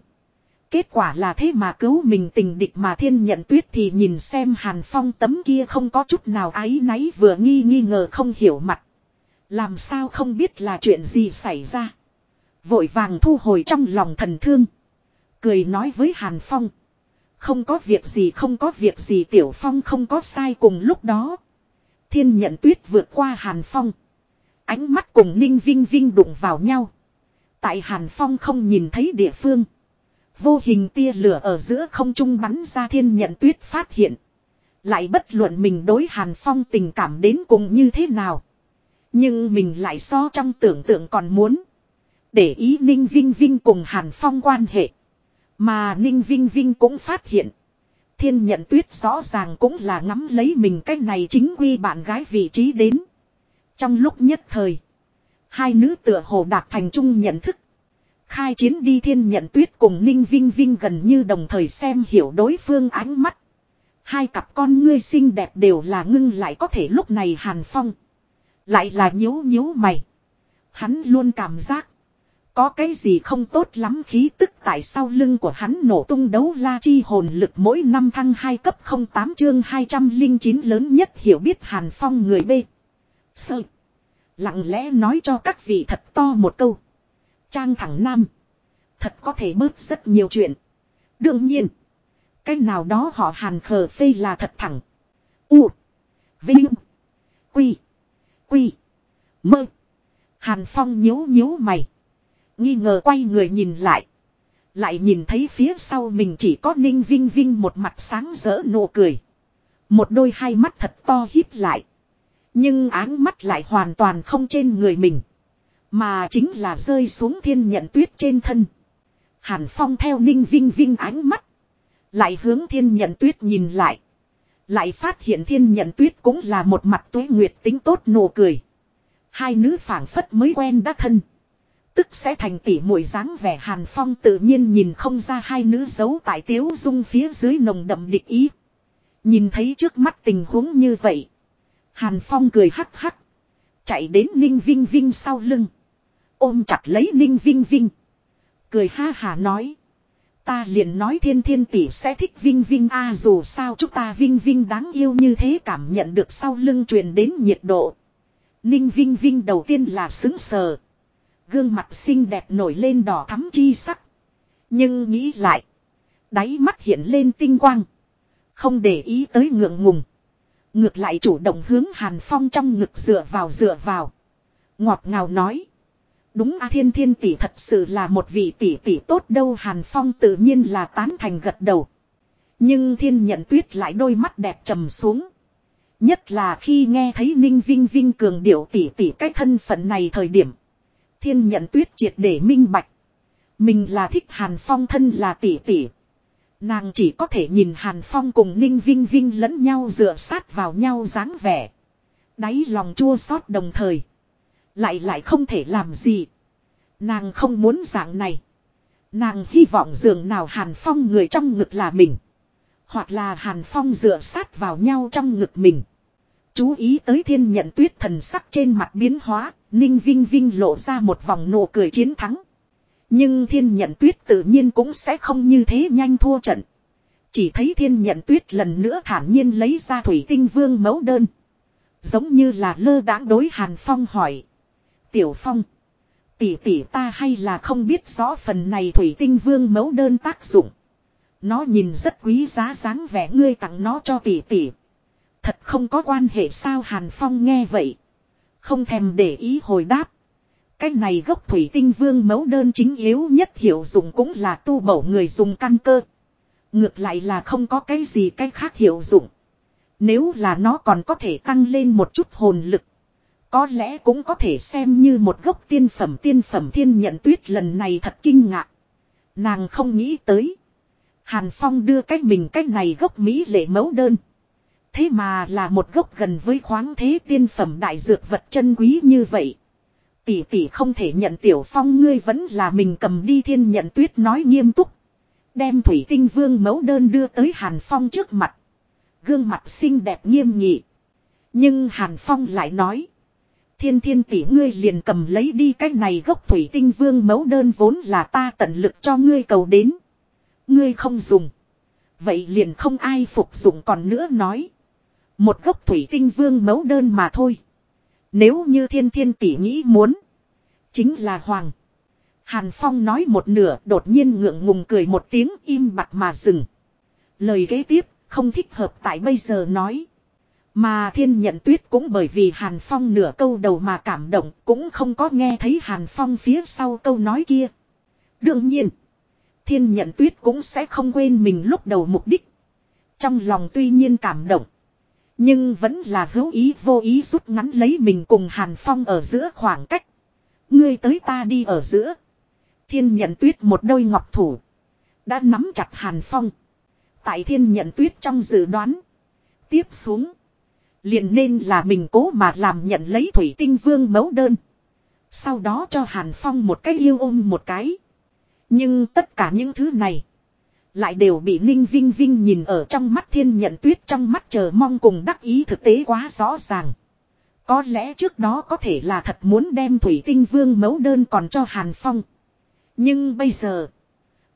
Kết quả là thế mà cứu mình tình địch mà thiên nhận tuyết thì nhìn xem hàn phong tấm kia không có chút nào áy náy vừa nghi nghi ngờ không hiểu mặt. Làm sao không biết là chuyện gì xảy ra. Vội vàng thu hồi trong lòng thần thương. Cười nói với hàn phong. Không có việc gì, không có việc gì, tiểu phong không có sai cùng lúc đó. Thiên nhận tuyết vượt qua hàn phong. Ánh mắt cùng ninh vinh vinh đụng vào nhau. Tại hàn phong không nhìn thấy địa phương. Vô hình tia lửa ở giữa không trung bắn ra thiên nhận tuyết phát hiện. Lại bất luận mình đối Hàn Phong tình cảm đến cùng như thế nào. Nhưng mình lại so trong tưởng tượng còn muốn. Để ý Ninh Vinh Vinh cùng Hàn Phong quan hệ. Mà Ninh Vinh Vinh cũng phát hiện. Thiên nhận tuyết rõ ràng cũng là ngắm lấy mình cái này chính quy bạn gái vị trí đến. Trong lúc nhất thời. Hai nữ tựa hồ đạt thành chung nhận thức. Khai chiến đi thiên nhận tuyết cùng Ninh Vinh Vinh gần như đồng thời xem hiểu đối phương ánh mắt. Hai cặp con ngươi xinh đẹp đều là ngưng lại có thể lúc này Hàn Phong. Lại là nhíu nhíu mày. Hắn luôn cảm giác. Có cái gì không tốt lắm khí tức tại sau lưng của hắn nổ tung đấu la chi hồn lực mỗi năm thăng 2 cấp 08 chương 209 lớn nhất hiểu biết Hàn Phong người B. Sợ. Lặng lẽ nói cho các vị thật to một câu. Trang thẳng nam. Thật có thể bớt rất nhiều chuyện. Đương nhiên. Cái nào đó họ hàn khờ phê là thật thẳng. U. Vinh. Quy. Quy. Mơ. Hàn Phong nhíu nhíu mày. Nghi ngờ quay người nhìn lại. Lại nhìn thấy phía sau mình chỉ có Ninh Vinh Vinh một mặt sáng rỡ nụ cười. Một đôi hai mắt thật to híp lại. Nhưng áng mắt lại hoàn toàn không trên người mình. Mà chính là rơi xuống thiên nhận tuyết trên thân. Hàn Phong theo Ninh Vinh Vinh ánh mắt. Lại hướng thiên nhận tuyết nhìn lại. Lại phát hiện thiên nhận tuyết cũng là một mặt tuế nguyệt tính tốt nụ cười. Hai nữ phảng phất mới quen đã thân. Tức sẽ thành tỉ mũi dáng vẻ Hàn Phong tự nhiên nhìn không ra hai nữ giấu tại tiếu dung phía dưới nồng đậm địch ý. Nhìn thấy trước mắt tình huống như vậy. Hàn Phong cười hắc hắc. Chạy đến Ninh Vinh Vinh sau lưng. Ôm chặt lấy Ninh Vinh Vinh. Cười ha hà nói. Ta liền nói thiên thiên tỷ sẽ thích Vinh Vinh a, dù sao chúng ta Vinh Vinh đáng yêu như thế cảm nhận được sau lưng truyền đến nhiệt độ. Ninh Vinh Vinh đầu tiên là xứng sờ. Gương mặt xinh đẹp nổi lên đỏ thắm chi sắc. Nhưng nghĩ lại. Đáy mắt hiện lên tinh quang. Không để ý tới ngượng ngùng. Ngược lại chủ động hướng Hàn Phong trong ngực dựa vào dựa vào. Ngọt ngào nói. Đúng a thiên thiên tỷ thật sự là một vị tỷ tỷ tốt đâu, Hàn Phong tự nhiên là tán thành gật đầu. Nhưng thiên nhận tuyết lại đôi mắt đẹp trầm xuống. Nhất là khi nghe thấy Ninh Vinh Vinh cường điệu tỷ tỷ cái thân phận này thời điểm. Thiên nhận tuyết triệt để minh bạch. Mình là thích Hàn Phong thân là tỷ tỷ. Nàng chỉ có thể nhìn Hàn Phong cùng Ninh Vinh Vinh lẫn nhau dựa sát vào nhau dáng vẻ. Đáy lòng chua xót đồng thời. Lại lại không thể làm gì. Nàng không muốn dạng này. Nàng hy vọng giường nào Hàn Phong người trong ngực là mình. Hoặc là Hàn Phong dựa sát vào nhau trong ngực mình. Chú ý tới thiên nhận tuyết thần sắc trên mặt biến hóa, Ninh Vinh Vinh lộ ra một vòng nụ cười chiến thắng. Nhưng thiên nhận tuyết tự nhiên cũng sẽ không như thế nhanh thua trận. Chỉ thấy thiên nhận tuyết lần nữa thản nhiên lấy ra thủy tinh vương mẫu đơn. Giống như là lơ đãng đối Hàn Phong hỏi. Tiểu Phong. Tỷ tỷ ta hay là không biết rõ phần này thủy tinh vương mẫu đơn tác dụng. Nó nhìn rất quý giá dáng vẻ ngươi tặng nó cho tỷ tỷ. Thật không có quan hệ sao Hàn Phong nghe vậy. Không thèm để ý hồi đáp. Cái này gốc thủy tinh vương mẫu đơn chính yếu nhất hiệu dụng cũng là tu bổ người dùng căn cơ. Ngược lại là không có cái gì cái khác hiệu dụng. Nếu là nó còn có thể tăng lên một chút hồn lực. Có lẽ cũng có thể xem như một gốc tiên phẩm tiên phẩm thiên nhận tuyết lần này thật kinh ngạc. Nàng không nghĩ tới. Hàn Phong đưa cách mình cách này gốc Mỹ lệ mẫu đơn. Thế mà là một gốc gần với khoáng thế tiên phẩm đại dược vật chân quý như vậy. Tỷ tỷ không thể nhận tiểu phong, ngươi vẫn là mình cầm đi thiên nhận tuyết nói nghiêm túc. Đem thủy tinh vương mẫu đơn đưa tới Hàn Phong trước mặt. Gương mặt xinh đẹp nghiêm nghị. Nhưng Hàn Phong lại nói. Thiên thiên tỷ ngươi liền cầm lấy đi cái này gốc thủy tinh vương mẫu đơn vốn là ta tận lực cho ngươi cầu đến. Ngươi không dùng. Vậy liền không ai phục dụng còn nữa nói. Một gốc thủy tinh vương mẫu đơn mà thôi. Nếu như thiên thiên tỷ nghĩ muốn. Chính là hoàng. Hàn Phong nói một nửa, đột nhiên ngượng ngùng cười một tiếng, im bặt mà dừng. Lời kế tiếp, không thích hợp tại bây giờ nói. Mà thiên nhận tuyết cũng bởi vì Hàn Phong nửa câu đầu mà cảm động cũng không có nghe thấy Hàn Phong phía sau câu nói kia. Đương nhiên, thiên nhận tuyết cũng sẽ không quên mình lúc đầu mục đích. Trong lòng tuy nhiên cảm động. Nhưng vẫn là hữu ý vô ý rút ngắn lấy mình cùng Hàn Phong ở giữa khoảng cách. Ngươi tới ta đi ở giữa. Thiên nhận tuyết một đôi ngọc thủ. Đã nắm chặt Hàn Phong. Tại thiên nhận tuyết trong dự đoán. Tiếp xuống liền nên là mình cố mà làm nhận lấy thủy tinh vương mẫu đơn. Sau đó cho Hàn Phong một cái yêu ôm một cái. Nhưng tất cả những thứ này. Lại đều bị Ninh Vinh Vinh nhìn ở trong mắt thiên nhận tuyết trong mắt chờ mong cùng đắc ý thực tế quá rõ ràng. Có lẽ trước đó có thể là thật muốn đem Thủy Tinh Vương mấu đơn còn cho Hàn Phong. Nhưng bây giờ.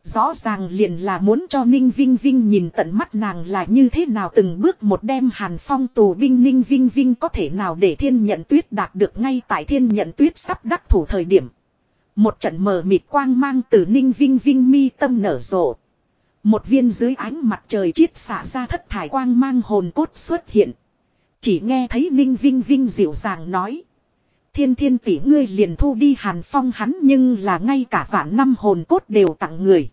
Rõ ràng liền là muốn cho Ninh Vinh Vinh nhìn tận mắt nàng là như thế nào, từng bước một đem Hàn Phong tù binh Ninh Vinh Vinh có thể nào để thiên nhận tuyết đạt được ngay tại thiên nhận tuyết sắp đắc thủ thời điểm. Một trận mờ mịt quang mang từ Ninh Vinh Vinh mi tâm nở rộ. Một viên dưới ánh mặt trời chiết xả ra thất thải quang mang hồn cốt xuất hiện. Chỉ nghe thấy Ninh Vinh Vinh dịu dàng nói. Thiên thiên tỷ ngươi liền thu đi hàn phong hắn nhưng là ngay cả vạn năm hồn cốt đều tặng người.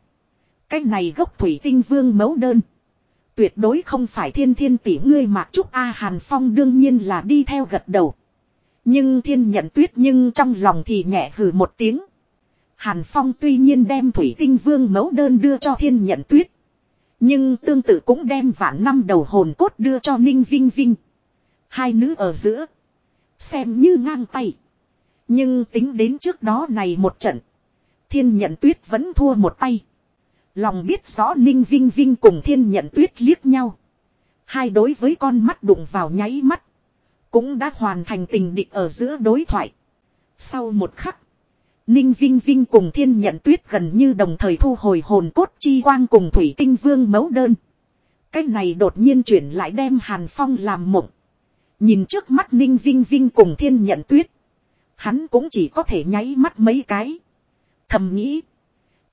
Cái này gốc thủy tinh vương mẫu đơn. Tuyệt đối không phải thiên thiên tỷ ngươi mà trúc A Hàn Phong đương nhiên là đi theo gật đầu. Nhưng thiên nhận tuyết nhưng trong lòng thì nhẹ hừ một tiếng. Hàn Phong tuy nhiên đem thủy tinh vương mẫu đơn đưa cho thiên nhận tuyết. Nhưng tương tự cũng đem vạn năm đầu hồn cốt đưa cho Ninh Vinh Vinh. Hai nữ ở giữa. Xem như ngang tay. Nhưng tính đến trước đó này một trận. Thiên nhận tuyết vẫn thua một tay. Lòng biết rõ Ninh Vinh Vinh cùng thiên nhận tuyết liếc nhau. Hai đối với con mắt đụng vào nháy mắt. Cũng đã hoàn thành tình địch ở giữa đối thoại. Sau một khắc. Ninh Vinh Vinh cùng thiên nhận tuyết gần như đồng thời thu hồi hồn cốt chi quang cùng Thủy Tinh Vương mấu đơn. cách này đột nhiên chuyển lại đem Hàn Phong làm mộng. Nhìn trước mắt Ninh Vinh Vinh cùng thiên nhận tuyết. Hắn cũng chỉ có thể nháy mắt mấy cái. Thầm nghĩ.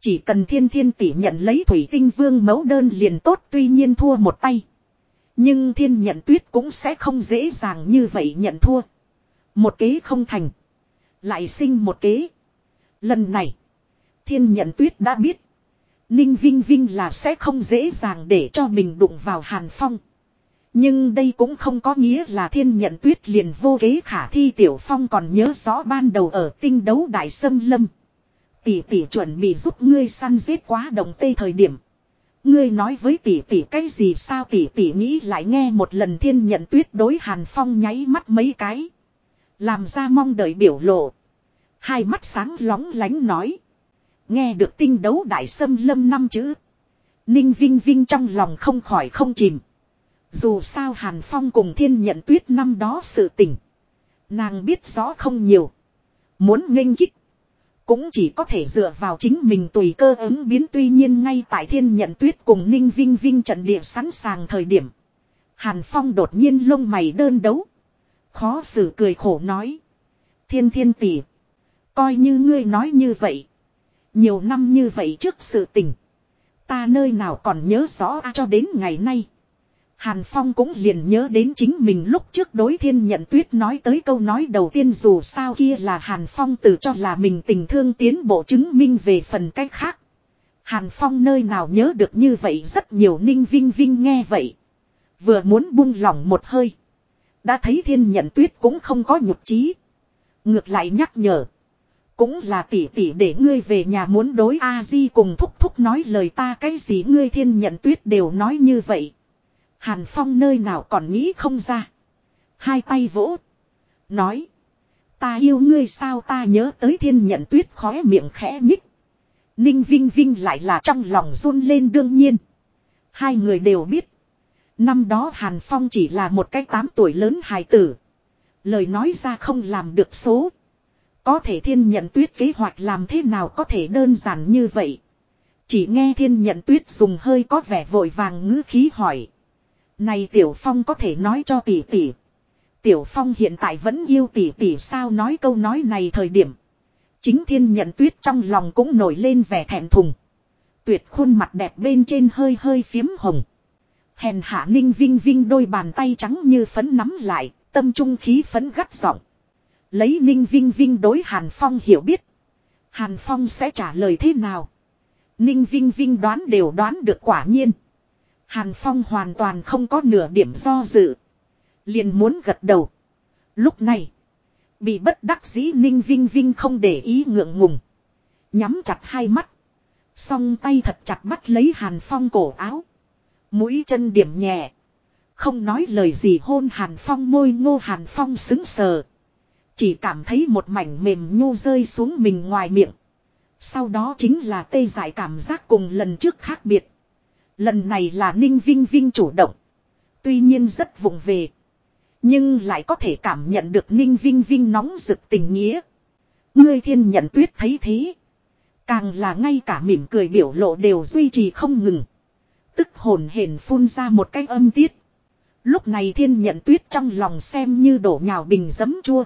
Chỉ cần thiên thiên tỷ nhận lấy Thủy Tinh Vương mẫu đơn liền tốt tuy nhiên thua một tay. Nhưng thiên nhận tuyết cũng sẽ không dễ dàng như vậy nhận thua. Một kế không thành. Lại sinh một kế. Lần này. Thiên nhận tuyết đã biết. Ninh Vinh Vinh là sẽ không dễ dàng để cho mình đụng vào Hàn Phong. Nhưng đây cũng không có nghĩa là thiên nhận tuyết liền vô kế khả thi Tiểu Phong còn nhớ rõ ban đầu ở tinh đấu đại sâm lâm. Tỷ tỷ chuẩn bị giúp ngươi săn giết quá đồng tây thời điểm. Ngươi nói với tỷ tỷ cái gì sao tỷ tỷ nghĩ lại nghe một lần thiên nhận tuyết đối Hàn Phong nháy mắt mấy cái. Làm ra mong đợi biểu lộ. Hai mắt sáng lóng lánh nói. Nghe được tinh đấu đại sâm lâm năm chữ. Ninh Vinh Vinh trong lòng không khỏi không chìm. Dù sao Hàn Phong cùng thiên nhận tuyết năm đó sự tình. Nàng biết rõ không nhiều. Muốn nghênh kích. Cũng chỉ có thể dựa vào chính mình tùy cơ ứng biến tuy nhiên ngay tại thiên nhận tuyết cùng Ninh Vinh Vinh trận địa sẵn sàng thời điểm. Hàn Phong đột nhiên lông mày đơn đấu. Khó xử cười khổ nói. Thiên thiên tỷ. Coi như ngươi nói như vậy. Nhiều năm như vậy trước sự tình. Ta nơi nào còn nhớ rõ cho đến ngày nay. Hàn Phong cũng liền nhớ đến chính mình lúc trước đối thiên nhận tuyết nói tới câu nói đầu tiên dù sao kia là Hàn Phong tự cho là mình tình thương tiến bộ chứng minh về phần cách khác. Hàn Phong nơi nào nhớ được như vậy rất nhiều ninh vinh vinh nghe vậy. Vừa muốn buông lỏng một hơi. Đã thấy thiên nhận tuyết cũng không có nhục trí. Ngược lại nhắc nhở. Cũng là tỷ tỷ để ngươi về nhà muốn đối A-di cùng thúc thúc nói lời ta cái gì ngươi thiên nhận tuyết đều nói như vậy. Hàn Phong nơi nào còn nghĩ không ra. Hai tay vỗ. Nói. Ta yêu ngươi sao ta nhớ tới thiên nhận tuyết khóe miệng khẽ nhích. Ninh Vinh Vinh lại là trong lòng run lên đương nhiên. Hai người đều biết. Năm đó Hàn Phong chỉ là một cái tám tuổi lớn hài tử. Lời nói ra không làm được số. Có thể thiên nhận tuyết kế hoạch làm thế nào có thể đơn giản như vậy. Chỉ nghe thiên nhận tuyết dùng hơi có vẻ vội vàng ngữ khí hỏi. Này Tiểu Phong có thể nói cho tỷ tỷ. Tiểu Phong hiện tại vẫn yêu tỷ tỷ sao nói câu nói này thời điểm. Chính thiên nhận tuyết trong lòng cũng nổi lên vẻ thẹn thùng. Tuyệt khuôn mặt đẹp bên trên hơi hơi phiếm hồng. Hèn hạ ninh vinh vinh đôi bàn tay trắng như phấn nắm lại, tâm trung khí phấn gắt giọng. Lấy ninh vinh vinh đối Hàn Phong hiểu biết. Hàn Phong sẽ trả lời thế nào? Ninh vinh vinh đoán đều đoán được quả nhiên. Hàn Phong hoàn toàn không có nửa điểm do dự. Liền muốn gật đầu. Lúc này. Bị bất đắc dĩ ninh vinh vinh không để ý ngượng ngùng. Nhắm chặt hai mắt. Song tay thật chặt bắt lấy Hàn Phong cổ áo. Mũi chân điểm nhẹ. Không nói lời gì hôn Hàn Phong môi ngô Hàn Phong xứng sờ. Chỉ cảm thấy một mảnh mềm nhô rơi xuống mình ngoài miệng. Sau đó chính là tê dại cảm giác cùng lần trước khác biệt. Lần này là Ninh Vinh Vinh chủ động. Tuy nhiên rất vụng về. Nhưng lại có thể cảm nhận được Ninh Vinh Vinh nóng rực tình nghĩa. Ngươi thiên nhận tuyết thấy thế. Càng là ngay cả mỉm cười biểu lộ đều duy trì không ngừng. Tức hồn hển phun ra một cái âm tiết. Lúc này thiên nhận tuyết trong lòng xem như đổ nhào bình giấm chua.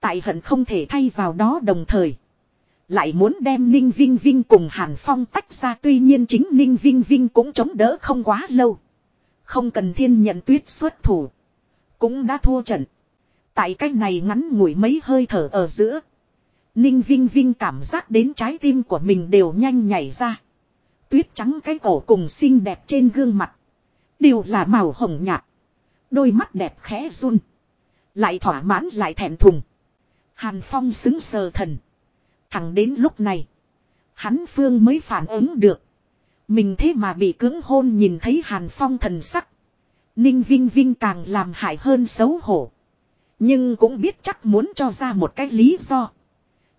Tại hận không thể thay vào đó đồng thời. Lại muốn đem Ninh Vinh Vinh cùng Hàn Phong tách ra, tuy nhiên chính Ninh Vinh Vinh cũng chống đỡ không quá lâu. Không cần thiên nhận tuyết xuất thủ. Cũng đã thua trận. Tại cách này ngắn ngủi mấy hơi thở ở giữa. Ninh Vinh Vinh cảm giác đến trái tim của mình đều nhanh nhảy ra. Tuyết trắng cái cổ cùng xinh đẹp trên gương mặt. Đều là màu hồng nhạt. Đôi mắt đẹp khẽ run. Lại thỏa mãn lại thẹn thùng. Hàn Phong xứng sờ thần. Thẳng đến lúc này. Hắn Phương mới phản ứng được. Mình thế mà bị cưỡng hôn nhìn thấy Hàn Phong thần sắc. Ninh Vinh Vinh càng làm hại hơn xấu hổ. Nhưng cũng biết chắc muốn cho ra một cái lý do.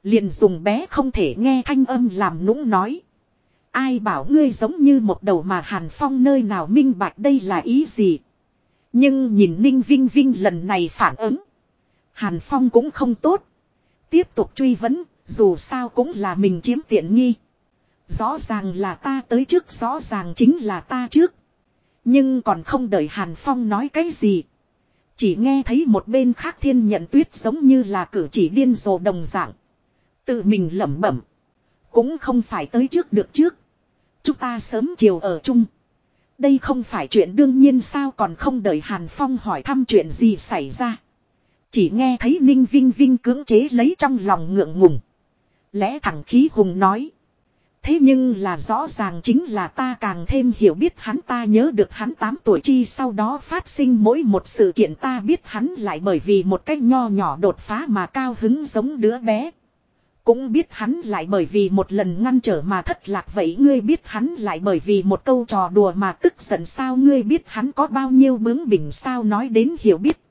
Liền dùng bé không thể nghe thanh âm làm nũng nói. Ai bảo ngươi giống như một đầu mà Hàn Phong nơi nào minh bạch đây là ý gì. Nhưng nhìn Ninh Vinh Vinh lần này phản ứng. Hàn Phong cũng không tốt. Tiếp tục truy vấn, dù sao cũng là mình chiếm tiện nghi. Rõ ràng là ta tới trước, rõ ràng chính là ta trước. Nhưng còn không đợi Hàn Phong nói cái gì. Chỉ nghe thấy một bên khác thiên nhận tuyết giống như là cử chỉ điên rồ đồng dạng. Tự mình lẩm bẩm. Cũng không phải tới trước được trước. Chúng ta sớm chiều ở chung. Đây không phải chuyện đương nhiên sao còn không đợi Hàn Phong hỏi thăm chuyện gì xảy ra. Chỉ nghe thấy Ninh Vinh Vinh cưỡng chế lấy trong lòng ngượng ngùng. Lẽ thẳng khí hùng nói. Thế nhưng là rõ ràng chính là ta càng thêm hiểu biết hắn ta nhớ được hắn 8 tuổi chi sau đó phát sinh mỗi một sự kiện ta biết hắn lại bởi vì một cách nho nhỏ đột phá mà cao hứng giống đứa bé. Cũng biết hắn lại bởi vì một lần ngăn trở mà thất lạc vậy ngươi biết hắn lại bởi vì một câu trò đùa mà tức giận sao ngươi biết hắn có bao nhiêu bướng bỉnh sao nói đến hiểu biết.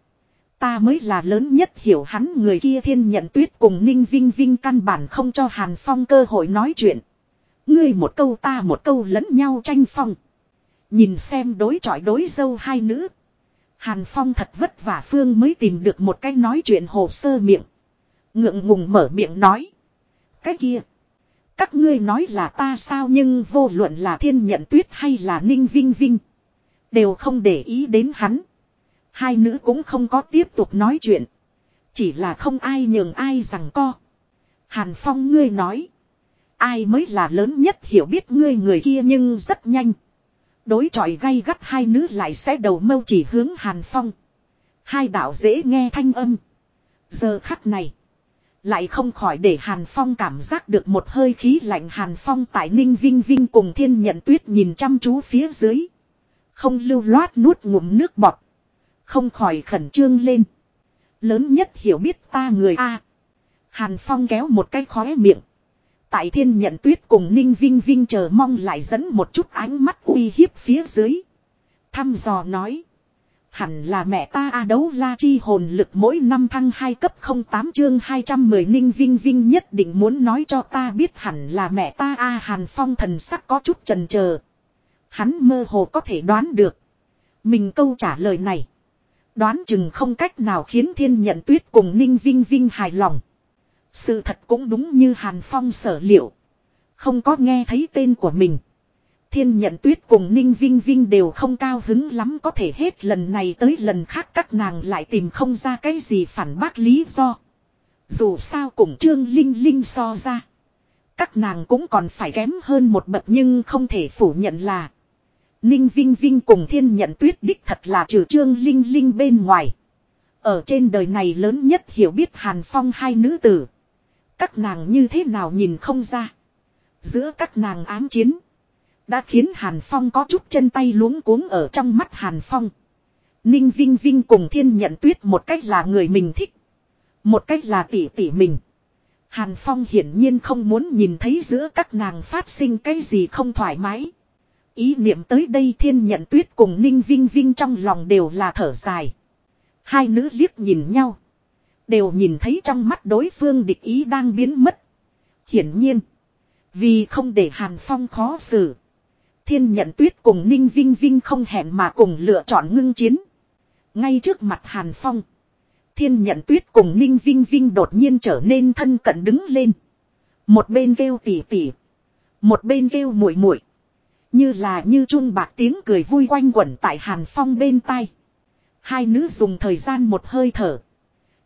Ta mới là lớn nhất hiểu hắn người kia thiên nhận tuyết cùng ninh vinh vinh căn bản không cho Hàn Phong cơ hội nói chuyện. Ngươi một câu ta một câu lẫn nhau tranh phong. Nhìn xem đối chọi đối dâu hai nữ. Hàn Phong thật vất vả Phương mới tìm được một cái nói chuyện hồ sơ miệng. Ngượng ngùng mở miệng nói. Cái kia. Các ngươi nói là ta sao nhưng vô luận là thiên nhận tuyết hay là ninh vinh vinh. Đều không để ý đến hắn. Hai nữ cũng không có tiếp tục nói chuyện. Chỉ là không ai nhường ai rằng co. Hàn Phong ngươi nói. Ai mới là lớn nhất hiểu biết ngươi người kia nhưng rất nhanh. Đối chọi gay gắt hai nữ lại sẽ đầu mâu chỉ hướng Hàn Phong. Hai đạo dễ nghe thanh âm. Giờ khắc này. Lại không khỏi để Hàn Phong cảm giác được một hơi khí lạnh Hàn Phong tại Ninh Vinh Vinh cùng thiên nhận tuyết nhìn chăm chú phía dưới. Không lưu loát nuốt ngụm nước bọt. Không khỏi khẩn trương lên. Lớn nhất hiểu biết ta người A. Hàn Phong kéo một cái khóe miệng. Tại thiên nhận tuyết cùng Ninh Vinh Vinh chờ mong lại dẫn một chút ánh mắt uy hiếp phía dưới. Thăm dò nói. Hẳn là mẹ ta a đấu la chi hồn lực mỗi năm thăng 2 cấp 08 chương 210 Ninh Vinh Vinh nhất định muốn nói cho ta biết hẳn là mẹ ta a Hàn Phong thần sắc có chút trần chờ Hắn mơ hồ có thể đoán được. Mình câu trả lời này. Đoán chừng không cách nào khiến thiên nhận tuyết cùng Ninh Vinh Vinh hài lòng. Sự thật cũng đúng như Hàn Phong sở liệu. Không có nghe thấy tên của mình. Thiên nhận tuyết cùng Ninh Vinh Vinh đều không cao hứng lắm có thể hết lần này tới lần khác các nàng lại tìm không ra cái gì phản bác lý do. Dù sao cùng Trương Linh Linh so ra. Các nàng cũng còn phải kém hơn một bậc nhưng không thể phủ nhận là. Ninh Vinh Vinh cùng thiên nhận tuyết đích thật là trừ Trương Linh Linh bên ngoài. Ở trên đời này lớn nhất hiểu biết Hàn Phong hai nữ tử. Các nàng như thế nào nhìn không ra. Giữa các nàng ám chiến. Đã khiến Hàn Phong có chút chân tay luống cuống ở trong mắt Hàn Phong. Ninh Vinh Vinh cùng thiên nhận tuyết một cách là người mình thích. Một cách là tỷ tỷ mình. Hàn Phong hiển nhiên không muốn nhìn thấy giữa các nàng phát sinh cái gì không thoải mái. Ý niệm tới đây thiên nhận tuyết cùng Ninh Vinh Vinh trong lòng đều là thở dài. Hai nữ liếc nhìn nhau. Đều nhìn thấy trong mắt đối phương địch ý đang biến mất. Hiển nhiên. Vì không để Hàn Phong khó xử. Thiên nhận tuyết cùng Ninh Vinh Vinh không hẹn mà cùng lựa chọn ngưng chiến. Ngay trước mặt Hàn Phong. Thiên nhận tuyết cùng Ninh Vinh Vinh đột nhiên trở nên thân cận đứng lên. Một bên kêu tỉ tỉ. Một bên kêu muội muội như là như trung bạc tiếng cười vui quanh quẩn tại Hàn Phong bên tai. Hai nữ dùng thời gian một hơi thở.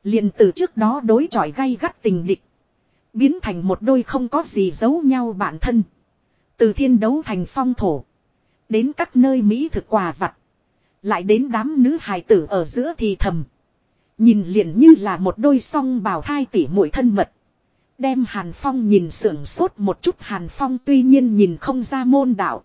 liền từ trước đó đối chọi gay gắt tình địch. Biến thành một đôi không có gì giấu nhau bản thân. Từ thiên đấu thành phong thổ. Đến các nơi Mỹ thực quà vặt. Lại đến đám nữ hài tử ở giữa thì thầm. Nhìn liền như là một đôi song bào thai tỉ mũi thân mật. Đem Hàn Phong nhìn sưởng sốt một chút Hàn Phong tuy nhiên nhìn không ra môn đạo.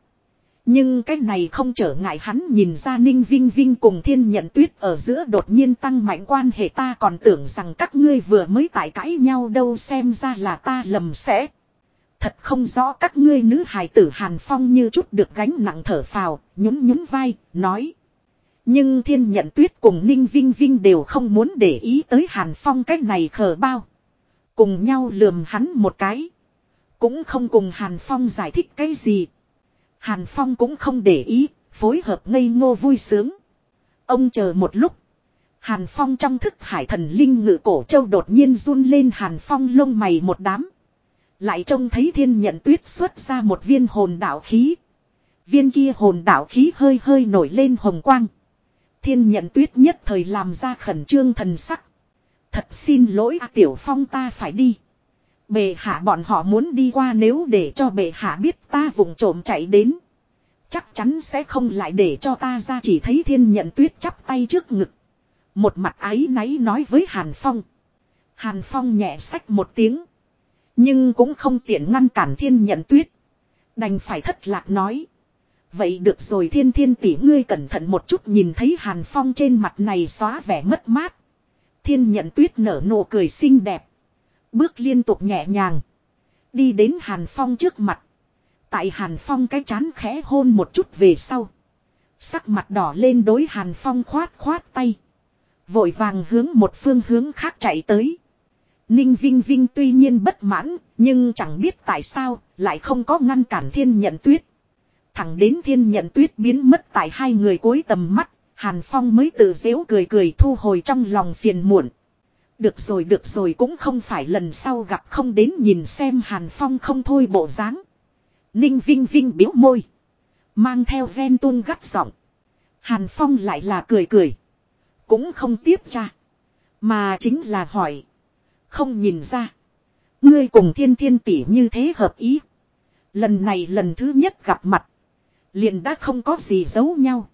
Nhưng cái này không trở ngại hắn nhìn ra Ninh Vinh Vinh cùng thiên nhận tuyết ở giữa đột nhiên tăng mạnh quan hệ ta còn tưởng rằng các ngươi vừa mới tại cãi nhau đâu xem ra là ta lầm sẽ. Thật không rõ các ngươi nữ hài tử Hàn Phong như chút được gánh nặng thở phào, nhún nhún vai, nói. Nhưng thiên nhận tuyết cùng Ninh Vinh Vinh đều không muốn để ý tới Hàn Phong cái này khờ bao. Cùng nhau lườm hắn một cái. Cũng không cùng Hàn Phong giải thích cái gì. Hàn Phong cũng không để ý, phối hợp ngây ngô vui sướng. Ông chờ một lúc. Hàn Phong trong thức hải thần linh ngự cổ châu đột nhiên run lên Hàn Phong lông mày một đám. Lại trông thấy thiên nhận tuyết xuất ra một viên hồn đạo khí. Viên kia hồn đạo khí hơi hơi nổi lên hồng quang. Thiên nhận tuyết nhất thời làm ra khẩn trương thần sắc. Thật xin lỗi à, tiểu phong ta phải đi. Bệ hạ bọn họ muốn đi qua nếu để cho bệ hạ biết ta vùng trộm chạy đến. Chắc chắn sẽ không lại để cho ta ra chỉ thấy thiên nhận tuyết chắp tay trước ngực. Một mặt ái náy nói với Hàn Phong. Hàn Phong nhẹ sách một tiếng. Nhưng cũng không tiện ngăn cản thiên nhận tuyết. Đành phải thất lạc nói. Vậy được rồi thiên thiên tỷ ngươi cẩn thận một chút nhìn thấy Hàn Phong trên mặt này xóa vẻ mất mát. Thiên nhận tuyết nở nụ cười xinh đẹp. Bước liên tục nhẹ nhàng. Đi đến Hàn Phong trước mặt. Tại Hàn Phong cái chán khẽ hôn một chút về sau. Sắc mặt đỏ lên đối Hàn Phong khoát khoát tay. Vội vàng hướng một phương hướng khác chạy tới. Ninh Vinh Vinh tuy nhiên bất mãn, nhưng chẳng biết tại sao, lại không có ngăn cản thiên nhận tuyết. Thẳng đến thiên nhận tuyết biến mất tại hai người cuối tầm mắt, Hàn Phong mới tự dễu cười cười thu hồi trong lòng phiền muộn. Được rồi được rồi, cũng không phải lần sau gặp không đến nhìn xem Hàn Phong không thôi bộ dáng. Ninh Vinh Vinh biếu môi. Mang theo ven tuôn gắt giọng. Hàn Phong lại là cười cười. Cũng không tiếp ra. Mà chính là hỏi. Không nhìn ra. Ngươi cùng thiên thiên tỷ như thế hợp ý. Lần này lần thứ nhất gặp mặt. Liền đã không có gì giấu nhau.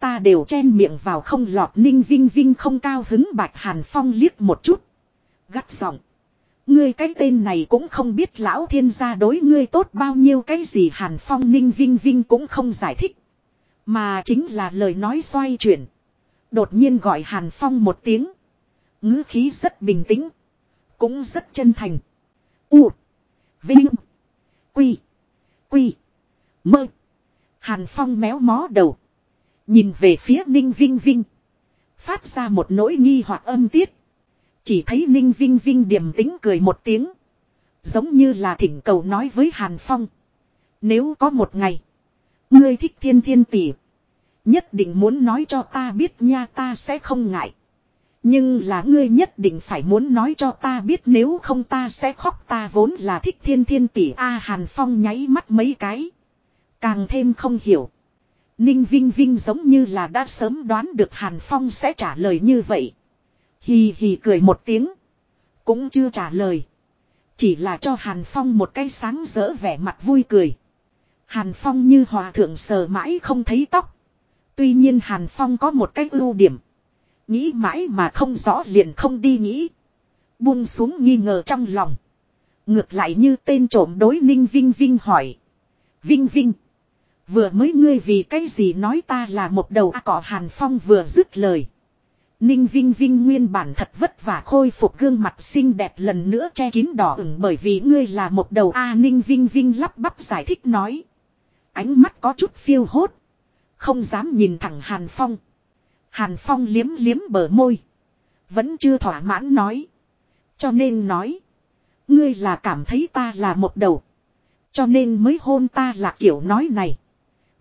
Ta đều chen miệng vào không lọt ninh vinh vinh không cao hứng, bạch hàn phong liếc một chút. Gắt giọng. Ngươi cái tên này cũng không biết lão thiên gia đối ngươi tốt bao nhiêu, cái gì hàn phong, ninh vinh vinh cũng không giải thích. Mà chính là lời nói xoay chuyển. Đột nhiên gọi hàn phong một tiếng. ngữ khí rất bình tĩnh. Cũng rất chân thành. U. Vinh. Quy. Quy. Mơ. Hàn phong méo mó đầu. Nhìn về phía Ninh Vinh Vinh. Phát ra một nỗi nghi hoặc âm tiết. Chỉ thấy Ninh Vinh Vinh điềm tĩnh cười một tiếng. Giống như là thỉnh cầu nói với Hàn Phong. Nếu có một ngày. Ngươi thích thiên thiên tỷ. Nhất định muốn nói cho ta biết nha, ta sẽ không ngại. Nhưng là ngươi nhất định phải muốn nói cho ta biết nếu không ta sẽ khóc, ta vốn là thích thiên thiên tỷ A Hàn Phong nháy mắt mấy cái. Càng thêm không hiểu. Ninh Vinh Vinh giống như là đã sớm đoán được Hàn Phong sẽ trả lời như vậy. Hì hì cười một tiếng. Cũng chưa trả lời. Chỉ là cho Hàn Phong một cái sáng rỡ vẻ mặt vui cười. Hàn Phong như hòa thượng sờ mãi không thấy tóc. Tuy nhiên Hàn Phong có một cái ưu điểm. Nghĩ mãi mà không rõ liền không đi nghĩ. Buông xuống nghi ngờ trong lòng. Ngược lại như tên trộm đối Ninh Vinh Vinh hỏi. Vinh Vinh. Vừa mới ngươi vì cái gì nói ta là một đầu à, cỏ Hàn Phong vừa dứt lời. Ninh Vinh Vinh nguyên bản thật vất vả khôi phục gương mặt xinh đẹp lần nữa che kín đỏ ửng bởi vì ngươi là một đầu A Ninh Vinh Vinh lắp bắp giải thích nói. Ánh mắt có chút phiêu hốt. Không dám nhìn thẳng Hàn Phong. Hàn Phong liếm liếm bờ môi. Vẫn chưa thỏa mãn nói. Cho nên nói. Ngươi là cảm thấy ta là một đầu. Cho nên mới hôn ta là kiểu nói này.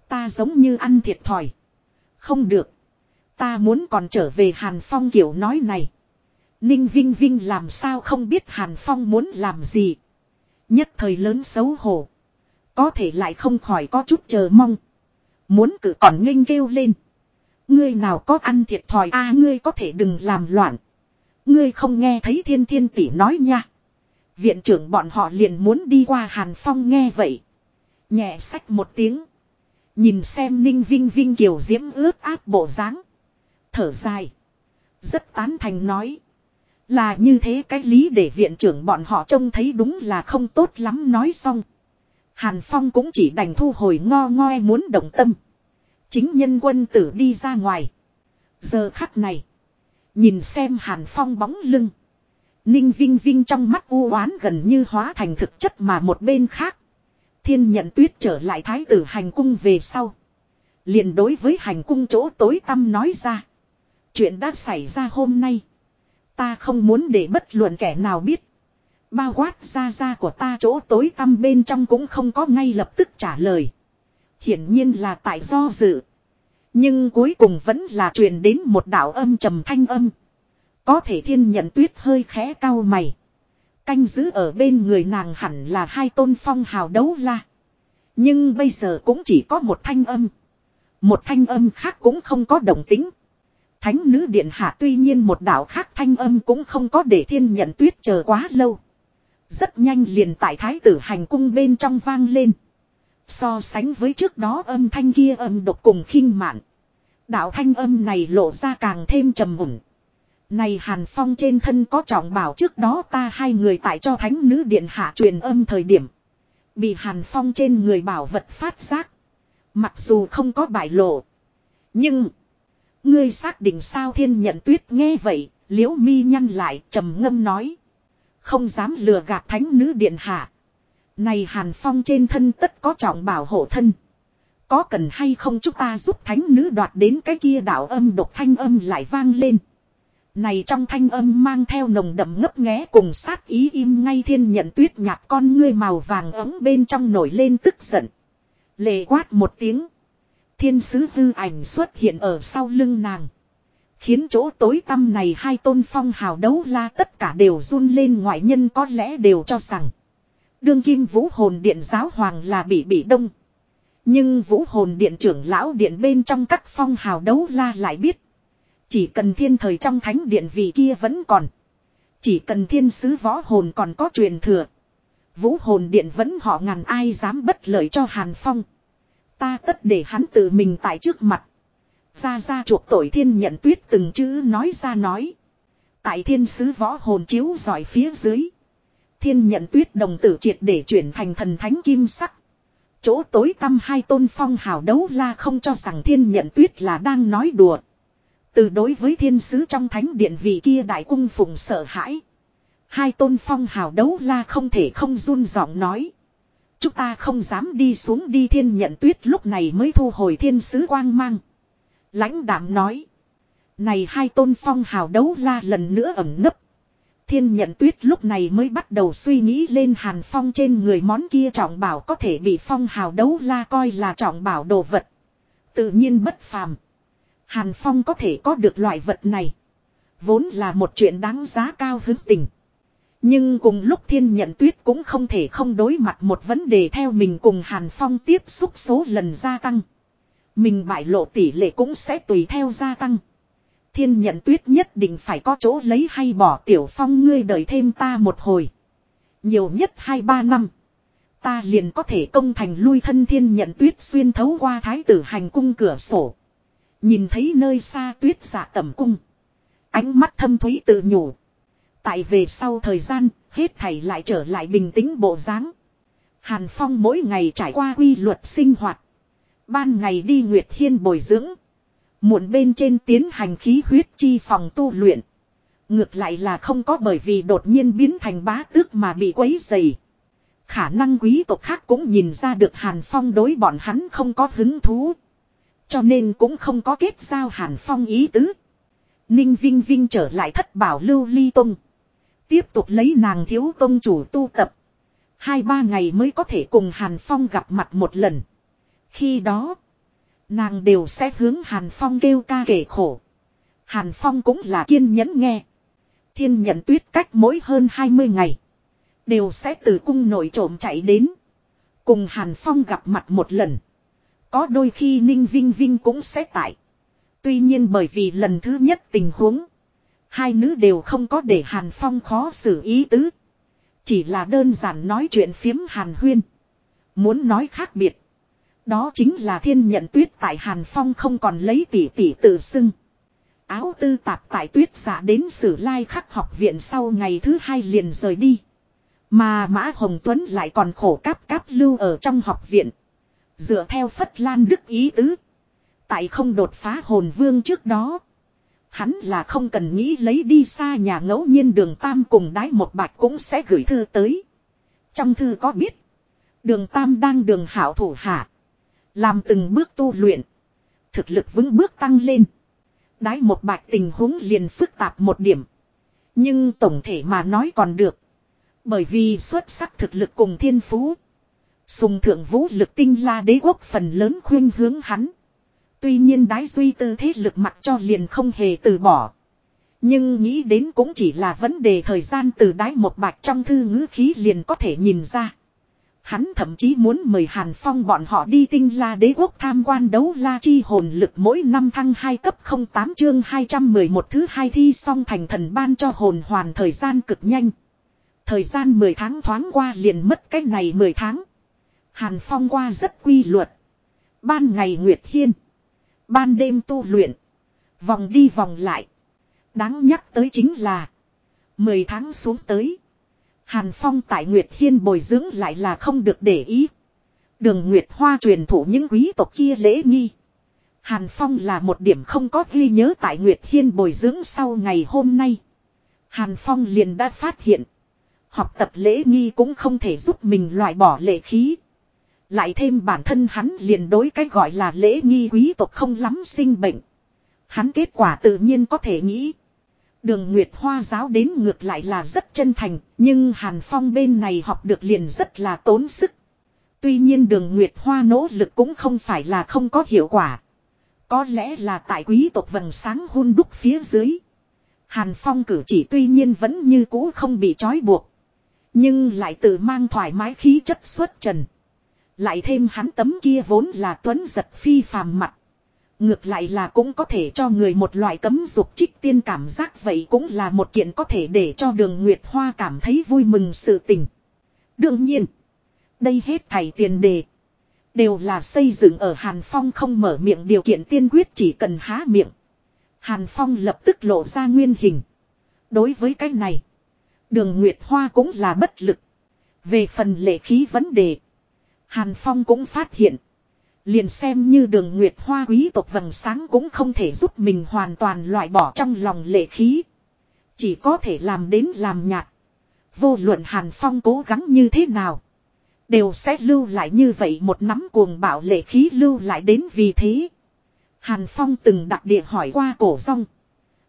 Ta giống như ăn thiệt thòi. Không được. Ta muốn còn trở về Hàn Phong kiểu nói này. Ninh Vinh Vinh làm sao không biết Hàn Phong muốn làm gì. Nhất thời lớn xấu hổ. Có thể lại không khỏi có chút chờ mong. Muốn cử còn nghênh kêu lên. Ngươi nào có ăn thiệt thòi a, ngươi có thể đừng làm loạn. Ngươi không nghe thấy thiên thiên tỷ nói nha. Viện trưởng bọn họ liền muốn đi qua Hàn Phong nghe vậy. Nhẹ sách một tiếng. Nhìn xem Ninh Vinh Vinh kiều diễm ướt áp bộ dáng Thở dài. Rất tán thành nói. Là như thế cái lý để viện trưởng bọn họ trông thấy đúng là không tốt lắm nói xong. Hàn Phong cũng chỉ đành thu hồi ngo ngoe muốn động tâm. Chính nhân quân tử đi ra ngoài. Giờ khắc này. Nhìn xem Hàn Phong bóng lưng. Ninh Vinh Vinh trong mắt u oán gần như hóa thành thực chất mà một bên khác. Thiên nhận tuyết trở lại thái tử hành cung về sau. liền đối với hành cung chỗ tối tâm nói ra. Chuyện đã xảy ra hôm nay. Ta không muốn để bất luận kẻ nào biết. Bao quát ra ra của ta chỗ tối tâm bên trong cũng không có ngay lập tức trả lời. Hiển nhiên là tại do dự. Nhưng cuối cùng vẫn là truyền đến một đạo âm trầm thanh âm. Có thể thiên nhận tuyết hơi khẽ cao mày. Canh giữ ở bên người nàng hẳn là hai tôn phong hào đấu la. Nhưng bây giờ cũng chỉ có một thanh âm. Một thanh âm khác cũng không có đồng tính. Thánh nữ điện hạ tuy nhiên một đạo khác thanh âm cũng không có để thiên nhận tuyết chờ quá lâu. Rất nhanh liền tại thái tử hành cung bên trong vang lên. So sánh với trước đó âm thanh kia âm độc cùng khinh mạn. Đạo thanh âm này lộ ra càng thêm trầm mùn. Này Hàn Phong trên thân có trọng bảo trước đó ta hai người tại cho thánh nữ điện hạ truyền âm thời điểm. Bị Hàn Phong trên người bảo vật phát giác. Mặc dù không có bại lộ. Nhưng. Ngươi xác định sao thiên nhận tuyết nghe vậy. Liễu mi nhăn lại trầm ngâm nói. Không dám lừa gạt thánh nữ điện hạ. Này Hàn Phong trên thân tất có trọng bảo hộ thân. Có cần hay không chúng ta giúp thánh nữ đoạt đến cái kia đạo âm độc thanh âm lại vang lên. Này trong thanh âm mang theo nồng đậm ngấp nghé cùng sát ý im ngay thiên nhận tuyết nhạt con ngươi màu vàng ấm bên trong nổi lên tức giận. Lệ quát một tiếng. Thiên sứ hư ảnh xuất hiện ở sau lưng nàng. Khiến chỗ tối tăm này hai tôn phong hào đấu la tất cả đều run lên ngoại nhân có lẽ đều cho rằng. Đương kim vũ hồn điện giáo hoàng là bị bị đông. Nhưng vũ hồn điện trưởng lão điện bên trong các phong hào đấu la lại biết. Chỉ cần thiên thời trong thánh điện vị kia vẫn còn. Chỉ cần thiên sứ võ hồn còn có truyền thừa. Vũ hồn điện vẫn họ ngàn ai dám bất lợi cho Hàn Phong. Ta tất để hắn tự mình tại trước mặt. Ra ra chuộc tội thiên nhận tuyết từng chữ nói ra nói. Tại thiên sứ võ hồn chiếu giỏi phía dưới. Thiên nhận tuyết đồng tử triệt để chuyển thành thần thánh kim sắc. Chỗ tối tâm hai tôn phong hào đấu la không cho rằng thiên nhận tuyết là đang nói đùa. Từ đối với thiên sứ trong thánh điện vị kia đại cung phụng sợ hãi. Hai tôn phong hào đấu la không thể không run giọng nói. Chúng ta không dám đi xuống đi thiên nhận tuyết lúc này mới thu hồi thiên sứ quang mang. Lãnh đảm nói. Này hai tôn phong hào đấu la lần nữa ẩm nấp. Thiên nhận tuyết lúc này mới bắt đầu suy nghĩ lên hàn phong trên người món kia trọng bảo có thể bị phong hào đấu la coi là trọng bảo đồ vật. Tự nhiên bất phàm. Hàn phong có thể có được loại vật này. Vốn là một chuyện đáng giá cao hứng tình. Nhưng cùng lúc thiên nhận tuyết cũng không thể không đối mặt một vấn đề theo mình cùng Hàn Phong tiếp xúc số lần gia tăng. Mình bại lộ tỷ lệ cũng sẽ tùy theo gia tăng. Thiên nhận tuyết nhất định phải có chỗ lấy hay bỏ tiểu phong ngươi đợi thêm ta một hồi. Nhiều nhất 2-3 năm. Ta liền có thể công thành lui thân thiên nhận tuyết xuyên thấu qua thái tử hành cung cửa sổ. Nhìn thấy nơi xa tuyết giả tẩm cung. Ánh mắt thâm thúy tự nhủ. Tại về sau thời gian, hết thảy lại trở lại bình tĩnh bộ dáng. Hàn Phong mỗi ngày trải qua quy luật sinh hoạt. Ban ngày đi Nguyệt Hiên bồi dưỡng. Muộn bên trên tiến hành khí huyết chi phòng tu luyện. Ngược lại là không có bởi vì đột nhiên biến thành bá tước mà bị quấy dày. Khả năng quý tộc khác cũng nhìn ra được Hàn Phong đối bọn hắn không có hứng thú. Cho nên cũng không có kết giao Hàn Phong ý tứ. Ninh Vinh Vinh trở lại thất bảo lưu ly tông. Tiếp tục lấy nàng thiếu tông chủ tu tập. Hai ba ngày mới có thể cùng Hàn Phong gặp mặt một lần. Khi đó, nàng đều sẽ hướng Hàn Phong kêu ca kể khổ. Hàn Phong cũng là kiên nhẫn nghe. Thiên nhận tuyết cách mỗi hơn 20 ngày. Đều sẽ từ cung nội trộm chạy đến. Cùng Hàn Phong gặp mặt một lần. Có đôi khi Ninh Vinh Vinh cũng sẽ tại. Tuy nhiên bởi vì lần thứ nhất tình huống. Hai nữ đều không có để Hàn Phong khó xử ý tứ. Chỉ là đơn giản nói chuyện phiếm hàn huyên. Muốn nói khác biệt. Đó chính là thiên nhận tuyết tại Hàn Phong không còn lấy tỷ tỷ tự xưng. Áo tư tạp tại tuyết giả đến sử lai khắc học viện sau ngày thứ hai liền rời đi. Mà Mã Hồng Tuấn lại còn khổ cáp cáp lưu ở trong học viện. Dựa theo Phất Lan Đức ý tứ. Tại không đột phá hồn vương trước đó. Hắn là không cần nghĩ lấy đi xa nhà ngẫu nhiên đường Tam cùng đái một bạch cũng sẽ gửi thư tới. Trong thư có biết. Đường Tam đang đường hảo thủ hạ. Làm từng bước tu luyện. Thực lực vững bước tăng lên. Đái một bạch tình huống liền phức tạp một điểm. Nhưng tổng thể mà nói còn được. Bởi vì xuất sắc thực lực cùng thiên phú. Sùng thượng vũ lực tinh la đế quốc phần lớn khuyên hướng hắn. Tuy nhiên đái duy tư thế lực mặt cho liền không hề từ bỏ. Nhưng nghĩ đến cũng chỉ là vấn đề thời gian từ đái một bạch trong thư ngữ khí liền có thể nhìn ra. Hắn thậm chí muốn mời Hàn Phong bọn họ đi tinh la đế quốc tham quan đấu la chi hồn lực mỗi năm thăng 2 cấp 08 chương 211 thứ hai thi xong thành thần ban cho hồn hoàn thời gian cực nhanh. Thời gian 10 tháng thoáng qua liền mất cách này 10 tháng. Hàn Phong qua rất quy luật. Ban ngày Nguyệt Hiên. Ban đêm tu luyện. Vòng đi vòng lại. Đáng nhắc tới chính là. 10 tháng xuống tới. Hàn Phong tại Nguyệt Hiên bồi dưỡng lại là không được để ý. Đường Nguyệt Hoa truyền thụ những quý tộc kia lễ nghi. Hàn Phong là một điểm không có ghi nhớ tại Nguyệt Hiên bồi dưỡng sau ngày hôm nay. Hàn Phong liền đã phát hiện. Học tập lễ nghi cũng không thể giúp mình loại bỏ lệ khí. Lại thêm bản thân hắn liền đối cái gọi là lễ nghi quý tộc không lắm sinh bệnh. Hắn kết quả tự nhiên có thể nghĩ. Đường Nguyệt Hoa giáo đến ngược lại là rất chân thành, nhưng Hàn Phong bên này học được liền rất là tốn sức. Tuy nhiên đường Nguyệt Hoa nỗ lực cũng không phải là không có hiệu quả. Có lẽ là tại quý tộc vầng sáng hôn đúc phía dưới. Hàn Phong cử chỉ tuy nhiên vẫn như cũ không bị trói buộc. Nhưng lại tự mang thoải mái khí chất xuất trần. Lại thêm hắn tấm kia vốn là tuấn giật phi phàm mặt. Ngược lại là cũng có thể cho người một loại cấm dục trích tiên cảm giác vậy cũng là một kiện có thể để cho đường Nguyệt Hoa cảm thấy vui mừng sự tình. Đương nhiên, đây hết thảy tiền đề. Đều là xây dựng ở Hàn Phong không mở miệng điều kiện tiên quyết chỉ cần há miệng. Hàn Phong lập tức lộ ra nguyên hình. Đối với cái này, đường Nguyệt Hoa cũng là bất lực. Về phần lệ khí vấn đề, Hàn Phong cũng phát hiện. Liền xem như đường nguyệt hoa quý tộc vầng sáng cũng không thể giúp mình hoàn toàn loại bỏ trong lòng lệ khí. Chỉ có thể làm đến làm nhạt. Vô luận Hàn Phong cố gắng như thế nào. Đều sẽ lưu lại như vậy một nắm cuồng bạo lệ khí lưu lại đến vì thế. Hàn Phong từng đặc địa hỏi qua cổ rong.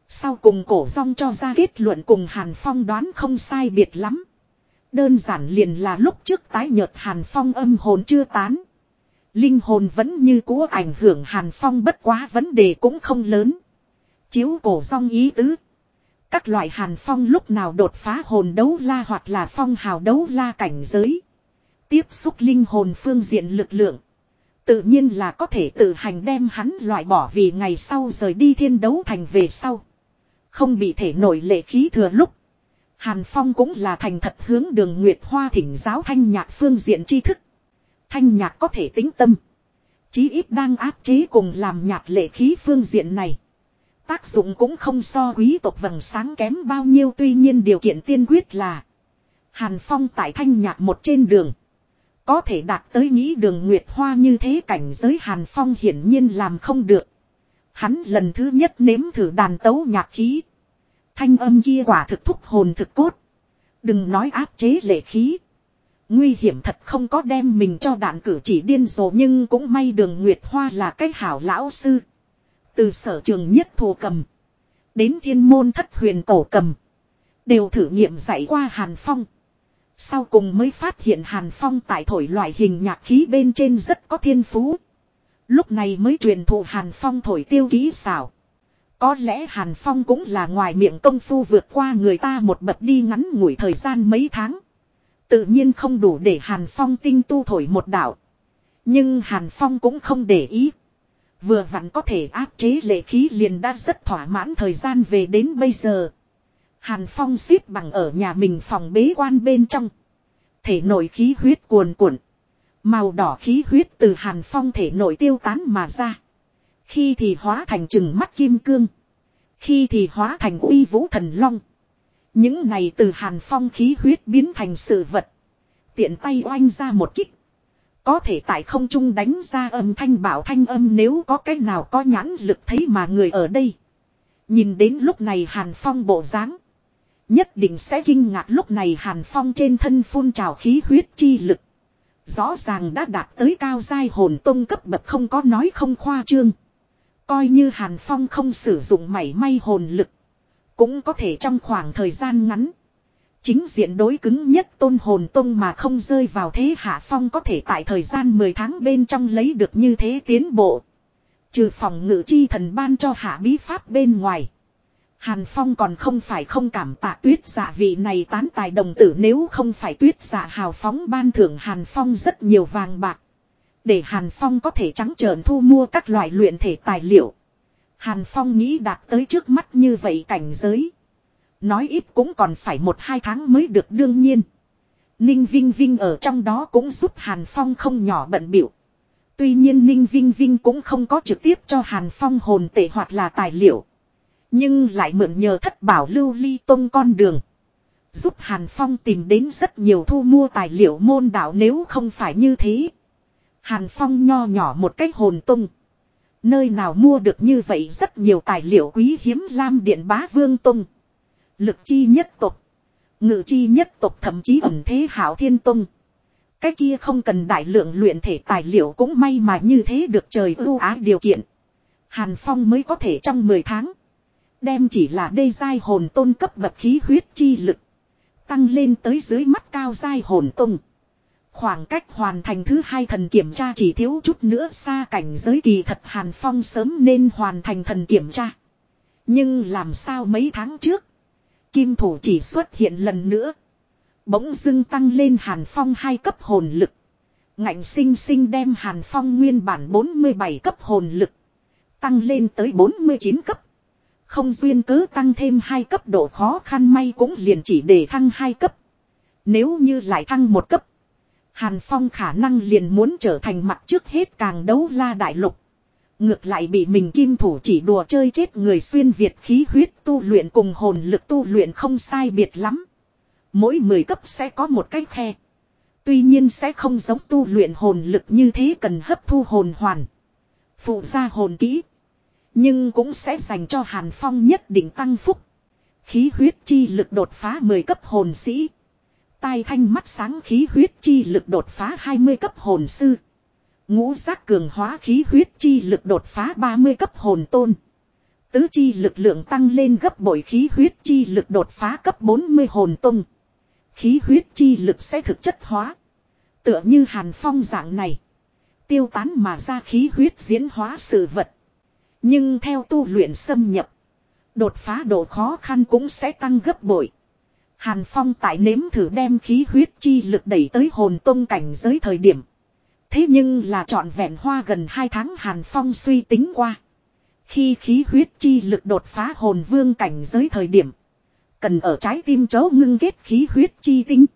Sau cùng cổ rong cho ra kết luận cùng Hàn Phong đoán không sai biệt lắm. Đơn giản liền là lúc trước tái nhợt Hàn Phong âm hồn chưa tán. Linh hồn vẫn như cũ ảnh hưởng Hàn Phong bất quá vấn đề cũng không lớn. Chiếu cổ song ý tứ. Các loại Hàn Phong lúc nào đột phá hồn đấu la hoặc là phong hào đấu la cảnh giới. Tiếp xúc linh hồn phương diện lực lượng. Tự nhiên là có thể tự hành đem hắn loại bỏ vì ngày sau rời đi thiên đấu thành về sau. Không bị thể nổi lệ khí thừa lúc. Hàn Phong cũng là thành thật hướng đường Nguyệt Hoa thỉnh giáo thanh nhạc phương diện tri thức. Thanh nhạc có thể tính tâm. Chí ít đang áp chế cùng làm nhạc lệ khí phương diện này. Tác dụng cũng không so quý tộc vầng sáng kém bao nhiêu, tuy nhiên điều kiện tiên quyết là. Hàn Phong tại thanh nhạc một trên đường. Có thể đạt tới nghĩ đường Nguyệt Hoa như thế cảnh giới Hàn Phong hiển nhiên làm không được. Hắn lần thứ nhất nếm thử đàn tấu nhạc khí. Thanh âm kia quả thực thúc hồn thực cốt. Đừng nói áp chế lệ khí. Nguy hiểm thật không có đem mình cho đạn cử chỉ điên rồ nhưng cũng may đường Nguyệt Hoa là cái hảo lão sư. Từ sở trường nhất thù cầm. Đến thiên môn thất huyền cổ cầm. Đều thử nghiệm dạy qua Hàn Phong. Sau cùng mới phát hiện Hàn Phong tại thổi loại hình nhạc khí bên trên rất có thiên phú. Lúc này mới truyền thụ Hàn Phong thổi tiêu ký xảo. Có lẽ Hàn Phong cũng là ngoài miệng công phu vượt qua người ta một bậc đi ngắn ngủi thời gian mấy tháng. Tự nhiên không đủ để Hàn Phong tinh tu thổi một đạo. Nhưng Hàn Phong cũng không để ý. Vừa vặn có thể áp chế lệ khí liền đã rất thỏa mãn thời gian về đến bây giờ. Hàn Phong xếp bằng ở nhà mình phòng bế quan bên trong. Thể nội khí huyết cuồn cuộn. Màu đỏ khí huyết từ Hàn Phong thể nội tiêu tán mà ra. Khi thì hóa thành trừng mắt kim cương. Khi thì hóa thành uy vũ thần long. Những này từ Hàn Phong khí huyết biến thành sự vật. Tiện tay oanh ra một kích. Có thể tại không trung đánh ra âm thanh bảo thanh âm nếu có cái nào có nhãn lực thấy mà người ở đây. Nhìn đến lúc này Hàn Phong bộ dáng Nhất định sẽ kinh ngạc lúc này Hàn Phong trên thân phun trào khí huyết chi lực. Rõ ràng đã đạt tới cao giai hồn tông cấp bậc không có nói không khoa trương. Coi như Hàn Phong không sử dụng mảy may hồn lực. Cũng có thể trong khoảng thời gian ngắn. Chính diện đối cứng nhất tôn hồn tông mà không rơi vào thế hạ phong có thể tại thời gian 10 tháng bên trong lấy được như thế tiến bộ. Trừ phòng ngự chi thần ban cho hạ bí pháp bên ngoài. Hàn Phong còn không phải không cảm tạ tuyết giả vị này tán tài đồng tử nếu không phải tuyết giả hào phóng ban thưởng Hàn Phong rất nhiều vàng bạc. Để Hàn Phong có thể trắng trợn thu mua các loại luyện thể tài liệu. Hàn Phong nghĩ đạt tới trước mắt như vậy cảnh giới. Nói ít cũng còn phải một hai tháng mới được đương nhiên. Ninh Vinh Vinh ở trong đó cũng giúp Hàn Phong không nhỏ bận biểu. Tuy nhiên Ninh Vinh Vinh cũng không có trực tiếp cho Hàn Phong hồn tệ hoặc là tài liệu. Nhưng lại mượn nhờ thất bảo lưu ly tông con đường. Giúp Hàn Phong tìm đến rất nhiều thu mua tài liệu môn đạo nếu không phải như thế. Hàn Phong nho nhỏ một cách hồn tung. Nơi nào mua được như vậy rất nhiều tài liệu quý hiếm lam điện bá vương tung. Lực chi nhất tục. Ngự chi nhất tục thậm chí ẩn thế hảo thiên tung. Cái kia không cần đại lượng luyện thể tài liệu cũng may mà như thế được trời ưu ái điều kiện. Hàn Phong mới có thể trong 10 tháng. Đem chỉ là đê giai hồn tôn cấp bậc khí huyết chi lực. Tăng lên tới dưới mắt cao giai hồn tông. Khoảng cách hoàn thành thứ hai thần kiểm tra chỉ thiếu chút nữa xa cảnh giới kỳ thật Hàn Phong sớm nên hoàn thành thần kiểm tra. Nhưng làm sao mấy tháng trước. Kim thủ chỉ xuất hiện lần nữa. Bỗng dưng tăng lên Hàn Phong hai cấp hồn lực. Ngạnh sinh sinh đem Hàn Phong nguyên bản 47 cấp hồn lực. Tăng lên tới 49 cấp. Không duyên cứ tăng thêm hai cấp độ khó khăn may cũng liền chỉ để thăng hai cấp. Nếu như lại thăng một cấp. Hàn Phong khả năng liền muốn trở thành mặt trước hết càng đấu la đại lục. Ngược lại bị mình kim thủ chỉ đùa chơi chết người xuyên Việt khí huyết tu luyện cùng hồn lực tu luyện không sai biệt lắm. Mỗi 10 cấp sẽ có một cái khe. Tuy nhiên sẽ không giống tu luyện hồn lực như thế cần hấp thu hồn hoàn. Phụ ra hồn kỹ. Nhưng cũng sẽ dành cho Hàn Phong nhất định tăng phúc. Khí huyết chi lực đột phá 10 cấp hồn sĩ. Tai thanh mắt sáng khí huyết chi lực đột phá 20 cấp hồn sư. Ngũ giác cường hóa khí huyết chi lực đột phá 30 cấp hồn tôn. Tứ chi lực lượng tăng lên gấp bội khí huyết chi lực đột phá cấp 40 hồn tôn. Khí huyết chi lực sẽ thực chất hóa. Tựa như hàn phong dạng này. Tiêu tán mà ra khí huyết diễn hóa sự vật. Nhưng theo tu luyện xâm nhập. Đột phá độ khó khăn cũng sẽ tăng gấp bội. Hàn Phong tại nếm thử đem khí huyết chi lực đẩy tới hồn tông cảnh giới thời điểm. Thế nhưng là trọn vẹn hoa gần 2 tháng Hàn Phong suy tính qua. Khi khí huyết chi lực đột phá hồn vương cảnh giới thời điểm. Cần ở trái tim chấu ngưng kết khí huyết chi tinh.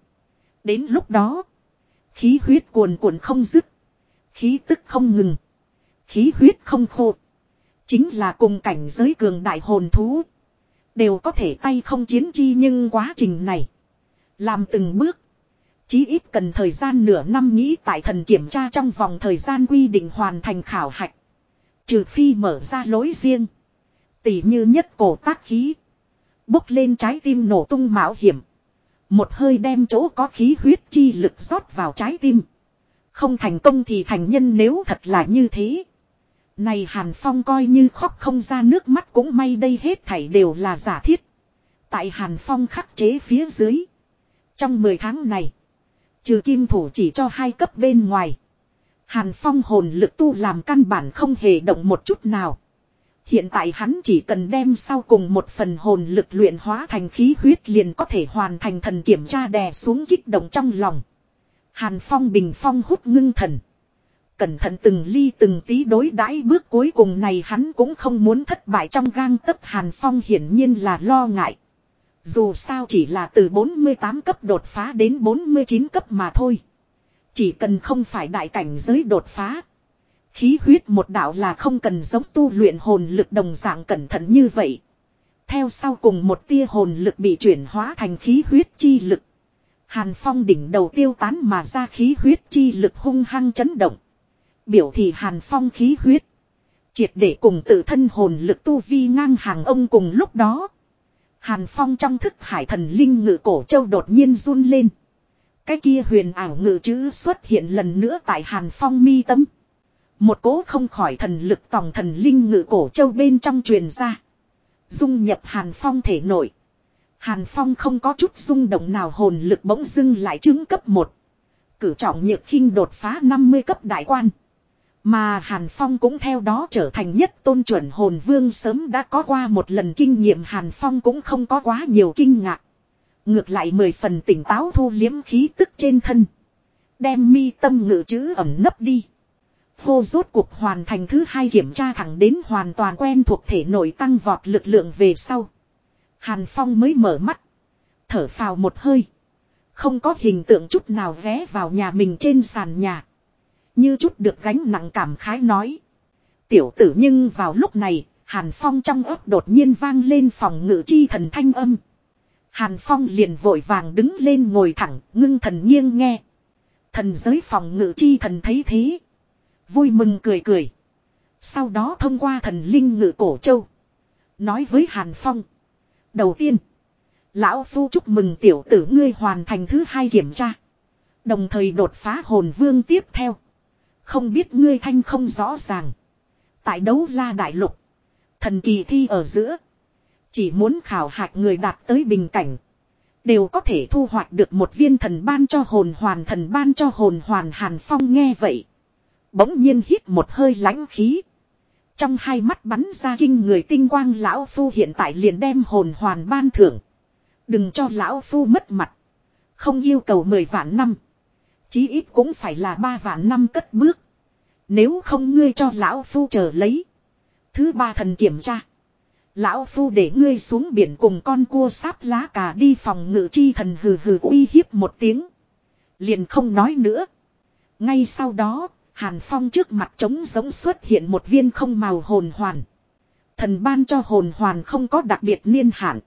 Đến lúc đó. Khí huyết cuồn cuộn không dứt. Khí tức không ngừng. Khí huyết không khô. Chính là cùng cảnh giới cường đại hồn thú. Đều có thể tay không chiến chi nhưng quá trình này. Làm từng bước. Chí ít cần thời gian nửa năm nghĩ tại thần kiểm tra trong vòng thời gian quy định hoàn thành khảo hạch. Trừ phi mở ra lối riêng. Tỉ như nhất cổ tác khí. Bốc lên trái tim nổ tung mạo hiểm. Một hơi đem chỗ có khí huyết chi lực rót vào trái tim. Không thành công thì thành nhân nếu thật là như thế. Này Hàn Phong coi như khóc không ra nước mắt cũng may đây hết thảy đều là giả thiết. Tại Hàn Phong khắc chế phía dưới. Trong 10 tháng này. Trừ kim thủ chỉ cho hai cấp bên ngoài. Hàn Phong hồn lực tu làm căn bản không hề động một chút nào. Hiện tại hắn chỉ cần đem sau cùng một phần hồn lực luyện hóa thành khí huyết liền có thể hoàn thành thần kiểm tra đè xuống kích động trong lòng. Hàn Phong bình phong hút ngưng thần. Cẩn thận từng ly từng tí đối đãi bước cuối cùng này hắn cũng không muốn thất bại trong gang tấc Hàn Phong hiển nhiên là lo ngại. Dù sao chỉ là từ 48 cấp đột phá đến 49 cấp mà thôi. Chỉ cần không phải đại cảnh giới đột phá. Khí huyết một đạo là không cần giống tu luyện hồn lực đồng dạng cẩn thận như vậy. Theo sau cùng một tia hồn lực bị chuyển hóa thành khí huyết chi lực. Hàn Phong đỉnh đầu tiêu tán mà ra khí huyết chi lực hung hăng chấn động. Biểu thị Hàn Phong khí huyết. Triệt để cùng tự thân hồn lực tu vi ngang hàng ông cùng lúc đó. Hàn Phong trong thức hải thần linh ngự cổ châu đột nhiên run lên. Cái kia huyền ảo ngự chữ xuất hiện lần nữa tại Hàn Phong mi tâm. Một cố không khỏi thần lực tòng thần linh ngự cổ châu bên trong truyền ra. Dung nhập Hàn Phong thể nội. Hàn Phong không có chút rung động nào hồn lực bỗng dưng lại chứng cấp 1. Cử trọng nhược khinh đột phá 50 cấp đại quan. Mà Hàn Phong cũng theo đó trở thành nhất tôn chuẩn hồn vương sớm đã có qua một lần kinh nghiệm Hàn Phong cũng không có quá nhiều kinh ngạc. Ngược lại mười phần tỉnh táo thu liếm khí tức trên thân. Đem mi tâm ngự chữ ẩm nấp đi. Hô rốt cuộc hoàn thành thứ hai kiểm tra thẳng đến hoàn toàn quen thuộc thể nội tăng vọt lực lượng về sau. Hàn Phong mới mở mắt. Thở phào một hơi. Không có hình tượng chút nào vé vào nhà mình trên sàn nhà. Như chút được gánh nặng cảm khái nói. Tiểu tử nhưng vào lúc này, Hàn Phong trong ấp đột nhiên vang lên phòng ngự chi thần thanh âm. Hàn Phong liền vội vàng đứng lên ngồi thẳng, ngưng thần nghiêng nghe. Thần giới phòng ngự chi thần thấy thế. Vui mừng cười cười. Sau đó thông qua thần linh ngự cổ châu. Nói với Hàn Phong. Đầu tiên. Lão Phu chúc mừng tiểu tử ngươi hoàn thành thứ hai kiểm tra. Đồng thời đột phá hồn vương tiếp theo. Không biết ngươi thanh không rõ ràng. Tại đấu la đại lục. Thần kỳ thi ở giữa. Chỉ muốn khảo hạch người đạt tới bình cảnh. Đều có thể thu hoạch được một viên thần ban cho hồn hoàn, thần ban cho hồn hoàn hàn phong nghe vậy. Bỗng nhiên hít một hơi lãnh khí. Trong hai mắt bắn ra kinh người tinh quang, lão phu hiện tại liền đem hồn hoàn ban thưởng. Đừng cho lão phu mất mặt. Không yêu cầu mười vạn năm. Chí ít cũng phải là ba vạn năm cất bước. Nếu không ngươi cho lão phu chờ lấy. Thứ ba thần kiểm tra. Lão phu để ngươi xuống biển cùng con cua sáp lá cà đi phòng ngự chi thần hừ hừ uy hiếp một tiếng. Liền không nói nữa. Ngay sau đó, Hàn Phong trước mặt trống giống xuất hiện một viên không màu hồn hoàn. Thần ban cho hồn hoàn không có đặc biệt niên hạn.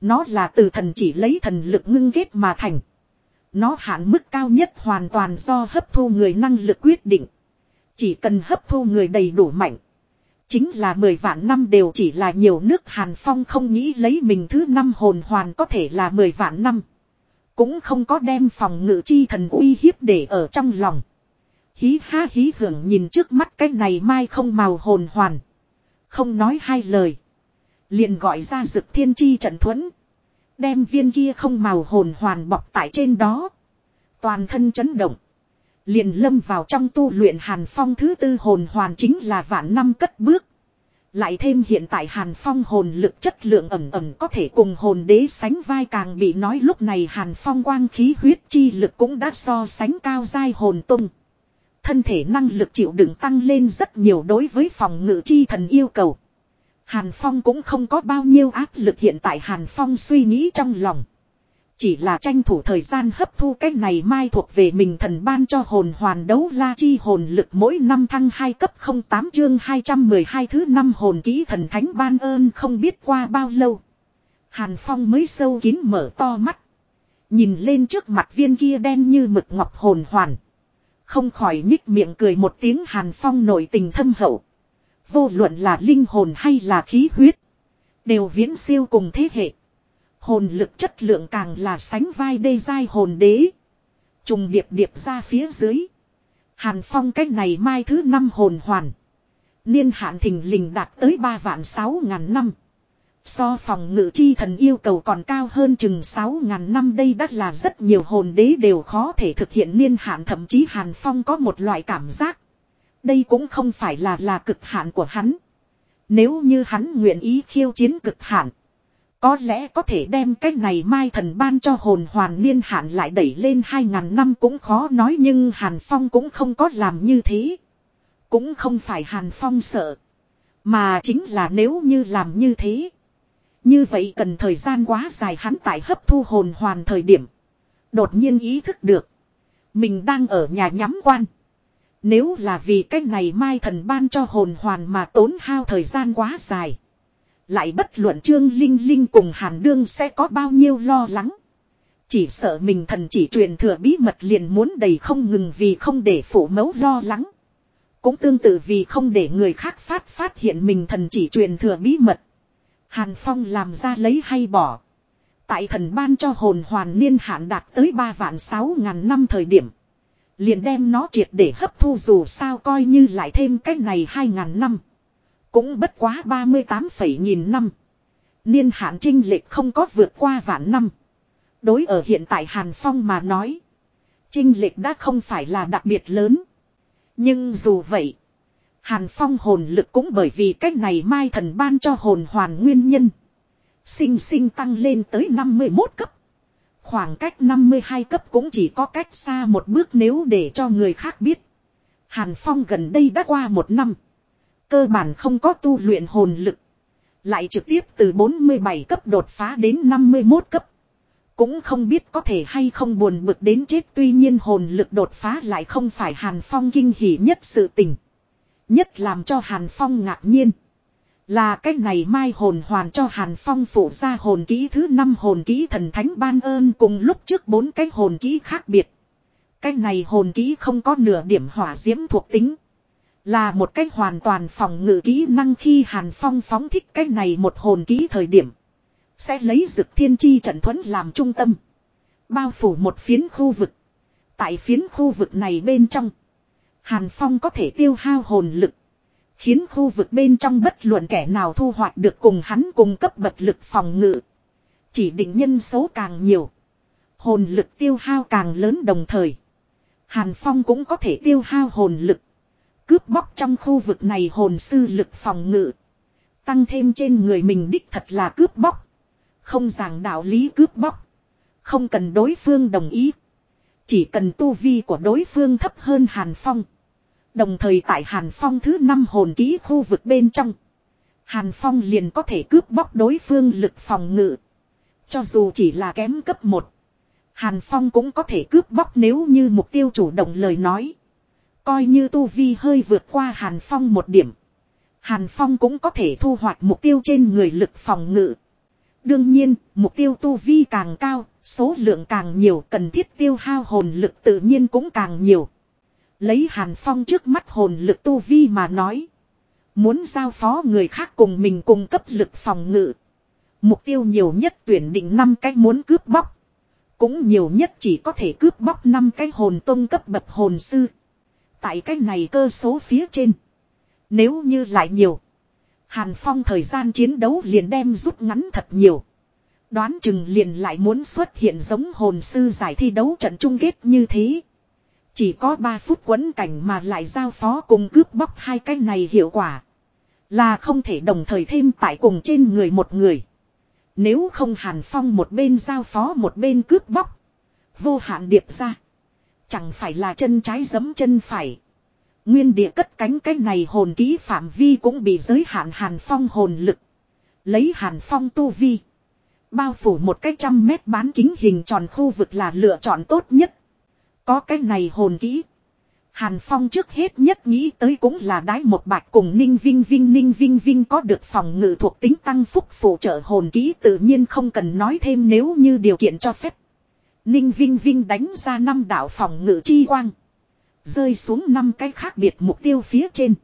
Nó là từ thần chỉ lấy thần lực ngưng ghét mà thành. Nó hạn mức cao nhất hoàn toàn do hấp thu người năng lực quyết định. Chỉ cần hấp thu người đầy đủ mạnh. Chính là mười vạn năm đều chỉ là nhiều nước Hàn Phong không nghĩ lấy mình thứ năm hồn hoàn có thể là mười vạn năm. Cũng không có đem phòng ngự chi thần uy hiếp để ở trong lòng. Hí ha hí hưởng nhìn trước mắt cái này mai không màu hồn hoàn. Không nói hai lời. Liền gọi ra dực thiên chi trận thuẫn. Đem viên kia không màu hồn hoàn bọc tại trên đó. Toàn thân chấn động. Liền lâm vào trong tu luyện hàn phong thứ tư hồn hoàn chính là vạn năm cất bước. Lại thêm hiện tại hàn phong hồn lực chất lượng ẩm ẩm có thể cùng hồn đế sánh vai càng bị nói lúc này hàn phong quang khí huyết chi lực cũng đã so sánh cao dai hồn tung. Thân thể năng lực chịu đựng tăng lên rất nhiều đối với phòng ngự chi thần yêu cầu. Hàn Phong cũng không có bao nhiêu áp lực hiện tại Hàn Phong suy nghĩ trong lòng. Chỉ là tranh thủ thời gian hấp thu cái này mai thuộc về mình thần ban cho hồn hoàn đấu la chi hồn lực mỗi năm thăng 2 cấp 08 chương 212 thứ năm hồn ký thần thánh ban ơn không biết qua bao lâu. Hàn Phong mới sâu kín mở to mắt. Nhìn lên trước mặt viên kia đen như mực ngọc hồn hoàn. Không khỏi nhích miệng cười một tiếng Hàn Phong nổi tình thâm hậu. Vô luận là linh hồn hay là khí huyết. Đều viễn siêu cùng thế hệ. Hồn lực chất lượng càng là sánh vai đê giai hồn đế. Trùng điệp điệp ra phía dưới. Hàn Phong cách này mai thứ năm hồn hoàn. Niên hạn thình lình đạt tới 3 vạn 6 ngàn năm. So phòng ngự chi thần yêu cầu còn cao hơn chừng 6 ngàn năm đây đắt là rất nhiều hồn đế đều khó thể thực hiện niên hạn thậm chí Hàn Phong có một loại cảm giác. Đây cũng không phải là là cực hạn của hắn. Nếu như hắn nguyện ý khiêu chiến cực hạn. Có lẽ có thể đem cái này mai thần ban cho hồn hoàn niên hạn lại đẩy lên 2.000 năm cũng khó nói nhưng Hàn Phong cũng không có làm như thế. Cũng không phải Hàn Phong sợ. Mà chính là nếu như làm như thế. Như vậy cần thời gian quá dài hắn tại hấp thu hồn hoàn thời điểm. Đột nhiên ý thức được. Mình đang ở nhà nhắm quan. Nếu là vì cách này mai thần ban cho hồn hoàn mà tốn hao thời gian quá dài. Lại bất luận Trương Linh Linh cùng Hàn Đương sẽ có bao nhiêu lo lắng. Chỉ sợ mình thần chỉ truyền thừa bí mật liền muốn đầy không ngừng vì không để phủ mẫu lo lắng. Cũng tương tự vì không để người khác phát phát hiện mình thần chỉ truyền thừa bí mật. Hàn Phong làm ra lấy hay bỏ. Tại thần ban cho hồn hoàn niên hạn đạt tới 3 vạn 6 ngàn năm thời điểm. Liền đem nó triệt để hấp thu dù sao coi như lại thêm cách này 2 ngàn năm. Cũng bất quá 38 phẩy nghìn năm. Niên hạn trinh lệch không có vượt qua vạn năm. Đối ở hiện tại Hàn Phong mà nói. Trinh lệch đã không phải là đặc biệt lớn. Nhưng dù vậy. Hàn Phong hồn lực cũng bởi vì cách này mai thần ban cho hồn hoàn nguyên nhân. Sinh sinh tăng lên tới 51 cấp. Khoảng cách 52 cấp cũng chỉ có cách xa một bước nếu để cho người khác biết. Hàn Phong gần đây đã qua một năm. Cơ bản không có tu luyện hồn lực. Lại trực tiếp từ 47 cấp đột phá đến 51 cấp. Cũng không biết có thể hay không buồn bực đến chết tuy nhiên hồn lực đột phá lại không phải Hàn Phong kinh hỉ nhất sự tình. Nhất làm cho Hàn Phong ngạc nhiên. Là cái này mai hồn hoàn cho Hàn Phong phụ ra hồn ký thứ năm hồn ký thần thánh ban ơn cùng lúc trước bốn cái hồn ký khác biệt. Cái này hồn ký không có nửa điểm hỏa diễm thuộc tính. Là một cách hoàn toàn phòng ngự kỹ năng khi Hàn Phong phóng thích cái này một hồn ký thời điểm. Sẽ lấy dực thiên chi trận thuẫn làm trung tâm. Bao phủ một phiến khu vực. Tại phiến khu vực này bên trong. Hàn Phong có thể tiêu hao hồn lực. Khiến khu vực bên trong bất luận kẻ nào thu hoạch được cùng hắn cung cấp bật lực phòng ngự. Chỉ định nhân số càng nhiều. Hồn lực tiêu hao càng lớn đồng thời. Hàn Phong cũng có thể tiêu hao hồn lực. Cướp bóc trong khu vực này hồn sư lực phòng ngự. Tăng thêm trên người mình đích thật là cướp bóc. Không giảng đạo lý cướp bóc. Không cần đối phương đồng ý. Chỉ cần tu vi của đối phương thấp hơn Hàn Phong. Đồng thời tại Hàn Phong thứ năm hồn ký khu vực bên trong. Hàn Phong liền có thể cướp bóc đối phương lực phòng ngự. Cho dù chỉ là kém cấp 1. Hàn Phong cũng có thể cướp bóc nếu như mục tiêu chủ động lời nói. Coi như Tu Vi hơi vượt qua Hàn Phong một điểm. Hàn Phong cũng có thể thu hoạch mục tiêu trên người lực phòng ngự. Đương nhiên, mục tiêu Tu Vi càng cao, số lượng càng nhiều cần thiết tiêu hao hồn lực tự nhiên cũng càng nhiều. Lấy Hàn Phong trước mắt hồn lực tu vi mà nói. Muốn giao phó người khác cùng mình cung cấp lực phòng ngự. Mục tiêu nhiều nhất tuyển định 5 cái muốn cướp bóc. Cũng nhiều nhất chỉ có thể cướp bóc 5 cái hồn tông cấp bậc hồn sư. Tại cái này cơ số phía trên. Nếu như lại nhiều. Hàn Phong thời gian chiến đấu liền đem rút ngắn thật nhiều. Đoán chừng liền lại muốn xuất hiện giống hồn sư giải thi đấu trận chung kết như thế. Chỉ có 3 phút quấn cảnh mà lại giao phó cùng cướp bóc hai cái này hiệu quả. Là không thể đồng thời thêm tại cùng trên người một người. Nếu không Hàn Phong một bên giao phó một bên cướp bóc. Vô hạn điệp ra. Chẳng phải là chân trái giấm chân phải. Nguyên địa cất cánh cái này hồn ký phạm vi cũng bị giới hạn Hàn Phong hồn lực. Lấy Hàn Phong tu vi. Bao phủ một cái trăm mét bán kính hình tròn khu vực là lựa chọn tốt nhất. Có cái này hồn kỹ. Hàn Phong trước hết nhất nghĩ tới cũng là đái một bạch cùng Ninh Vinh Vinh Ninh Vinh Vinh có được phòng ngự thuộc tính tăng phúc phụ trợ hồn kỹ tự nhiên không cần nói thêm nếu như điều kiện cho phép. Ninh Vinh Vinh đánh ra năm đạo phòng ngự chi quang. Rơi xuống năm cái khác biệt mục tiêu phía trên.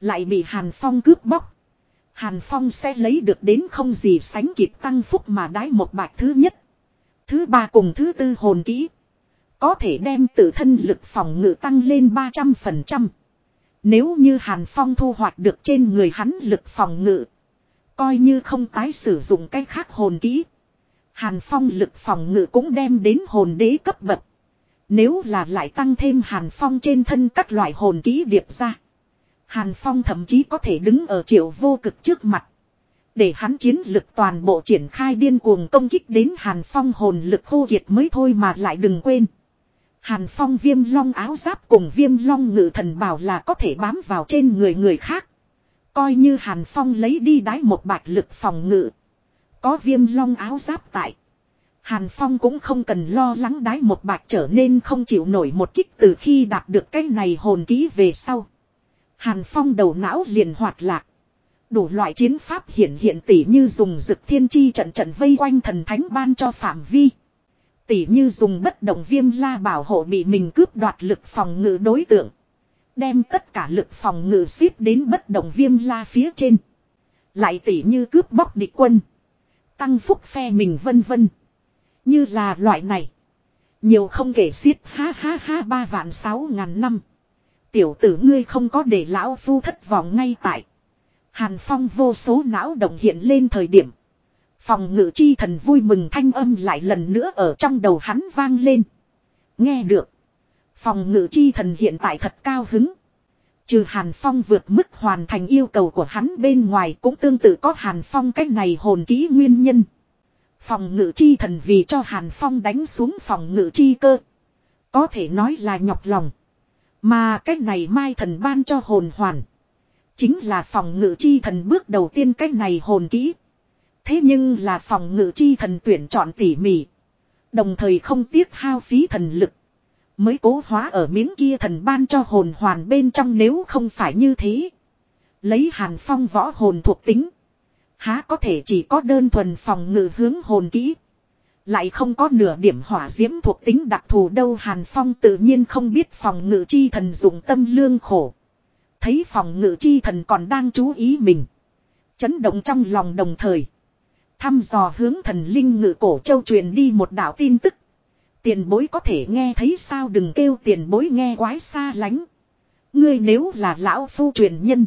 Lại bị Hàn Phong cướp bóc. Hàn Phong sẽ lấy được đến không gì sánh kịp tăng phúc mà đái một bạch thứ nhất. Thứ ba cùng thứ tư hồn kỹ. Có thể đem tự thân lực phòng ngự tăng lên 300%. Nếu như Hàn Phong thu hoạch được trên người hắn lực phòng ngự. Coi như không tái sử dụng cái khác hồn kỹ. Hàn Phong lực phòng ngự cũng đem đến hồn đế cấp bậc. Nếu là lại tăng thêm Hàn Phong trên thân các loại hồn kỹ điệp ra. Hàn Phong thậm chí có thể đứng ở triệu vô cực trước mặt. Để hắn chiến lực toàn bộ triển khai điên cuồng công kích đến Hàn Phong hồn lực khô kiệt mới thôi mà lại đừng quên. Hàn Phong viêm long áo giáp cùng viêm long ngự thần bảo là có thể bám vào trên người người khác. Coi như Hàn Phong lấy đi đái một bạch lực phòng ngự. Có viêm long áo giáp tại. Hàn Phong cũng không cần lo lắng đái một bạch trở nên không chịu nổi một kích từ khi đạt được cái này hồn ký về sau. Hàn Phong đầu não liền hoạt lạc. Đủ loại chiến pháp hiện hiện tỉ như dùng dực thiên chi trận trận vây quanh thần thánh ban cho phạm vi. Tỉ như dùng bất động viêm la bảo hộ bị mình cướp đoạt lực phòng ngự đối tượng. Đem tất cả lực phòng ngự xếp đến bất động viêm la phía trên. Lại tỉ như cướp bóc địch quân. Tăng phúc phe mình vân vân. Như là loại này. Nhiều không kể xiết, ha ha ha, ba vạn sáu ngàn năm. Tiểu tử ngươi không có để lão phu thất vọng ngay tại. Hàn Phong vô số não động hiện lên thời điểm. Phòng ngự chi thần vui mừng thanh âm lại lần nữa ở trong đầu hắn vang lên. Nghe được. Phòng ngự chi thần hiện tại thật cao hứng. Trừ Hàn Phong vượt mức hoàn thành yêu cầu của hắn bên ngoài cũng tương tự có Hàn Phong cách này hồn ký nguyên nhân. Phòng ngự chi thần vì cho Hàn Phong đánh xuống phòng ngự chi cơ. Có thể nói là nhọc lòng. Mà cách này mai thần ban cho hồn hoàn. Chính là phòng ngự chi thần bước đầu tiên cách này hồn kỹ. Thế nhưng là phòng ngự chi thần tuyển chọn tỉ mỉ. Đồng thời không tiếc hao phí thần lực. Mới cố hóa ở miếng kia thần ban cho hồn hoàn bên trong nếu không phải như thế. Lấy hàn phong võ hồn thuộc tính. Há có thể chỉ có đơn thuần phòng ngự hướng hồn kỹ. Lại không có nửa điểm hỏa diễm thuộc tính đặc thù đâu Hàn Phong tự nhiên không biết phòng ngự chi thần dùng tâm lương khổ. Thấy phòng ngự chi thần còn đang chú ý mình. Chấn động trong lòng đồng thời. Thăm dò hướng thần linh ngự cổ châu truyền đi một đạo tin tức. Tiền bối có thể nghe thấy sao đừng kêu tiền bối nghe quái xa lánh. Ngươi nếu là lão phu truyền nhân.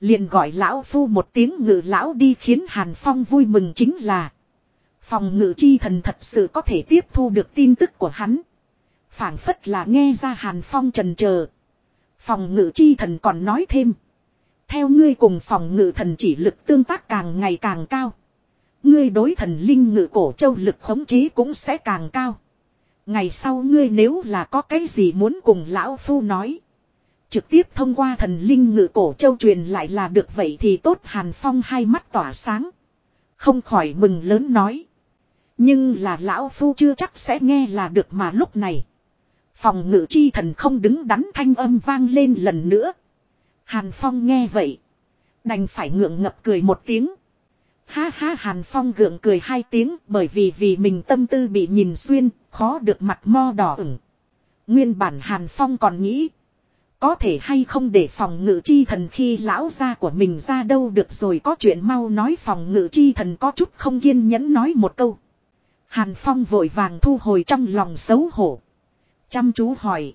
Liền gọi lão phu một tiếng ngự lão đi khiến Hàn Phong vui mừng chính là. Phòng ngự chi thần thật sự có thể tiếp thu được tin tức của hắn. phảng phất là nghe ra Hàn Phong trần chờ Phòng ngự chi thần còn nói thêm. Theo ngươi cùng phòng ngự thần chỉ lực tương tác càng ngày càng cao. Ngươi đối thần linh ngự cổ châu lực khống chế cũng sẽ càng cao. Ngày sau ngươi nếu là có cái gì muốn cùng lão phu nói. Trực tiếp thông qua thần linh ngự cổ châu truyền lại là được vậy thì tốt, hàn phong hai mắt tỏa sáng. Không khỏi mừng lớn nói. Nhưng là lão phu chưa chắc sẽ nghe là được mà lúc này. Phòng ngự chi thần không đứng đắn thanh âm vang lên lần nữa. Hàn Phong nghe vậy. Đành phải ngượng ngập cười một tiếng. Ha ha Hàn Phong gượng cười hai tiếng bởi vì vì mình tâm tư bị nhìn xuyên, khó được mặt mo đỏ ửng. Nguyên bản Hàn Phong còn nghĩ. Có thể hay không để phòng ngự chi thần khi lão gia của mình ra đâu được rồi có chuyện mau nói phòng ngự chi thần có chút không kiên nhẫn nói một câu. Hàn Phong vội vàng thu hồi trong lòng xấu hổ. Chăm chú hỏi.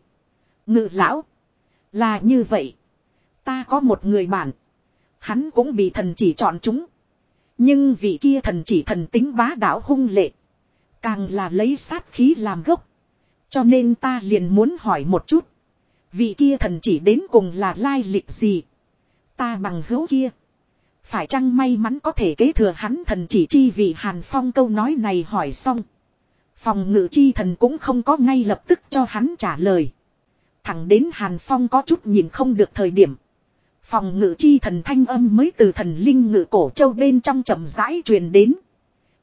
Ngự lão. Là như vậy. Ta có một người bạn. Hắn cũng bị thần chỉ chọn chúng. Nhưng vị kia thần chỉ thần tính bá đạo hung lệ. Càng là lấy sát khí làm gốc. Cho nên ta liền muốn hỏi một chút. Vị kia thần chỉ đến cùng là lai lịch gì. Ta bằng hữu kia. Phải chăng may mắn có thể kế thừa hắn thần chỉ chi vị Hàn Phong câu nói này hỏi xong. Phòng ngự chi thần cũng không có ngay lập tức cho hắn trả lời. Thẳng đến Hàn Phong có chút nhìn không được thời điểm. Phòng ngự chi thần thanh âm mới từ thần linh ngự cổ châu bên trong chậm rãi truyền đến.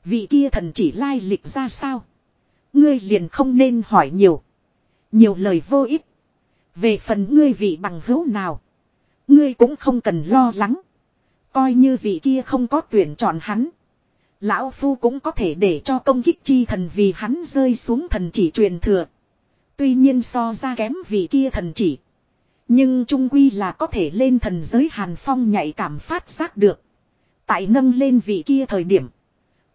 Vị kia thần chỉ lai lịch ra sao? Ngươi liền không nên hỏi nhiều. Nhiều lời vô ích. Về phần ngươi vị bằng hữu nào. Ngươi cũng không cần lo lắng. Coi như vị kia không có tuyển chọn hắn. Lão Phu cũng có thể để cho công kích chi thần vì hắn rơi xuống thần chỉ truyền thừa. Tuy nhiên so ra kém vị kia thần chỉ. Nhưng trung quy là có thể lên thần giới hàn phong nhạy cảm phát giác được. Tại nâng lên vị kia thời điểm.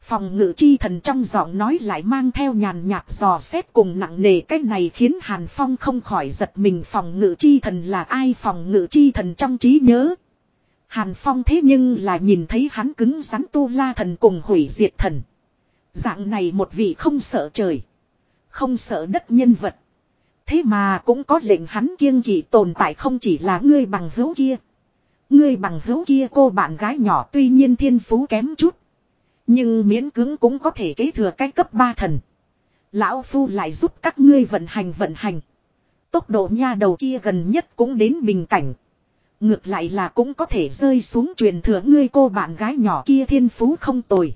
Phòng ngự chi thần trong giọng nói lại mang theo nhàn nhạt dò xét cùng nặng nề cái này khiến Hàn Phong không khỏi giật mình, phòng ngự chi thần là ai, phòng ngự chi thần trong trí nhớ. Hàn Phong thế nhưng là nhìn thấy hắn cứng rắn tu la thần cùng hủy diệt thần. Dạng này một vị không sợ trời. Không sợ đất nhân vật. Thế mà cũng có lệnh hắn kiêng kỵ tồn tại không chỉ là ngươi bằng hữu kia. Ngươi bằng hữu kia cô bạn gái nhỏ tuy nhiên thiên phú kém chút. Nhưng miễn cứng cũng có thể kế thừa cái cấp ba thần. Lão Phu lại giúp các ngươi vận hành vận hành. Tốc độ nha đầu kia gần nhất cũng đến bình cảnh. Ngược lại là cũng có thể rơi xuống truyền thừa ngươi cô bạn gái nhỏ kia thiên phú không tồi.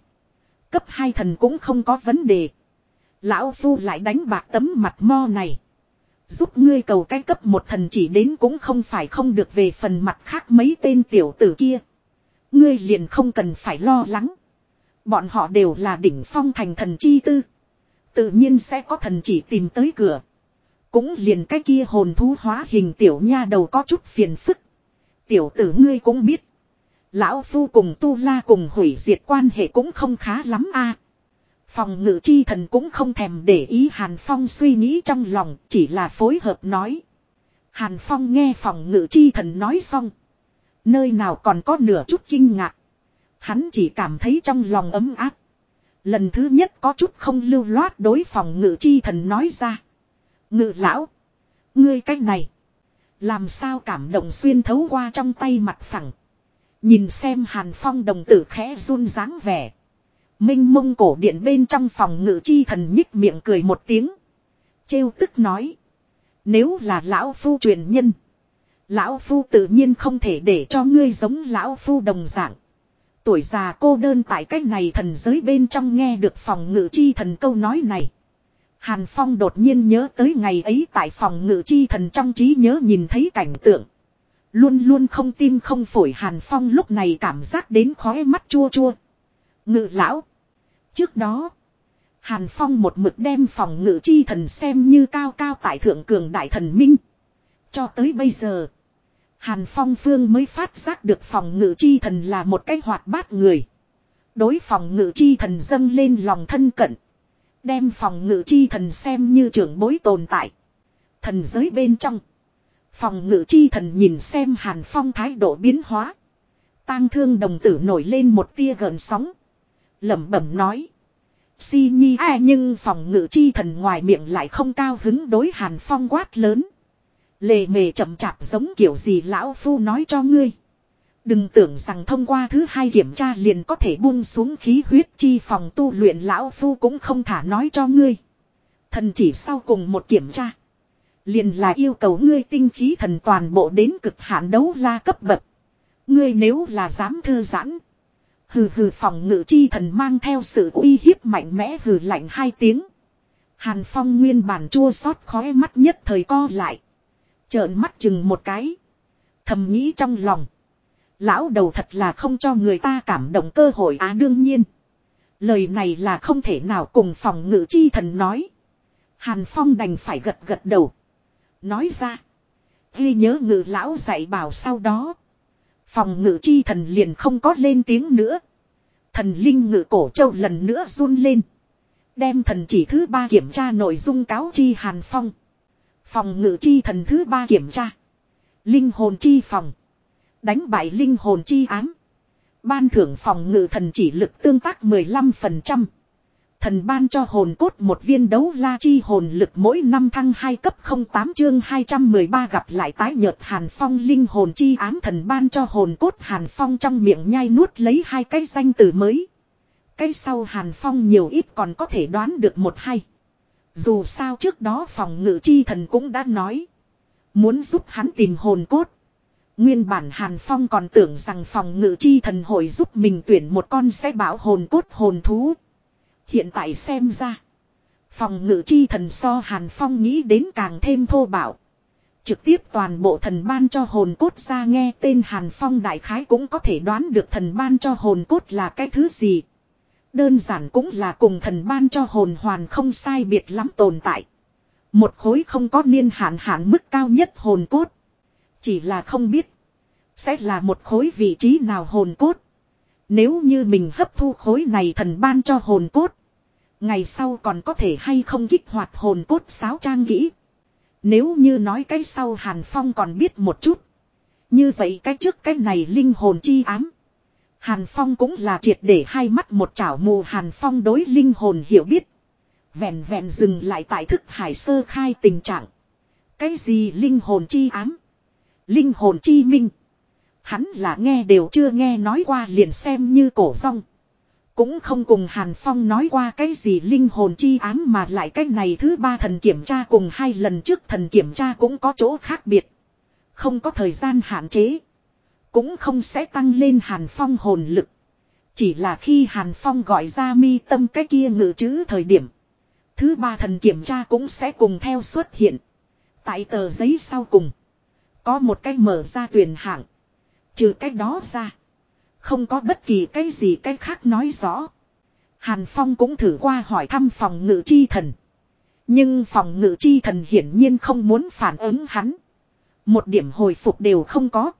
Cấp hai thần cũng không có vấn đề. Lão Phu lại đánh bạc tấm mặt mo này. Giúp ngươi cầu cái cấp một thần chỉ đến cũng không phải không được về phần mặt khác mấy tên tiểu tử kia. Ngươi liền không cần phải lo lắng. Bọn họ đều là đỉnh phong thành thần chi tư. Tự nhiên sẽ có thần chỉ tìm tới cửa. Cũng liền cái kia hồn thú hóa hình tiểu nha đầu có chút phiền phức. Tiểu tử ngươi cũng biết. Lão Phu cùng Tu La cùng hủy diệt quan hệ cũng không khá lắm a. Phòng ngự chi thần cũng không thèm để ý Hàn Phong suy nghĩ trong lòng, chỉ là phối hợp nói. Hàn Phong nghe phòng ngự chi thần nói xong. Nơi nào còn có nửa chút kinh ngạc. Hắn chỉ cảm thấy trong lòng ấm áp. Lần thứ nhất có chút không lưu loát đối phòng ngự chi thần nói ra. Ngự lão. Ngươi cách này. Làm sao cảm động xuyên thấu qua trong tay mặt phẳng. Nhìn xem Hàn Phong đồng tử khẽ run dáng vẻ. Minh mông cổ điện bên trong phòng ngự chi thần nhích miệng cười một tiếng. Trêu tức nói. Nếu là lão phu truyền nhân. Lão phu tự nhiên không thể để cho ngươi giống lão phu đồng dạng. Tuổi già cô đơn tại cách này thần giới bên trong nghe được phòng ngự chi thần câu nói này. Hàn Phong đột nhiên nhớ tới ngày ấy tại phòng ngự chi thần trong trí nhớ nhìn thấy cảnh tượng. Luôn luôn không tim không phổi Hàn Phong lúc này cảm giác đến khóe mắt chua chua. Ngự lão. Trước đó. Hàn Phong một mực đem phòng ngự chi thần xem như cao cao tại thượng cường đại thần minh. Cho tới bây giờ. Hàn Phong Phương mới phát giác được phòng ngự chi thần là một cái hoạt bát người. Đối phòng ngự chi thần dâng lên lòng thân cận. Đem phòng ngự chi thần xem như trưởng bối tồn tại. Thần giới bên trong. Phòng ngự chi thần nhìn xem Hàn Phong thái độ biến hóa. tang thương đồng tử nổi lên một tia gần sóng lẩm bẩm nói. Si nhi à nhưng phòng ngự chi thần ngoài miệng lại không cao hứng đối Hàn Phong quát lớn. Lề mề chậm chạp giống kiểu gì lão phu nói cho ngươi. Đừng tưởng rằng thông qua thứ hai kiểm tra liền có thể buông xuống khí huyết chi phòng tu luyện lão phu cũng không thả nói cho ngươi. Thần chỉ sau cùng một kiểm tra. Liền là yêu cầu ngươi tinh khí thần toàn bộ đến cực hạn đấu la cấp bậc. Ngươi nếu là dám thư giãn. Hừ hừ phòng ngự chi thần mang theo sự uy hiếp mạnh mẽ hừ lạnh hai tiếng. Hàn phong nguyên bản chua xót khóe mắt nhất thời co lại. Trợn mắt chừng một cái. Thầm nghĩ trong lòng. Lão đầu thật là không cho người ta cảm động cơ hội á, đương nhiên. Lời này là không thể nào cùng phòng ngự chi thần nói. Hàn Phong đành phải gật gật đầu. Nói ra. Ghi nhớ ngự lão dạy bảo sau đó. Phòng ngự chi thần liền không có lên tiếng nữa. Thần linh ngự cổ châu lần nữa run lên. Đem thần chỉ thứ ba kiểm tra nội dung cáo chi Hàn Phong. Phòng ngự chi thần thứ ba kiểm tra. Linh hồn chi phòng. Đánh bại linh hồn chi ám. Ban thưởng phòng ngự thần chỉ lực tương tác 15%. Thần ban cho hồn cốt một viên đấu la chi hồn lực mỗi năm thăng 2 cấp 08 chương 213 gặp lại tái nhợt Hàn Phong linh hồn chi ám thần ban cho hồn cốt Hàn Phong trong miệng nhai nuốt lấy hai cái danh từ mới. Cái sau Hàn Phong nhiều ít còn có thể đoán được một hay. Dù sao trước đó phòng ngự chi thần cũng đã nói. Muốn giúp hắn tìm hồn cốt. Nguyên bản Hàn Phong còn tưởng rằng phòng ngự chi thần hội giúp mình tuyển một con sẽ bảo hồn cốt hồn thú. Hiện tại xem ra. Phòng ngự chi thần so Hàn Phong nghĩ đến càng thêm thô bạo. Trực tiếp toàn bộ thần ban cho hồn cốt ra nghe tên Hàn Phong đại khái cũng có thể đoán được thần ban cho hồn cốt là cái thứ gì. Đơn giản cũng là cùng thần ban cho hồn hoàn không sai biệt lắm tồn tại. Một khối không có niên hạn hạn mức cao nhất hồn cốt. Chỉ là không biết. Sẽ là một khối vị trí nào hồn cốt. Nếu như mình hấp thu khối này thần ban cho hồn cốt. Ngày sau còn có thể hay không kích hoạt hồn cốt sáo trang kỹ. Nếu như nói cái sau Hàn Phong còn biết một chút. Như vậy cái trước cái này linh hồn chi ám. Hàn Phong cũng là triệt để hai mắt một chảo mù Hàn Phong đối linh hồn hiểu biết. Vẹn vẹn dừng lại tại thức hải sơ khai tình trạng. Cái gì linh hồn chi ám? Linh hồn chi minh. Hắn là nghe đều chưa nghe nói qua liền xem như cổ rong. Cũng không cùng Hàn Phong nói qua cái gì linh hồn chi ám mà lại cái này thứ ba thần kiểm tra cùng hai lần trước thần kiểm tra cũng có chỗ khác biệt. Không có thời gian hạn chế. Cũng không sẽ tăng lên Hàn Phong hồn lực. Chỉ là khi Hàn Phong gọi ra mi tâm cái kia ngự chữ thời điểm. Thứ ba thần kiểm tra cũng sẽ cùng theo xuất hiện. Tại tờ giấy sau cùng. Có một cái mở ra tuyển hạng. Trừ cái đó ra. Không có bất kỳ cái gì cái khác nói rõ. Hàn Phong cũng thử qua hỏi thăm phòng ngự chi thần. Nhưng phòng ngự chi thần hiển nhiên không muốn phản ứng hắn. Một điểm hồi phục đều không có.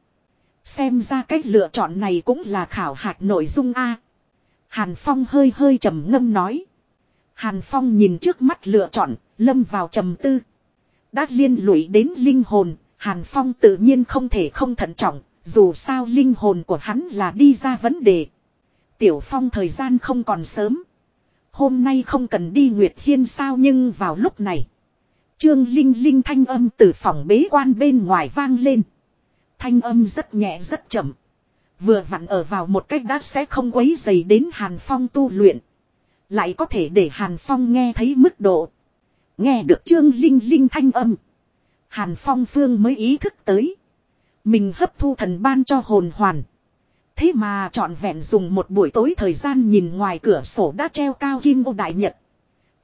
Xem ra cách lựa chọn này cũng là khảo hạch nội dung A. Hàn Phong hơi hơi trầm ngâm nói. Hàn Phong nhìn trước mắt lựa chọn, lâm vào trầm tư. Đã liên lụy đến linh hồn, Hàn Phong tự nhiên không thể không thận trọng, dù sao linh hồn của hắn là đi ra vấn đề. Tiểu Phong thời gian không còn sớm. Hôm nay không cần đi Nguyệt Hiên sao nhưng vào lúc này. Trương Linh Linh thanh âm từ phòng bế quan bên ngoài vang lên. Thanh âm rất nhẹ, rất chậm. Vừa vặn ở vào một cách đã sẽ không quấy dày đến Hàn Phong tu luyện. Lại có thể để Hàn Phong nghe thấy mức độ. Nghe được Trương Linh Linh thanh âm. Hàn Phong Phương mới ý thức tới. Mình hấp thu thần ban cho hồn hoàn. Thế mà trọn vẹn dùng một buổi tối thời gian nhìn ngoài cửa sổ đã treo cao kim ô đại nhật.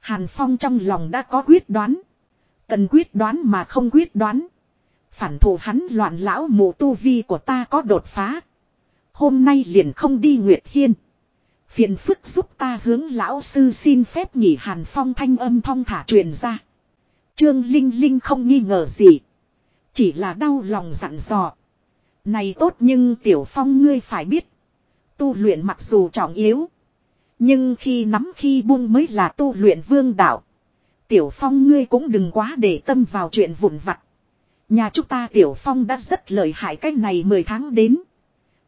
Hàn Phong trong lòng đã có quyết đoán. Cần quyết đoán mà không quyết đoán. Phản thủ hắn loạn lão mù tu vi của ta có đột phá. Hôm nay liền không đi Nguyệt Hiên. Phiền phức giúp ta hướng lão sư xin phép nghỉ Hàn Phong thanh âm thong thả truyền ra. Trương Linh Linh không nghi ngờ gì. Chỉ là đau lòng dặn dò. Này tốt nhưng Tiểu Phong ngươi phải biết. Tu luyện mặc dù trọng yếu. Nhưng khi nắm khi buông mới là tu luyện vương đạo. Tiểu Phong ngươi cũng đừng quá để tâm vào chuyện vụn vặt. Nhà chúng ta Tiểu Phong đã rất lợi hại cách này 10 tháng đến.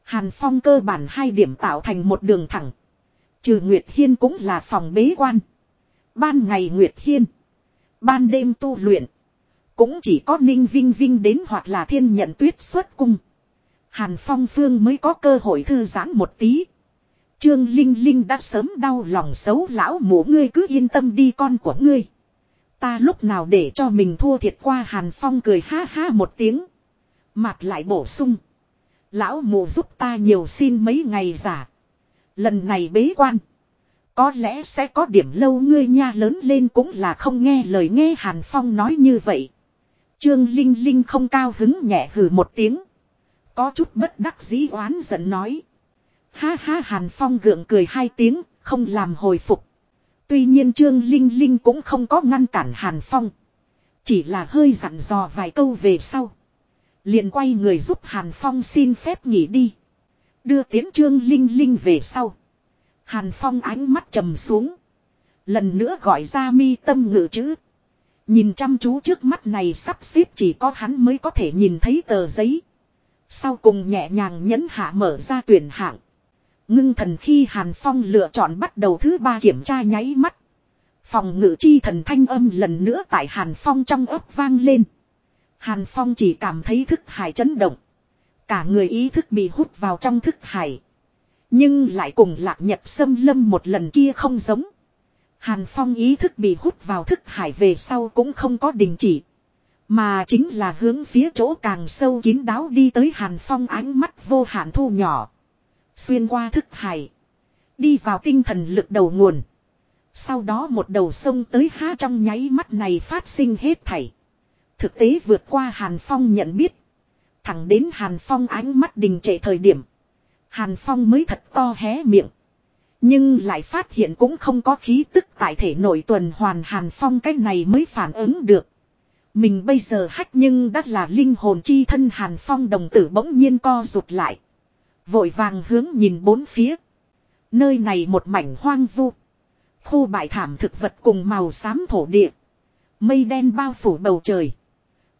Hàn Phong cơ bản hai điểm tạo thành một đường thẳng. Trừ Nguyệt Hiên cũng là phòng bế quan. Ban ngày Nguyệt Hiên. Ban đêm tu luyện. Cũng chỉ có Ninh Vinh Vinh đến hoặc là thiên nhận tuyết xuất cung. Hàn Phong Phương mới có cơ hội thư giãn một tí. Trương Linh Linh đã sớm đau lòng xấu lão mũ ngươi cứ yên tâm đi con của ngươi. Ta lúc nào để cho mình thua thiệt qua Hàn Phong cười ha ha một tiếng. Mặt lại bổ sung. Lão mù giúp ta nhiều xin mấy ngày giả. Lần này bế quan. Có lẽ sẽ có điểm lâu ngươi nha lớn lên cũng là không nghe lời nghe Hàn Phong nói như vậy. Trương Linh Linh không cao hứng nhẹ hừ một tiếng. Có chút bất đắc dĩ oán giận nói. Ha ha Hàn Phong gượng cười hai tiếng, không làm hồi phục. Tuy nhiên Trương Linh Linh cũng không có ngăn cản Hàn Phong. Chỉ là hơi dặn dò vài câu về sau. Liền quay người giúp Hàn Phong xin phép nghỉ đi. Đưa tiến Trương Linh Linh về sau. Hàn Phong ánh mắt trầm xuống. Lần nữa gọi ra mi tâm ngự chữ. Nhìn chăm chú trước mắt này sắp xếp chỉ có hắn mới có thể nhìn thấy tờ giấy. Sau cùng nhẹ nhàng nhấn hạ mở ra tuyển hạng. Ngưng thần khi Hàn Phong lựa chọn bắt đầu thứ ba kiểm tra nháy mắt. Phòng ngự chi thần thanh âm lần nữa tại Hàn Phong trong ấp vang lên. Hàn Phong chỉ cảm thấy thức hải chấn động. Cả người ý thức bị hút vào trong thức hải. Nhưng lại cùng lạc nhật xâm lâm một lần kia không giống. Hàn Phong ý thức bị hút vào thức hải về sau cũng không có đình chỉ. Mà chính là hướng phía chỗ càng sâu kín đáo đi tới Hàn Phong ánh mắt vô hạn thu nhỏ. Xuyên qua thức hải. Đi vào tinh thần lực đầu nguồn. Sau đó một đầu sông tới há trong nháy mắt này phát sinh hết thảy. Thực tế vượt qua Hàn Phong nhận biết. Thẳng đến Hàn Phong ánh mắt đình trệ thời điểm. Hàn Phong mới thật to hé miệng. Nhưng lại phát hiện cũng không có khí tức tại thể nội tuần hoàn Hàn Phong cách này mới phản ứng được. Mình bây giờ hách nhưng đã là linh hồn chi thân Hàn Phong đồng tử bỗng nhiên co rụt lại. Vội vàng hướng nhìn bốn phía. Nơi này một mảnh hoang vu. Khu bại thảm thực vật cùng màu xám thổ địa. Mây đen bao phủ bầu trời.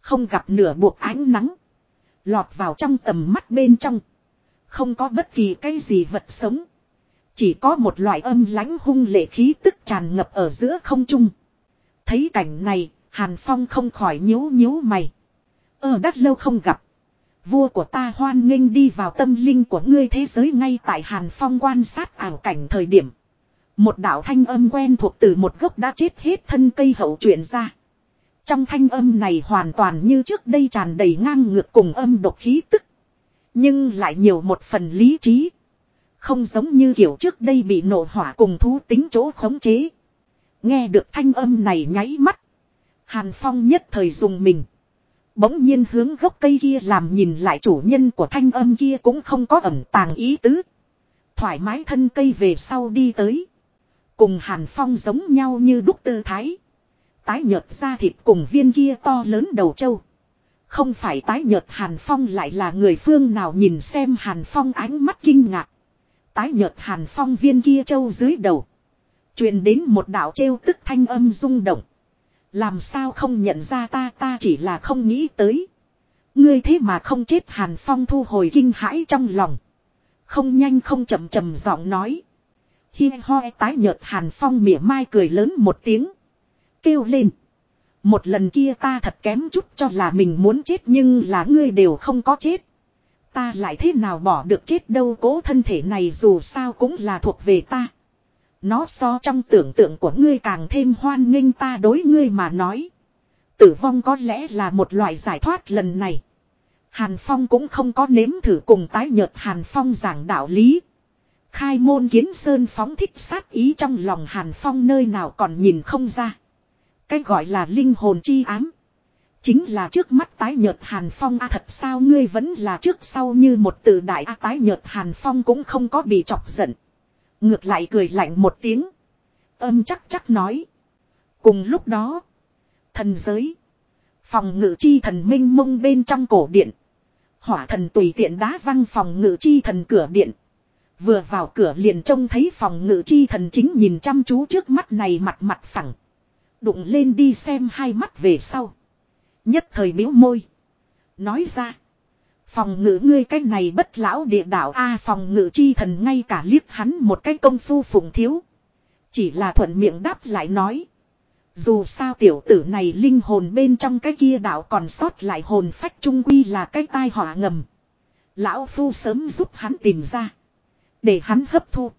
Không gặp nửa buộc ánh nắng. Lọt vào trong tầm mắt bên trong. Không có bất kỳ cái gì vật sống. Chỉ có một loại âm lãnh hung lệ khí tức tràn ngập ở giữa không trung. Thấy cảnh này, Hàn Phong không khỏi nhíu nhíu mày. Ờ, ở đất lâu không gặp. Vua của ta hoan nghênh đi vào tâm linh của ngươi thế giới ngay tại Hàn Phong quan sát ảo cảnh thời điểm. Một đạo thanh âm quen thuộc từ một gốc đã chết hết thân cây hậu chuyển ra. Trong thanh âm này hoàn toàn như trước đây tràn đầy ngang ngược cùng âm độc khí tức. Nhưng lại nhiều một phần lý trí. Không giống như kiểu trước đây bị nổ hỏa cùng thú tính chỗ khống chế. Nghe được thanh âm này nháy mắt. Hàn Phong nhất thời dùng mình. Bỗng nhiên hướng gốc cây kia làm nhìn lại chủ nhân của thanh âm kia cũng không có ẩn tàng ý tứ. Thoải mái thân cây về sau đi tới. Cùng Hàn Phong giống nhau như đúc tư thái. Tái nhợt ra thịt cùng viên kia to lớn đầu trâu. Không phải tái nhợt Hàn Phong lại là người phương nào nhìn xem Hàn Phong ánh mắt kinh ngạc. Tái nhợt Hàn Phong viên kia châu dưới đầu. truyền đến một đạo trêu tức thanh âm rung động. Làm sao không nhận ra ta ta chỉ là không nghĩ tới. Ngươi thế mà không chết Hàn Phong thu hồi kinh hãi trong lòng. Không nhanh không chậm chậm giọng nói. Hi ho tái nhợt Hàn Phong mỉa mai cười lớn một tiếng. Kêu lên. Một lần kia ta thật kém chút cho là mình muốn chết nhưng là ngươi đều không có chết. Ta lại thế nào bỏ được chết đâu cố thân thể này dù sao cũng là thuộc về ta. Nó so trong tưởng tượng của ngươi càng thêm hoan nghênh ta đối ngươi mà nói. Tử vong có lẽ là một loại giải thoát lần này. Hàn Phong cũng không có nếm thử cùng tái nhợt Hàn Phong giảng đạo lý. Khai môn kiến sơn phóng thích sát ý trong lòng Hàn Phong nơi nào còn nhìn không ra. Cái gọi là linh hồn chi ám. Chính là trước mắt tái nhợt Hàn Phong a à thật sao ngươi vẫn là trước sau như một từ đại a tái nhợt Hàn Phong cũng không có bị chọc giận. Ngược lại cười lạnh một tiếng. Âm chắc chắc nói. Cùng lúc đó. Thần giới. Phòng ngự chi thần minh mông bên trong cổ điện. Hỏa thần tùy tiện đá văng phòng ngự chi thần cửa điện. Vừa vào cửa liền trông thấy phòng ngự chi thần chính nhìn chăm chú trước mắt này mặt mặt phẳng. Đụng lên đi xem hai mắt về sau. Nhất thời biếu môi. Nói ra. Phòng ngự ngươi cái này bất lão địa đạo A phòng ngự chi thần ngay cả liếc hắn một cái công phu phụng thiếu. Chỉ là thuận miệng đáp lại nói. Dù sao tiểu tử này linh hồn bên trong cái kia đạo còn sót lại hồn phách trung quy là cái tai họa ngầm. Lão phu sớm giúp hắn tìm ra. Để hắn hấp thu.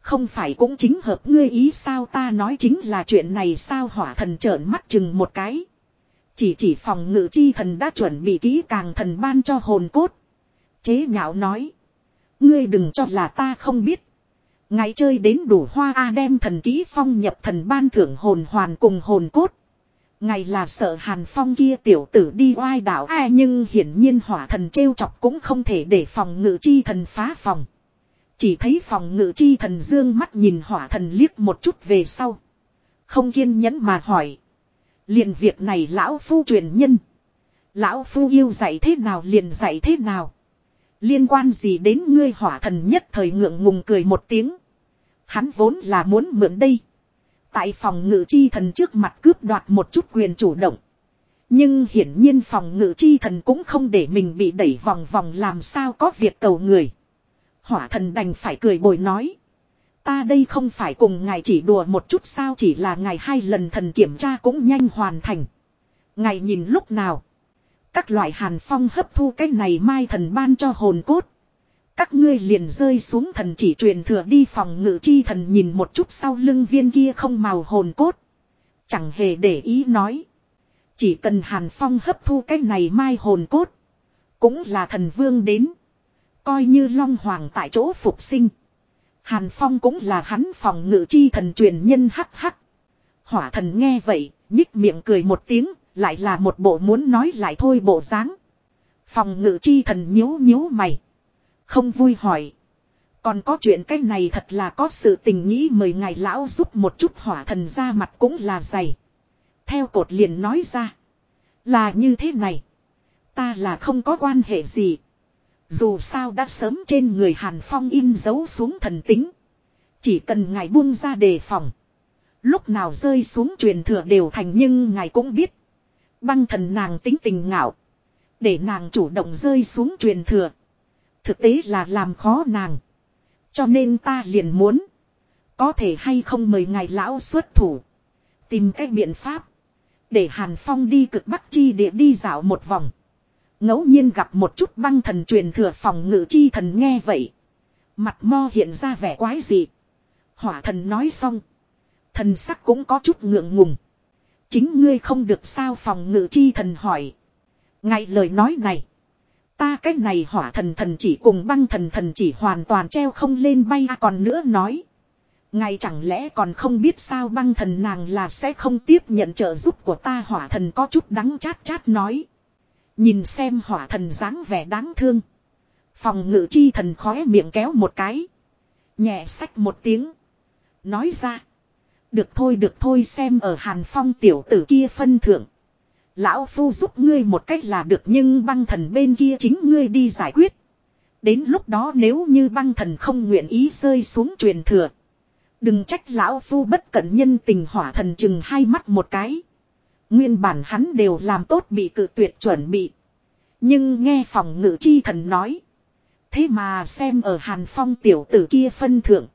Không phải cũng chính hợp ngươi ý sao ta nói chính là chuyện này sao hỏa thần trợn mắt chừng một cái. Chỉ chỉ phòng ngự chi thần đã chuẩn bị kỹ càng thần ban cho hồn cốt. Chế nhạo nói. Ngươi đừng cho là ta không biết. Ngày chơi đến đủ hoa A đem thần ký phong nhập thần ban thưởng hồn hoàn cùng hồn cốt. Ngày là sợ hàn phong kia tiểu tử đi oai đảo A nhưng hiển nhiên hỏa thần trêu chọc cũng không thể để phòng ngự chi thần phá phòng. Chỉ thấy phòng ngự chi thần dương mắt nhìn hỏa thần liếc một chút về sau. Không kiên nhẫn mà hỏi liền việc này lão phu truyền nhân. Lão phu yêu dạy thế nào liền dạy thế nào. Liên quan gì đến ngươi hỏa thần nhất thời ngượng ngùng cười một tiếng. Hắn vốn là muốn mượn đây. Tại phòng ngự chi thần trước mặt cướp đoạt một chút quyền chủ động. Nhưng hiển nhiên phòng ngự chi thần cũng không để mình bị đẩy vòng vòng làm sao có việc cầu người. Hỏa thần đành phải cười bồi nói. Ta đây không phải cùng ngài chỉ đùa một chút sao, chỉ là ngài hai lần thần kiểm tra cũng nhanh hoàn thành. Ngài nhìn lúc nào. Các loại hàn phong hấp thu cái này mai thần ban cho hồn cốt. Các ngươi liền rơi xuống thần chỉ truyền thừa đi phòng ngự chi thần nhìn một chút sau lưng viên kia không màu hồn cốt. Chẳng hề để ý nói. Chỉ cần hàn phong hấp thu cái này mai hồn cốt. Cũng là thần vương đến. Coi như Long Hoàng tại chỗ phục sinh. Hàn Phong cũng là hắn phòng ngự chi thần truyền nhân hắc hắc. Hỏa thần nghe vậy, nhích miệng cười một tiếng, lại là một bộ muốn nói lại thôi bộ dáng. Phòng ngự chi thần nhíu nhíu mày. Không vui hỏi. Còn có chuyện cái này thật là có sự tình nghĩ mời ngài lão giúp một chút hỏa thần ra mặt cũng là dày. Theo cột liền nói ra. Là như thế này. Ta là không có quan hệ gì. Dù sao đã sớm trên người Hàn Phong in dấu xuống thần tính. Chỉ cần ngài buông ra đề phòng. Lúc nào rơi xuống truyền thừa đều thành nhưng ngài cũng biết. Băng thần nàng tính tình ngạo. Để nàng chủ động rơi xuống truyền thừa. Thực tế là làm khó nàng. Cho nên ta liền muốn. Có thể hay không mời ngài lão xuất thủ. Tìm cách biện pháp. Để Hàn Phong đi cực bắc chi địa đi dạo một vòng ngẫu nhiên gặp một chút băng thần truyền thừa phòng ngự chi thần nghe vậy. Mặt mo hiện ra vẻ quái dị. Hỏa thần nói xong. Thần sắc cũng có chút ngượng ngùng. Chính ngươi không được sao phòng ngự chi thần hỏi. Ngay lời nói này. Ta cái này hỏa thần thần chỉ cùng băng thần thần chỉ hoàn toàn treo không lên bay à còn nữa nói. Ngài chẳng lẽ còn không biết sao băng thần nàng là sẽ không tiếp nhận trợ giúp của ta hỏa thần có chút đắng chát chát nói. Nhìn xem hỏa thần dáng vẻ đáng thương. Phòng ngự chi thần khóe miệng kéo một cái. Nhẹ sách một tiếng. Nói ra. Được thôi được thôi, xem ở hàn phong tiểu tử kia phân thượng. Lão phu giúp ngươi một cách là được, nhưng băng thần bên kia chính ngươi đi giải quyết. Đến lúc đó nếu như băng thần không nguyện ý rơi xuống truyền thừa. Đừng trách lão phu bất cẩn nhân tình hỏa thần chừng hai mắt một cái. Nguyên bản hắn đều làm tốt bị cự tuyệt chuẩn bị. Nhưng nghe phòng ngự chi thần nói. Thế mà xem ở hàn phong tiểu tử kia phân thượng.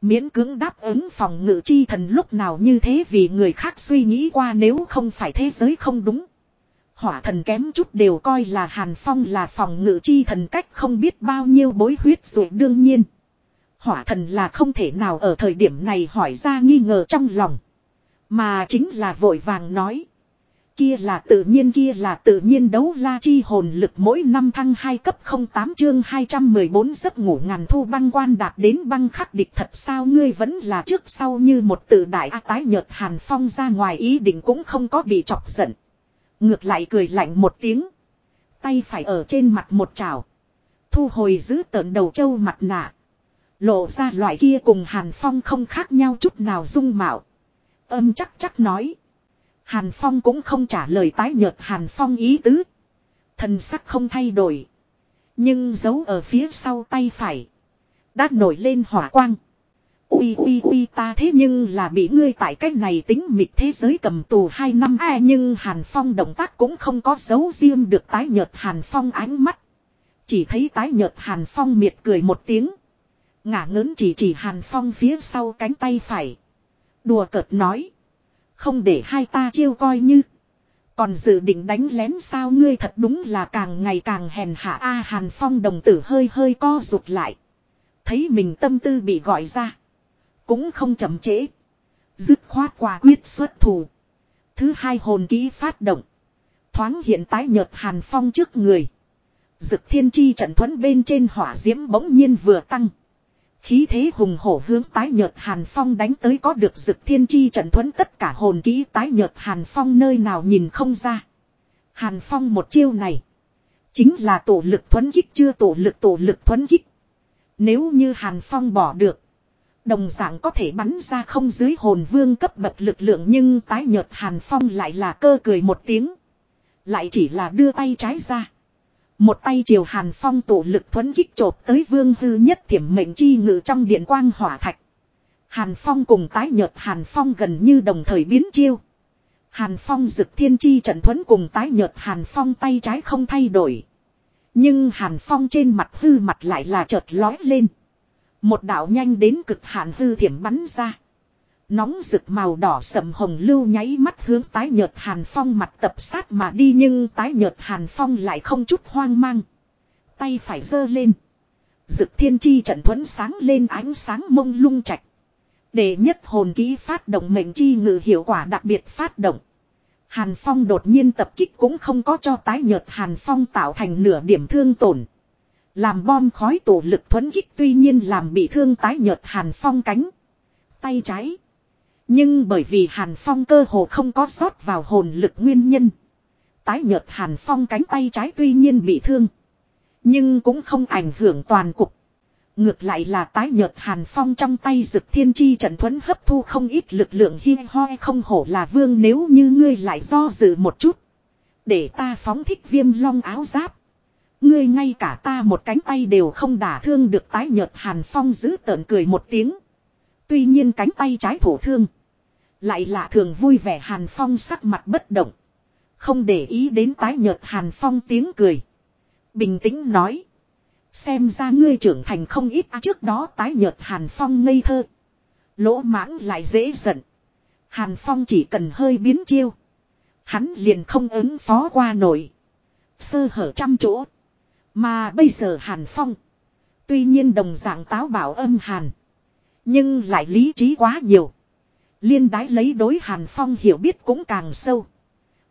Miễn cưỡng đáp ứng phòng ngự chi thần lúc nào như thế vì người khác suy nghĩ qua nếu không phải thế giới không đúng. Hỏa thần kém chút đều coi là hàn phong là phòng ngự chi thần cách không biết bao nhiêu bối huyết rồi đương nhiên. Hỏa thần là không thể nào ở thời điểm này hỏi ra nghi ngờ trong lòng. Mà chính là vội vàng nói. Kia là tự nhiên, kia là tự nhiên đấu la chi hồn lực mỗi năm thăng 2 cấp 08 chương 214 giấc ngủ ngàn thu băng quan đạt đến băng khắc địch thật sao ngươi vẫn là trước sau như một tự đại a tái nhợt hàn phong ra ngoài ý định cũng không có bị chọc giận. Ngược lại cười lạnh một tiếng. Tay phải ở trên mặt một trào. Thu hồi giữ tợn đầu trâu mặt nạ. Lộ ra loại kia cùng hàn phong không khác nhau chút nào dung mạo. Âm chắc chắc nói. Hàn Phong cũng không trả lời tái nhợt Hàn Phong ý tứ. Thần sắc không thay đổi. Nhưng giấu ở phía sau tay phải. Đã nổi lên hỏa quang. Ui ui ui, ta thế nhưng là bị ngươi tại cách này tính mịt thế giới cầm tù hai năm a nhưng Hàn Phong động tác cũng không có dấu riêng được tái nhợt Hàn Phong ánh mắt. Chỉ thấy tái nhợt Hàn Phong miệt cười một tiếng. Ngả ngớn chỉ chỉ Hàn Phong phía sau cánh tay phải. Đùa cợt nói. Không để hai ta chiêu coi như. Còn dự định đánh lén sao ngươi thật đúng là càng ngày càng hèn hạ A Hàn Phong đồng tử hơi hơi co rụt lại. Thấy mình tâm tư bị gọi ra. Cũng không chậm trễ. Dứt khoát quả quyết xuất thủ. Thứ hai hồn ký phát động. Thoáng hiện tái nhợt Hàn Phong trước người. Dực thiên chi trận thuẫn bên trên hỏa diễm bỗng nhiên vừa tăng. Khí thế hùng hổ hướng tái nhợt Hàn Phong đánh tới có được dực thiên chi trận thuẫn tất cả hồn kỹ tái nhợt Hàn Phong nơi nào nhìn không ra. Hàn Phong một chiêu này. Chính là tổ lực thuẫn kích chưa tổ lực tổ lực thuẫn kích. Nếu như Hàn Phong bỏ được. Đồng dạng có thể bắn ra không dưới hồn vương cấp bậc lực lượng nhưng tái nhợt Hàn Phong lại là cơ cười một tiếng. Lại chỉ là đưa tay trái ra. Một tay triều Hàn Phong tổ lực thuấn kích chộp tới vương hư nhất thiểm mệnh chi ngự trong điện quang hỏa thạch. Hàn Phong cùng tái nhợt Hàn Phong gần như đồng thời biến chiêu. Hàn Phong dực thiên chi trận thuấn cùng tái nhợt Hàn Phong tay trái không thay đổi. Nhưng Hàn Phong trên mặt hư mặt lại là chợt lói lên. Một đạo nhanh đến cực hạn hư thiểm bắn ra. Nóng rực màu đỏ sầm hồng lưu nháy mắt hướng tái nhợt Hàn Phong mặt tập sát mà đi nhưng tái nhợt Hàn Phong lại không chút hoang mang. Tay phải giơ lên. Dực thiên chi trận thuẫn sáng lên ánh sáng mông lung chạch. Để nhất hồn ký phát động mệnh chi ngự hiệu quả đặc biệt phát động. Hàn Phong đột nhiên tập kích cũng không có cho tái nhợt Hàn Phong tạo thành nửa điểm thương tổn. Làm bom khói tổ lực thuẫn kích tuy nhiên làm bị thương tái nhợt Hàn Phong cánh. Tay trái. Nhưng bởi vì Hàn Phong cơ hồ không có sót vào hồn lực nguyên nhân. Tái nhợt Hàn Phong cánh tay trái tuy nhiên bị thương. Nhưng cũng không ảnh hưởng toàn cục. Ngược lại là tái nhợt Hàn Phong trong tay rực thiên chi trận thuẫn hấp thu không ít lực lượng hi hoi không hổ là vương nếu như ngươi lại do dự một chút. Để ta phóng thích viêm long áo giáp. Ngươi ngay cả ta một cánh tay đều không đả thương được tái nhợt Hàn Phong giữ tợn cười một tiếng. Tuy nhiên cánh tay trái thổ thương. Lại lạ thường vui vẻ Hàn Phong sắc mặt bất động. Không để ý đến tái nhợt Hàn Phong tiếng cười. Bình tĩnh nói. Xem ra ngươi trưởng thành không ít à, trước đó tái nhợt Hàn Phong ngây thơ. Lỗ mãng lại dễ giận. Hàn Phong chỉ cần hơi biến chiêu. Hắn liền không ứng phó qua nổi. Sơ hở trăm chỗ. Mà bây giờ Hàn Phong. Tuy nhiên đồng dạng táo bảo âm Hàn. Nhưng lại lý trí quá nhiều. Liên đái lấy đối Hàn Phong hiểu biết cũng càng sâu.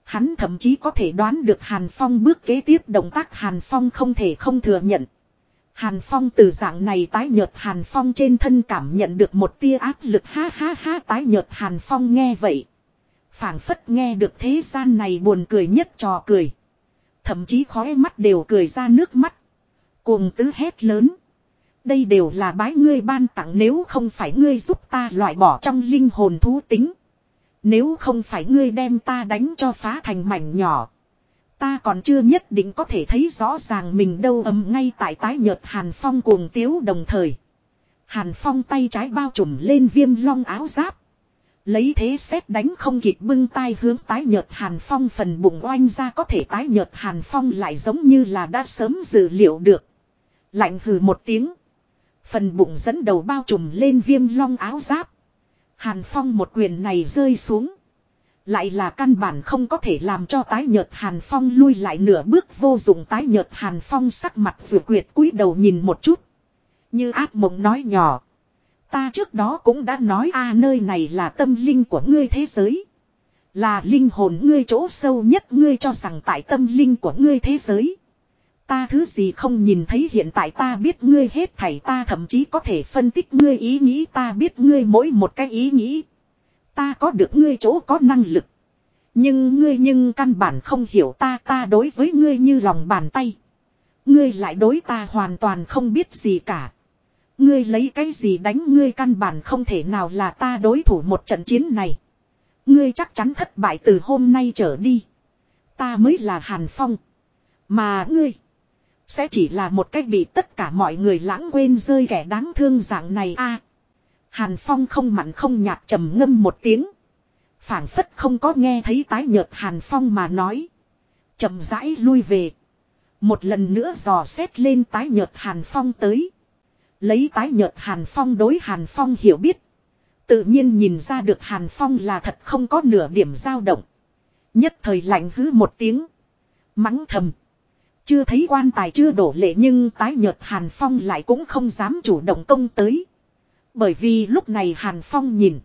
Hắn thậm chí có thể đoán được Hàn Phong bước kế tiếp động tác Hàn Phong không thể không thừa nhận. Hàn Phong từ dạng này tái nhợt Hàn Phong trên thân cảm nhận được một tia áp lực ha ha ha tái nhợt Hàn Phong nghe vậy. phảng phất nghe được thế gian này buồn cười nhất trò cười. Thậm chí khói mắt đều cười ra nước mắt. Cuồng tứ hét lớn. Đây đều là bái ngươi ban tặng nếu không phải ngươi giúp ta loại bỏ trong linh hồn thú tính. Nếu không phải ngươi đem ta đánh cho phá thành mảnh nhỏ. Ta còn chưa nhất định có thể thấy rõ ràng mình đâu ấm ngay tại tái nhợt Hàn Phong cuồng tiếu đồng thời. Hàn Phong tay trái bao trùm lên viêm long áo giáp. Lấy thế xét đánh không kịp bưng tay hướng tái nhợt Hàn Phong phần bụng oanh ra có thể tái nhợt Hàn Phong lại giống như là đã sớm dự liệu được. Lạnh hừ một tiếng. Phần bụng dẫn đầu bao trùm lên viêm long áo giáp. Hàn Phong một quyền này rơi xuống. Lại là căn bản không có thể làm cho tái nhợt Hàn Phong lui lại nửa bước vô dụng tái nhợt Hàn Phong sắc mặt vừa quyệt cúi đầu nhìn một chút. Như ác mộng nói nhỏ. Ta trước đó cũng đã nói a, nơi này là tâm linh của ngươi thế giới. Là linh hồn ngươi chỗ sâu nhất, ngươi cho rằng tại tâm linh của ngươi thế giới. Ta thứ gì không nhìn thấy hiện tại ta biết ngươi hết thảy, ta thậm chí có thể phân tích ngươi ý nghĩ, ta biết ngươi mỗi một cái ý nghĩ. Ta có được ngươi chỗ có năng lực. Nhưng ngươi nhưng căn bản không hiểu ta ta đối với ngươi như lòng bàn tay. Ngươi lại đối ta hoàn toàn không biết gì cả. Ngươi lấy cái gì đánh ngươi căn bản không thể nào là ta đối thủ một trận chiến này. Ngươi chắc chắn thất bại từ hôm nay trở đi. Ta mới là Hàn Phong. Mà ngươi. Sẽ chỉ là một cách bị tất cả mọi người lãng quên rơi kẻ đáng thương dạng này a Hàn Phong không mặn không nhạt trầm ngâm một tiếng. phảng phất không có nghe thấy tái nhợt Hàn Phong mà nói. chậm rãi lui về. Một lần nữa dò xét lên tái nhợt Hàn Phong tới. Lấy tái nhợt Hàn Phong đối Hàn Phong hiểu biết. Tự nhiên nhìn ra được Hàn Phong là thật không có nửa điểm dao động. Nhất thời lạnh hứ một tiếng. Mắng thầm. Chưa thấy quan tài chưa đổ lệ nhưng tái nhợt Hàn Phong lại cũng không dám chủ động công tới. Bởi vì lúc này Hàn Phong nhìn.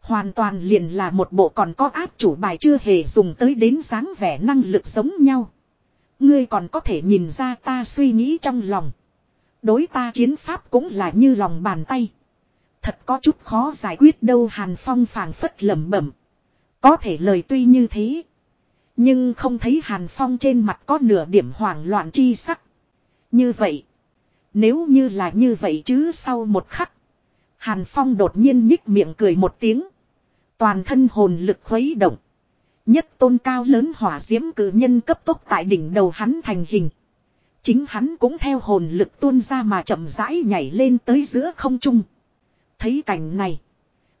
Hoàn toàn liền là một bộ còn có áp chủ bài chưa hề dùng tới đến dáng vẻ năng lực giống nhau. Ngươi còn có thể nhìn ra ta suy nghĩ trong lòng. Đối ta chiến pháp cũng là như lòng bàn tay. Thật có chút khó giải quyết đâu Hàn Phong phảng phất lẩm bẩm. Có thể lời tuy như thế. Nhưng không thấy Hàn Phong trên mặt có nửa điểm hoảng loạn chi sắc. Như vậy. Nếu như là như vậy chứ sau một khắc. Hàn Phong đột nhiên nhích miệng cười một tiếng. Toàn thân hồn lực khuấy động. Nhất tôn cao lớn hỏa diễm cử nhân cấp tốc tại đỉnh đầu hắn thành hình. Chính hắn cũng theo hồn lực tuôn ra mà chậm rãi nhảy lên tới giữa không trung. Thấy cảnh này.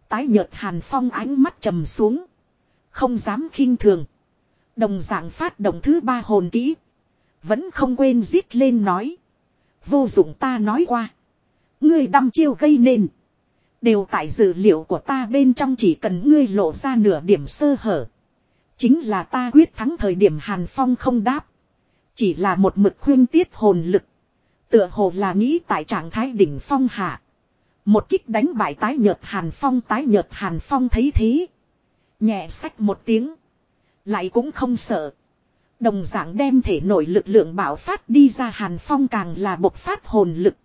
Tái nhợt Hàn Phong ánh mắt trầm xuống. Không dám khinh thường. Đồng dạng phát động thứ ba hồn kỹ. Vẫn không quên giết lên nói. Vô dụng ta nói qua. Ngươi đâm chiêu gây nên. Đều tại dữ liệu của ta bên trong chỉ cần ngươi lộ ra nửa điểm sơ hở. Chính là ta quyết thắng thời điểm Hàn Phong không đáp. Chỉ là một mực khuyên tiết hồn lực. Tựa hồ là nghĩ tại trạng thái đỉnh phong hạ. Một kích đánh bại tái nhợt Hàn Phong, tái nhợt Hàn Phong thấy thế. Nhẹ sách một tiếng. Lại cũng không sợ. Đồng dạng đem thể nội lực lượng bảo phát đi ra Hàn Phong càng là bộc phát hồn lực.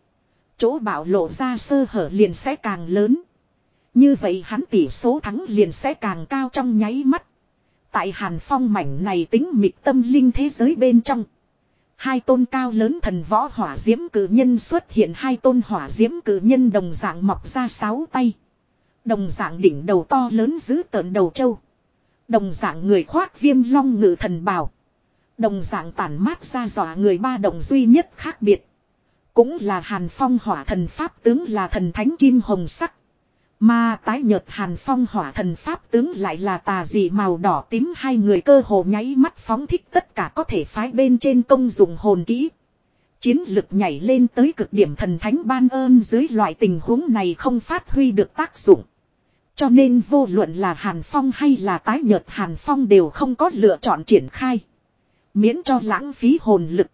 Chỗ bảo lộ ra sơ hở liền sẽ càng lớn. Như vậy hắn tỷ số thắng liền sẽ càng cao trong nháy mắt. Tại Hàn Phong mảnh này tính mịch tâm linh thế giới bên trong. Hai tôn cao lớn thần võ hỏa diễm cử nhân xuất hiện hai tôn hỏa diễm cử nhân đồng dạng mọc ra sáu tay. Đồng dạng đỉnh đầu to lớn giữ tợn đầu châu. Đồng dạng người khoác viêm long ngự thần bào. Đồng dạng tản mát ra dọa người ba đồng duy nhất khác biệt. Cũng là hàn phong hỏa thần pháp tướng là thần thánh kim hồng sắc. Mà tái nhợt hàn phong hỏa thần pháp tướng lại là tà dị màu đỏ tím hai người cơ hồ nháy mắt phóng thích tất cả có thể phái bên trên công dụng hồn kỹ. Chiến lực nhảy lên tới cực điểm thần thánh ban ơn dưới loại tình huống này không phát huy được tác dụng. Cho nên vô luận là Hàn Phong hay là tái nhợt Hàn Phong đều không có lựa chọn triển khai. Miễn cho lãng phí hồn lực.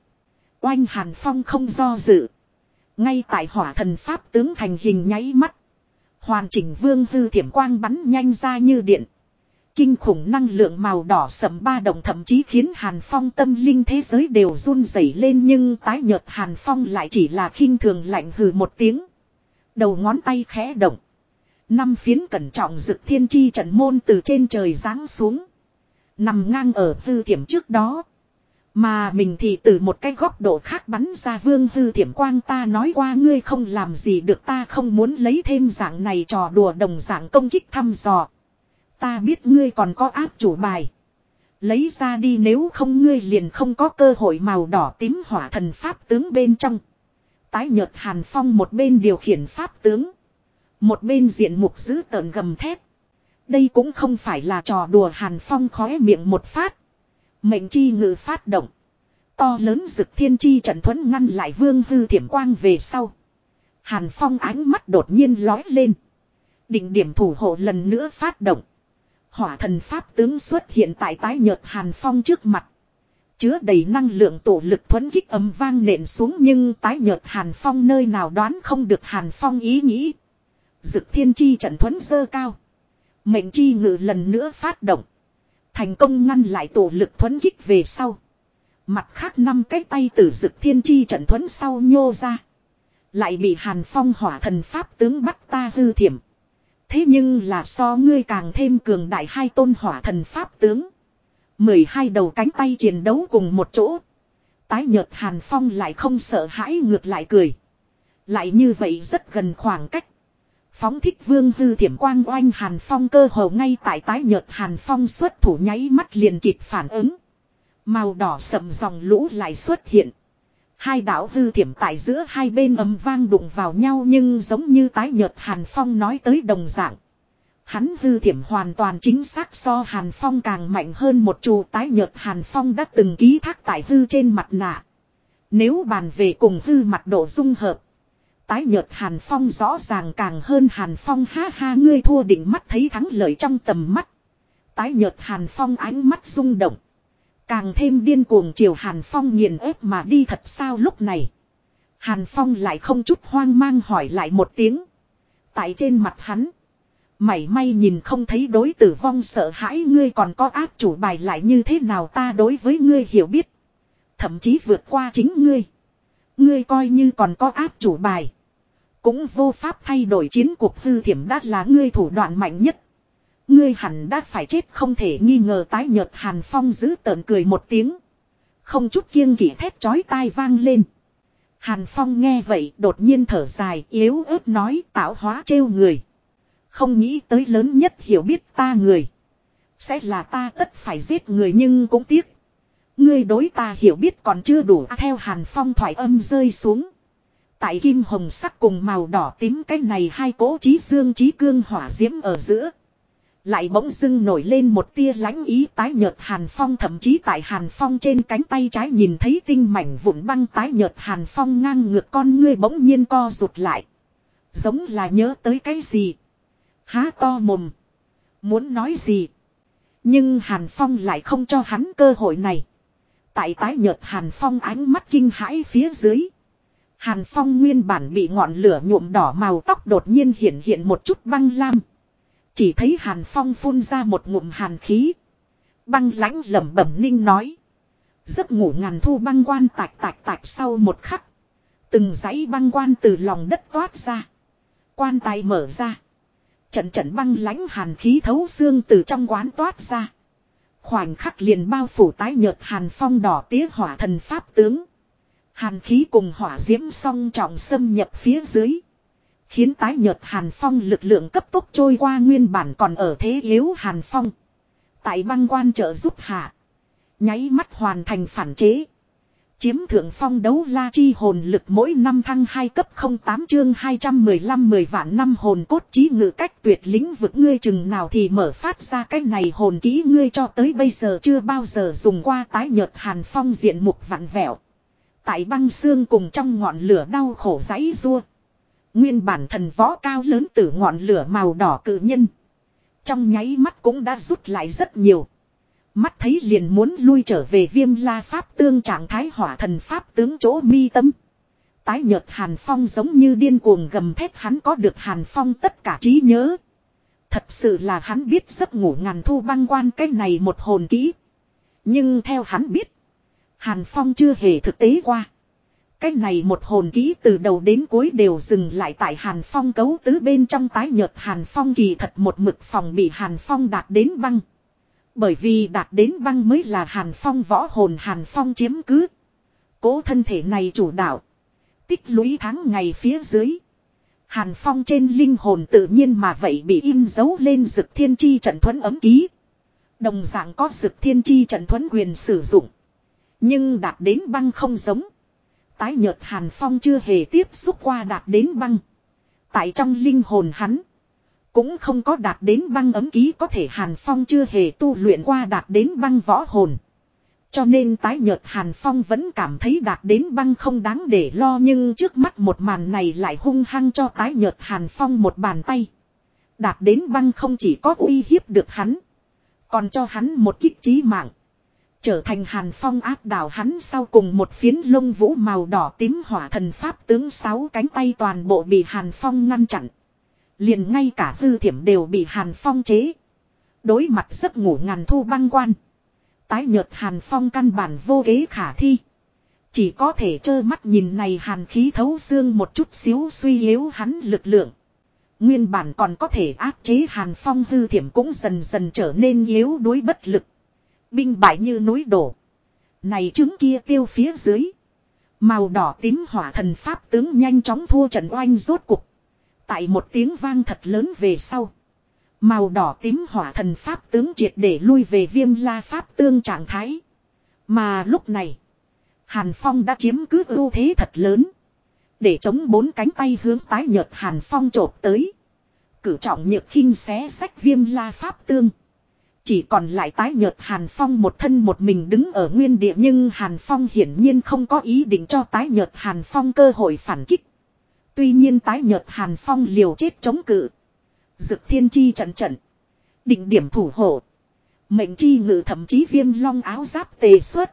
Oanh Hàn Phong không do dự. Ngay tại hỏa thần pháp tướng thành hình nháy mắt. Hoàn chỉnh vương hư thiểm quang bắn nhanh ra như điện. Kinh khủng năng lượng màu đỏ sầm ba động thậm chí khiến Hàn Phong tâm linh thế giới đều run rẩy lên nhưng tái nhợt Hàn Phong lại chỉ là khinh thường lạnh hừ một tiếng. Đầu ngón tay khẽ động. Năm phiến cẩn trọng dực thiên chi trận môn từ trên trời giáng xuống. Nằm ngang ở hư thiểm trước đó. Mà mình thì từ một cái góc độ khác bắn ra vương hư thiểm quang ta nói qua ngươi không làm gì được ta không muốn lấy thêm dạng này trò đùa đồng dạng công kích thăm dò. Ta biết ngươi còn có áp chủ bài. Lấy ra đi nếu không ngươi liền không có cơ hội màu đỏ tím hỏa thần pháp tướng bên trong. Tái nhợt hàn phong một bên điều khiển pháp tướng. Một bên diện mục giữ tợn gầm thép. Đây cũng không phải là trò đùa hàn phong khóe miệng một phát. Mệnh chi ngự phát động. To lớn rực thiên chi trận thuẫn ngăn lại vương hư thiểm quang về sau. Hàn phong ánh mắt đột nhiên lói lên. Định điểm thủ hộ lần nữa phát động. Hỏa thần pháp tướng xuất hiện tại tái nhợt hàn phong trước mặt. Chứa đầy năng lượng tổ lực thuẫn kích âm vang nện xuống nhưng tái nhợt hàn phong nơi nào đoán không được hàn phong ý nghĩ. Dực thiên chi trận thuấn dơ cao. Mệnh chi ngự lần nữa phát động. Thành công ngăn lại tổ lực thuấn kích về sau. Mặt khác năm cái tay từ dực thiên chi trận thuấn sau nhô ra. Lại bị hàn phong hỏa thần pháp tướng bắt ta hư thiểm. Thế nhưng là so ngươi càng thêm cường đại hai tôn hỏa thần pháp tướng. mười hai đầu cánh tay chiến đấu cùng một chỗ. Tái nhợt hàn phong lại không sợ hãi ngược lại cười. Lại như vậy rất gần khoảng cách. Phóng thích vương hư thiểm quang oanh hàn phong cơ hồ ngay tại tái nhợt hàn phong xuất thủ nháy mắt liền kịp phản ứng. Màu đỏ sậm dòng lũ lại xuất hiện. Hai đảo hư thiểm tại giữa hai bên ấm vang đụng vào nhau nhưng giống như tái nhợt hàn phong nói tới đồng dạng. Hắn hư thiểm hoàn toàn chính xác so hàn phong càng mạnh hơn một chù tái nhợt hàn phong đã từng ký thác tại hư trên mặt nạ. Nếu bàn về cùng hư mặt độ dung hợp tái nhợt Hàn Phong rõ ràng càng hơn Hàn Phong, ha ha, ngươi thua định mắt thấy thắng lợi trong tầm mắt. Tái nhợt Hàn Phong ánh mắt rung động. Càng thêm điên cuồng chiều Hàn Phong nghiền ép mà đi thật sao lúc này. Hàn Phong lại không chút hoang mang hỏi lại một tiếng. Tại trên mặt hắn. Mảy may nhìn không thấy đối tử vong sợ hãi, ngươi còn có áp chủ bài lại như thế nào ta đối với ngươi hiểu biết. Thậm chí vượt qua chính ngươi. Ngươi coi như còn có áp chủ bài. Cũng vô pháp thay đổi chiến cuộc hư thiểm đã là ngươi thủ đoạn mạnh nhất. Ngươi hẳn đã phải chết không thể nghi ngờ tái nhợt Hàn Phong giữ tợn cười một tiếng. Không chút kiêng kỵ thét chói tai vang lên. Hàn Phong nghe vậy đột nhiên thở dài yếu ớt nói tạo hóa trêu người. Không nghĩ tới lớn nhất hiểu biết ta người. Sẽ là ta tất phải giết người nhưng cũng tiếc. Ngươi đối ta hiểu biết còn chưa đủ, theo Hàn Phong thoại âm rơi xuống. Tại kim hồng sắc cùng màu đỏ tím cái này hai cỗ trí dương trí cương hỏa diễm ở giữa. Lại bỗng dưng nổi lên một tia lãnh ý tái nhợt hàn phong, thậm chí tại hàn phong trên cánh tay trái nhìn thấy tinh mảnh vụn băng tái nhợt hàn phong ngang ngược con ngươi bỗng nhiên co rụt lại. Giống là nhớ tới cái gì. Há to mồm. Muốn nói gì. Nhưng hàn phong lại không cho hắn cơ hội này. Tại tái nhợt hàn phong ánh mắt kinh hãi phía dưới. Hàn Phong nguyên bản bị ngọn lửa nhuộm đỏ màu tóc đột nhiên hiện hiện một chút băng lam. Chỉ thấy Hàn Phong phun ra một ngụm hàn khí. Băng lãnh lẩm bẩm ninh nói. Giấc ngủ ngàn thu băng quan tạch tạch tạch sau một khắc. Từng dãy băng quan từ lòng đất toát ra. Quan tài mở ra. Trận trận băng lãnh hàn khí thấu xương từ trong quán toát ra. Khoảnh khắc liền bao phủ tái nhợt hàn phong đỏ tía hỏa thần pháp tướng. Hàn khí cùng hỏa diễm song trọng xâm nhập phía dưới. Khiến tái nhợt hàn phong lực lượng cấp tốc trôi qua nguyên bản còn ở thế yếu hàn phong. Tại băng quan trợ giúp hạ. Nháy mắt hoàn thành phản chế. Chiếm thượng phong đấu la chi hồn lực mỗi năm thăng 2 cấp 08 chương 215 10 vạn năm hồn cốt trí ngự cách tuyệt lĩnh vực ngươi chừng nào thì mở phát ra cái này hồn kỹ ngươi cho tới bây giờ chưa bao giờ dùng qua tái nhợt hàn phong diện mục vặn vẹo. Tại băng xương cùng trong ngọn lửa đau khổ giấy rua. Nguyên bản thần võ cao lớn từ ngọn lửa màu đỏ cự nhân. Trong nháy mắt cũng đã rút lại rất nhiều. Mắt thấy liền muốn lui trở về viêm la pháp tương trạng thái hỏa thần pháp tướng chỗ mi tâm. Tái nhợt Hàn Phong giống như điên cuồng gầm thét hắn có được Hàn Phong tất cả trí nhớ. Thật sự là hắn biết giấc ngủ ngàn thu băng quan cái này một hồn kỹ. Nhưng theo hắn biết. Hàn Phong chưa hề thực tế qua. Cái này một hồn ký từ đầu đến cuối đều dừng lại tại Hàn Phong cấu tứ bên trong tái nhợt Hàn Phong kỳ thật một mực phòng bị Hàn Phong đạt đến băng. Bởi vì đạt đến băng mới là Hàn Phong võ hồn Hàn Phong chiếm cứ. Cố thân thể này chủ đạo. Tích lũy tháng ngày phía dưới. Hàn Phong trên linh hồn tự nhiên mà vậy bị in dấu lên dực thiên chi trận thuẫn ấm ký. Đồng dạng có dực thiên chi trận thuẫn quyền sử dụng. Nhưng đạt đến băng không giống. Tái nhợt Hàn Phong chưa hề tiếp xúc qua đạt đến băng. Tại trong linh hồn hắn. Cũng không có đạt đến băng ấm ký, có thể Hàn Phong chưa hề tu luyện qua đạt đến băng võ hồn. Cho nên tái nhợt Hàn Phong vẫn cảm thấy đạt đến băng không đáng để lo, nhưng trước mắt một màn này lại hung hăng cho tái nhợt Hàn Phong một bàn tay. Đạt đến băng không chỉ có uy hiếp được hắn. Còn cho hắn một kích trí mạng. Trở thành Hàn Phong áp đảo hắn sau cùng một phiến lông vũ màu đỏ tím hỏa thần pháp tướng sáu cánh tay toàn bộ bị Hàn Phong ngăn chặn. Liền ngay cả hư thiểm đều bị Hàn Phong chế. Đối mặt giấc ngủ ngàn thu băng quan. Tái nhợt Hàn Phong căn bản vô kế khả thi. Chỉ có thể trơ mắt nhìn này hàn khí thấu xương một chút xíu suy yếu hắn lực lượng. Nguyên bản còn có thể áp chế hàn phong hư thiểm cũng dần dần trở nên yếu đuối bất lực. Binh bại như núi đổ. Này trứng kia tiêu phía dưới. Màu đỏ tím hỏa thần pháp tướng nhanh chóng thua trận oanh rốt cục. Tại một tiếng vang thật lớn về sau. Màu đỏ tím hỏa thần pháp tướng triệt để lui về viêm la pháp tương trạng thái. Mà lúc này. Hàn Phong đã chiếm cứ ưu thế thật lớn. Để chống bốn cánh tay hướng tái nhợt Hàn Phong trộp tới. Cử trọng nhược khinh xé sách viêm la pháp tương. Chỉ còn lại tái nhợt Hàn Phong một thân một mình đứng ở nguyên địa nhưng Hàn Phong hiển nhiên không có ý định cho tái nhợt Hàn Phong cơ hội phản kích. Tuy nhiên tái nhợt Hàn Phong liều chết chống cự. Dực thiên chi trận trận. Định điểm thủ hộ. Mệnh chi ngự thậm chí viêm long áo giáp tề xuất.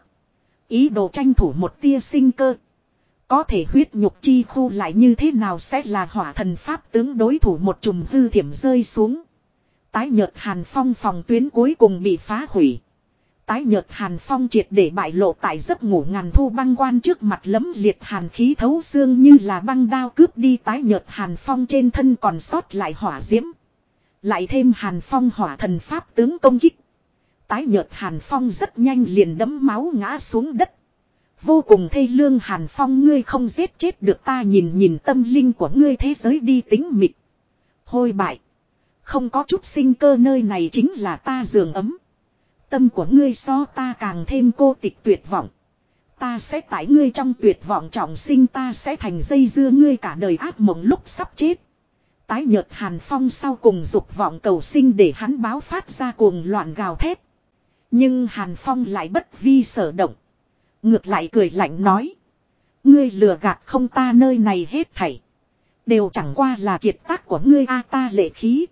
Ý đồ tranh thủ một tia sinh cơ. Có thể huyết nhục chi khu lại như thế nào sẽ là hỏa thần pháp tướng đối thủ một chùm hư thiểm rơi xuống. Tái nhợt hàn phong phòng tuyến cuối cùng bị phá hủy. Tái nhợt hàn phong triệt để bại lộ tại giấc ngủ ngàn thu băng quan trước mặt lấm liệt hàn khí thấu xương như là băng đao cướp đi tái nhợt hàn phong trên thân còn sót lại hỏa diễm. Lại thêm hàn phong hỏa thần pháp tướng công kích. Tái nhợt hàn phong rất nhanh liền đấm máu ngã xuống đất. Vô cùng thê lương hàn phong, ngươi không giết chết được ta, nhìn nhìn tâm linh của ngươi thế giới đi tính mịt. Hôi bại. Không có chút sinh cơ nơi này chính là ta giường ấm. Tâm của ngươi so ta càng thêm cô tịch tuyệt vọng. Ta sẽ tải ngươi trong tuyệt vọng trọng sinh, ta sẽ thành dây dưa ngươi cả đời ác mộng lúc sắp chết. Tái nhợt Hàn Phong sau cùng dục vọng cầu sinh để hắn báo phát ra cuồng loạn gào thét. Nhưng Hàn Phong lại bất vi sở động. Ngược lại cười lạnh nói. Ngươi lừa gạt không ta nơi này hết thảy. Đều chẳng qua là kiệt tác của ngươi a, ta lệ khí.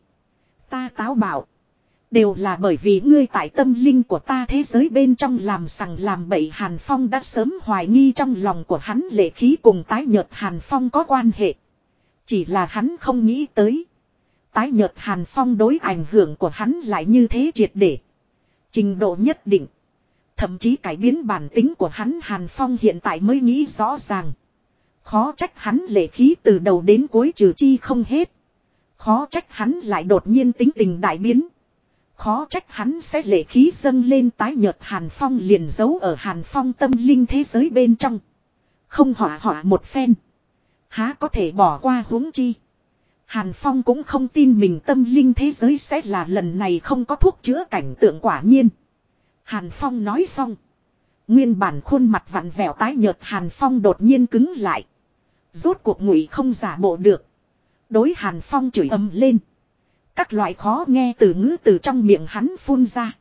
Ta táo bạo Đều là bởi vì ngươi tại tâm linh của ta thế giới bên trong làm sằng làm bậy Hàn Phong đã sớm hoài nghi trong lòng của hắn lệ khí cùng tái nhợt Hàn Phong có quan hệ. Chỉ là hắn không nghĩ tới. Tái nhợt Hàn Phong đối ảnh hưởng của hắn lại như thế triệt để. Trình độ nhất định. Thậm chí cải biến bản tính của hắn Hàn Phong hiện tại mới nghĩ rõ ràng. Khó trách hắn lệ khí từ đầu đến cuối trừ chi không hết. Khó trách hắn lại đột nhiên tính tình đại biến. Khó trách hắn sẽ lệ khí dâng lên tái nhợt Hàn Phong liền giấu ở Hàn Phong tâm linh thế giới bên trong. Không hỏa hỏa một phen. Há có thể bỏ qua huống chi. Hàn Phong cũng không tin mình tâm linh thế giới sẽ là lần này không có thuốc chữa cảnh tượng quả nhiên. Hàn Phong nói xong. Nguyên bản khuôn mặt vặn vẹo tái nhợt Hàn Phong đột nhiên cứng lại. Rốt cuộc ngụy không giả bộ được. Đối Hàn Phong chửi ầm lên. Các loại khó nghe từ ngữ từ trong miệng hắn phun ra.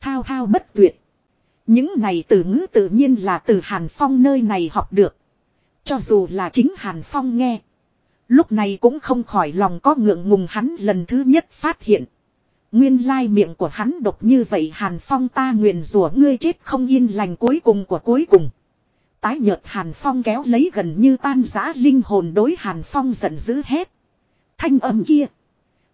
Thao thao bất tuyệt. Những này từ ngữ tự nhiên là từ Hàn Phong nơi này học được. Cho dù là chính Hàn Phong nghe. Lúc này cũng không khỏi lòng có ngượng ngùng hắn lần thứ nhất phát hiện. Nguyên lai miệng của hắn độc như vậy Hàn Phong ta nguyện rủa ngươi chết không yên lành cuối cùng của cuối cùng. Tái nhợt Hàn Phong kéo lấy gần như tan giã linh hồn đối Hàn Phong giận dữ hết. Thanh âm kia.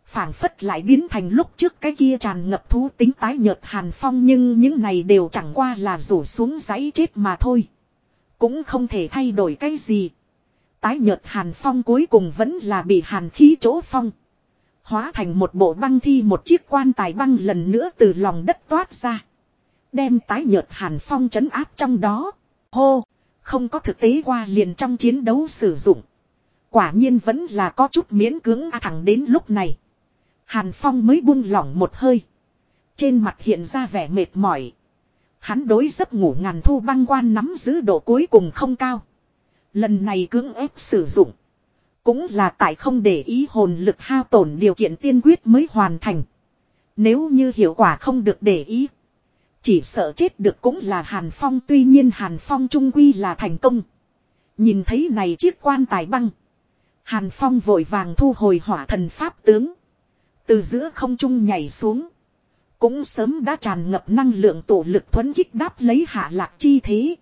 phảng phất lại biến thành lúc trước cái kia tràn ngập thú tính tái nhợt hàn phong nhưng những này đều chẳng qua là rủ xuống giấy chết mà thôi. Cũng không thể thay đổi cái gì. Tái nhợt hàn phong cuối cùng vẫn là bị hàn khí chỗ phong. Hóa thành một bộ băng thi một chiếc quan tài băng lần nữa từ lòng đất toát ra. Đem tái nhợt hàn phong chấn áp trong đó. Hô, không có thực tế qua liền trong chiến đấu sử dụng. Quả nhiên vẫn là có chút miễn cưỡng à thẳng đến lúc này. Hàn Phong mới buông lỏng một hơi. Trên mặt hiện ra vẻ mệt mỏi. Hắn đối giấc ngủ ngàn thu băng quan nắm giữ độ cuối cùng không cao. Lần này cưỡng ép sử dụng. Cũng là tại không để ý hồn lực hao tổn điều kiện tiên quyết mới hoàn thành. Nếu như hiệu quả không được để ý. Chỉ sợ chết được cũng là Hàn Phong, tuy nhiên Hàn Phong trung quy là thành công. Nhìn thấy này chiếc quan tài băng. Hàn Phong vội vàng thu hồi hỏa thần pháp tướng. Từ giữa không trung nhảy xuống. Cũng sớm đã tràn ngập năng lượng tổ lực thuấn kích đáp lấy hạ lạc chi thế.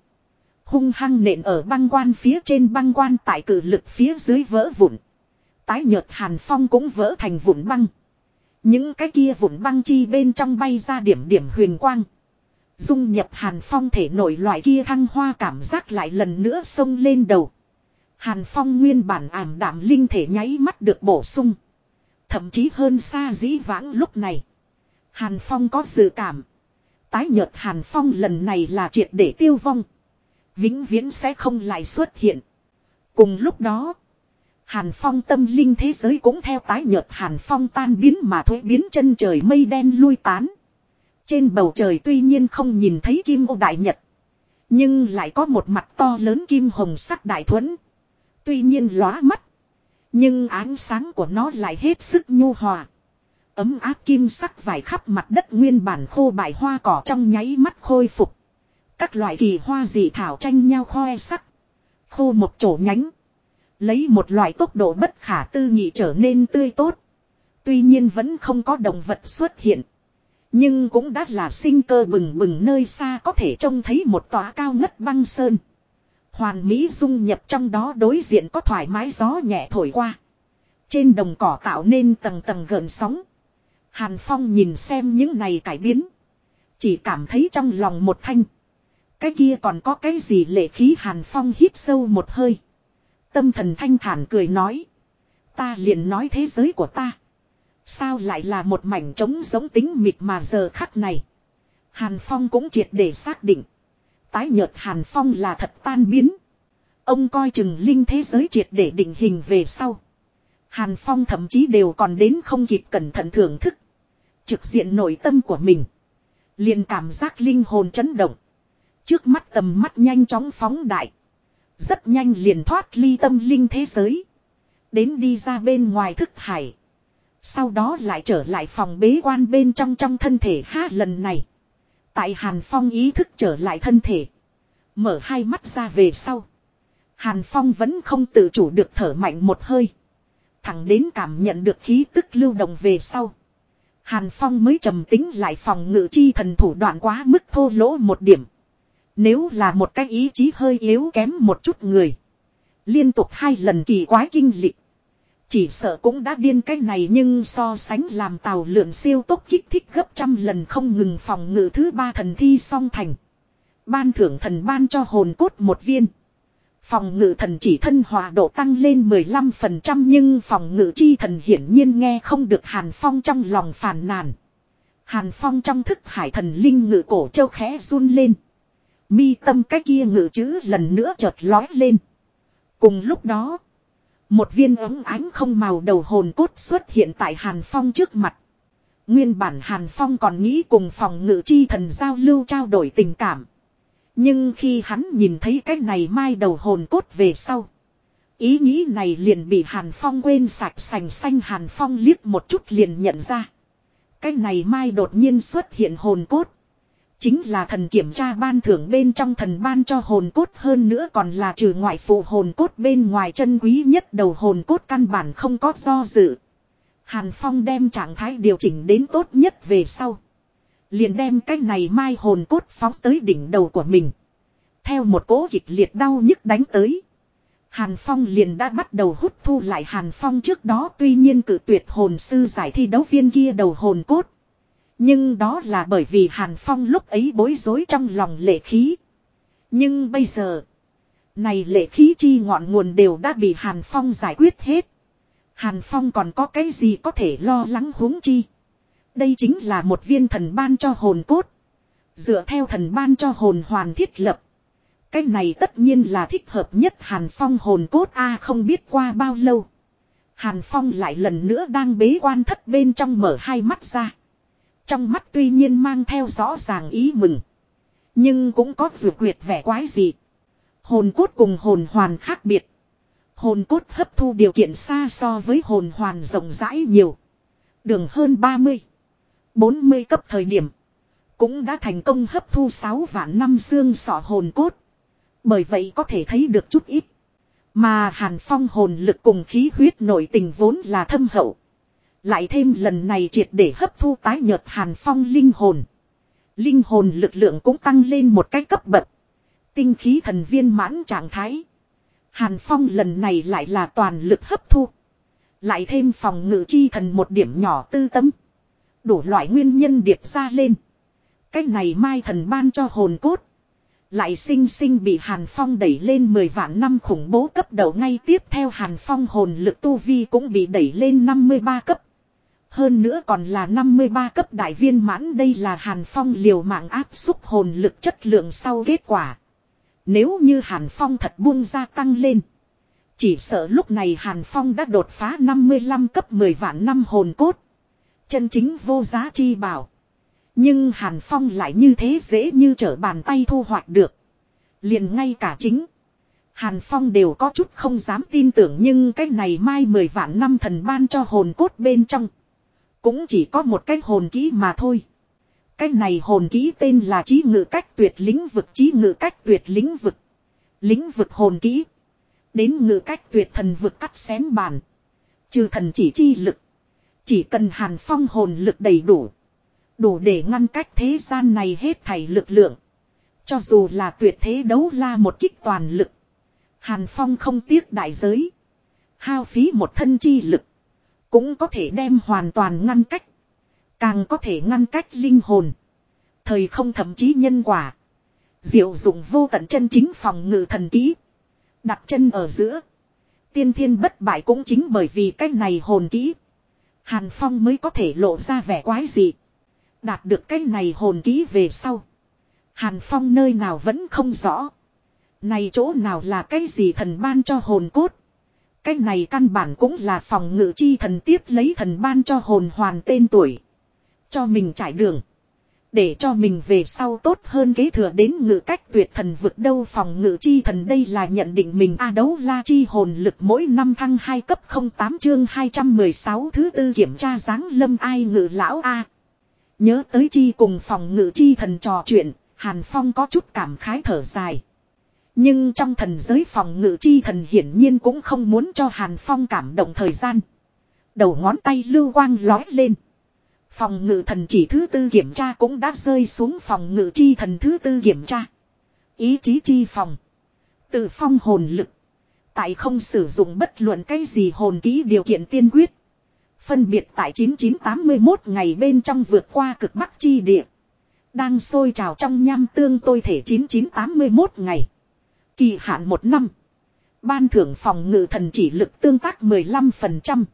Hung hăng nện ở băng quan phía trên, băng quan tại cử lực phía dưới vỡ vụn. Tái nhợt hàn phong cũng vỡ thành vụn băng. Những cái kia vụn băng chi bên trong bay ra điểm điểm huyền quang. Dung nhập hàn phong thể nổi loại kia thăng hoa cảm giác lại lần nữa xông lên đầu. Hàn phong nguyên bản ảm đạm linh thể nháy mắt được bổ sung. Thậm chí hơn xa dĩ vãng lúc này. Hàn phong có dự cảm. Tái nhợt hàn phong lần này là triệt để tiêu vong. Vĩnh viễn sẽ không lại xuất hiện. Cùng lúc đó. Hàn phong tâm linh thế giới cũng theo tái nhợt hàn phong tan biến mà thuế biến chân trời mây đen lui tán. Trên bầu trời tuy nhiên không nhìn thấy kim ô đại nhật. Nhưng lại có một mặt to lớn kim hồng sắc đại thuẫn. Tuy nhiên lóa mắt. Nhưng ánh sáng của nó lại hết sức nhu hòa. Ấm áp kim sắc vải khắp mặt đất nguyên bản khô bại hoa cỏ trong nháy mắt khôi phục. Các loại kỳ hoa dị thảo tranh nhau khoe sắc. Khô một chỗ nhánh. Lấy một loại tốc độ bất khả tư nghị trở nên tươi tốt. Tuy nhiên vẫn không có động vật xuất hiện. Nhưng cũng đã là sinh cơ bừng bừng nơi xa có thể trông thấy một tòa cao ngất băng sơn. Hoàn Mỹ dung nhập trong đó đối diện có thoải mái gió nhẹ thổi qua. Trên đồng cỏ tạo nên tầng tầng gợn sóng. Hàn Phong nhìn xem những này cải biến. Chỉ cảm thấy trong lòng một thanh. Cái kia còn có cái gì lệ khí Hàn Phong hít sâu một hơi. Tâm thần thanh thản cười nói. Ta liền nói thế giới của ta. Sao lại là một mảnh trống giống tính mịt mà giờ khắc này. Hàn Phong cũng triệt để xác định. Tái nhợt Hàn Phong là thật tan biến. Ông coi chừng linh thế giới triệt để định hình về sau. Hàn Phong thậm chí đều còn đến không kịp cẩn thận thưởng thức. Trực diện nội tâm của mình. liền cảm giác linh hồn chấn động. Trước mắt tầm mắt nhanh chóng phóng đại. Rất nhanh liền thoát ly tâm linh thế giới. Đến đi ra bên ngoài thức hải. Sau đó lại trở lại phòng bế quan bên trong trong thân thể ha lần này. Tại Hàn Phong ý thức trở lại thân thể. Mở hai mắt ra về sau. Hàn Phong vẫn không tự chủ được thở mạnh một hơi. Thẳng đến cảm nhận được khí tức lưu động về sau. Hàn Phong mới trầm tính lại phòng ngự chi thần thủ đoạn quá mức thô lỗ một điểm. Nếu là một cái ý chí hơi yếu kém một chút người. Liên tục hai lần kỳ quái kinh lịch. Chỉ sợ cũng đã điên cái này nhưng so sánh làm tàu lượn siêu tốc kích thích gấp trăm lần không ngừng phòng ngự thứ ba thần thi song thành. Ban thưởng thần ban cho hồn cốt một viên. Phòng ngự thần chỉ thân hòa độ tăng lên 15% nhưng phòng ngự chi thần hiển nhiên nghe không được Hàn Phong trong lòng phàn nàn. Hàn Phong trong thức hải thần linh ngự cổ châu khẽ run lên. Mi tâm cái kia ngự chữ lần nữa chợt lói lên. Cùng lúc đó, một viên ống ánh không màu đầu hồn cốt xuất hiện tại Hàn Phong trước mặt. Nguyên bản Hàn Phong còn nghĩ cùng phòng ngự chi thần giao lưu trao đổi tình cảm. Nhưng khi hắn nhìn thấy cái này mai đầu hồn cốt về sau. Ý nghĩ này liền bị Hàn Phong quên sạch sành xanh Hàn Phong liếc một chút liền nhận ra. Cái này mai đột nhiên xuất hiện hồn cốt. Chính là thần kiểm tra ban thưởng bên trong thần ban cho hồn cốt hơn nữa còn là trừ ngoại phụ hồn cốt bên ngoài chân quý nhất đầu hồn cốt căn bản không có do dự. Hàn Phong đem trạng thái điều chỉnh đến tốt nhất về sau. Liền đem cái này mai hồn cốt phóng tới đỉnh đầu của mình. Theo một cố kịch liệt đau nhức đánh tới. Hàn Phong liền đã bắt đầu hút thu lại Hàn Phong trước đó tuy nhiên cử tuyệt hồn sư giải thi đấu viên kia đầu hồn cốt. Nhưng đó là bởi vì Hàn Phong lúc ấy bối rối trong lòng lệ khí. Nhưng bây giờ, này lệ khí chi ngọn nguồn đều đã bị Hàn Phong giải quyết hết. Hàn Phong còn có cái gì có thể lo lắng huống chi. Đây chính là một viên thần ban cho hồn cốt. Dựa theo thần ban cho hồn hoàn thiết lập. Cái này tất nhiên là thích hợp nhất Hàn Phong hồn cốt A không biết qua bao lâu. Hàn Phong lại lần nữa đang bế quan thất bên trong mở hai mắt ra. Trong mắt tuy nhiên mang theo rõ ràng ý mừng. Nhưng cũng có dù quyệt vẻ quái gì. Hồn cốt cùng hồn hoàn khác biệt. Hồn cốt hấp thu điều kiện xa so với hồn hoàn rộng rãi nhiều. Đường hơn 30. 40 cấp thời điểm. Cũng đã thành công hấp thu 6 vạn năm xương sọ hồn cốt. Bởi vậy có thể thấy được chút ít. Mà Hàn Phong hồn lực cùng khí huyết nội tình vốn là thâm hậu. Lại thêm lần này triệt để hấp thu tái nhợt Hàn Phong linh hồn. Linh hồn lực lượng cũng tăng lên một cái cấp bậc. Tinh khí thần viên mãn trạng thái. Hàn Phong lần này lại là toàn lực hấp thu. Lại thêm phòng ngự chi thần một điểm nhỏ tư tâm. Đủ loại nguyên nhân điệp ra lên. Cách này mai thần ban cho hồn cốt. Lại sinh sinh bị Hàn Phong đẩy lên 10 vạn năm khủng bố cấp đầu ngay tiếp theo Hàn Phong hồn lực tu vi cũng bị đẩy lên 53 cấp. Hơn nữa còn là 53 cấp đại viên mãn, đây là Hàn Phong liều mạng áp xúc hồn lực chất lượng sau kết quả. Nếu như Hàn Phong thật buông ra tăng lên. Chỉ sợ lúc này Hàn Phong đã đột phá 55 cấp 10 vạn năm hồn cốt. Chân chính vô giá chi bảo. Nhưng Hàn Phong lại như thế dễ như trở bàn tay thu hoạch được. Liền ngay cả chính. Hàn Phong đều có chút không dám tin tưởng, nhưng cái này mai 10 vạn năm thần ban cho hồn cốt bên trong. Cũng chỉ có một cái hồn kỹ mà thôi. Cái này hồn kỹ tên là trí ngự cách tuyệt lĩnh vực, trí ngự cách tuyệt lĩnh vực. Lĩnh vực hồn kỹ. Đến ngự cách tuyệt thần vực cắt xén bàn. Trừ thần chỉ chi lực. Chỉ cần hàn phong hồn lực đầy đủ. Đủ để ngăn cách thế gian này hết thảy lực lượng. Cho dù là tuyệt thế đấu la một kích toàn lực. Hàn phong không tiếc đại giới. Hao phí một thân chi lực. Cũng có thể đem hoàn toàn ngăn cách. Càng có thể ngăn cách linh hồn. Thời không thậm chí nhân quả. Diệu dụng vô tận chân chính phòng ngự thần kỹ. Đặt chân ở giữa. Tiên thiên bất bại cũng chính bởi vì cái này hồn kỹ. Hàn Phong mới có thể lộ ra vẻ quái dị. Đạt được cái này hồn kỹ về sau. Hàn Phong nơi nào vẫn không rõ. Này chỗ nào là cái gì thần ban cho hồn cốt. Cái này căn bản cũng là phòng ngự chi thần tiếp lấy thần ban cho hồn hoàn tên tuổi. Cho mình trải đường. Để cho mình về sau tốt hơn kế thừa đến ngự cách tuyệt thần vực đâu phòng ngự chi thần đây là nhận định mình A đấu la chi hồn lực mỗi năm thăng 2 cấp 08 chương 216 thứ tư kiểm tra dáng lâm ai ngự lão A. Nhớ tới chi cùng phòng ngự chi thần trò chuyện, Hàn Phong có chút cảm khái thở dài. Nhưng trong thần giới phòng ngự chi thần hiển nhiên cũng không muốn cho Hàn Phong cảm động thời gian. Đầu ngón tay lưu quang lói lên. Phòng ngự thần chỉ thứ tư kiểm tra cũng đã rơi xuống phòng ngự chi thần thứ tư kiểm tra. Ý chí chi phòng. Tự phong hồn lực. Tại không sử dụng bất luận cái gì hồn ký điều kiện tiên quyết. Phân biệt tại 9981 ngày bên trong vượt qua cực bắc chi địa. Đang sôi trào trong nham tương tôi thể 9981 ngày. Kỳ hạn một năm. Ban thưởng phòng ngự thần chỉ lực tương tác 15%.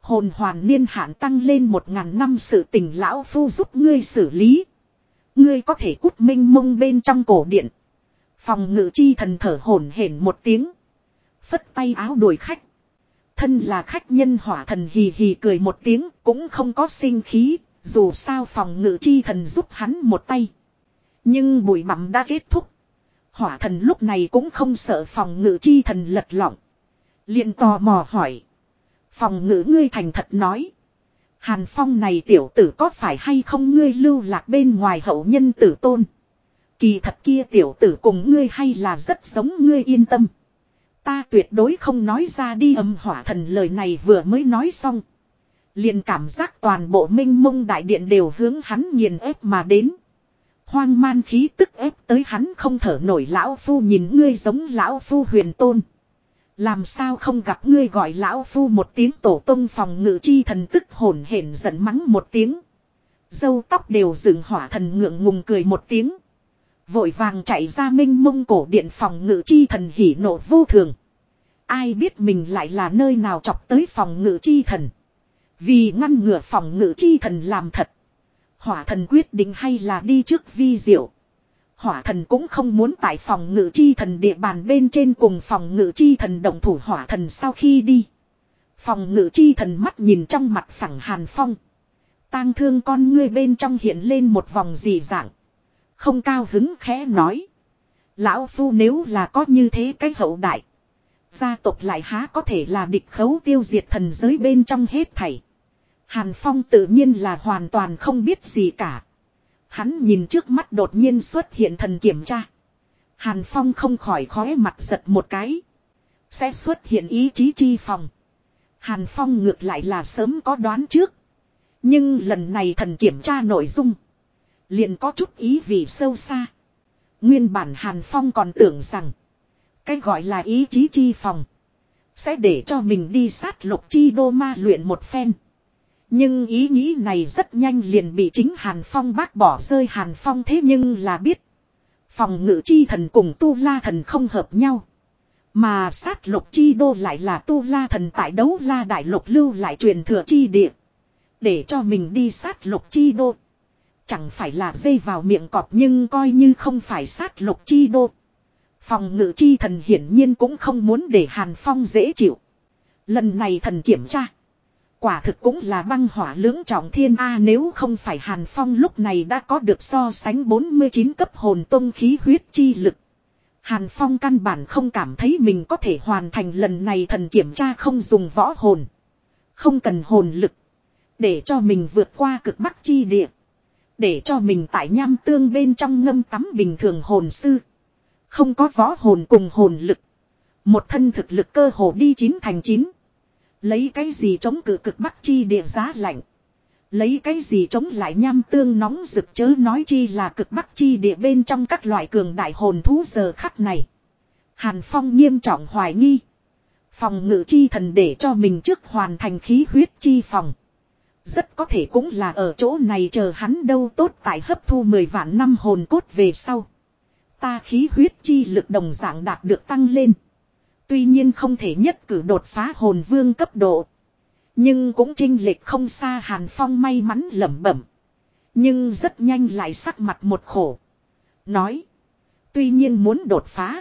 Hồn hoàn niên hạn tăng lên một ngàn năm sự tình lão phu giúp ngươi xử lý. Ngươi có thể cút minh mông bên trong cổ điện. Phòng ngự chi thần thở hổn hển một tiếng. Phất tay áo đuổi khách. Thân là khách nhân hỏa thần hì hì cười một tiếng cũng không có sinh khí. Dù sao phòng ngự chi thần giúp hắn một tay. Nhưng bụi bặm đã kết thúc. Hỏa thần lúc này cũng không sợ phòng ngự chi thần lật lọng. liền tò mò hỏi. Phòng ngự ngươi thành thật nói. Hàn Phong này tiểu tử có phải hay không ngươi lưu lạc bên ngoài hậu nhân tử tôn. Kỳ thật kia tiểu tử cùng ngươi hay là rất giống ngươi yên tâm. Ta tuyệt đối không nói ra đi âm hỏa thần lời này vừa mới nói xong. liền cảm giác toàn bộ minh mông đại điện đều hướng hắn nghiền ép mà đến. Hoang man khí tức ép tới hắn không thở nổi lão phu nhìn ngươi giống lão phu huyền tôn. Làm sao không gặp ngươi gọi lão phu một tiếng tổ tông phòng ngự chi thần tức hồn hển giận mắng một tiếng. Dâu tóc đều dựng hỏa thần ngượng ngùng cười một tiếng. Vội vàng chạy ra minh mông cổ điện phòng ngự chi thần hỉ nộ vô thường. Ai biết mình lại là nơi nào chọc tới phòng ngự chi thần. Vì ngăn ngừa phòng ngự chi thần làm thật. Hỏa thần quyết định hay là đi trước vi diệu. Hỏa thần cũng không muốn tại phòng ngự chi thần địa bàn bên trên cùng phòng ngự chi thần động thủ hỏa thần sau khi đi. Phòng ngự chi thần mắt nhìn trong mặt phẳng hàn phong. tang thương con ngươi bên trong hiện lên một vòng dị dạng. Không cao hứng khẽ nói. Lão phu nếu là có như thế cái hậu đại. Gia tộc lại há có thể là địch khấu tiêu diệt thần giới bên trong hết thảy. Hàn Phong tự nhiên là hoàn toàn không biết gì cả. Hắn nhìn trước mắt đột nhiên xuất hiện thần kiểm tra. Hàn Phong không khỏi khóe mặt giật một cái. Sẽ xuất hiện ý chí chi phòng. Hàn Phong ngược lại là sớm có đoán trước. Nhưng lần này thần kiểm tra nội dung. Liền có chút ý vị sâu xa. Nguyên bản Hàn Phong còn tưởng rằng. Cái gọi là ý chí chi phòng. Sẽ để cho mình đi sát lục chi đô ma luyện một phen. Nhưng ý nghĩ này rất nhanh liền bị chính Hàn Phong bác bỏ rơi Hàn Phong thế nhưng là biết. Phòng ngự chi thần cùng tu la thần không hợp nhau. Mà sát lục chi đô lại là tu la thần tại đấu la đại lục lưu lại truyền thừa chi địa. Để cho mình đi sát lục chi đô. Chẳng phải là dây vào miệng cọp nhưng coi như không phải sát lục chi đô. Phòng ngự chi thần hiển nhiên cũng không muốn để Hàn Phong dễ chịu. Lần này thần kiểm tra. Quả thực cũng là băng hỏa lưỡng trọng thiên A nếu không phải Hàn Phong lúc này đã có được so sánh 49 cấp hồn tông khí huyết chi lực. Hàn Phong căn bản không cảm thấy mình có thể hoàn thành lần này thần kiểm tra không dùng võ hồn. Không cần hồn lực. Để cho mình vượt qua cực bắc chi địa. Để cho mình tại nham tương bên trong ngâm tắm bình thường hồn sư. Không có võ hồn cùng hồn lực. Một thân thực lực cơ hồ đi chín thành chín. Lấy cái gì chống cự cực bắc chi địa giá lạnh. Lấy cái gì chống lại nham tương nóng rực chớ nói chi là cực bắc chi địa bên trong các loại cường đại hồn thú giờ khắc này. Hàn Phong nghiêm trọng hoài nghi. Phòng ngự chi thần để cho mình trước hoàn thành khí huyết chi phòng. Rất có thể cũng là ở chỗ này chờ hắn đâu tốt tại hấp thu 10 vạn năm hồn cốt về sau. Ta khí huyết chi lực đồng dạng đạt được tăng lên. Tuy nhiên không thể nhất cử đột phá hồn vương cấp độ. Nhưng cũng trinh lệch không xa Hàn Phong may mắn lẩm bẩm. Nhưng rất nhanh lại sắc mặt một khổ. Nói. Tuy nhiên muốn đột phá.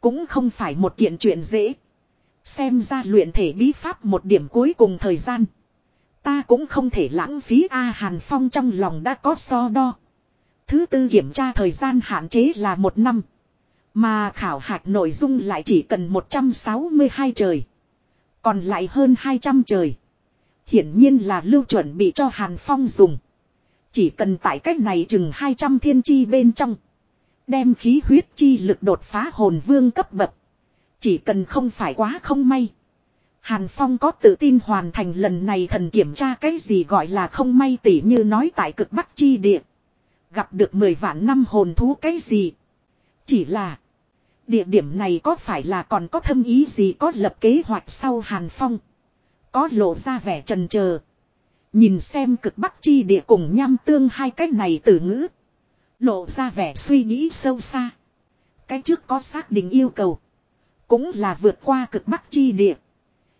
Cũng không phải một kiện chuyện dễ. Xem ra luyện thể bí pháp một điểm cuối cùng thời gian. Ta cũng không thể lãng phí A Hàn Phong trong lòng đã có so đo. Thứ tư kiểm tra thời gian hạn chế là một năm. Mà khảo hạch nội dung lại chỉ cần 162 trời. Còn lại hơn 200 trời. Hiển nhiên là lưu chuẩn bị cho Hàn Phong dùng. Chỉ cần tại cách này chừng 200 thiên chi bên trong. Đem khí huyết chi lực đột phá hồn vương cấp bậc. Chỉ cần không phải quá không may. Hàn Phong có tự tin hoàn thành lần này thần kiểm tra cái gì gọi là không may tỉ như nói tại cực bắc chi địa. Gặp được 10 vạn năm hồn thú cái gì. Chỉ là. Địa điểm này có phải là còn có thâm ý gì có lập kế hoạch sau Hàn Phong. Có lộ ra vẻ trần chờ Nhìn xem cực bắc chi địa cùng nham tương hai cái này từ ngữ. Lộ ra vẻ suy nghĩ sâu xa. Cái trước có xác định yêu cầu. Cũng là vượt qua cực bắc chi địa.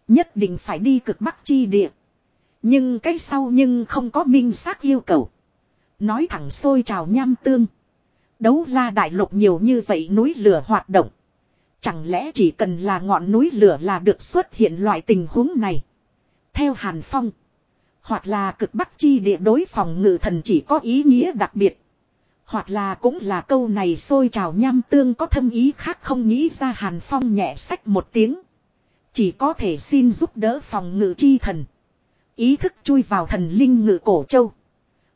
Nhất định phải đi cực bắc chi địa. Nhưng cái sau nhưng không có minh xác yêu cầu. Nói thẳng xôi trào nham tương. Đấu la đại lục nhiều như vậy núi lửa hoạt động. Chẳng lẽ chỉ cần là ngọn núi lửa là được xuất hiện loại tình huống này. Theo Hàn Phong. Hoặc là cực bắc chi địa đối phòng ngự thần chỉ có ý nghĩa đặc biệt. Hoặc là cũng là câu này xôi trào nham tương có thâm ý khác không nghĩ ra Hàn Phong nhẹ sách một tiếng. Chỉ có thể xin giúp đỡ phòng ngự chi thần. Ý thức chui vào thần linh ngự cổ châu.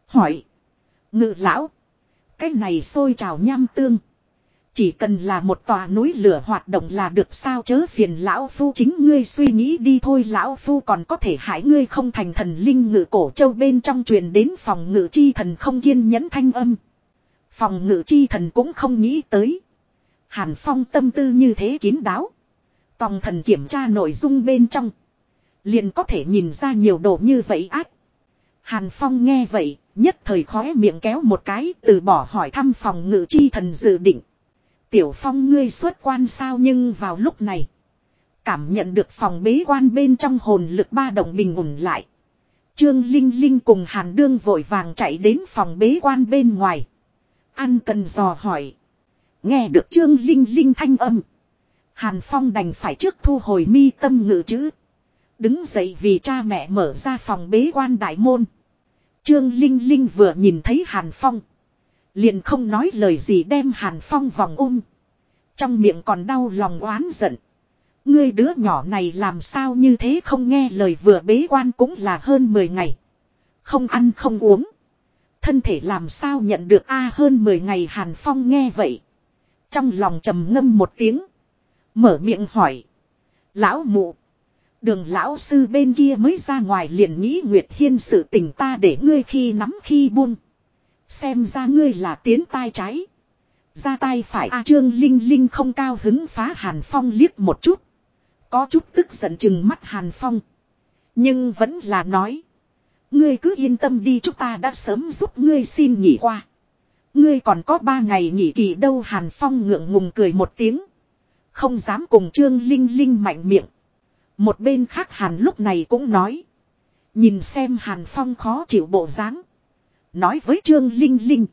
Hỏi. Ngự lão. Cái này sôi trào nham tương. Chỉ cần là một tòa núi lửa hoạt động là được sao chớ phiền lão phu chính ngươi suy nghĩ đi thôi lão phu còn có thể hại ngươi không thành thần linh ngự cổ châu bên trong truyền đến phòng ngự chi thần không kiên nhẫn thanh âm. Phòng ngự chi thần cũng không nghĩ tới. Hàn phong tâm tư như thế kín đáo. Tòng thần kiểm tra nội dung bên trong. Liền có thể nhìn ra nhiều đồ như vậy ác. Hàn Phong nghe vậy, nhất thời khóe miệng kéo một cái từ bỏ hỏi thăm phòng ngự chi thần dự định. Tiểu Phong ngươi xuất quan sao nhưng vào lúc này. Cảm nhận được phòng bế quan bên trong hồn lực ba động bình ổn lại. Trương Linh Linh cùng Hàn Đương vội vàng chạy đến phòng bế quan bên ngoài. Ăn cần dò hỏi. Nghe được Trương Linh Linh thanh âm. Hàn Phong đành phải trước thu hồi mi tâm ngự chữ. Đứng dậy vì cha mẹ mở ra phòng bế quan đại môn. Trương Linh Linh vừa nhìn thấy Hàn Phong. Liền không nói lời gì đem Hàn Phong vòng ôm. Trong miệng còn đau lòng oán giận. Ngươi đứa nhỏ này làm sao như thế không nghe lời vừa bế quan cũng là hơn 10 ngày. Không ăn không uống. Thân thể làm sao nhận được a à, hơn 10 ngày Hàn Phong nghe vậy. Trong lòng trầm ngâm một tiếng. Mở miệng hỏi. Lão mụ. Đường lão sư bên kia mới ra ngoài liền nghĩ Nguyệt Hiên sự tình ta để ngươi khi nắm khi buông. Xem ra ngươi là tiến tai trái. Ra tay phải A Trương Linh Linh không cao hứng phá Hàn Phong liếc một chút. Có chút tức giận chừng mắt Hàn Phong. Nhưng vẫn là nói. Ngươi cứ yên tâm đi, chúng ta đã sớm giúp ngươi xin nghỉ qua. Ngươi còn có ba ngày nghỉ kỳ đâu, Hàn Phong ngượng ngùng cười một tiếng. Không dám cùng Trương Linh Linh mạnh miệng. Một bên khác Hàn lúc này cũng nói. Nhìn xem Hàn Phong khó chịu bộ dáng. Nói với Trương Linh Linh.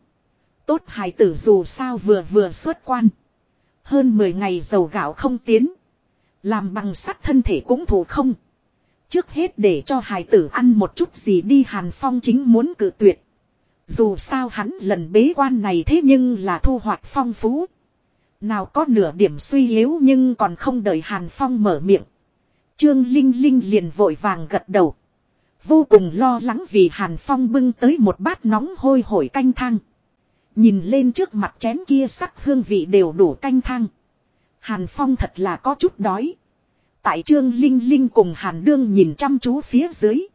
Tốt hài tử dù sao vừa vừa xuất quan. Hơn 10 ngày dầu gạo không tiến. Làm bằng sắt thân thể cũng thủ không. Trước hết để cho hài tử ăn một chút gì đi Hàn Phong chính muốn cự tuyệt. Dù sao hắn lần bế quan này thế nhưng là thu hoạch phong phú. Nào có nửa điểm suy yếu nhưng còn không đợi Hàn Phong mở miệng. Trương Linh Linh liền vội vàng gật đầu. Vô cùng lo lắng vì Hàn Phong bưng tới một bát nóng hôi hổi canh thang. Nhìn lên trước mặt chén kia sắc hương vị đều đủ canh thang. Hàn Phong thật là có chút đói. Tại Trương Linh Linh cùng Hàn Đương nhìn chăm chú phía dưới.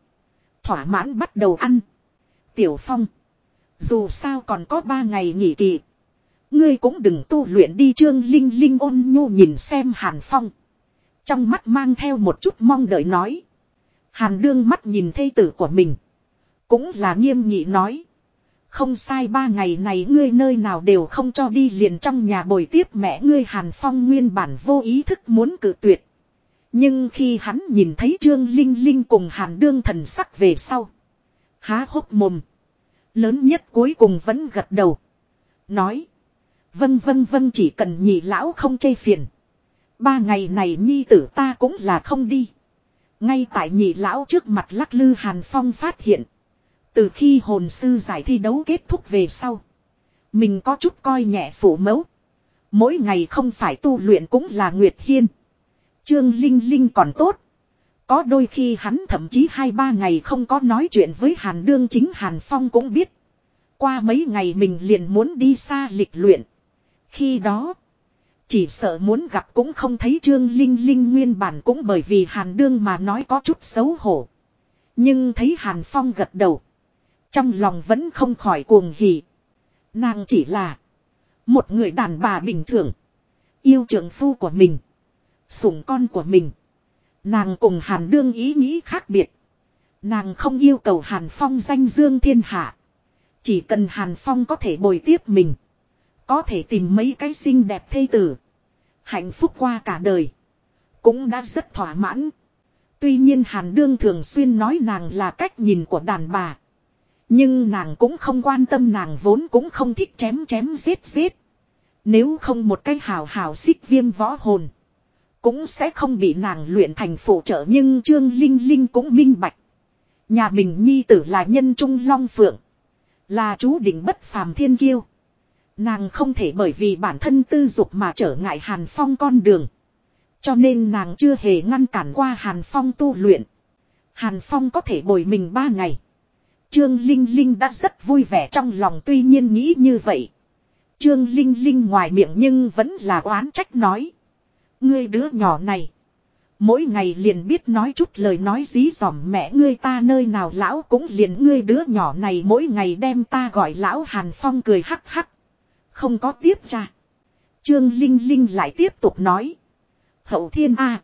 Thỏa mãn bắt đầu ăn. Tiểu Phong. Dù sao còn có ba ngày nghỉ kỳ. Ngươi cũng đừng tu luyện đi Trương Linh Linh ôn nhu nhìn xem Hàn Phong. Trong mắt mang theo một chút mong đợi nói. Hàn đương mắt nhìn thê tử của mình. Cũng là nghiêm nghị nói. Không sai ba ngày này ngươi nơi nào đều không cho đi liền trong nhà bồi tiếp mẹ ngươi Hàn Phong nguyên bản vô ý thức muốn cự tuyệt. Nhưng khi hắn nhìn thấy Trương Linh Linh cùng Hàn Đương thần sắc về sau. Há hốc mồm. Lớn nhất cuối cùng vẫn gật đầu. Nói. Vâng vâng vâng chỉ cần nhị lão không chê phiền. Ba ngày này nhi tử ta cũng là không đi. Ngay tại nhị lão trước mặt lắc lư Hàn Phong phát hiện. Từ khi hồn sư giải thi đấu kết thúc về sau. Mình có chút coi nhẹ phủ mẫu. Mỗi ngày không phải tu luyện cũng là Nguyệt Hiên. Trương Linh Linh còn tốt. Có đôi khi hắn thậm chí hai ba ngày không có nói chuyện với Hàn Đương chính Hàn Phong cũng biết. Qua mấy ngày mình liền muốn đi xa lịch luyện. Khi đó, chỉ sợ muốn gặp cũng không thấy Trương Linh Linh nguyên bản cũng bởi vì Hàn Đương mà nói có chút xấu hổ. Nhưng thấy Hàn Phong gật đầu. Trong lòng vẫn không khỏi cuồng hỉ. Nàng chỉ là một người đàn bà bình thường. Yêu trưởng phu của mình. Sủng con của mình. Nàng cùng Hàn Đương ý nghĩ khác biệt. Nàng không yêu cầu Hàn Phong danh dương thiên hạ. Chỉ cần Hàn Phong có thể bồi tiếp mình. Có thể tìm mấy cái xinh đẹp thê tử. Hạnh phúc qua cả đời. Cũng đã rất thỏa mãn. Tuy nhiên Hàn Đương thường xuyên nói nàng là cách nhìn của đàn bà. Nhưng nàng cũng không quan tâm nàng vốn cũng không thích chém chém giết giết. Nếu không một cái hào hào xích viêm võ hồn. Cũng sẽ không bị nàng luyện thành phụ trợ nhưng Trương Linh Linh cũng minh bạch. Nhà mình nhi tử là nhân trung long phượng. Là chú định bất phàm thiên kiêu. Nàng không thể bởi vì bản thân tư dục mà trở ngại Hàn Phong con đường. Cho nên nàng chưa hề ngăn cản qua Hàn Phong tu luyện. Hàn Phong có thể bồi mình ba ngày. Trương Linh Linh đã rất vui vẻ trong lòng tuy nhiên nghĩ như vậy. Trương Linh Linh ngoài miệng nhưng vẫn là oán trách nói. Ngươi đứa nhỏ này. Mỗi ngày liền biết nói chút lời nói dí dỏm mẹ ngươi ta nơi nào lão cũng liền ngươi đứa nhỏ này mỗi ngày đem ta gọi lão Hàn Phong cười hắc hắc. Không có tiếp cha. Trương Linh Linh lại tiếp tục nói. Hậu thiên A.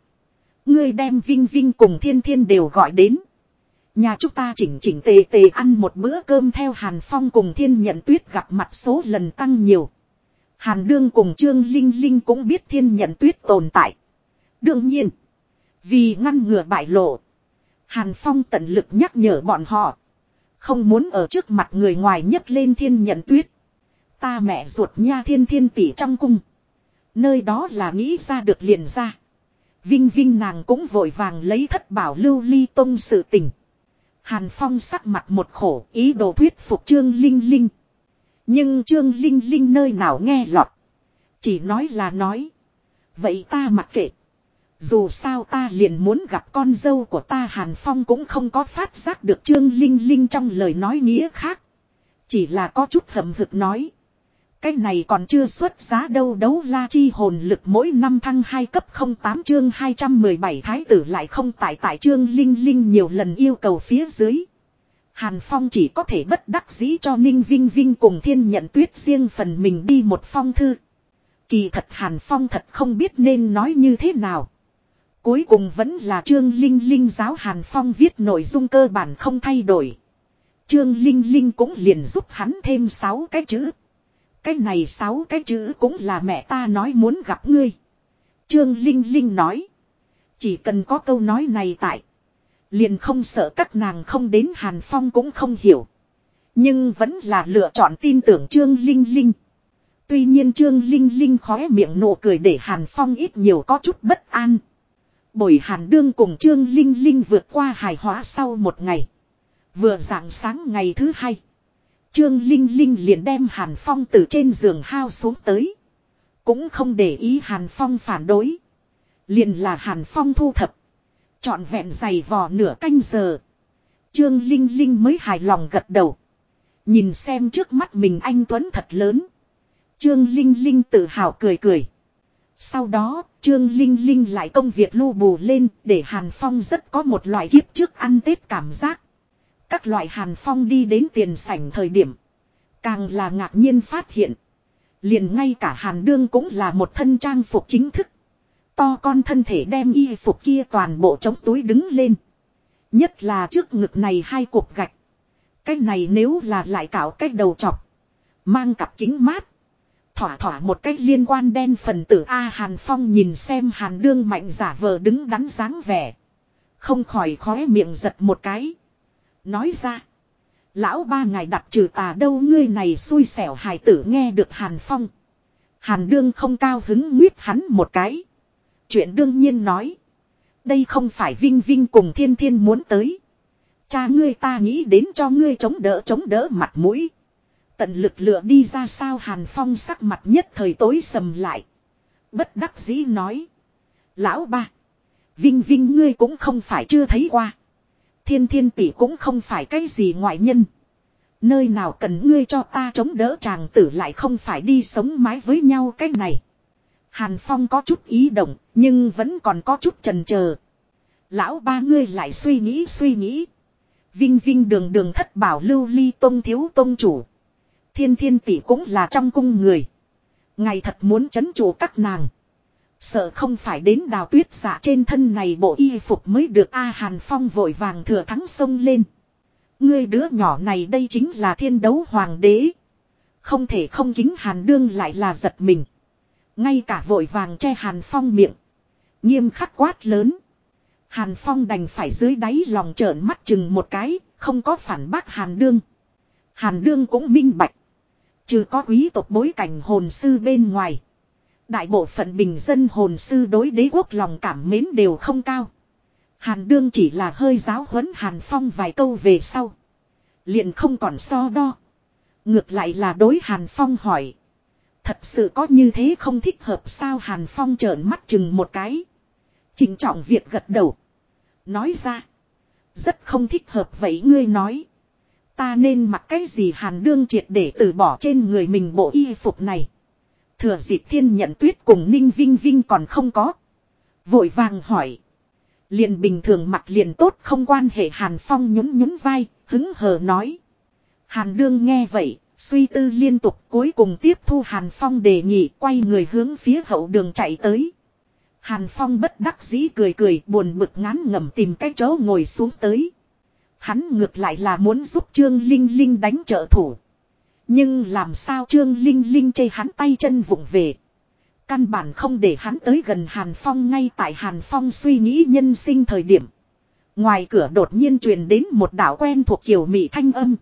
Ngươi đem Vinh Vinh cùng thiên thiên đều gọi đến. Nhà chúng ta chỉnh chỉnh tề tề ăn một bữa cơm theo Hàn Phong cùng thiên nhận tuyết gặp mặt số lần tăng nhiều. Hàn Đương cùng Trương Linh Linh cũng biết thiên nhận tuyết tồn tại. Đương nhiên, vì ngăn ngừa bại lộ, Hàn Phong tận lực nhắc nhở bọn họ. Không muốn ở trước mặt người ngoài nhấc lên thiên nhận tuyết. Ta mẹ ruột nha thiên thiên tỷ trong cung. Nơi đó là nghĩ ra được liền ra. Vinh Vinh nàng cũng vội vàng lấy thất bảo lưu ly tông sự tình. Hàn Phong sắc mặt một khổ, ý đồ thuyết phục Trương Linh Linh. Nhưng Trương Linh Linh nơi nào nghe lọt. Chỉ nói là nói. Vậy ta mặc kệ. Dù sao ta liền muốn gặp con dâu của ta Hàn Phong cũng không có phát giác được Trương Linh Linh trong lời nói nghĩa khác. Chỉ là có chút hầm hực nói. Cái này còn chưa xuất giá đâu đấu la chi hồn lực mỗi năm thăng 2 cấp 08 chương 217 thái tử lại không tại tại chương Linh Linh nhiều lần yêu cầu phía dưới. Hàn Phong chỉ có thể bất đắc dĩ cho Ninh Vinh Vinh cùng thiên nhận tuyết riêng phần mình đi một phong thư. Kỳ thật Hàn Phong thật không biết nên nói như thế nào. Cuối cùng vẫn là Trương Linh Linh giáo Hàn Phong viết nội dung cơ bản không thay đổi. Trương Linh Linh cũng liền giúp hắn thêm 6 cái chữ. Cái này sáu cái chữ cũng là mẹ ta nói muốn gặp ngươi. Trương Linh Linh nói. Chỉ cần có câu nói này tại. Liền không sợ các nàng không đến Hàn Phong cũng không hiểu. Nhưng vẫn là lựa chọn tin tưởng Trương Linh Linh. Tuy nhiên Trương Linh Linh khóe miệng nụ cười để Hàn Phong ít nhiều có chút bất an. Bồi Hàn Đương cùng Trương Linh Linh vượt qua hài hóa sau một ngày. Vừa dạng sáng ngày thứ hai. Trương Linh Linh liền đem Hàn Phong từ trên giường hao xuống tới. Cũng không để ý Hàn Phong phản đối. Liền là Hàn Phong thu thập. Chọn vẹn giày vò nửa canh giờ. Trương Linh Linh mới hài lòng gật đầu. Nhìn xem trước mắt mình anh Tuấn thật lớn. Trương Linh Linh tự hào cười cười. Sau đó, Trương Linh Linh lại công việc lưu bù lên để Hàn Phong rất có một loại kiếp trước ăn Tết cảm giác. Các loại Hàn Phong đi đến tiền sảnh thời điểm. Càng là ngạc nhiên phát hiện. Liền ngay cả Hàn Đương cũng là một thân trang phục chính thức. To con thân thể đem y phục kia toàn bộ chống túi đứng lên. Nhất là trước ngực này hai cục gạch. Cái này nếu là lại cạo cái đầu chọc. Mang cặp kính mát. Thỏa thỏa một cách liên quan đen phần tử A Hàn Phong nhìn xem Hàn Đương mạnh giả vờ đứng đắn dáng vẻ. Không khỏi khóe miệng giật một cái. Nói ra. Lão ba ngài đặt trừ tà đâu ngươi này xui xẻo hài tử nghe được Hàn Phong. Hàn Đương không cao hứng nguyết hắn một cái. Chuyện đương nhiên nói. Đây không phải Vinh Vinh cùng Thiên Thiên muốn tới. Cha ngươi ta nghĩ đến cho ngươi chống đỡ chống đỡ mặt mũi. Tận lực lựa đi ra sao Hàn Phong sắc mặt nhất thời tối sầm lại. Bất đắc dĩ nói. Lão ba. Vinh Vinh ngươi cũng không phải chưa thấy qua. Thiên thiên tỷ cũng không phải cái gì ngoại nhân. Nơi nào cần ngươi cho ta chống đỡ chàng tử lại không phải đi sống mái với nhau cái này. Hàn Phong có chút ý động, nhưng vẫn còn có chút chần chờ. Lão ba ngươi lại suy nghĩ suy nghĩ. Vinh Vinh đường đường thất bảo lưu ly tông thiếu tông chủ. Thiên thiên tỷ cũng là trong cung người. Ngày thật muốn chấn chủ các nàng. Sợ không phải đến đào tuyết giả trên thân này bộ y phục mới được A Hàn Phong vội vàng thừa thắng sông lên. Ngươi đứa nhỏ này đây chính là thiên đấu hoàng đế. Không thể không kính Hàn Đương lại là giật mình. Ngay cả vội vàng che Hàn Phong miệng. Nghiêm khắc quát lớn. Hàn Phong đành phải dưới đáy lòng trợn mắt chừng một cái, không có phản bác Hàn Đương. Hàn Đương cũng minh bạch. Trừ có quý tộc bối cảnh hồn sư bên ngoài. Đại bộ phận bình dân hồn sư đối đế quốc lòng cảm mến đều không cao. Hàn đương chỉ là hơi giáo huấn Hàn Phong vài câu về sau. Liền không còn so đo. Ngược lại là đối Hàn Phong hỏi. Thật sự có như thế không thích hợp sao Hàn Phong trợn mắt chừng một cái. Trình trọng việc gật đầu. Nói ra. Rất không thích hợp vậy ngươi nói. Ta nên mặc cái gì Hàn đương triệt để từ bỏ trên người mình bộ y phục này. Thừa dịp thiên nhận tuyết cùng Ninh Vinh Vinh còn không có. Vội vàng hỏi. Liền bình thường mặt liền tốt không quan hệ Hàn Phong nhún nhún vai, hứng hờ nói. Hàn Đương nghe vậy, suy tư liên tục cuối cùng tiếp thu Hàn Phong đề nghị quay người hướng phía hậu đường chạy tới. Hàn Phong bất đắc dĩ cười cười buồn bực ngán ngẩm tìm cái chỗ ngồi xuống tới. Hắn ngược lại là muốn giúp Trương Linh Linh đánh trợ thủ. Nhưng làm sao Trương Linh Linh chê hắn tay chân vụng về. Căn bản không để hắn tới gần Hàn Phong ngay tại Hàn Phong suy nghĩ nhân sinh thời điểm. Ngoài cửa đột nhiên truyền đến một đạo quen thuộc kiểu mị thanh âm.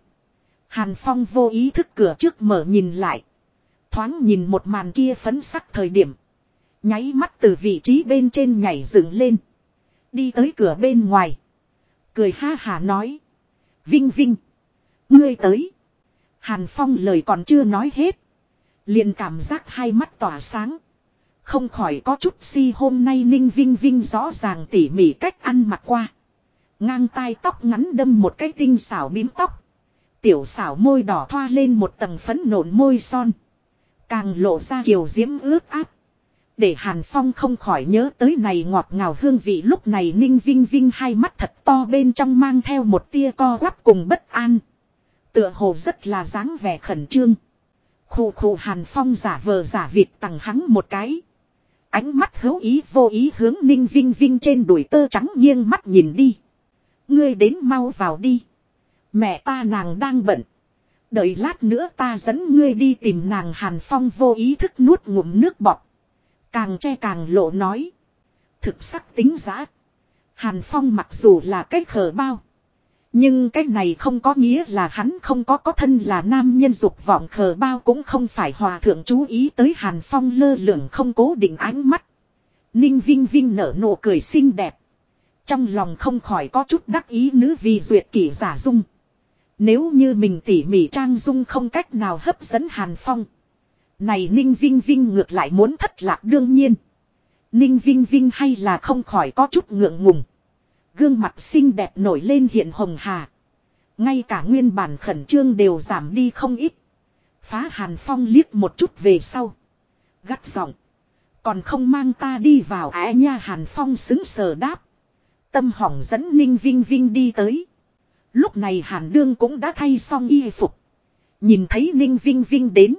Hàn Phong vô ý thức cửa trước mở nhìn lại. Thoáng nhìn một màn kia phấn sắc thời điểm. Nháy mắt từ vị trí bên trên nhảy dựng lên. Đi tới cửa bên ngoài. Cười ha hà nói. Vinh Vinh. Ngươi tới. Hàn Phong lời còn chưa nói hết. liền cảm giác hai mắt tỏa sáng. Không khỏi có chút si hôm nay Ninh Vinh Vinh rõ ràng tỉ mỉ cách ăn mặc qua. Ngang tai tóc ngắn đâm một cái tinh xảo bím tóc. Tiểu xảo môi đỏ thoa lên một tầng phấn nộn môi son. Càng lộ ra kiều diễm ướt áp. Để Hàn Phong không khỏi nhớ tới này ngọt ngào hương vị lúc này Ninh Vinh Vinh hai mắt thật to bên trong mang theo một tia co quắp cùng bất an. Tựa hồ rất là dáng vẻ khẩn trương. khu khu Hàn Phong giả vờ giả vịt tặng hắn một cái. Ánh mắt hữu ý vô ý hướng Ninh Vinh Vinh trên đùi tơ trắng nghiêng mắt nhìn đi. Ngươi đến mau vào đi. Mẹ ta nàng đang bận. Đợi lát nữa ta dẫn ngươi đi tìm nàng Hàn Phong vô ý thức nuốt ngụm nước bọt. Càng che càng lộ nói. Thực sắc tính giá. Hàn Phong mặc dù là cái khờ bao. Nhưng cái này không có nghĩa là hắn không có có thân là nam nhân dục vọng khờ bao cũng không phải hòa thượng chú ý tới Hàn Phong lơ lửng không cố định ánh mắt. Ninh Vinh Vinh nở nụ cười xinh đẹp. Trong lòng không khỏi có chút đắc ý nữ vì duyệt kỷ giả dung. Nếu như mình tỉ mỉ trang dung không cách nào hấp dẫn Hàn Phong. Này Ninh Vinh Vinh ngược lại muốn thất lạc đương nhiên. Ninh Vinh Vinh hay là không khỏi có chút ngượng ngùng. Gương mặt xinh đẹp nổi lên hiện hồng hà. Ngay cả nguyên bản khẩn trương đều giảm đi không ít. Phá Hàn Phong liếc một chút về sau. Gắt giọng. Còn không mang ta đi vào á nha Hàn Phong xứng sờ đáp. Tâm hỏng dẫn Ninh Vinh Vinh đi tới. Lúc này Hàn Đương cũng đã thay xong y phục. Nhìn thấy Ninh Vinh Vinh đến.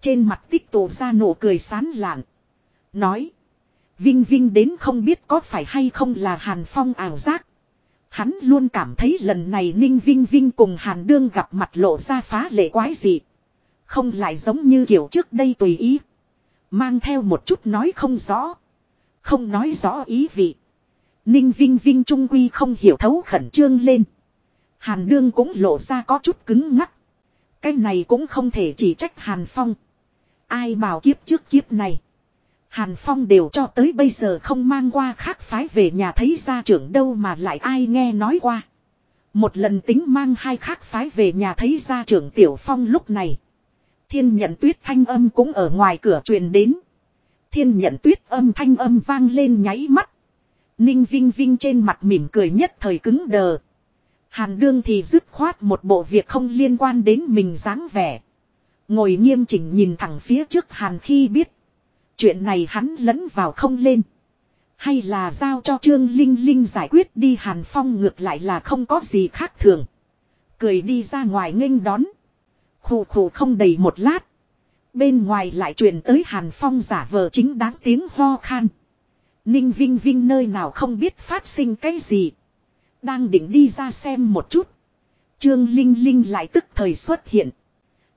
Trên mặt tích tổ ra nụ cười sán lạn. Nói. Vinh Vinh đến không biết có phải hay không là Hàn Phong ảo giác. Hắn luôn cảm thấy lần này Ninh Vinh Vinh cùng Hàn Đương gặp mặt lộ ra phá lệ quái gì. Không lại giống như kiểu trước đây tùy ý. Mang theo một chút nói không rõ. Không nói rõ ý vị. Ninh Vinh Vinh trung quy không hiểu thấu khẩn trương lên. Hàn Đương cũng lộ ra có chút cứng ngắc. Cái này cũng không thể chỉ trách Hàn Phong. Ai bảo kiếp trước kiếp này. Hàn Phong đều cho tới bây giờ không mang qua khác phái về nhà thấy gia trưởng đâu mà lại ai nghe nói qua. Một lần tính mang hai khác phái về nhà thấy gia trưởng Tiểu Phong lúc này. Thiên nhận tuyết thanh âm cũng ở ngoài cửa truyền đến. Thiên nhận tuyết âm thanh âm vang lên nháy mắt. Ninh Vinh Vinh trên mặt mỉm cười nhất thời cứng đờ. Hàn đương thì dứt khoát một bộ việc không liên quan đến mình dáng vẻ. Ngồi nghiêm chỉnh nhìn thẳng phía trước Hàn khi biết. Chuyện này hắn lẫn vào không lên. Hay là giao cho Trương Linh Linh giải quyết đi Hàn Phong ngược lại là không có gì khác thường. Cười đi ra ngoài nghênh đón. Khủ khủ không đầy một lát. Bên ngoài lại truyền tới Hàn Phong giả vờ chính đáng tiếng ho khan. Ninh Vinh Vinh nơi nào không biết phát sinh cái gì. Đang định đi ra xem một chút. Trương Linh Linh lại tức thời xuất hiện.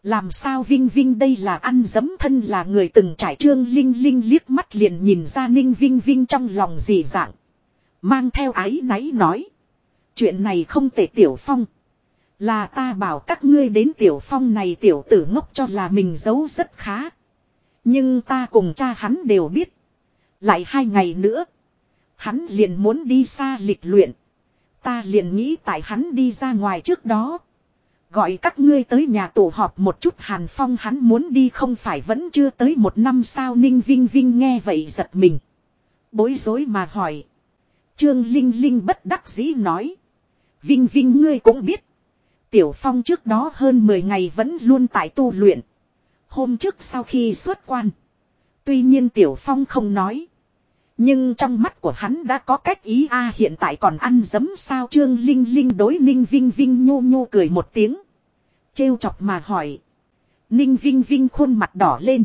Làm sao Vinh Vinh đây là ăn dấm thân là người từng trải Trương Linh Linh liếc mắt liền nhìn ra Ninh Vinh Vinh trong lòng gì dạng. Mang theo ái náy nói. Chuyện này không thể Tiểu Phong. Là ta bảo các ngươi đến Tiểu Phong này Tiểu tử ngốc cho là mình giấu rất khá. Nhưng ta cùng cha hắn đều biết. Lại hai ngày nữa. Hắn liền muốn đi xa lịch luyện. Ta liền nghĩ tại hắn đi ra ngoài trước đó. Gọi các ngươi tới nhà tổ họp một chút Hàn Phong hắn muốn đi không phải vẫn chưa tới một năm sao Ninh Vinh Vinh nghe vậy giật mình. Bối rối mà hỏi. Trương Linh Linh bất đắc dĩ nói. Vinh Vinh ngươi cũng biết. Tiểu Phong trước đó hơn 10 ngày vẫn luôn tại tu luyện. Hôm trước sau khi xuất quan. Tuy nhiên Tiểu Phong không nói. Nhưng trong mắt của hắn đã có cách ý a à, hiện tại còn ăn dấm sao Trương Linh Linh đối Ninh Vinh Vinh nhô nhô cười một tiếng. Trêu chọc mà hỏi. Ninh Vinh Vinh khuôn mặt đỏ lên.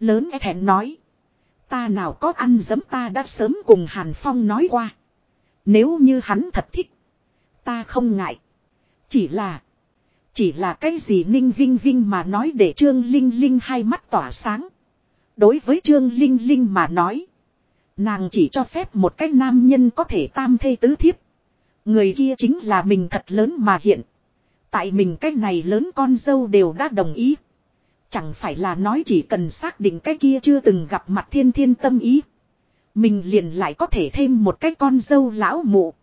Lớn e thẹn nói. Ta nào có ăn dấm ta đã sớm cùng Hàn Phong nói qua. Nếu như hắn thật thích. Ta không ngại. Chỉ là. Chỉ là cái gì Ninh Vinh Vinh mà nói để Trương Linh Linh hai mắt tỏa sáng. Đối với Trương Linh Linh mà nói. Nàng chỉ cho phép một cái nam nhân có thể tam thê tứ thiếp. Người kia chính là mình thật lớn mà hiện. Tại mình cái này lớn con dâu đều đã đồng ý. Chẳng phải là nói chỉ cần xác định cái kia chưa từng gặp mặt thiên thiên tâm ý. Mình liền lại có thể thêm một cái con dâu lão mụ.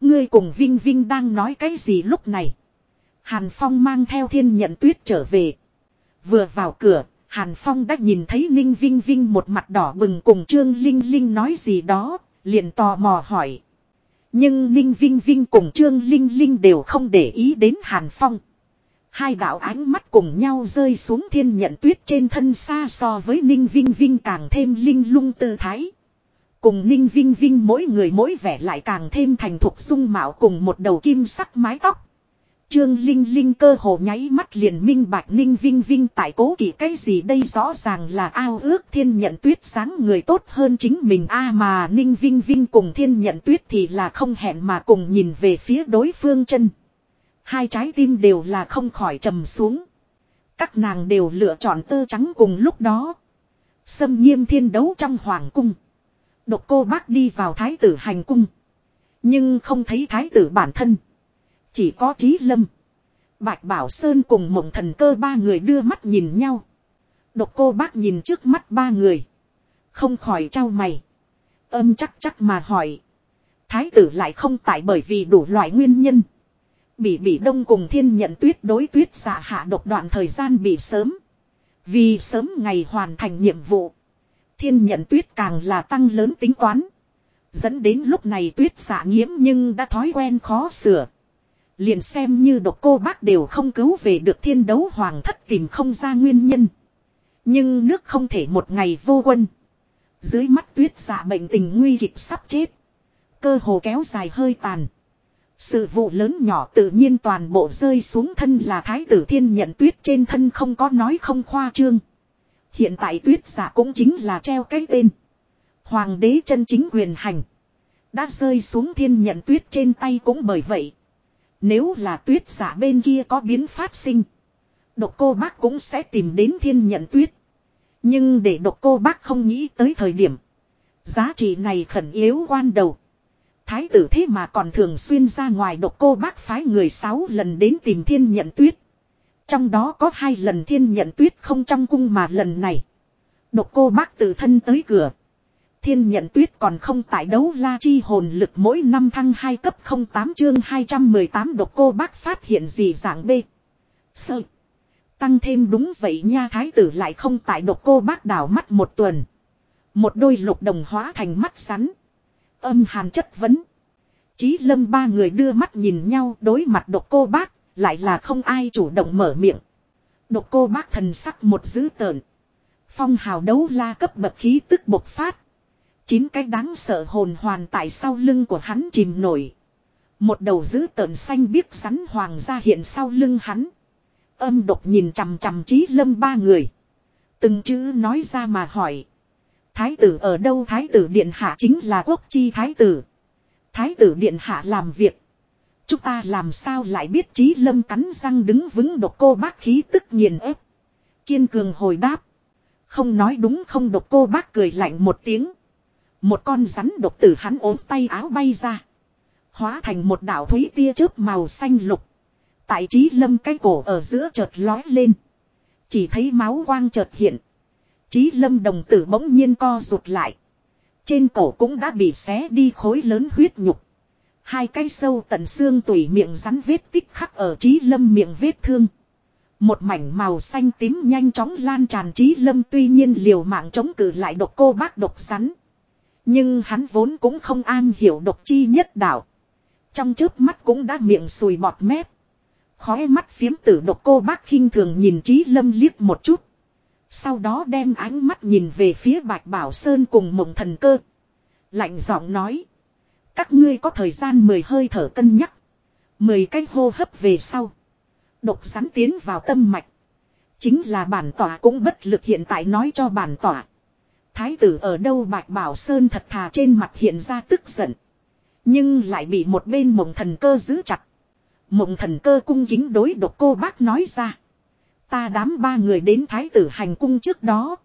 Ngươi cùng Vinh Vinh đang nói cái gì lúc này. Hàn Phong mang theo thiên nhận tuyết trở về. Vừa vào cửa, Hàn Phong đã nhìn thấy Ninh Vinh Vinh một mặt đỏ bừng cùng Trương Linh Linh nói gì đó, liền tò mò hỏi. Nhưng Ninh Vinh Vinh cùng Trương Linh Linh đều không để ý đến Hàn Phong. Hai đạo ánh mắt cùng nhau rơi xuống thiên nhận tuyết trên thân xa so với Ninh Vinh Vinh càng thêm linh lung tư thái. Cùng Ninh Vinh Vinh mỗi người mỗi vẻ lại càng thêm thành thục dung mạo cùng một đầu kim sắc mái tóc. Trương Linh Linh cơ hồ nháy mắt liền minh bạch Ninh Vinh Vinh tại cố kỳ cái gì đây rõ ràng là ao ước thiên nhận tuyết sáng người tốt hơn chính mình a mà Ninh Vinh Vinh cùng thiên nhận tuyết thì là không hẹn mà cùng nhìn về phía đối phương chân. Hai trái tim đều là không khỏi trầm xuống. Các nàng đều lựa chọn tơ trắng cùng lúc đó. Xâm nghiêm thiên đấu trong hoàng cung. Độc cô bác đi vào thái tử hành cung. Nhưng không thấy thái tử bản thân. Chỉ có trí lâm. Bạch Bảo Sơn cùng mộng thần cơ ba người đưa mắt nhìn nhau. Độc cô bác nhìn trước mắt ba người. Không khỏi trao mày. Âm chắc chắc mà hỏi. Thái tử lại không tại bởi vì đủ loại nguyên nhân. bị bị đông cùng thiên nhận tuyết đối tuyết giả hạ độc đoạn thời gian bị sớm. Vì sớm ngày hoàn thành nhiệm vụ. Thiên nhận tuyết càng là tăng lớn tính toán. Dẫn đến lúc này tuyết giả nghiễm nhưng đã thói quen khó sửa. Liền xem như độc cô bác đều không cứu về được thiên đấu hoàng thất tìm không ra nguyên nhân. Nhưng nước không thể một ngày vô quân. Dưới mắt tuyết giả bệnh tình nguy kịch sắp chết. Cơ hồ kéo dài hơi tàn. Sự vụ lớn nhỏ tự nhiên toàn bộ rơi xuống thân là thái tử thiên nhận tuyết trên thân không có nói không khoa trương. Hiện tại tuyết giả cũng chính là treo cái tên. Hoàng đế chân chính quyền hành. Đã rơi xuống thiên nhận tuyết trên tay cũng bởi vậy. Nếu là tuyết giả bên kia có biến phát sinh. Độc cô bác cũng sẽ tìm đến thiên nhận tuyết. Nhưng để độc cô bác không nghĩ tới thời điểm. Giá trị này khẩn yếu quan đầu. Thái tử thế mà còn thường xuyên ra ngoài độc cô bác phái người sáu lần đến tìm thiên nhận tuyết. Trong đó có hai lần thiên nhận tuyết không trong cung mà lần này. Độc cô bác tự thân tới cửa. Thiên nhận tuyết còn không tại đấu la chi hồn lực mỗi năm thăng 2 cấp 08 chương 218 độc cô bác phát hiện gì dạng B. Sợ. Tăng thêm đúng vậy nha thái tử lại không tại độc cô bác đảo mắt một tuần. Một đôi lục đồng hóa thành mắt rắn. Âm hàn chất vấn. Chí lâm ba người đưa mắt nhìn nhau đối mặt độc cô bác, lại là không ai chủ động mở miệng. Độc cô bác thần sắc một dữ tợn. Phong hào đấu la cấp bậc khí tức bộc phát. Chín cái đáng sợ hồn hoàn tại sau lưng của hắn chìm nổi. Một đầu dữ tợn xanh biếc rắn hoàng ra hiện sau lưng hắn. Âm độc nhìn chằm chằm trí lâm ba người. Từng chữ nói ra mà hỏi. Thái tử ở đâu thái tử điện hạ chính là quốc chi thái tử. Thái tử điện hạ làm việc. Chúng ta làm sao lại biết trí lâm cắn răng đứng vững độc cô bác khí tức nghiền ép. Kiên cường hồi đáp. Không nói đúng, không độc cô bác cười lạnh một tiếng. Một con rắn độc tử hắn ốm tay áo bay ra. Hóa thành một đảo thúy tia chớp màu xanh lục. Tại trí lâm cái cổ ở giữa chợt lói lên. Chỉ thấy máu quang chợt hiện. Trí lâm đồng tử bỗng nhiên co rụt lại. Trên cổ cũng đã bị xé đi khối lớn huyết nhục. Hai cái sâu tận xương tủy miệng rắn vết tích khắc ở trí lâm miệng vết thương. Một mảnh màu xanh tím nhanh chóng lan tràn trí lâm tuy nhiên liều mạng chống cự lại độc cô bác độc rắn. Nhưng hắn vốn cũng không an hiểu độc chi nhất đạo. Trong trước mắt cũng đã miệng sùi bọt mép. khóe mắt phiếm tử độc cô bác khinh thường nhìn trí lâm liếc một chút. Sau đó đem ánh mắt nhìn về phía Bạch Bảo Sơn cùng mộng thần cơ. Lạnh giọng nói. Các ngươi có thời gian mười hơi thở cân nhắc. Mười cái hô hấp về sau. Độc sắn tiến vào tâm mạch. Chính là bản tỏa cũng bất lực hiện tại nói cho bản tỏa. Thái tử ở đâu Bạch Bảo Sơn thật thà trên mặt hiện ra tức giận. Nhưng lại bị một bên mộng thần cơ giữ chặt. Mộng thần cơ cung kính đối độc cô bác nói ra. Ta đám ba người đến thái tử hành cung trước đó.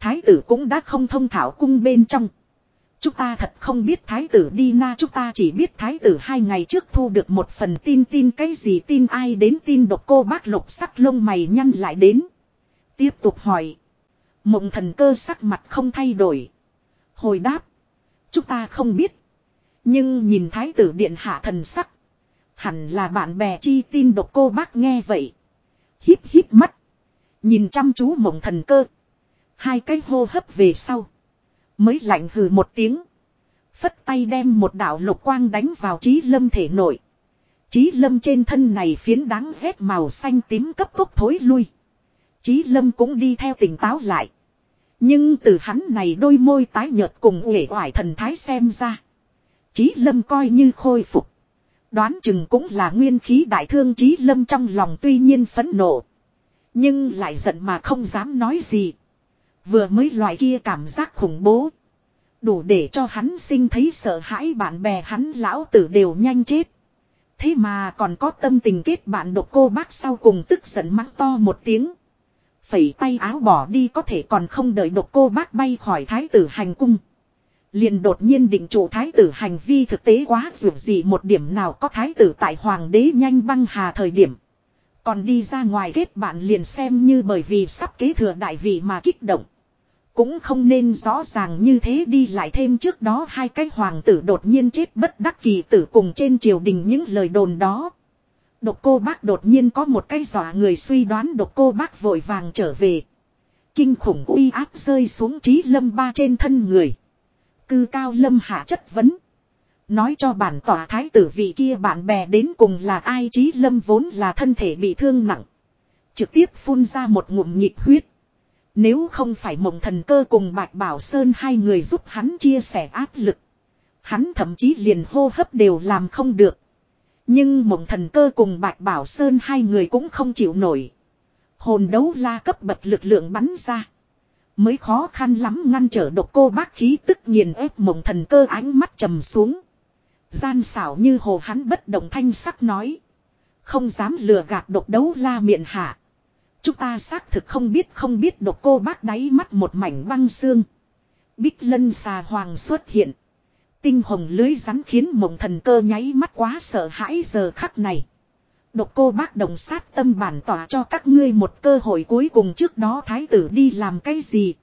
Thái tử cũng đã không thông thảo cung bên trong. Chúng ta thật không biết thái tử đi na, chúng ta chỉ biết thái tử hai ngày trước thu được một phần tin tin cái gì, tin ai đến, tin độc cô bác lục sắc lông mày nhăn lại đến. Tiếp tục hỏi. Mộng thần cơ sắc mặt không thay đổi. Hồi đáp. Chúng ta không biết. Nhưng nhìn thái tử điện hạ thần sắc. Hẳn là bạn bè chi tin độc cô bác nghe vậy. Híp híp mắt. Nhìn chăm chú mộng thần cơ. Hai cái hô hấp về sau. Mới lạnh hừ một tiếng. Phất tay đem một đạo lục quang đánh vào trí lâm thể nội. Trí lâm trên thân này phiến đáng rét màu xanh tím cấp tốc thối lui. Chí lâm cũng đi theo tỉnh táo lại. Nhưng từ hắn này đôi môi tái nhợt cùng uể oải thần thái xem ra. Chí lâm coi như khôi phục. Đoán chừng cũng là nguyên khí đại thương Chí lâm trong lòng tuy nhiên phẫn nộ. Nhưng lại giận mà không dám nói gì. Vừa mới loại kia cảm giác khủng bố. Đủ để cho hắn sinh thấy sợ hãi bạn bè hắn lão tử đều nhanh chết. Thế mà còn có tâm tình kết bạn độc cô bác sau cùng tức giận mắng to một tiếng. Phẩy tay áo bỏ đi có thể còn không đợi độc cô bác bay khỏi thái tử hành cung. Liền đột nhiên định chủ thái tử hành vi thực tế quá dù gì một điểm nào có thái tử tại hoàng đế nhanh băng hà thời điểm. Còn đi ra ngoài kết bạn liền xem như bởi vì sắp kế thừa đại vị mà kích động. Cũng không nên rõ ràng như thế đi lại thêm trước đó hai cái hoàng tử đột nhiên chết bất đắc kỳ tử cùng trên triều đình những lời đồn đó. Độc cô bác đột nhiên có một cái dọa người suy đoán độc cô bác vội vàng trở về. Kinh khủng uy áp rơi xuống trí lâm ba trên thân người. Cư cao lâm hạ chất vấn. Nói cho bản tỏa thái tử vị kia bạn bè đến cùng là ai trí lâm vốn là thân thể bị thương nặng. Trực tiếp phun ra một ngụm nhịp huyết. Nếu không phải mộng thần cơ cùng Bạch Bảo Sơn hai người giúp hắn chia sẻ áp lực. Hắn thậm chí liền hô hấp đều làm không được. Nhưng mộng thần cơ cùng Bạch Bảo Sơn hai người cũng không chịu nổi. Hồn đấu la cấp bật lực lượng bắn ra. Mới khó khăn lắm ngăn trở độc cô bác khí tức nghiền ép mộng thần cơ ánh mắt trầm xuống. Gian xảo như hồ hắn bất động thanh sắc nói. Không dám lừa gạt độc đấu la miệng hạ. Chúng ta xác thực không biết không biết độc cô bác đáy mắt một mảnh băng xương. Bích lân xà hoàng xuất hiện. Tinh hồng lưới rắn khiến mộng thần cơ nháy mắt quá sợ hãi giờ khắc này. Độc cô bác đồng sát tâm bản tỏa cho các ngươi một cơ hội cuối cùng trước đó thái tử đi làm cái gì.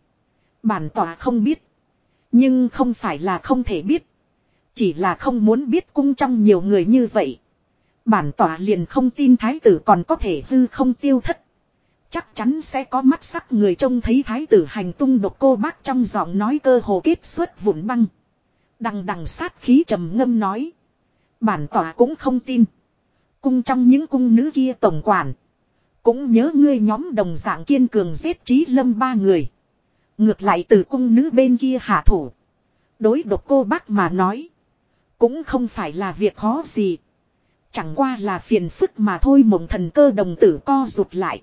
Bản tỏa không biết. Nhưng không phải là không thể biết. Chỉ là không muốn biết cung trong nhiều người như vậy. Bản tỏa liền không tin thái tử còn có thể hư không tiêu thất. Chắc chắn sẽ có mắt sắc người trông thấy thái tử hành tung độc cô bác trong giọng nói cơ hồ kết xuất vụn băng. Đằng đằng sát khí trầm ngâm nói. Bản tỏa cũng không tin. Cung trong những cung nữ kia tổng quản. Cũng nhớ ngươi nhóm đồng dạng kiên cường giết trí lâm ba người. Ngược lại từ cung nữ bên kia hạ thủ. Đối độc cô bác mà nói. Cũng không phải là việc khó gì. Chẳng qua là phiền phức mà thôi mộng thần cơ đồng tử co rụt lại.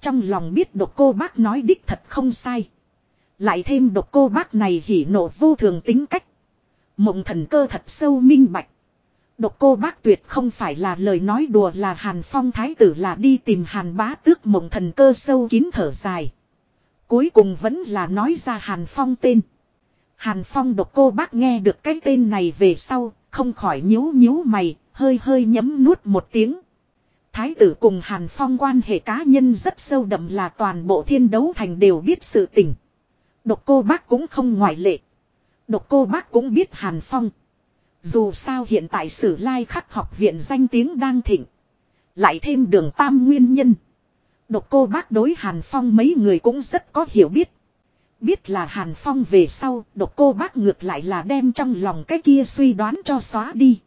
Trong lòng biết độc cô bác nói đích thật không sai. Lại thêm độc cô bác này hỉ nộ vô thường tính cách. Mộng thần cơ thật sâu minh bạch. Độc cô bác tuyệt không phải là lời nói đùa là Hàn Phong thái tử là đi tìm Hàn bá tước mộng thần cơ sâu kín thở dài. Cuối cùng vẫn là nói ra Hàn Phong tên. Hàn Phong độc cô bác nghe được cái tên này về sau, không khỏi nhíu nhíu mày, hơi hơi nhấm nuốt một tiếng. Thái tử cùng Hàn Phong quan hệ cá nhân rất sâu đậm là toàn bộ thiên đấu thành đều biết sự tình. Độc cô bác cũng không ngoại lệ. Độc cô bác cũng biết Hàn Phong. Dù sao hiện tại sử lai khắc học viện danh tiếng đang thịnh. Lại thêm đường tam nguyên nhân. Độc cô bác đối Hàn Phong mấy người cũng rất có hiểu biết. Biết là Hàn Phong về sau, độc cô bác ngược lại là đem trong lòng cái kia suy đoán cho xóa đi.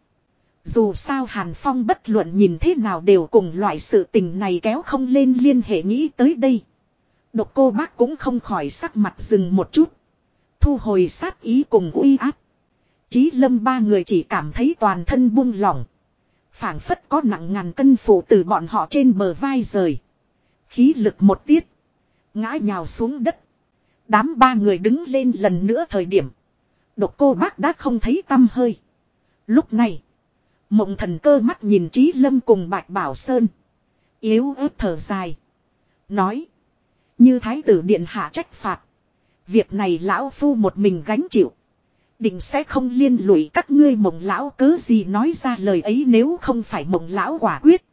Dù sao Hàn Phong bất luận nhìn thế nào đều cùng loại sự tình này kéo không lên liên hệ nghĩ tới đây. Độc cô bác cũng không khỏi sắc mặt dừng một chút. Thu hồi sát ý cùng uy áp. Chí lâm ba người chỉ cảm thấy toàn thân buông lỏng. phảng phất có nặng ngàn cân phụ từ bọn họ trên bờ vai rời. Khí lực một tiết. Ngã nhào xuống đất. Đám ba người đứng lên lần nữa thời điểm. Độc cô bác đã không thấy tâm hơi. Lúc này. Mộng thần cơ mắt nhìn trí lâm cùng bạch bảo sơn. Yếu ớt thở dài. Nói. Như thái tử điện hạ trách phạt. Việc này lão phu một mình gánh chịu. Định sẽ không liên lụy các ngươi mộng lão cớ gì nói ra lời ấy nếu không phải mộng lão quả quyết.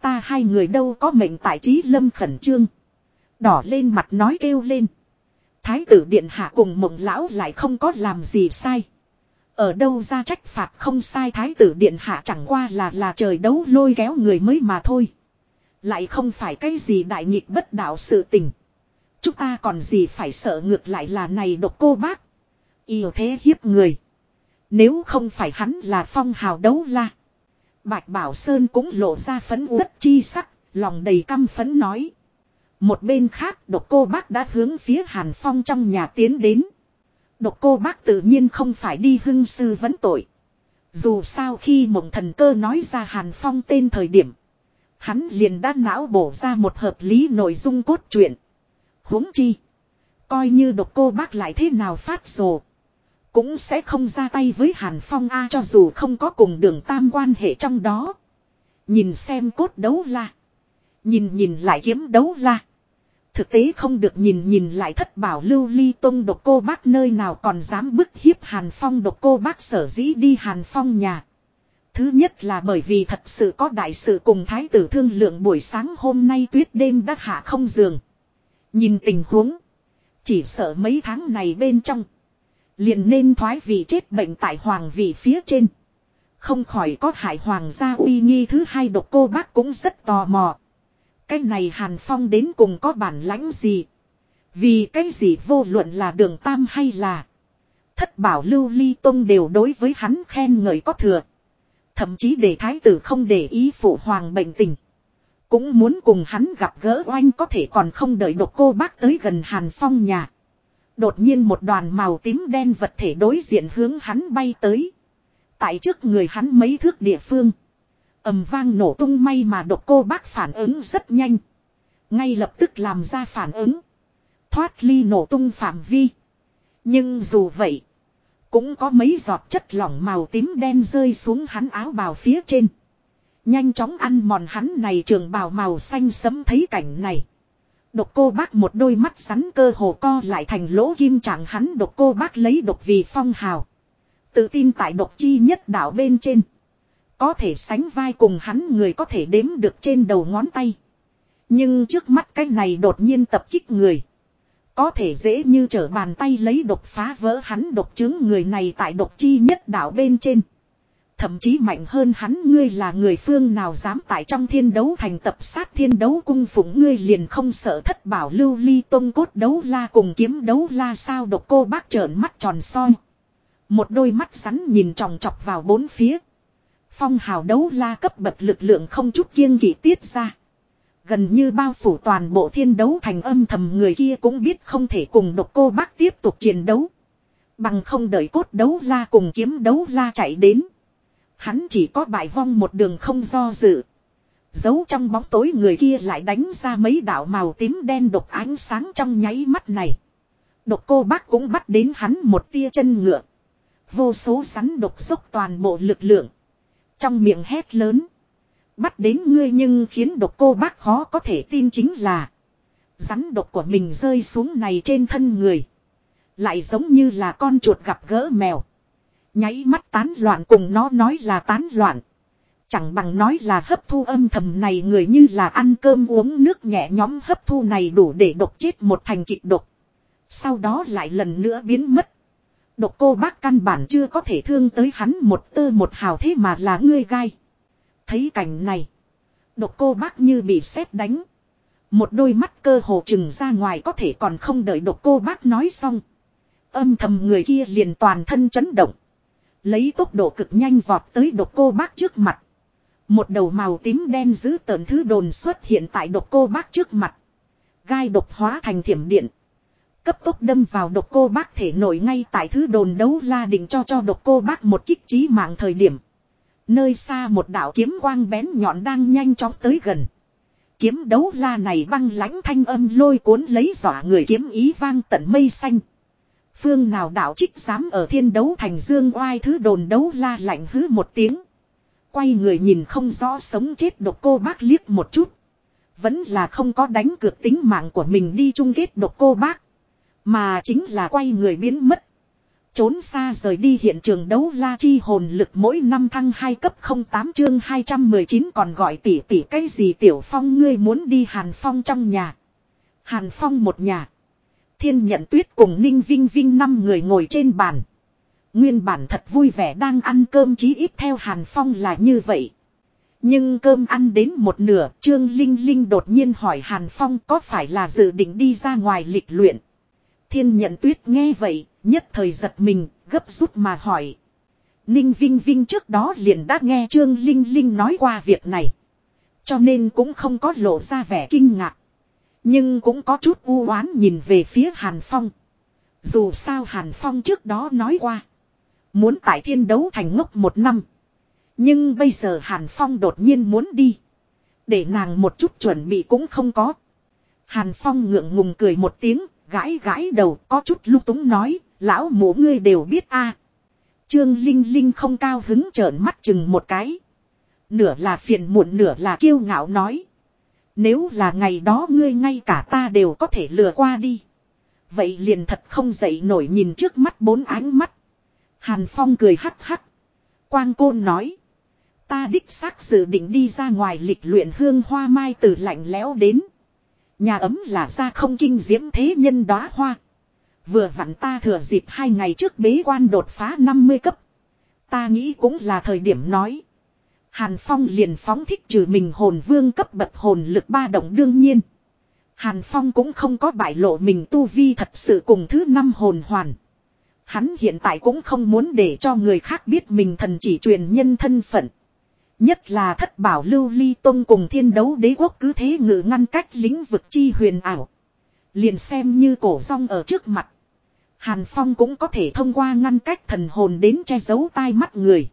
Ta hai người đâu có mệnh tại trí lâm khẩn trương. Đỏ lên mặt nói kêu lên. Thái tử điện hạ cùng mộng lão lại không có làm gì sai. Ở đâu ra trách phạt không sai thái tử điện hạ chẳng qua là là trời đấu lôi kéo người mới mà thôi. Lại không phải cái gì đại nghịch bất đạo sự tình. Chúng ta còn gì phải sợ ngược lại là này độc cô bác. Yêu thế hiếp người. Nếu không phải hắn là phong hào đấu la. Bạch Bảo Sơn cũng lộ ra phấn uất chi sắc, lòng đầy căm phấn nói. Một bên khác độc cô bác đã hướng phía Hàn Phong trong nhà tiến đến. Độc cô bác tự nhiên không phải đi hưng sư vấn tội. Dù sao khi mộng thần cơ nói ra Hàn Phong tên thời điểm. Hắn liền đã não bổ ra một hợp lý nội dung cốt truyện huống chi. Coi như độc cô bác lại thế nào phát rồ. Cũng sẽ không ra tay với Hàn Phong A cho dù không có cùng đường tam quan hệ trong đó. Nhìn xem cốt đấu la. Nhìn nhìn lại kiếm đấu la. Thực tế không được nhìn nhìn lại thất bảo lưu ly tông độc cô bác nơi nào còn dám bức hiếp Hàn Phong độc cô bác sở dĩ đi Hàn Phong nhà. Thứ nhất là bởi vì thật sự có đại sự cùng thái tử thương lượng buổi sáng hôm nay tuyết đêm đã hạ không giường. Nhìn tình huống. Chỉ sợ mấy tháng này bên trong. Liền nên thoái vị chết bệnh tại hoàng vị phía trên. Không khỏi có hại hoàng gia uy nghi thứ hai độc cô bác cũng rất tò mò. Cái này Hàn Phong đến cùng có bản lãnh gì? Vì cái gì vô luận là đường tam hay là thất bảo lưu ly tông đều đối với hắn khen ngợi có thừa. Thậm chí để thái tử không để ý phụ hoàng bệnh tình. Cũng muốn cùng hắn gặp gỡ oanh có thể còn không đợi độc cô bác tới gần Hàn Phong nhà. Đột nhiên một đoàn màu tím đen vật thể đối diện hướng hắn bay tới. Tại trước người hắn mấy thước địa phương ầm vang nổ tung may mà độc cô bác phản ứng rất nhanh. Ngay lập tức làm ra phản ứng. Thoát ly nổ tung phạm vi. Nhưng dù vậy. Cũng có mấy giọt chất lỏng màu tím đen rơi xuống hắn áo bào phía trên. Nhanh chóng ăn mòn hắn này trường bào màu xanh sấm thấy cảnh này. Độc cô bác một đôi mắt rắn cơ hồ co lại thành lỗ kim chẳng hắn độc cô bác lấy độc vì phong hào. Tự tin tại độc chi nhất đạo bên trên. Có thể sánh vai cùng hắn người có thể đếm được trên đầu ngón tay. Nhưng trước mắt cái này đột nhiên tập kích người. Có thể dễ như trở bàn tay lấy độc phá vỡ hắn độc chứng người này tại độc chi nhất đạo bên trên. Thậm chí mạnh hơn hắn, ngươi là người phương nào dám tại trong thiên đấu thành tập sát thiên đấu cung phụng, ngươi liền không sợ thất bảo lưu ly tông cốt đấu la cùng kiếm đấu la sao độc cô bác trợn mắt tròn soi. Một đôi mắt rắn nhìn tròng trọc vào bốn phía. Phong hào đấu la cấp bậc lực lượng không chút kiêng kỵ tiết ra. Gần như bao phủ toàn bộ thiên đấu thành âm thầm người kia cũng biết không thể cùng độc cô bác tiếp tục chiến đấu. Bằng không đợi cốt đấu la cùng kiếm đấu la chạy đến. Hắn chỉ có bại vong một đường không do dự. Giấu trong bóng tối người kia lại đánh ra mấy đạo màu tím đen độc ánh sáng trong nháy mắt này. Độc cô bác cũng bắt đến hắn một tia chân ngựa. Vô số sắn độc dốc toàn bộ lực lượng. Trong miệng hét lớn. Bắt đến ngươi nhưng khiến độc cô bác khó có thể tin chính là. Rắn độc của mình rơi xuống này trên thân người. Lại giống như là con chuột gặp gỡ mèo. Nháy mắt tán loạn cùng nó nói là tán loạn. Chẳng bằng nói là hấp thu âm thầm này người như là ăn cơm uống nước nhẹ nhóm hấp thu này đủ để độc chết một thành kịch độc. Sau đó lại lần nữa biến mất. Độc cô bác căn bản chưa có thể thương tới hắn một tơ một hào thế mà là ngươi gai. Thấy cảnh này. Độc cô bác như bị sét đánh. Một đôi mắt cơ hồ chừng ra ngoài có thể còn không đợi độc cô bác nói xong. Âm thầm người kia liền toàn thân chấn động. Lấy tốc độ cực nhanh vọt tới độc cô bác trước mặt. Một đầu màu tím đen giữ tờn thứ đồn xuất hiện tại độc cô bác trước mặt. Gai độc hóa thành thiểm điện. Cấp tốc đâm vào độc cô bác thể nổi ngay tại thứ đồn đấu la định cho cho độc cô bác một kích trí mạng thời điểm. Nơi xa một đạo kiếm quang bén nhọn đang nhanh chóng tới gần. Kiếm đấu la này băng lãnh thanh âm lôi cuốn lấy dọa người kiếm ý vang tận mây xanh. Phương nào đạo trích dám ở thiên đấu thành dương oai thứ đồn đấu la lạnh hứ một tiếng. Quay người nhìn không rõ sống chết độc cô bác liếc một chút. Vẫn là không có đánh cược tính mạng của mình đi chung kết độc cô bác. Mà chính là quay người biến mất. Trốn xa rời đi hiện trường đấu la chi hồn lực mỗi năm thăng 2 cấp 08 chương 219 còn gọi tỷ tỷ cái gì tiểu phong ngươi muốn đi hàn phong trong nhà. Hàn phong một nhà. Thiên nhận tuyết cùng ninh vinh vinh năm người ngồi trên bàn. Nguyên bản thật vui vẻ đang ăn cơm chí ít theo hàn phong là như vậy. Nhưng cơm ăn đến một nửa, Trương Linh Linh đột nhiên hỏi Hàn Phong có phải là dự định đi ra ngoài lịch luyện. Thiên nhận tuyết nghe vậy, nhất thời giật mình, gấp rút mà hỏi. Ninh Vinh Vinh trước đó liền đã nghe Trương Linh Linh nói qua việc này. Cho nên cũng không có lộ ra vẻ kinh ngạc. Nhưng cũng có chút u oán nhìn về phía Hàn Phong. Dù sao Hàn Phong trước đó nói qua. Muốn tại thiên đấu thành ngốc một năm. Nhưng bây giờ Hàn Phong đột nhiên muốn đi. Để nàng một chút chuẩn bị cũng không có. Hàn Phong ngượng ngùng cười một tiếng, gãi gãi đầu có chút lúc túng nói, lão mũ ngươi đều biết a. Trương Linh Linh không cao hứng trợn mắt chừng một cái. Nửa là phiền muộn nửa là kiêu ngạo nói. Nếu là ngày đó ngươi ngay cả ta đều có thể lừa qua đi. Vậy liền thật không dậy nổi nhìn trước mắt bốn ánh mắt. Hàn Phong cười hắc hắc. Quang Côn nói. Ta đích xác dự định đi ra ngoài lịch luyện hương hoa mai từ lạnh lẽo đến. Nhà ấm là ra không kinh diễm thế nhân đóa hoa. Vừa vặn ta thừa dịp hai ngày trước bế quan đột phá 50 cấp. Ta nghĩ cũng là thời điểm nói. Hàn Phong liền phóng thích trừ mình hồn vương cấp bậc hồn lực ba động đương nhiên. Hàn Phong cũng không có bại lộ mình tu vi thật sự cùng thứ năm hồn hoàn. Hắn hiện tại cũng không muốn để cho người khác biết mình thần chỉ truyền nhân thân phận. Nhất là thất bảo lưu ly tông cùng thiên đấu đế quốc cứ thế ngự ngăn cách lĩnh vực chi huyền ảo. Liền xem như cổ rong ở trước mặt. Hàn Phong cũng có thể thông qua ngăn cách thần hồn đến che giấu tai mắt người.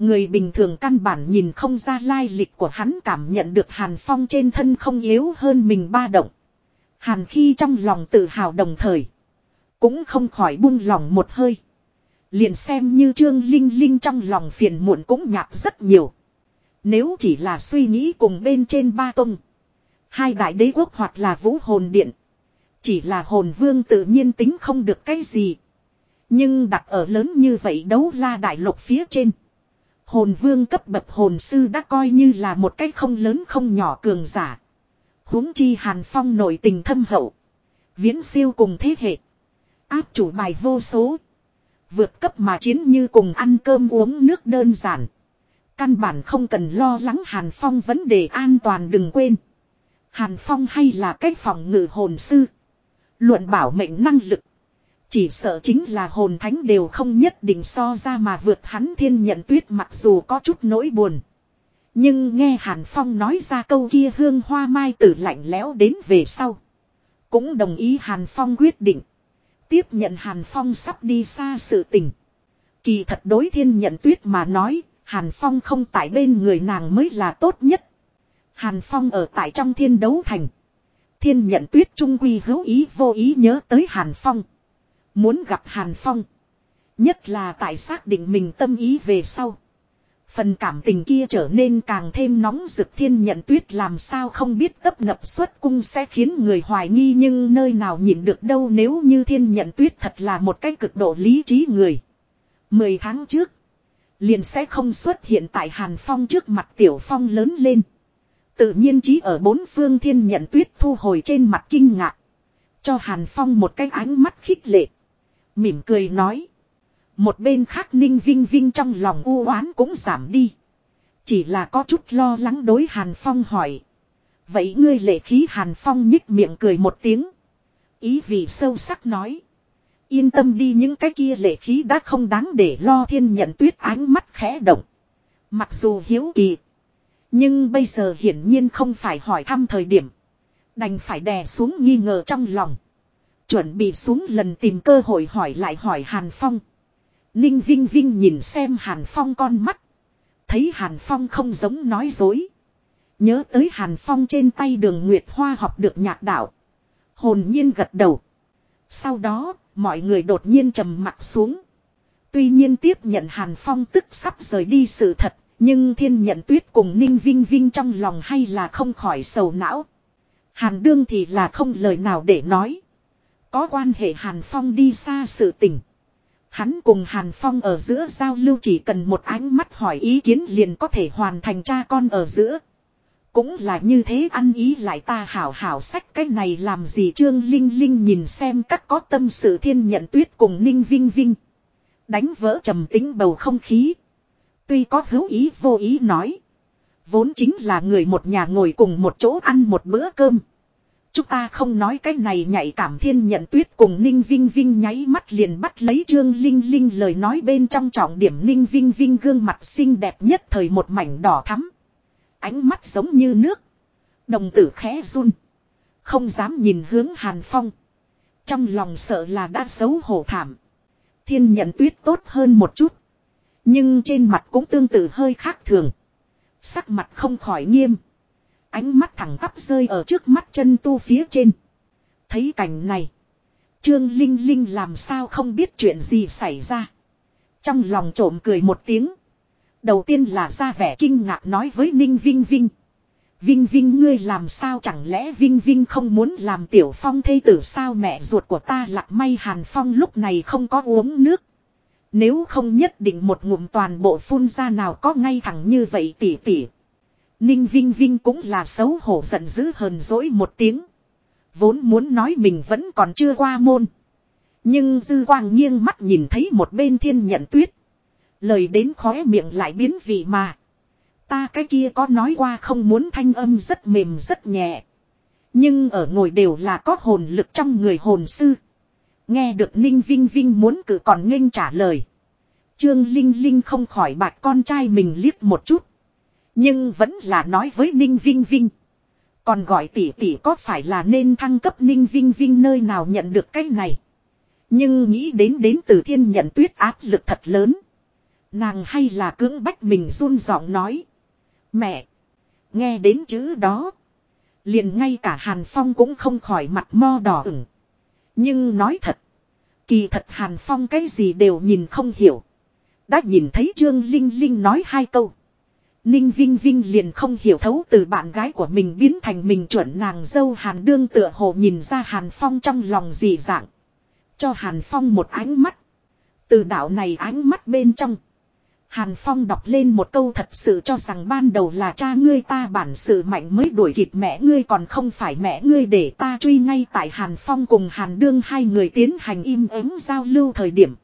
Người bình thường căn bản nhìn không ra lai lịch của hắn, cảm nhận được Hàn Phong trên thân không yếu hơn mình ba động. Hàn khi trong lòng tự hào đồng thời. Cũng không khỏi buông lòng một hơi. Liền xem như Trương Linh Linh trong lòng phiền muộn cũng nhạt rất nhiều. Nếu chỉ là suy nghĩ cùng bên trên ba tông. Hai đại đế quốc hoặc là vũ hồn điện. Chỉ là hồn vương tự nhiên tính không được cái gì. Nhưng đặt ở lớn như vậy đấu la đại lục phía trên. Hồn vương cấp bậc hồn sư đã coi như là một cái không lớn không nhỏ cường giả. huống chi hàn phong nội tình thâm hậu. Viễn siêu cùng thế hệ. Áp chủ bài vô số. Vượt cấp mà chiến như cùng ăn cơm uống nước đơn giản. Căn bản không cần lo lắng Hàn Phong vấn đề an toàn đừng quên. Hàn Phong hay là cách phòng ngự hồn sư. Luận bảo mệnh năng lực. Chỉ sợ chính là hồn thánh đều không nhất định so ra mà vượt hắn thiên nhận tuyết mặc dù có chút nỗi buồn. Nhưng nghe Hàn Phong nói ra câu kia hương hoa mai tử lạnh lẽo đến về sau. Cũng đồng ý Hàn Phong quyết định. Tiếp nhận Hàn Phong sắp đi xa sự tình. Kỳ thật đối thiên nhận tuyết mà nói, Hàn Phong không tại bên người nàng mới là tốt nhất. Hàn Phong ở tại trong thiên đấu thành. Thiên nhận tuyết trung quy hữu ý vô ý nhớ tới Hàn Phong. Muốn gặp Hàn Phong. Nhất là tại xác định mình tâm ý về sau. Phần cảm tình kia trở nên càng thêm nóng rực thiên nhận tuyết làm sao không biết tấp nập xuất cung sẽ khiến người hoài nghi nhưng nơi nào nhìn được đâu nếu như thiên nhận tuyết thật là một cái cực độ lý trí người. Mười tháng trước, liền sẽ không xuất hiện tại Hàn Phong trước mặt Tiểu Phong lớn lên. Tự nhiên trí ở bốn phương thiên nhận tuyết thu hồi trên mặt kinh ngạc. Cho Hàn Phong một cái ánh mắt khích lệ. Mỉm cười nói. Một bên khác ninh vinh vinh trong lòng u oán cũng giảm đi. Chỉ là có chút lo lắng đối Hàn Phong hỏi. Vậy ngươi lệ khí Hàn Phong nhích miệng cười một tiếng. Ý vị sâu sắc nói. Yên tâm đi những cái kia lệ khí đã không đáng để lo thiên nhận tuyết ánh mắt khẽ động. Mặc dù hiếu kỳ. Nhưng bây giờ hiển nhiên không phải hỏi thăm thời điểm. Đành phải đè xuống nghi ngờ trong lòng. Chuẩn bị xuống lần tìm cơ hội hỏi lại hỏi Hàn Phong. Ninh Vinh Vinh nhìn xem Hàn Phong con mắt. Thấy Hàn Phong không giống nói dối. Nhớ tới Hàn Phong trên tay đường Nguyệt Hoa học được nhạc đạo. Hồn nhiên gật đầu. Sau đó, mọi người đột nhiên trầm mặt xuống. Tuy nhiên tiếp nhận Hàn Phong tức sắp rời đi sự thật, nhưng thiên nhận tuyết cùng Ninh Vinh Vinh trong lòng hay là không khỏi sầu não. Hàn đương thì là không lời nào để nói. Có quan hệ Hàn Phong đi xa sự tình. Hắn cùng Hàn Phong ở giữa giao lưu chỉ cần một ánh mắt hỏi ý kiến liền có thể hoàn thành cha con ở giữa. Cũng là như thế ăn ý lại ta hảo hảo sách cái này làm gì Trương Linh Linh nhìn xem các có tâm sự thiên nhận tuyết cùng Ninh Vinh Vinh. Đánh vỡ trầm tính bầu không khí. Tuy có hữu ý vô ý nói. Vốn chính là người một nhà ngồi cùng một chỗ ăn một bữa cơm. Chúng ta không nói cái này nhạy cảm thiên nhận tuyết cùng Ninh Vinh Vinh nháy mắt liền bắt lấy Trương Linh Linh lời nói bên trong trọng điểm Ninh Vinh Vinh gương mặt xinh đẹp nhất thời một mảnh đỏ thắm. Ánh mắt giống như nước. Đồng tử khẽ run. Không dám nhìn hướng Hàn Phong. Trong lòng sợ là đã xấu hổ thảm. Thiên nhận tuyết tốt hơn một chút. Nhưng trên mặt cũng tương tự hơi khác thường. Sắc mặt không khỏi nghiêm. Ánh mắt thẳng tắp rơi ở trước mắt chân tu phía trên. Thấy cảnh này. Trương Linh Linh làm sao không biết chuyện gì xảy ra. Trong lòng trộm cười một tiếng. Đầu tiên là ra vẻ kinh ngạc nói với Ninh Vinh Vinh. Vinh Vinh ngươi làm sao chẳng lẽ Vinh Vinh không muốn làm tiểu phong thê tử sao mẹ ruột của ta lạc may hàn phong lúc này không có uống nước. Nếu không nhất định một ngụm toàn bộ phun ra nào có ngay thẳng như vậy tỉ tỉ. Ninh Vinh Vinh cũng là xấu hổ giận dữ hờn dỗi một tiếng. Vốn muốn nói mình vẫn còn chưa qua môn. Nhưng dư quang nghiêng mắt nhìn thấy một bên thiên nhận tuyết. Lời đến khóe miệng lại biến vị mà. Ta cái kia có nói qua không muốn thanh âm rất mềm rất nhẹ. Nhưng ở ngồi đều là có hồn lực trong người hồn sư. Nghe được Ninh Vinh Vinh muốn cử còn nghênh trả lời. Trương Linh Linh không khỏi bạc con trai mình liếc một chút. Nhưng vẫn là nói với Ninh Vinh Vinh. Còn gọi tỷ tỷ có phải là nên thăng cấp Ninh Vinh Vinh nơi nào nhận được cái này. Nhưng nghĩ đến đến từ thiên nhận tuyết áp lực thật lớn. Nàng hay là cưỡng bách mình run giọng nói. Mẹ. Nghe đến chữ đó. Liền ngay cả Hàn Phong cũng không khỏi mặt mo đỏ ửng. Nhưng nói thật. Kỳ thật Hàn Phong cái gì đều nhìn không hiểu. Đã nhìn thấy Trương Linh Linh nói hai câu. Ninh Vinh Vinh liền không hiểu thấu từ bạn gái của mình biến thành mình chuẩn nàng dâu Hàn Đương tựa hồ nhìn ra Hàn Phong trong lòng dị dạng. Cho Hàn Phong một ánh mắt. Từ đạo này ánh mắt bên trong. Hàn Phong đọc lên một câu thật sự cho rằng ban đầu là cha ngươi ta bản sự mạnh mới đuổi kịp mẹ ngươi còn không phải mẹ ngươi để ta truy ngay tại Hàn Phong cùng Hàn Đương hai người tiến hành im ắng giao lưu thời điểm.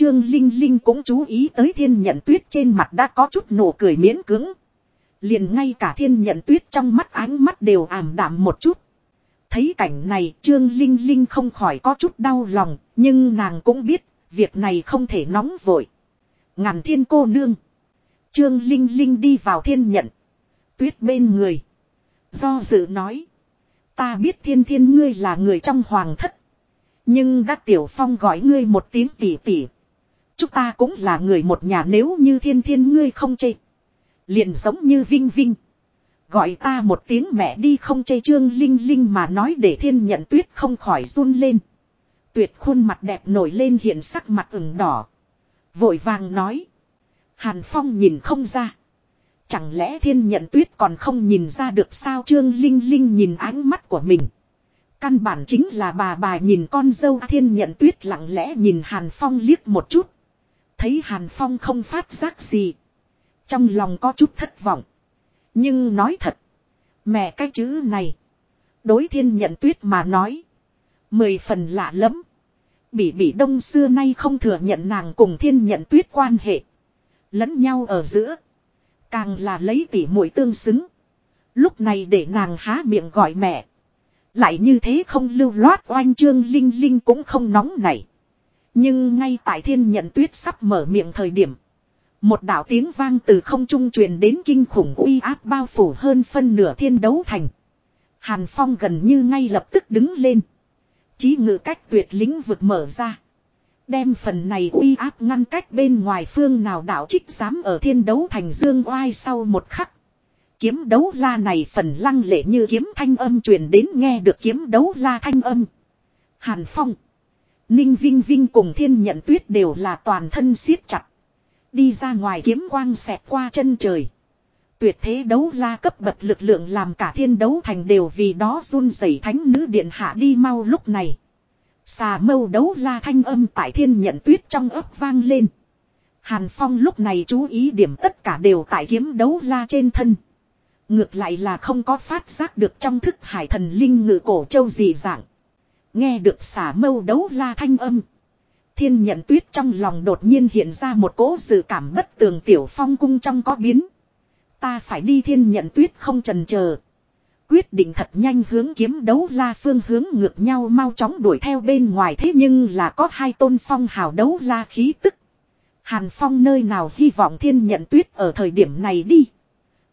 Trương Linh Linh cũng chú ý tới thiên nhận tuyết trên mặt đã có chút nụ cười miễn cứng. Liền ngay cả thiên nhận tuyết trong mắt ánh mắt đều ảm đạm một chút. Thấy cảnh này Trương Linh Linh không khỏi có chút đau lòng, nhưng nàng cũng biết, việc này không thể nóng vội. Ngàn thiên cô nương. Trương Linh Linh đi vào thiên nhận. Tuyết bên người. Do dự nói. Ta biết thiên thiên ngươi là người trong hoàng thất. Nhưng đã tiểu phong gọi ngươi một tiếng tỉ tỉ. Chúng ta cũng là người một nhà nếu như thiên thiên ngươi không chê. Liền giống như vinh vinh. Gọi ta một tiếng mẹ đi không chê trương linh linh mà nói để thiên nhận tuyết không khỏi run lên. Tuyệt khuôn mặt đẹp nổi lên hiện sắc mặt ửng đỏ. Vội vàng nói. Hàn Phong nhìn không ra. Chẳng lẽ thiên nhận tuyết còn không nhìn ra được sao Trương Linh Linh nhìn ánh mắt của mình. Căn bản chính là bà bà nhìn con dâu thiên nhận tuyết lặng lẽ nhìn Hàn Phong liếc một chút. Thấy Hàn Phong không phát giác gì. Trong lòng có chút thất vọng. Nhưng nói thật. Mẹ cái chữ này. Đối thiên nhận tuyết mà nói. Mười phần lạ lắm. Bỉ bỉ đông xưa nay không thừa nhận nàng cùng thiên nhận tuyết quan hệ. Lẫn nhau ở giữa. Càng là lấy tỉ mũi tương xứng. Lúc này để nàng há miệng gọi mẹ. Lại như thế không lưu loát oanh trương linh linh cũng không nóng nảy. Nhưng ngay tại thiên nhận tuyết sắp mở miệng thời điểm. Một đạo tiếng vang từ không trung truyền đến kinh khủng uy áp bao phủ hơn phân nửa thiên đấu thành. Hàn Phong gần như ngay lập tức đứng lên. Chí ngự cách tuyệt lĩnh vực mở ra. Đem phần này uy áp ngăn cách bên ngoài phương nào đạo trích dám ở thiên đấu thành dương oai sau một khắc. Kiếm đấu la này phần lăng lệ như kiếm thanh âm truyền đến nghe được kiếm đấu la thanh âm. Hàn Phong. Ninh Vinh Vinh cùng thiên nhận tuyết đều là toàn thân siết chặt. Đi ra ngoài kiếm quang xẹt qua chân trời. Tuyệt thế đấu la cấp bậc lực lượng làm cả thiên đấu thành đều vì đó run rẩy thánh nữ điện hạ đi mau lúc này. Xà mâu đấu la thanh âm tại thiên nhận tuyết trong ấp vang lên. Hàn Phong lúc này chú ý điểm tất cả đều tại kiếm đấu la trên thân. Ngược lại là không có phát giác được trong thức hải thần linh ngự cổ châu gì dạng. Nghe được xả mâu đấu la thanh âm. Thiên nhận tuyết trong lòng đột nhiên hiện ra một cỗ dự cảm bất tường tiểu phong cung trong có biến. Ta phải đi thiên nhận tuyết không trần chờ Quyết định thật nhanh hướng kiếm đấu la phương hướng ngược nhau mau chóng đuổi theo bên ngoài thế nhưng là có hai tôn phong hào đấu la khí tức. Hàn Phong nơi nào hy vọng thiên nhận tuyết ở thời điểm này đi.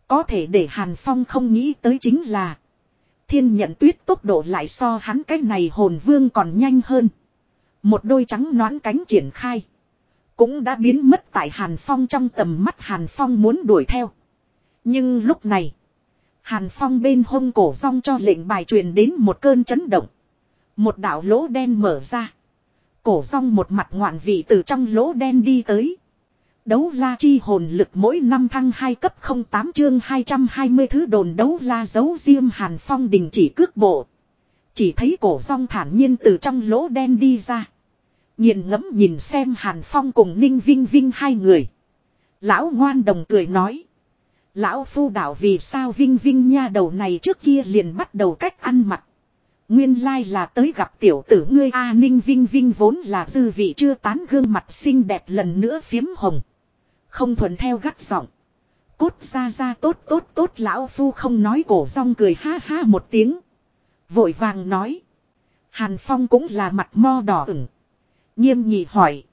Có thể để Hàn Phong không nghĩ tới chính là. Thiên nhận tuyết tốc độ lại so hắn cái này hồn vương còn nhanh hơn. Một đôi trắng noãn cánh triển khai. Cũng đã biến mất tại Hàn Phong trong tầm mắt Hàn Phong muốn đuổi theo. Nhưng lúc này. Hàn Phong bên hông cổ rong cho lệnh bài truyền đến một cơn chấn động. Một đạo lỗ đen mở ra. Cổ rong một mặt ngoạn vị từ trong lỗ đen đi tới. Đấu la chi hồn lực mỗi năm thăng 2 cấp 08 chương 220 thứ đồn đấu la giấu diêm Hàn Phong đình chỉ cước bộ. Chỉ thấy cổ song thản nhiên từ trong lỗ đen đi ra. Nhìn ngẫm nhìn xem Hàn Phong cùng Ninh Vinh Vinh hai người. Lão ngoan đồng cười nói. Lão phu đạo vì sao Vinh Vinh nha đầu này trước kia liền bắt đầu cách ăn mặc. Nguyên lai là tới gặp tiểu tử ngươi A Ninh Vinh Vinh vốn là dư vị chưa tán gương mặt xinh đẹp lần nữa phiếm hồng. Không thuận theo gắt giọng. Cốt ra ra tốt tốt tốt lão phu không nói cổ rong cười ha ha một tiếng. Vội vàng nói. Hàn Phong cũng là mặt mo đỏ ửng. Nghiêm nhị hỏi.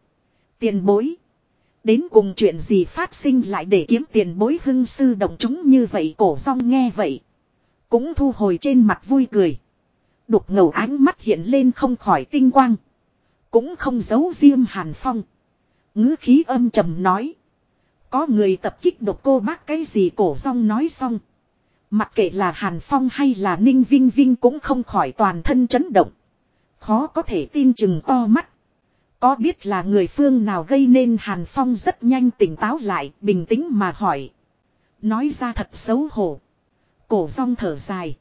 Tiền bối. Đến cùng chuyện gì phát sinh lại để kiếm tiền bối hưng sư động chúng như vậy cổ rong nghe vậy. Cũng thu hồi trên mặt vui cười. Đục ngầu ánh mắt hiện lên không khỏi tinh quang. Cũng không giấu riêng Hàn Phong. ngữ khí âm trầm nói. Có người tập kích độc cô bác cái gì cổ rong nói xong. Mặc kệ là Hàn Phong hay là Ninh Vinh Vinh cũng không khỏi toàn thân chấn động. Khó có thể tin chừng to mắt. Có biết là người phương nào gây nên Hàn Phong rất nhanh tỉnh táo lại, bình tĩnh mà hỏi. Nói ra thật xấu hổ. Cổ rong thở dài.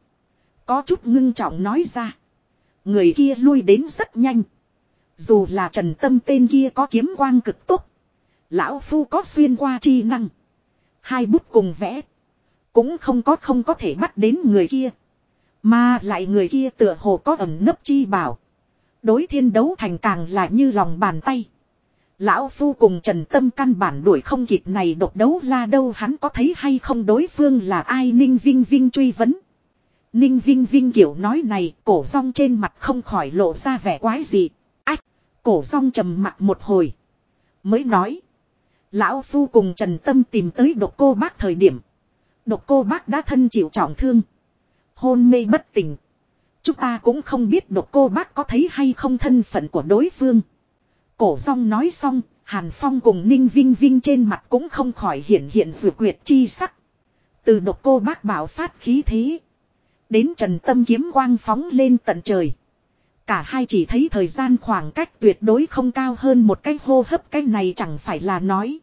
Có chút ngưng trọng nói ra. Người kia lui đến rất nhanh. Dù là trần tâm tên kia có kiếm quang cực tốt. Lão Phu có xuyên qua chi năng. Hai bút cùng vẽ. Cũng không có không có thể bắt đến người kia. Mà lại người kia tựa hồ có ẩm nấp chi bảo. Đối thiên đấu thành càng là như lòng bàn tay. Lão Phu cùng Trần Tâm căn bản đuổi không kịp này độc đấu la đâu hắn có thấy hay không đối phương là ai Ninh Vinh Vinh truy vấn. Ninh Vinh Vinh kiểu nói này, cổ rong trên mặt không khỏi lộ ra vẻ quái gì. Ách! Cổ rong trầm mặt một hồi. Mới nói. Lão Phu cùng Trần Tâm tìm tới độc cô bác thời điểm. Độc cô bác đã thân chịu trọng thương. Hôn mê bất tỉnh. Chúng ta cũng không biết độc cô bác có thấy hay không thân phận của đối phương. Cổ rong nói xong, Hàn Phong cùng Ninh Vinh Vinh trên mặt cũng không khỏi hiện hiện dự quyệt chi sắc. Từ độc cô bác bảo phát khí thế. Đến trần tâm kiếm quang phóng lên tận trời. Cả hai chỉ thấy thời gian khoảng cách tuyệt đối không cao hơn một cái hô hấp, cái này chẳng phải là nói.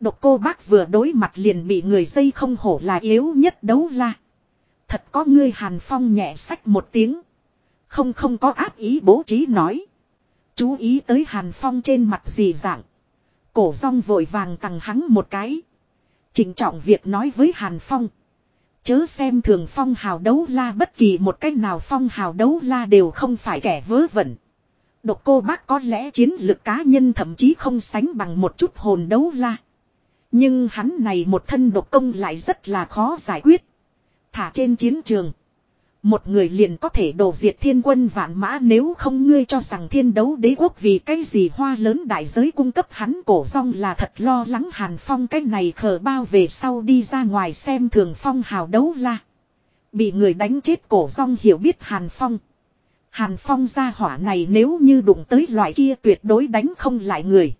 Độc cô bác vừa đối mặt liền bị người dây không hổ là yếu nhất đấu la. Thật có ngươi hàn phong nhẹ sách một tiếng. Không không có áp ý bố trí nói. Chú ý tới hàn phong trên mặt gì dạng. Cổ rong vội vàng tặng hắn một cái. Trình trọng việc nói với hàn phong. Chớ xem thường phong hào đấu la, bất kỳ một cách nào phong hào đấu la đều không phải kẻ vớ vẩn. Độc cô bác có lẽ chiến lược cá nhân thậm chí không sánh bằng một chút hồn đấu la. Nhưng hắn này một thân độc công lại rất là khó giải quyết. Thả trên chiến trường. Một người liền có thể đổ diệt thiên quân vạn mã nếu không ngươi cho rằng thiên đấu đế quốc vì cái gì hoa lớn đại giới cung cấp hắn cổ rong là thật lo lắng hàn phong cái này khờ bao về sau đi ra ngoài xem thường phong hào đấu la. Bị người đánh chết cổ rong hiểu biết hàn phong. Hàn phong ra hỏa này nếu như đụng tới loại kia tuyệt đối đánh không lại người.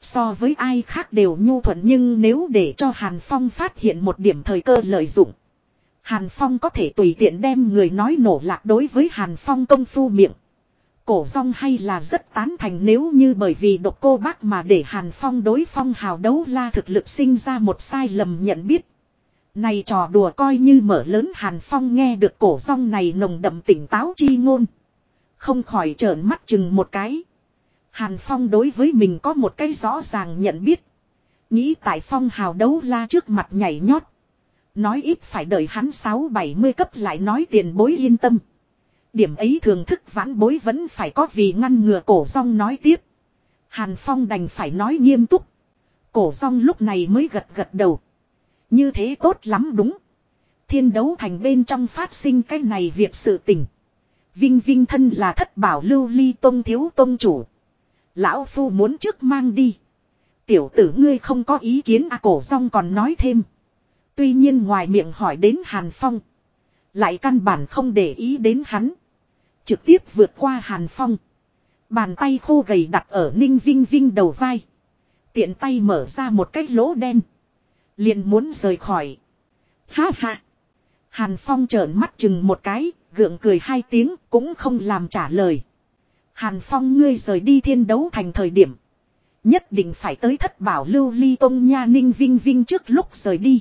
So với ai khác đều nhu thuận nhưng nếu để cho Hàn Phong phát hiện một điểm thời cơ lợi dụng. Hàn Phong có thể tùy tiện đem người nói nổ lạc đối với Hàn Phong công phu miệng. Cổ rong hay là rất tán thành nếu như bởi vì độc cô bác mà để Hàn Phong đối phong hào đấu la thực lực sinh ra một sai lầm nhận biết. Này trò đùa coi như mở lớn Hàn Phong nghe được cổ rong này nồng đậm tỉnh táo chi ngôn. Không khỏi trợn mắt chừng một cái. Hàn Phong đối với mình có một cái rõ ràng nhận biết. Nghĩ tại phong hào đấu la trước mặt nhảy nhót. Nói ít phải đợi hắn 6-70 cấp lại nói tiền bối yên tâm. Điểm ấy thường thức vãn bối vẫn phải có vì ngăn ngừa cổ rong nói tiếp. Hàn Phong đành phải nói nghiêm túc. Cổ rong lúc này mới gật gật đầu. Như thế tốt lắm đúng. Thiên đấu thành bên trong phát sinh cái này việc sự tình. Vinh Vinh thân là thất bảo lưu ly tôn thiếu tôn chủ. Lão Phu muốn trước mang đi. Tiểu tử ngươi không có ý kiến à cổ rong còn nói thêm. Tuy nhiên ngoài miệng hỏi đến Hàn Phong. Lại căn bản không để ý đến hắn. Trực tiếp vượt qua Hàn Phong. Bàn tay khô gầy đặt ở Ninh Vinh Vinh đầu vai. Tiện tay mở ra một cái lỗ đen. Liền muốn rời khỏi. Ha ha. Hàn Phong trợn mắt chừng một cái, gượng cười hai tiếng, cũng không làm trả lời. Hàn Phong ngươi rời đi thiên đấu thành thời điểm. Nhất định phải tới thất bảo lưu ly tông nha ninh vinh vinh trước lúc rời đi.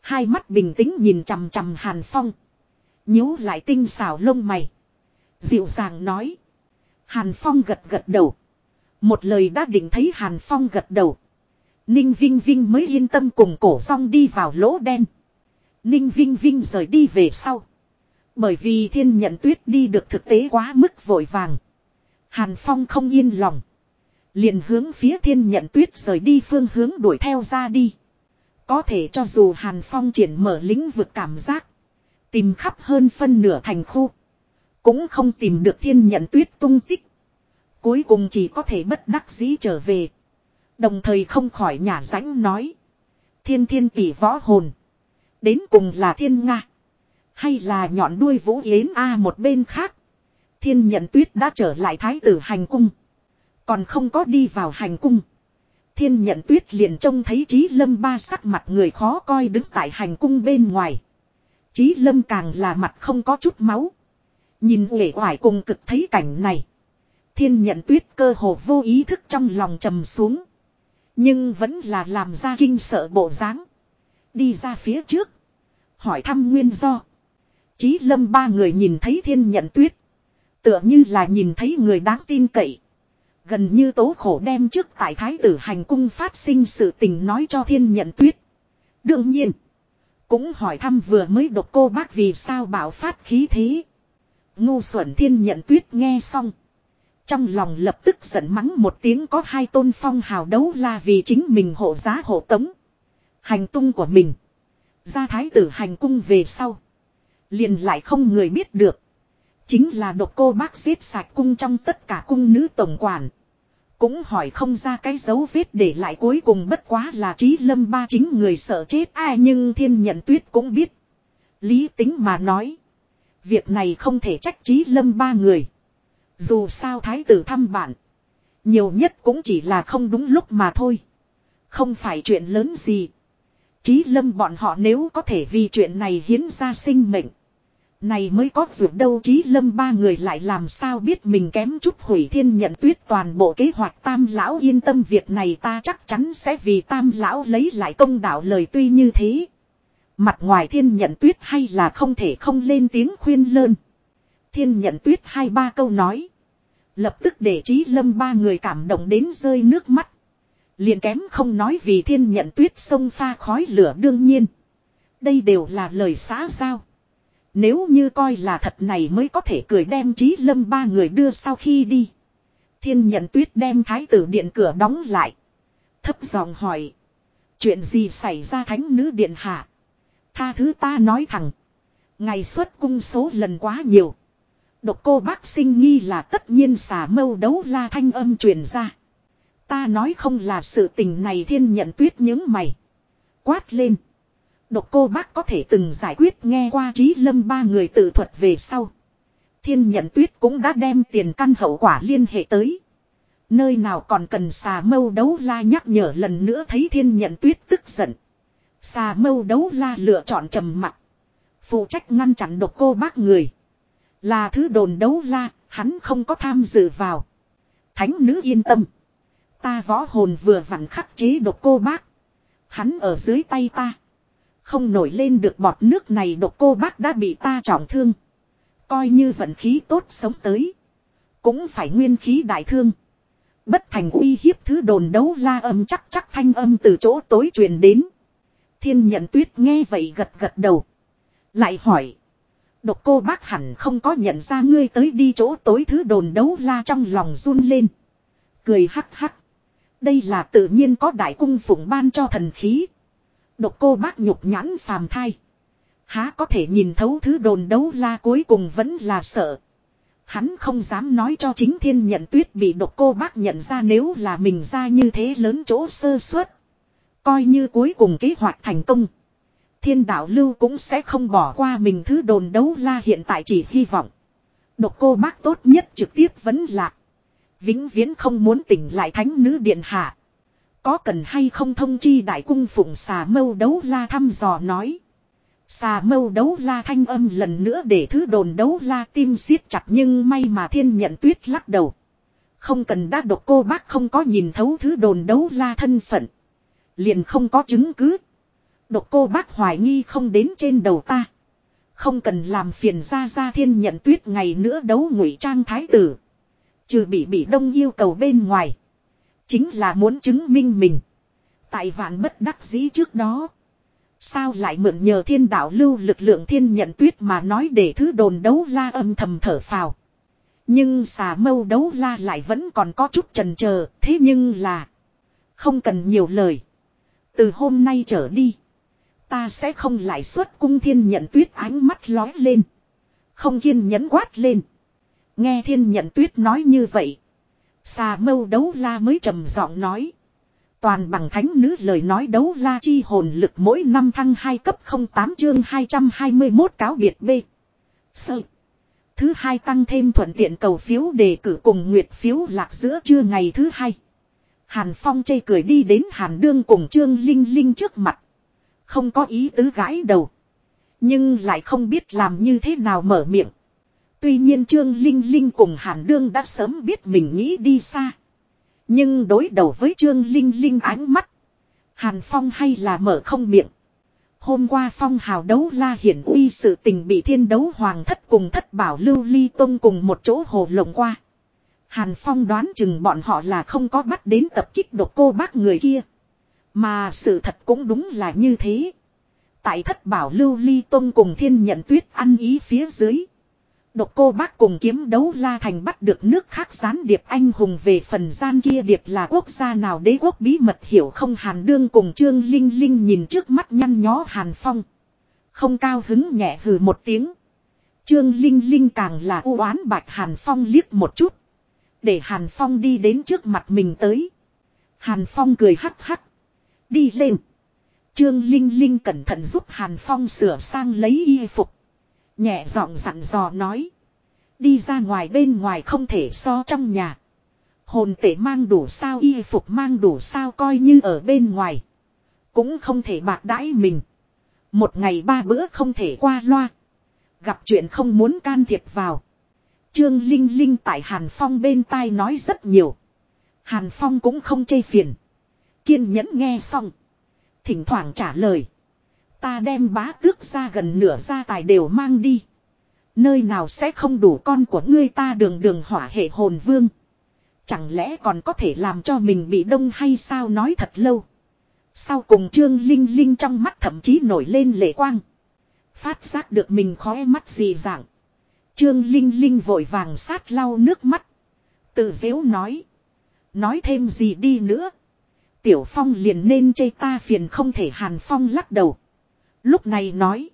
Hai mắt bình tĩnh nhìn chằm chằm Hàn Phong. nhíu lại tinh xảo lông mày. Dịu dàng nói. Hàn Phong gật gật đầu. Một lời đã định thấy Hàn Phong gật đầu. Ninh Vinh Vinh mới yên tâm cùng cổ song đi vào lỗ đen. Ninh Vinh Vinh rời đi về sau. Bởi vì thiên nhận tuyết đi được thực tế quá mức vội vàng. Hàn Phong không yên lòng. Liền hướng phía thiên nhận tuyết rời đi phương hướng đuổi theo ra đi. Có thể cho dù Hàn Phong triển mở lĩnh vực cảm giác. Tìm khắp hơn phân nửa thành khu. Cũng không tìm được thiên nhận tuyết tung tích. Cuối cùng chỉ có thể bất đắc dĩ trở về. Đồng thời không khỏi nhà rãnh nói. Thiên thiên tỷ võ hồn. Đến cùng là thiên Nga. Hay là nhọn đuôi vũ yến A một bên khác. Thiên nhận tuyết đã trở lại thái tử hành cung. Còn không có đi vào hành cung. Thiên nhận tuyết liền trông thấy trí lâm ba sắc mặt người khó coi đứng tại hành cung bên ngoài. Trí lâm càng là mặt không có chút máu. Nhìn uể oải cùng cực thấy cảnh này. Thiên nhận tuyết cơ hồ vô ý thức trong lòng trầm xuống. Nhưng vẫn là làm ra kinh sợ bộ dáng Đi ra phía trước. Hỏi thăm nguyên do. Chí lâm ba người nhìn thấy thiên nhận tuyết. Tựa như là nhìn thấy người đáng tin cậy. Gần như tố khổ đem trước tại thái tử hành cung phát sinh sự tình nói cho thiên nhận tuyết. Đương nhiên. Cũng hỏi thăm vừa mới độc cô bác vì sao bảo phát khí thế. Ngu xuẩn thiên nhận tuyết nghe xong. Trong lòng lập tức giận mắng một tiếng có hai tôn phong hào đấu la vì chính mình hộ giá hộ tống. Hành tung của mình. Ra thái tử hành cung về sau. Liền lại không người biết được. Chính là độc cô bác giết sạch cung trong tất cả cung nữ tổng quản. Cũng hỏi không ra cái dấu vết để lại cuối cùng bất quá là trí lâm ba chính người sợ chết ai nhưng thiên nhận tuyết cũng biết. Lý tính mà nói. Việc này không thể trách trí lâm ba người. Dù sao thái tử thăm bạn. Nhiều nhất cũng chỉ là không đúng lúc mà thôi. Không phải chuyện lớn gì. trí lâm bọn họ nếu có thể vì chuyện này hiến ra sinh mệnh. Này mới có dụng đâu chí lâm ba người lại làm sao biết mình kém chút hủy thiên nhận tuyết toàn bộ kế hoạch tam lão yên tâm việc này ta chắc chắn sẽ vì tam lão lấy lại công đạo lời tuy như thế. Mặt ngoài thiên nhận tuyết hay là không thể không lên tiếng khuyên lơn. Thiên nhận tuyết hai ba câu nói. Lập tức để trí lâm ba người cảm động đến rơi nước mắt. Liền kém không nói vì thiên nhận tuyết sông pha khói lửa đương nhiên. Đây đều là lời xã giao. Nếu như coi là thật này mới có thể cười đem trí lâm ba người đưa sau khi đi. Thiên nhận tuyết đem thái tử điện cửa đóng lại. Thấp giọng hỏi. Chuyện gì xảy ra thánh nữ điện hạ? Tha thứ ta nói thẳng. Ngày xuất cung số lần quá nhiều. Độc cô bác sinh nghi là tất nhiên xả mâu đấu la thanh âm truyền ra. Ta nói không là sự tình này thiên nhận tuyết những mày. Quát lên. Độc cô bác có thể từng giải quyết nghe qua trí lâm ba người tự thuật về sau. Thiên nhận tuyết cũng đã đem tiền căn hậu quả liên hệ tới. Nơi nào còn cần xà mâu đấu la nhắc nhở lần nữa thấy thiên nhận tuyết tức giận. Xà mâu đấu la lựa chọn trầm mặc. Phụ trách ngăn chặn độc cô bác người. Là thứ đồn đấu la, hắn không có tham dự vào. Thánh nữ yên tâm. Ta võ hồn vừa vặn khắc chế độc cô bác. Hắn ở dưới tay ta. Không nổi lên được bọt nước này độc cô bác đã bị ta trọng thương. Coi như vận khí tốt sống tới. Cũng phải nguyên khí đại thương. Bất thành uy hiếp thứ đồn đấu la âm chắc chắc thanh âm từ chỗ tối truyền đến. Thiên nhận tuyết nghe vậy gật gật đầu. Lại hỏi. Độc cô bác hẳn không có nhận ra ngươi tới đi chỗ tối thứ đồn đấu la trong lòng run lên. Cười hắc hắc. Đây là tự nhiên có đại cung phụng ban cho thần khí. Độc cô bác nhục nhãn phàm thai. Há có thể nhìn thấu thứ đồn đấu la cuối cùng vẫn là sợ. Hắn không dám nói cho chính thiên nhận tuyết bị độc cô bác nhận ra nếu là mình ra như thế lớn chỗ sơ suất. Coi như cuối cùng kế hoạch thành công. Thiên đạo lưu cũng sẽ không bỏ qua mình thứ đồn đấu la hiện tại chỉ hy vọng. Độc cô bác tốt nhất trực tiếp vẫn lạc. Vĩnh viễn không muốn tỉnh lại thánh nữ điện hạ. Có cần hay không thông chi đại cung phụng xà mâu đấu la thăm dò nói. Xà mâu đấu la thanh âm lần nữa để thứ đồn đấu la tim siết chặt nhưng may mà thiên nhận tuyết lắc đầu. Không cần đã độc cô bác không có nhìn thấu thứ đồn đấu la thân phận. Liền không có chứng cứ. Độc cô bác hoài nghi không đến trên đầu ta. Không cần làm phiền ra ra thiên nhận tuyết ngày nữa đấu ngụy trang thái tử. Trừ bị bị đông yêu cầu bên ngoài. Chính là muốn chứng minh mình. Tại vạn bất đắc dĩ trước đó. Sao lại mượn nhờ thiên đạo lưu lực lượng thiên nhận tuyết mà nói để thứ đồn đấu la âm thầm thở phào. Nhưng xà mâu đấu la lại vẫn còn có chút trần chờ, thế nhưng là. Không cần nhiều lời. Từ hôm nay trở đi. Ta sẽ không lại xuất cung thiên nhận tuyết ánh mắt lói lên. Không kiên nhẫn quát lên. Nghe thiên nhận tuyết nói như vậy. Xà mâu đấu la mới trầm giọng nói. Toàn bằng thánh nữ lời nói đấu la chi hồn lực mỗi năm thăng 2 cấp 08 chương 221 cáo biệt B. Sơ. Thứ hai tăng thêm thuận tiện cầu phiếu đề cử cùng nguyệt phiếu lạc giữa trưa ngày thứ hai. Hàn Phong chê cười đi đến Hàn Đương cùng Trương Linh Linh trước mặt. Không có ý tứ gãi đầu. Nhưng lại không biết làm như thế nào mở miệng. Tuy nhiên Trương Linh Linh cùng Hàn Đương đã sớm biết mình nghĩ đi xa. Nhưng đối đầu với Trương Linh Linh ánh mắt. Hàn Phong hay là mở không miệng. Hôm qua Phong hào đấu la hiển uy sự tình bị thiên đấu hoàng thất cùng thất bảo lưu ly tông cùng một chỗ hồ lộng qua. Hàn Phong đoán chừng bọn họ là không có bắt đến tập kích độc cô bác người kia. Mà sự thật cũng đúng là như thế. Tại thất bảo lưu ly tông cùng thiên nhận tuyết ăn ý phía dưới. Độc cô bác cùng kiếm đấu la thành bắt được nước khác gián điệp anh hùng về phần gian kia điệp là quốc gia nào đế quốc bí mật hiểu không hàn đương cùng trương linh linh nhìn trước mắt nhăn nhó hàn phong. Không cao hứng nhẹ hừ một tiếng. Trương linh linh càng là u oán bạch hàn phong liếc một chút. Để hàn phong đi đến trước mặt mình tới. Hàn phong cười hắc hắc. Đi lên. Trương linh linh cẩn thận giúp hàn phong sửa sang lấy y phục. Nhẹ giọng dặn dò nói. Đi ra ngoài bên ngoài không thể so trong nhà. Hồn tể mang đủ sao, y phục mang đủ sao coi như ở bên ngoài. Cũng không thể bạc đãi mình. Một ngày ba bữa không thể qua loa. Gặp chuyện không muốn can thiệp vào. Trương Linh Linh tại Hàn Phong bên tai nói rất nhiều. Hàn Phong cũng không chê phiền. Kiên nhẫn nghe xong. Thỉnh thoảng trả lời. Ta đem bá tước ra gần nửa gia tài đều mang đi. Nơi nào sẽ không đủ con của ngươi ta đường đường hỏa hệ hồn vương. Chẳng lẽ còn có thể làm cho mình bị đông hay sao nói thật lâu. Sau cùng trương linh linh trong mắt thậm chí nổi lên lệ quang. Phát giác được mình khóe mắt gì dạng. Trương linh linh vội vàng sát lau nước mắt. Tự dễu nói. Nói thêm gì đi nữa. Tiểu Phong liền nên chê ta phiền không thể Hàn Phong lắc đầu. Lúc này nói.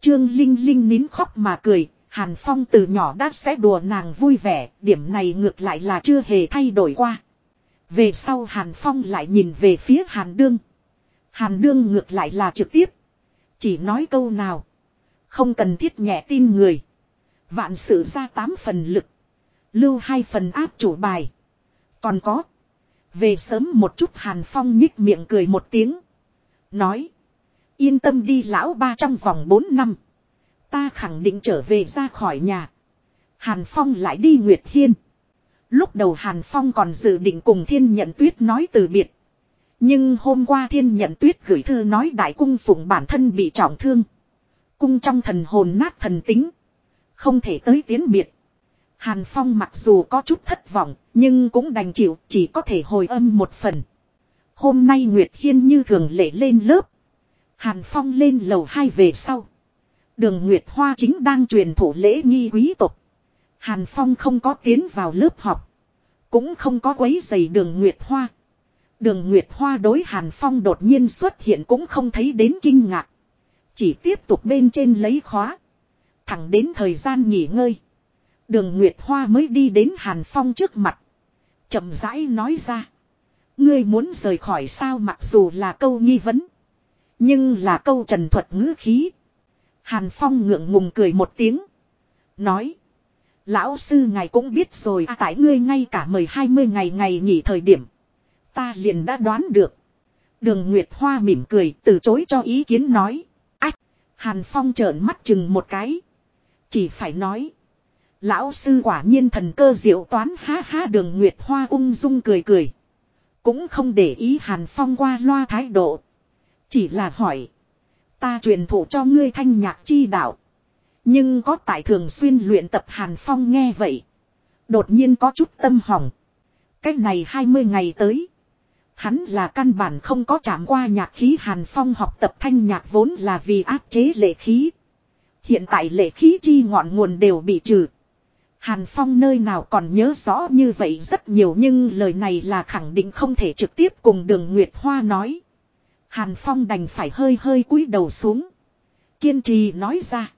Trương Linh Linh nín khóc mà cười. Hàn Phong từ nhỏ đã sẽ đùa nàng vui vẻ. Điểm này ngược lại là chưa hề thay đổi qua. Về sau Hàn Phong lại nhìn về phía Hàn Đương. Hàn Đương ngược lại là trực tiếp. Chỉ nói câu nào. Không cần thiết nhẹ tin người. Vạn sự ra tám phần lực. Lưu hai phần áp chủ bài. Còn có. Về sớm một chút Hàn Phong nhích miệng cười một tiếng. Nói. Yên tâm đi lão ba trong vòng 4 năm. Ta khẳng định trở về ra khỏi nhà. Hàn Phong lại đi Nguyệt Hiên. Lúc đầu Hàn Phong còn dự định cùng Thiên Nhận Tuyết nói từ biệt. Nhưng hôm qua Thiên Nhận Tuyết gửi thư nói đại cung phụng bản thân bị trọng thương. Cung trong thần hồn nát thần tính. Không thể tới tiến biệt. Hàn Phong mặc dù có chút thất vọng, nhưng cũng đành chịu, chỉ có thể hồi âm một phần. Hôm nay Nguyệt Hiên như thường lệ lên lớp. Hàn Phong lên lầu hai về sau. Đường Nguyệt Hoa chính đang truyền thủ lễ nghi quý tộc. Hàn Phong không có tiến vào lớp học. Cũng không có quấy giày đường Nguyệt Hoa. Đường Nguyệt Hoa đối Hàn Phong đột nhiên xuất hiện cũng không thấy đến kinh ngạc. Chỉ tiếp tục bên trên lấy khóa. Thẳng đến thời gian nghỉ ngơi. Đường Nguyệt Hoa mới đi đến Hàn Phong trước mặt. chậm rãi nói ra. Ngươi muốn rời khỏi sao mặc dù là câu nghi vấn. Nhưng là câu trần thuật ngữ khí. Hàn Phong ngượng ngùng cười một tiếng. Nói. Lão sư ngài cũng biết rồi à, tại ngươi ngay cả mời 20 ngày ngày nghỉ thời điểm. Ta liền đã đoán được. Đường Nguyệt Hoa mỉm cười từ chối cho ý kiến nói. Ách! Hàn Phong trợn mắt chừng một cái. Chỉ phải nói. Lão sư quả nhiên thần cơ diệu toán ha ha đường Nguyệt Hoa ung dung cười cười. Cũng không để ý Hàn Phong qua loa thái độ. Chỉ là hỏi. Ta truyền thụ cho ngươi thanh nhạc chi đạo. Nhưng có tại thường xuyên luyện tập Hàn Phong nghe vậy. Đột nhiên có chút tâm hỏng. Cách này 20 ngày tới. Hắn là căn bản không có chạm qua nhạc khí Hàn Phong học tập thanh nhạc vốn là vì áp chế lệ khí. Hiện tại lệ khí chi ngọn nguồn đều bị trừ. Hàn Phong nơi nào còn nhớ rõ như vậy rất nhiều nhưng lời này là khẳng định không thể trực tiếp cùng đường Nguyệt Hoa nói. Hàn Phong đành phải hơi hơi cúi đầu xuống. Kiên trì nói ra.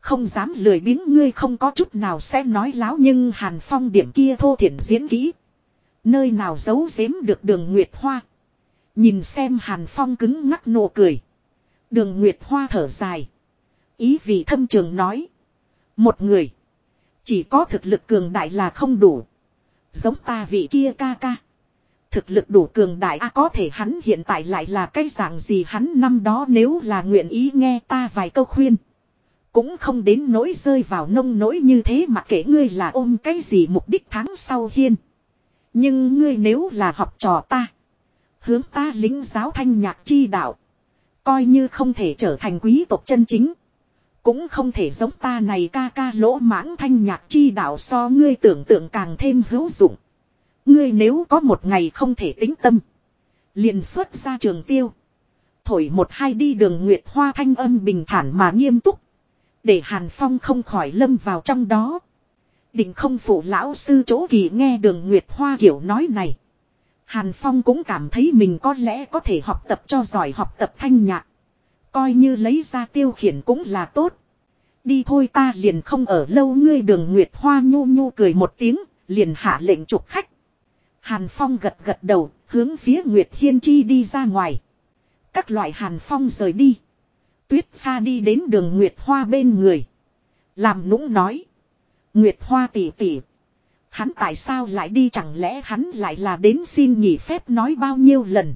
Không dám lười biếng ngươi không có chút nào sẽ nói láo nhưng Hàn Phong điểm kia thô thiển diễn kỹ. Nơi nào giấu giếm được đường Nguyệt Hoa. Nhìn xem Hàn Phong cứng ngắc nụ cười. Đường Nguyệt Hoa thở dài. Ý vị thâm trường nói. Một người. Chỉ có thực lực cường đại là không đủ. Giống ta vị kia ca ca. Thực lực đủ cường đại, a, có thể hắn hiện tại lại là cái dạng gì hắn năm đó nếu là nguyện ý nghe ta vài câu khuyên. Cũng không đến nỗi rơi vào nông nỗi như thế mà kể ngươi là ôm cái gì mục đích tháng sau hiên. Nhưng ngươi nếu là học trò ta. Hướng ta lính giáo thanh nhạc chi đạo. Coi như không thể trở thành quý tộc chân chính. Cũng không thể giống ta này ca ca lỗ mãng thanh nhạc chi đạo so ngươi tưởng tượng càng thêm hữu dụng. Ngươi nếu có một ngày không thể tính tâm. liền xuất ra trường tiêu. Thổi một hai đi đường Nguyệt Hoa thanh âm bình thản mà nghiêm túc. Để Hàn Phong không khỏi lâm vào trong đó. Định không phụ lão sư chỗ kỳ nghe đường Nguyệt Hoa kiểu nói này. Hàn Phong cũng cảm thấy mình có lẽ có thể học tập cho giỏi học tập thanh nhạc. Coi như lấy ra tiêu khiển cũng là tốt. Đi thôi ta liền không ở lâu ngươi đường Nguyệt Hoa nhu nhu cười một tiếng, liền hạ lệnh trục khách. Hàn Phong gật gật đầu, hướng phía Nguyệt Hiên Chi đi ra ngoài. Các loại Hàn Phong rời đi. Tuyết Sa đi đến đường Nguyệt Hoa bên người. Làm nũng nói. Nguyệt Hoa tỉ tỉ. Hắn tại sao lại đi chẳng lẽ hắn lại là đến xin nghỉ phép nói bao nhiêu lần.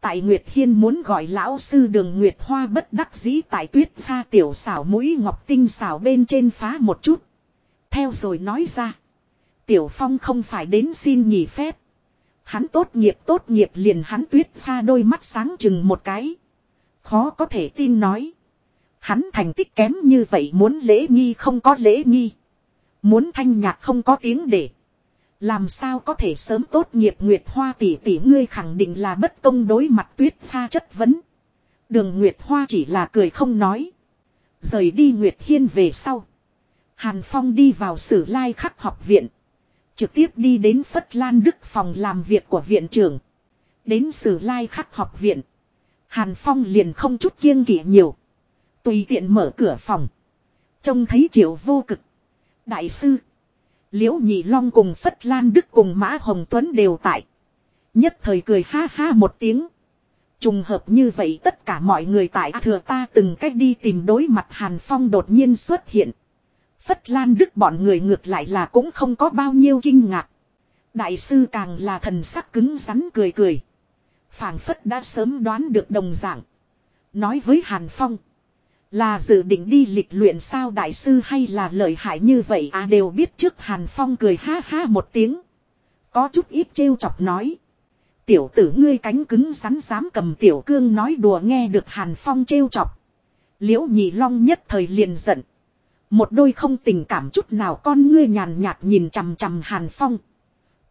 Tại Nguyệt Hiên muốn gọi lão sư đường Nguyệt Hoa bất đắc dĩ tại tuyết pha tiểu xảo mũi ngọc tinh xảo bên trên phá một chút. Theo rồi nói ra. Tiểu Phong không phải đến xin nghỉ phép. Hắn tốt nghiệp tốt nghiệp liền hắn tuyết pha đôi mắt sáng chừng một cái. Khó có thể tin nói. Hắn thành tích kém như vậy muốn lễ nghi không có lễ nghi. Muốn thanh nhạc không có tiếng để. Làm sao có thể sớm tốt nghiệp Nguyệt Hoa tỷ tỷ ngươi khẳng định là bất công đối mặt tuyết pha chất vấn. Đường Nguyệt Hoa chỉ là cười không nói. Rời đi Nguyệt Hiên về sau. Hàn Phong đi vào sử lai khắc học viện. Trực tiếp đi đến Phất Lan Đức phòng làm việc của viện trưởng. Đến sử lai khắc học viện. Hàn Phong liền không chút kiêng kỵ nhiều. Tùy tiện mở cửa phòng. Trông thấy triệu vô cực. Đại sư. Liễu Nhị Long cùng Phất Lan Đức cùng Mã Hồng Tuấn đều tại. Nhất thời cười ha ha một tiếng. Trùng hợp như vậy tất cả mọi người tại thừa ta từng cách đi tìm đối mặt Hàn Phong đột nhiên xuất hiện. Phất Lan Đức bọn người ngược lại là cũng không có bao nhiêu kinh ngạc. Đại sư càng là thần sắc cứng rắn cười cười. phảng phất đã sớm đoán được đồng dạng. Nói với Hàn Phong. Là dự định đi lịch luyện sao đại sư hay là lợi hại như vậy à đều biết trước Hàn Phong cười ha ha một tiếng. Có chút ít trêu chọc nói. Tiểu tử ngươi cánh cứng rắn dám cầm tiểu cương nói đùa nghe được Hàn Phong trêu chọc. Liễu nhị long nhất thời liền giận. Một đôi không tình cảm chút nào con ngươi nhàn nhạt nhìn chằm chằm Hàn Phong.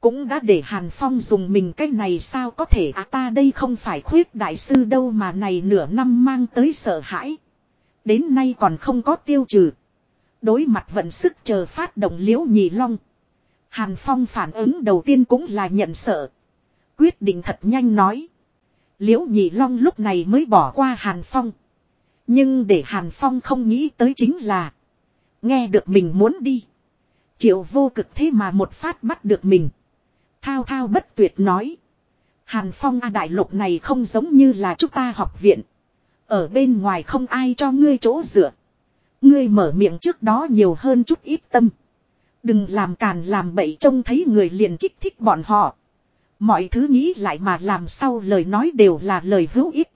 Cũng đã để Hàn Phong dùng mình cái này sao có thể à ta đây không phải khuyết đại sư đâu mà này nửa năm mang tới sợ hãi. Đến nay còn không có tiêu trừ. Đối mặt vận sức chờ phát động liễu nhị long. Hàn Phong phản ứng đầu tiên cũng là nhận sợ. Quyết định thật nhanh nói. Liễu nhị long lúc này mới bỏ qua Hàn Phong. Nhưng để Hàn Phong không nghĩ tới chính là. Nghe được mình muốn đi. Triệu vô cực thế mà một phát bắt được mình. Thao thao bất tuyệt nói. Hàn Phong A đại lục này không giống như là chúng ta học viện. Ở bên ngoài không ai cho ngươi chỗ dựa. Ngươi mở miệng trước đó nhiều hơn chút ít tâm. Đừng làm càn làm bậy trông thấy người liền kích thích bọn họ. Mọi thứ nghĩ lại mà làm sau lời nói đều là lời hữu ích.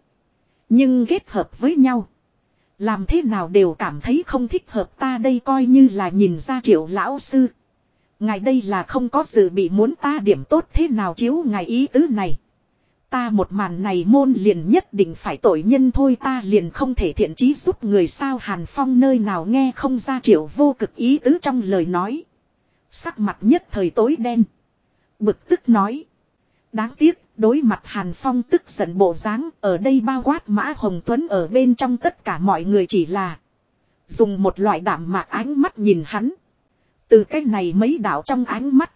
Nhưng kết hợp với nhau. Làm thế nào đều cảm thấy không thích hợp ta đây coi như là nhìn ra triệu lão sư. Ngài đây là không có dự bị muốn ta điểm tốt thế nào chiếu ngài ý tứ này. Ta một màn này môn liền nhất định phải tội nhân thôi ta liền không thể thiện trí giúp người sao Hàn Phong nơi nào nghe không ra triệu vô cực ý tứ trong lời nói. Sắc mặt nhất thời tối đen. Bực tức nói. Đáng tiếc, đối mặt Hàn Phong tức giận bộ dáng, ở đây bao quát Mã Hồng Tuấn ở bên trong tất cả mọi người chỉ là dùng một loại đảm mạc ánh mắt nhìn hắn. Từ cái này mấy đạo trong ánh mắt.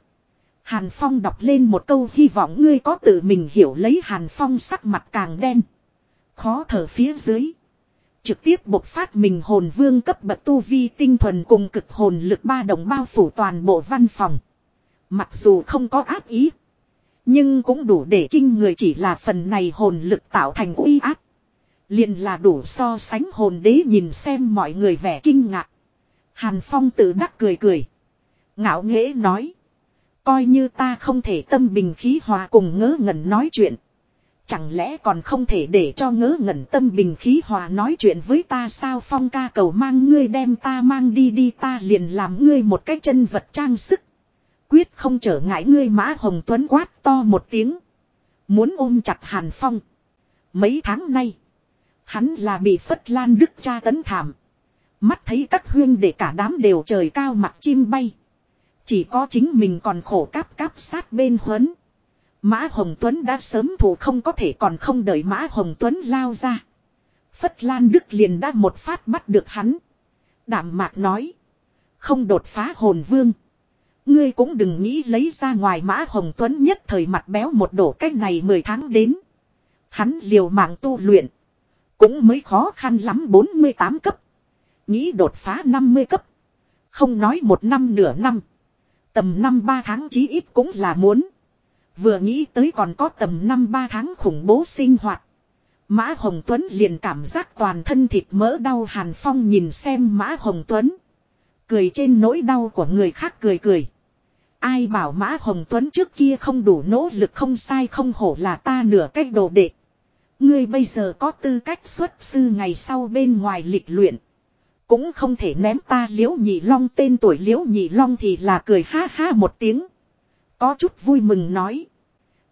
Hàn Phong đọc lên một câu hy vọng ngươi có tự mình hiểu lấy Hàn Phong sắc mặt càng đen. Khó thở phía dưới. Trực tiếp bộc phát mình hồn vương cấp bậc tu vi tinh thuần cùng cực hồn lực ba đồng bao phủ toàn bộ văn phòng. Mặc dù không có ác ý. Nhưng cũng đủ để kinh người chỉ là phần này hồn lực tạo thành uy áp. liền là đủ so sánh hồn đế nhìn xem mọi người vẻ kinh ngạc. Hàn Phong tự đắc cười cười. Ngạo nghễ nói. Coi như ta không thể tâm bình khí hòa cùng ngớ ngẩn nói chuyện. Chẳng lẽ còn không thể để cho ngớ ngẩn tâm bình khí hòa nói chuyện với ta sao phong ca cầu mang ngươi đem ta mang đi đi, ta liền làm ngươi một cái chân vật trang sức. Quyết không trở ngại ngươi mã hồng tuấn quát to một tiếng. Muốn ôm chặt hàn phong. Mấy tháng nay. Hắn là bị phất lan đức cha tấn thảm. Mắt thấy các huyên để cả đám đều trời cao mặt chim bay. Chỉ có chính mình còn khổ cáp cáp sát bên huấn. Mã Hồng Tuấn đã sớm thủ không có thể còn không đợi Mã Hồng Tuấn lao ra. Phất Lan Đức liền đã một phát bắt được hắn. Đảm mạc nói. Không đột phá hồn vương. Ngươi cũng đừng nghĩ lấy ra ngoài Mã Hồng Tuấn nhất thời mặt béo một đổ cách này 10 tháng đến. Hắn liều mạng tu luyện. Cũng mới khó khăn lắm 48 cấp. Nghĩ đột phá 50 cấp. Không nói một năm nửa năm. Tầm năm ba tháng chí ít cũng là muốn. Vừa nghĩ tới còn có tầm năm ba tháng khủng bố sinh hoạt. Mã Hồng Tuấn liền cảm giác toàn thân thịt mỡ đau Hàn Phong nhìn xem Mã Hồng Tuấn. Cười trên nỗi đau của người khác cười cười. Ai bảo Mã Hồng Tuấn trước kia không đủ nỗ lực không sai không hổ là ta nửa cách đồ đệ. Ngươi bây giờ có tư cách xuất sư ngày sau bên ngoài lịch luyện. Cũng không thể ném ta liễu nhị long tên tuổi liễu nhị long thì là cười ha ha một tiếng. Có chút vui mừng nói.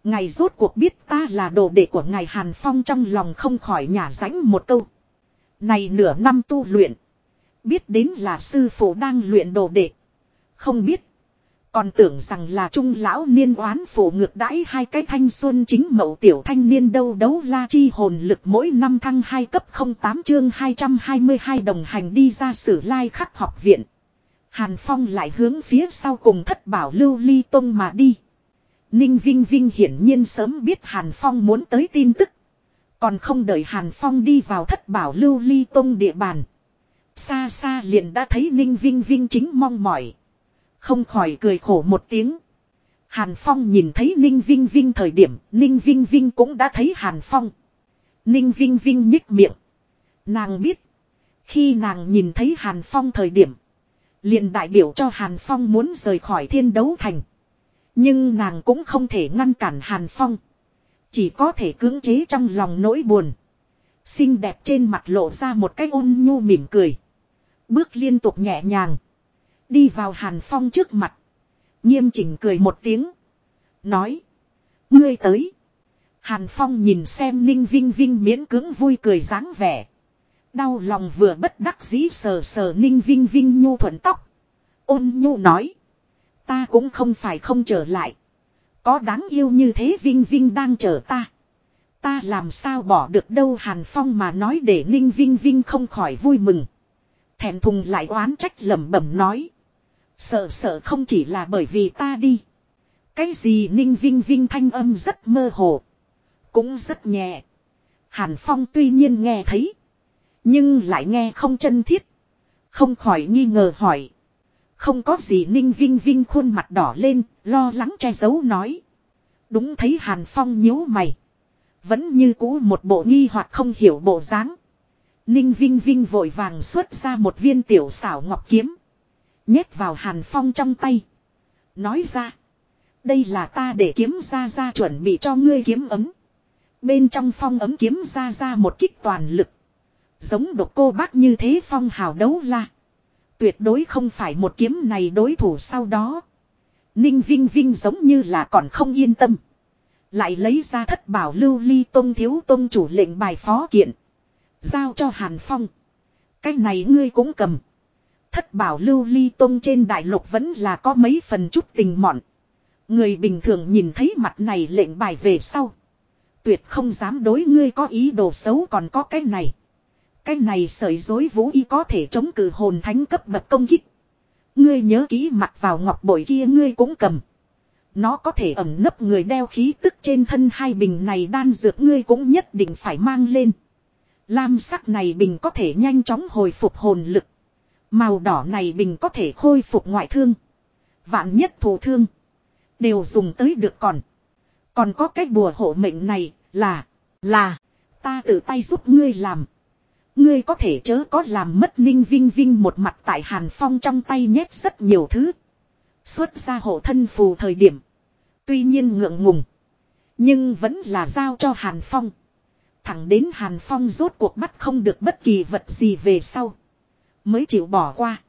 Ngày rốt cuộc biết ta là đồ đệ của ngài Hàn Phong trong lòng không khỏi nhả rãnh một câu. Này nửa năm tu luyện. Biết đến là sư phụ đang luyện đồ đệ. Không biết. Còn tưởng rằng là trung lão niên oán phủ ngược đãi hai cái thanh xuân chính mậu tiểu thanh niên đâu đấu la chi hồn lực mỗi năm thăng hai cấp 08 chương 222 đồng hành đi ra sử lai khắc học viện. Hàn Phong lại hướng phía sau cùng thất bảo lưu ly tông mà đi. Ninh Vinh Vinh hiển nhiên sớm biết Hàn Phong muốn tới tin tức. Còn không đợi Hàn Phong đi vào thất bảo lưu ly tông địa bàn. Xa xa liền đã thấy Ninh Vinh Vinh chính mong mỏi. Không khỏi cười khổ một tiếng. Hàn Phong nhìn thấy Ninh Vinh Vinh thời điểm, Ninh Vinh Vinh cũng đã thấy Hàn Phong. Ninh Vinh Vinh nhếch miệng. Nàng biết. Khi nàng nhìn thấy Hàn Phong thời điểm. liền đại biểu cho Hàn Phong muốn rời khỏi thiên đấu thành. Nhưng nàng cũng không thể ngăn cản Hàn Phong. Chỉ có thể cưỡng chế trong lòng nỗi buồn. Xinh đẹp trên mặt lộ ra một cái ôn nhu mỉm cười. Bước liên tục nhẹ nhàng. Đi vào Hàn Phong trước mặt. Nghiêm chỉnh cười một tiếng. Nói. Ngươi tới. Hàn Phong nhìn xem Ninh Vinh Vinh miễn cưỡng vui cười dáng vẻ. Đau lòng vừa bất đắc dĩ sờ sờ Ninh Vinh Vinh nhu thuận tóc. Ôn nhu nói. Ta cũng không phải không trở lại. Có đáng yêu như thế Vinh Vinh đang chờ ta. Ta làm sao bỏ được đâu Hàn Phong mà nói để Ninh Vinh Vinh không khỏi vui mừng. Thèm thùng lại oán trách lẩm bẩm nói. Sợ sợ không chỉ là bởi vì ta đi. Cái gì Ninh Vinh Vinh thanh âm rất mơ hồ. Cũng rất nhẹ. Hàn Phong tuy nhiên nghe thấy. Nhưng lại nghe không chân thiết. Không khỏi nghi ngờ hỏi. Không có gì Ninh Vinh Vinh khuôn mặt đỏ lên, lo lắng che giấu nói. Đúng thấy Hàn Phong nhíu mày. Vẫn như cũ một bộ nghi hoặc không hiểu bộ dáng. Ninh Vinh Vinh vội vàng xuất ra một viên tiểu xảo ngọc kiếm. Nhét vào Hàn Phong trong tay. Nói ra. Đây là ta để kiếm ra ra chuẩn bị cho ngươi kiếm ấm. Bên trong phong ấm kiếm ra ra một kích toàn lực. Giống độc cô bác như thế phong hào đấu la. Tuyệt đối không phải một kiếm này đối thủ sau đó. Ninh Vinh Vinh giống như là còn không yên tâm. Lại lấy ra thất bảo lưu ly tông thiếu tông chủ lệnh bài phó kiện. Giao cho Hàn Phong. Cái này ngươi cũng cầm. Thất bảo lưu ly tông trên đại lục vẫn là có mấy phần chút tình mọn. Người bình thường nhìn thấy mặt này lệnh bài về sau. Tuyệt không dám đối ngươi có ý đồ xấu còn có cái này. Cái này sợi dối vũ y có thể chống cự hồn thánh cấp bậc công kích. Ngươi nhớ kỹ mặt vào ngọc bội kia ngươi cũng cầm. Nó có thể ẩm nấp người đeo khí tức trên thân hai bình này đan dược ngươi cũng nhất định phải mang lên. Lam sắc này bình có thể nhanh chóng hồi phục hồn lực. Màu đỏ này bình có thể khôi phục ngoại thương. Vạn nhất thù thương. Đều dùng tới được còn. Còn có cái bùa hộ mệnh này là. Là. Ta tự tay giúp ngươi làm. Ngươi có thể chớ có làm mất ninh vinh vinh một mặt tại hàn phong trong tay nhét rất nhiều thứ. Xuất ra hộ thân phù thời điểm. Tuy nhiên ngượng ngùng. Nhưng vẫn là giao cho hàn phong. Thẳng đến hàn phong rốt cuộc bắt không được bất kỳ vật gì về sau. Mới chịu bỏ qua.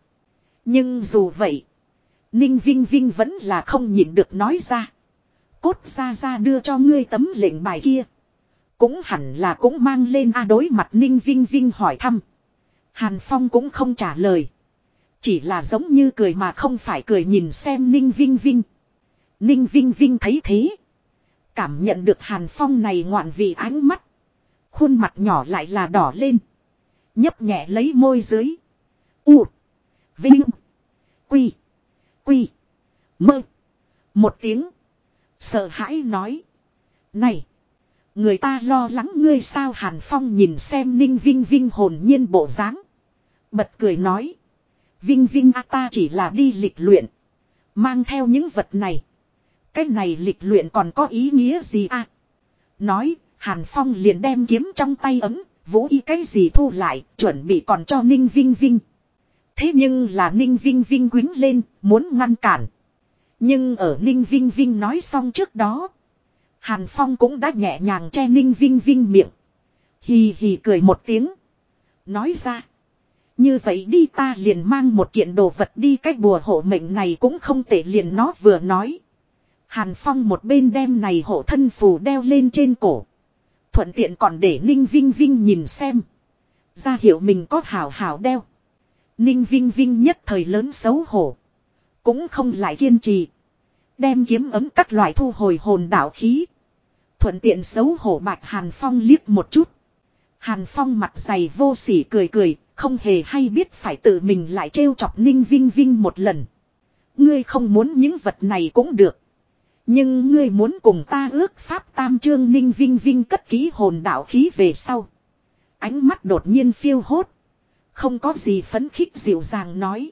Nhưng dù vậy. Ninh Vinh Vinh vẫn là không nhịn được nói ra. Cốt ra ra đưa cho ngươi tấm lệnh bài kia. Cũng hẳn là cũng mang lên a đối mặt Ninh Vinh Vinh hỏi thăm. Hàn Phong cũng không trả lời. Chỉ là giống như cười mà không phải cười nhìn xem Ninh Vinh Vinh. Ninh Vinh Vinh thấy thế. Cảm nhận được Hàn Phong này ngoạn vị ánh mắt. Khuôn mặt nhỏ lại là đỏ lên. Nhấp nhẹ lấy môi dưới. U. Vinh. Quy. Quy. Mơ. Một tiếng. Sợ hãi nói. Này. Người ta lo lắng ngươi sao Hàn Phong nhìn xem Ninh Vinh Vinh hồn nhiên bộ dáng, Bật cười nói. Vinh Vinh a ta chỉ là đi lịch luyện. Mang theo những vật này. Cái này lịch luyện còn có ý nghĩa gì a? Nói, Hàn Phong liền đem kiếm trong tay ấm, vũ y cái gì thu lại, chuẩn bị còn cho Ninh Vinh Vinh. Thế nhưng là Ninh Vinh Vinh quính lên, muốn ngăn cản. Nhưng ở Ninh Vinh Vinh nói xong trước đó. Hàn Phong cũng đã nhẹ nhàng che Ninh Vinh Vinh miệng. Hì hì cười một tiếng. Nói ra. Như vậy đi ta liền mang một kiện đồ vật đi cách bùa hộ mệnh này cũng không tệ liền nó vừa nói. Hàn Phong một bên đem này hộ thân phù đeo lên trên cổ. Thuận tiện còn để Ninh Vinh Vinh nhìn xem. Ra hiểu mình có hảo hảo đeo. Ninh Vinh Vinh nhất thời lớn xấu hổ. Cũng không lại kiên trì. Đem kiếm ấm các loại thu hồi hồn đạo khí. Thuận tiện xấu hổ bạch Hàn Phong liếc một chút. Hàn Phong mặt dày vô sỉ cười cười, không hề hay biết phải tự mình lại trêu chọc Ninh Vinh Vinh một lần. Ngươi không muốn những vật này cũng được. Nhưng ngươi muốn cùng ta ước pháp tam trương Ninh Vinh Vinh cất ký hồn đạo khí về sau. Ánh mắt đột nhiên phiêu hốt. Không có gì phấn khích dịu dàng nói.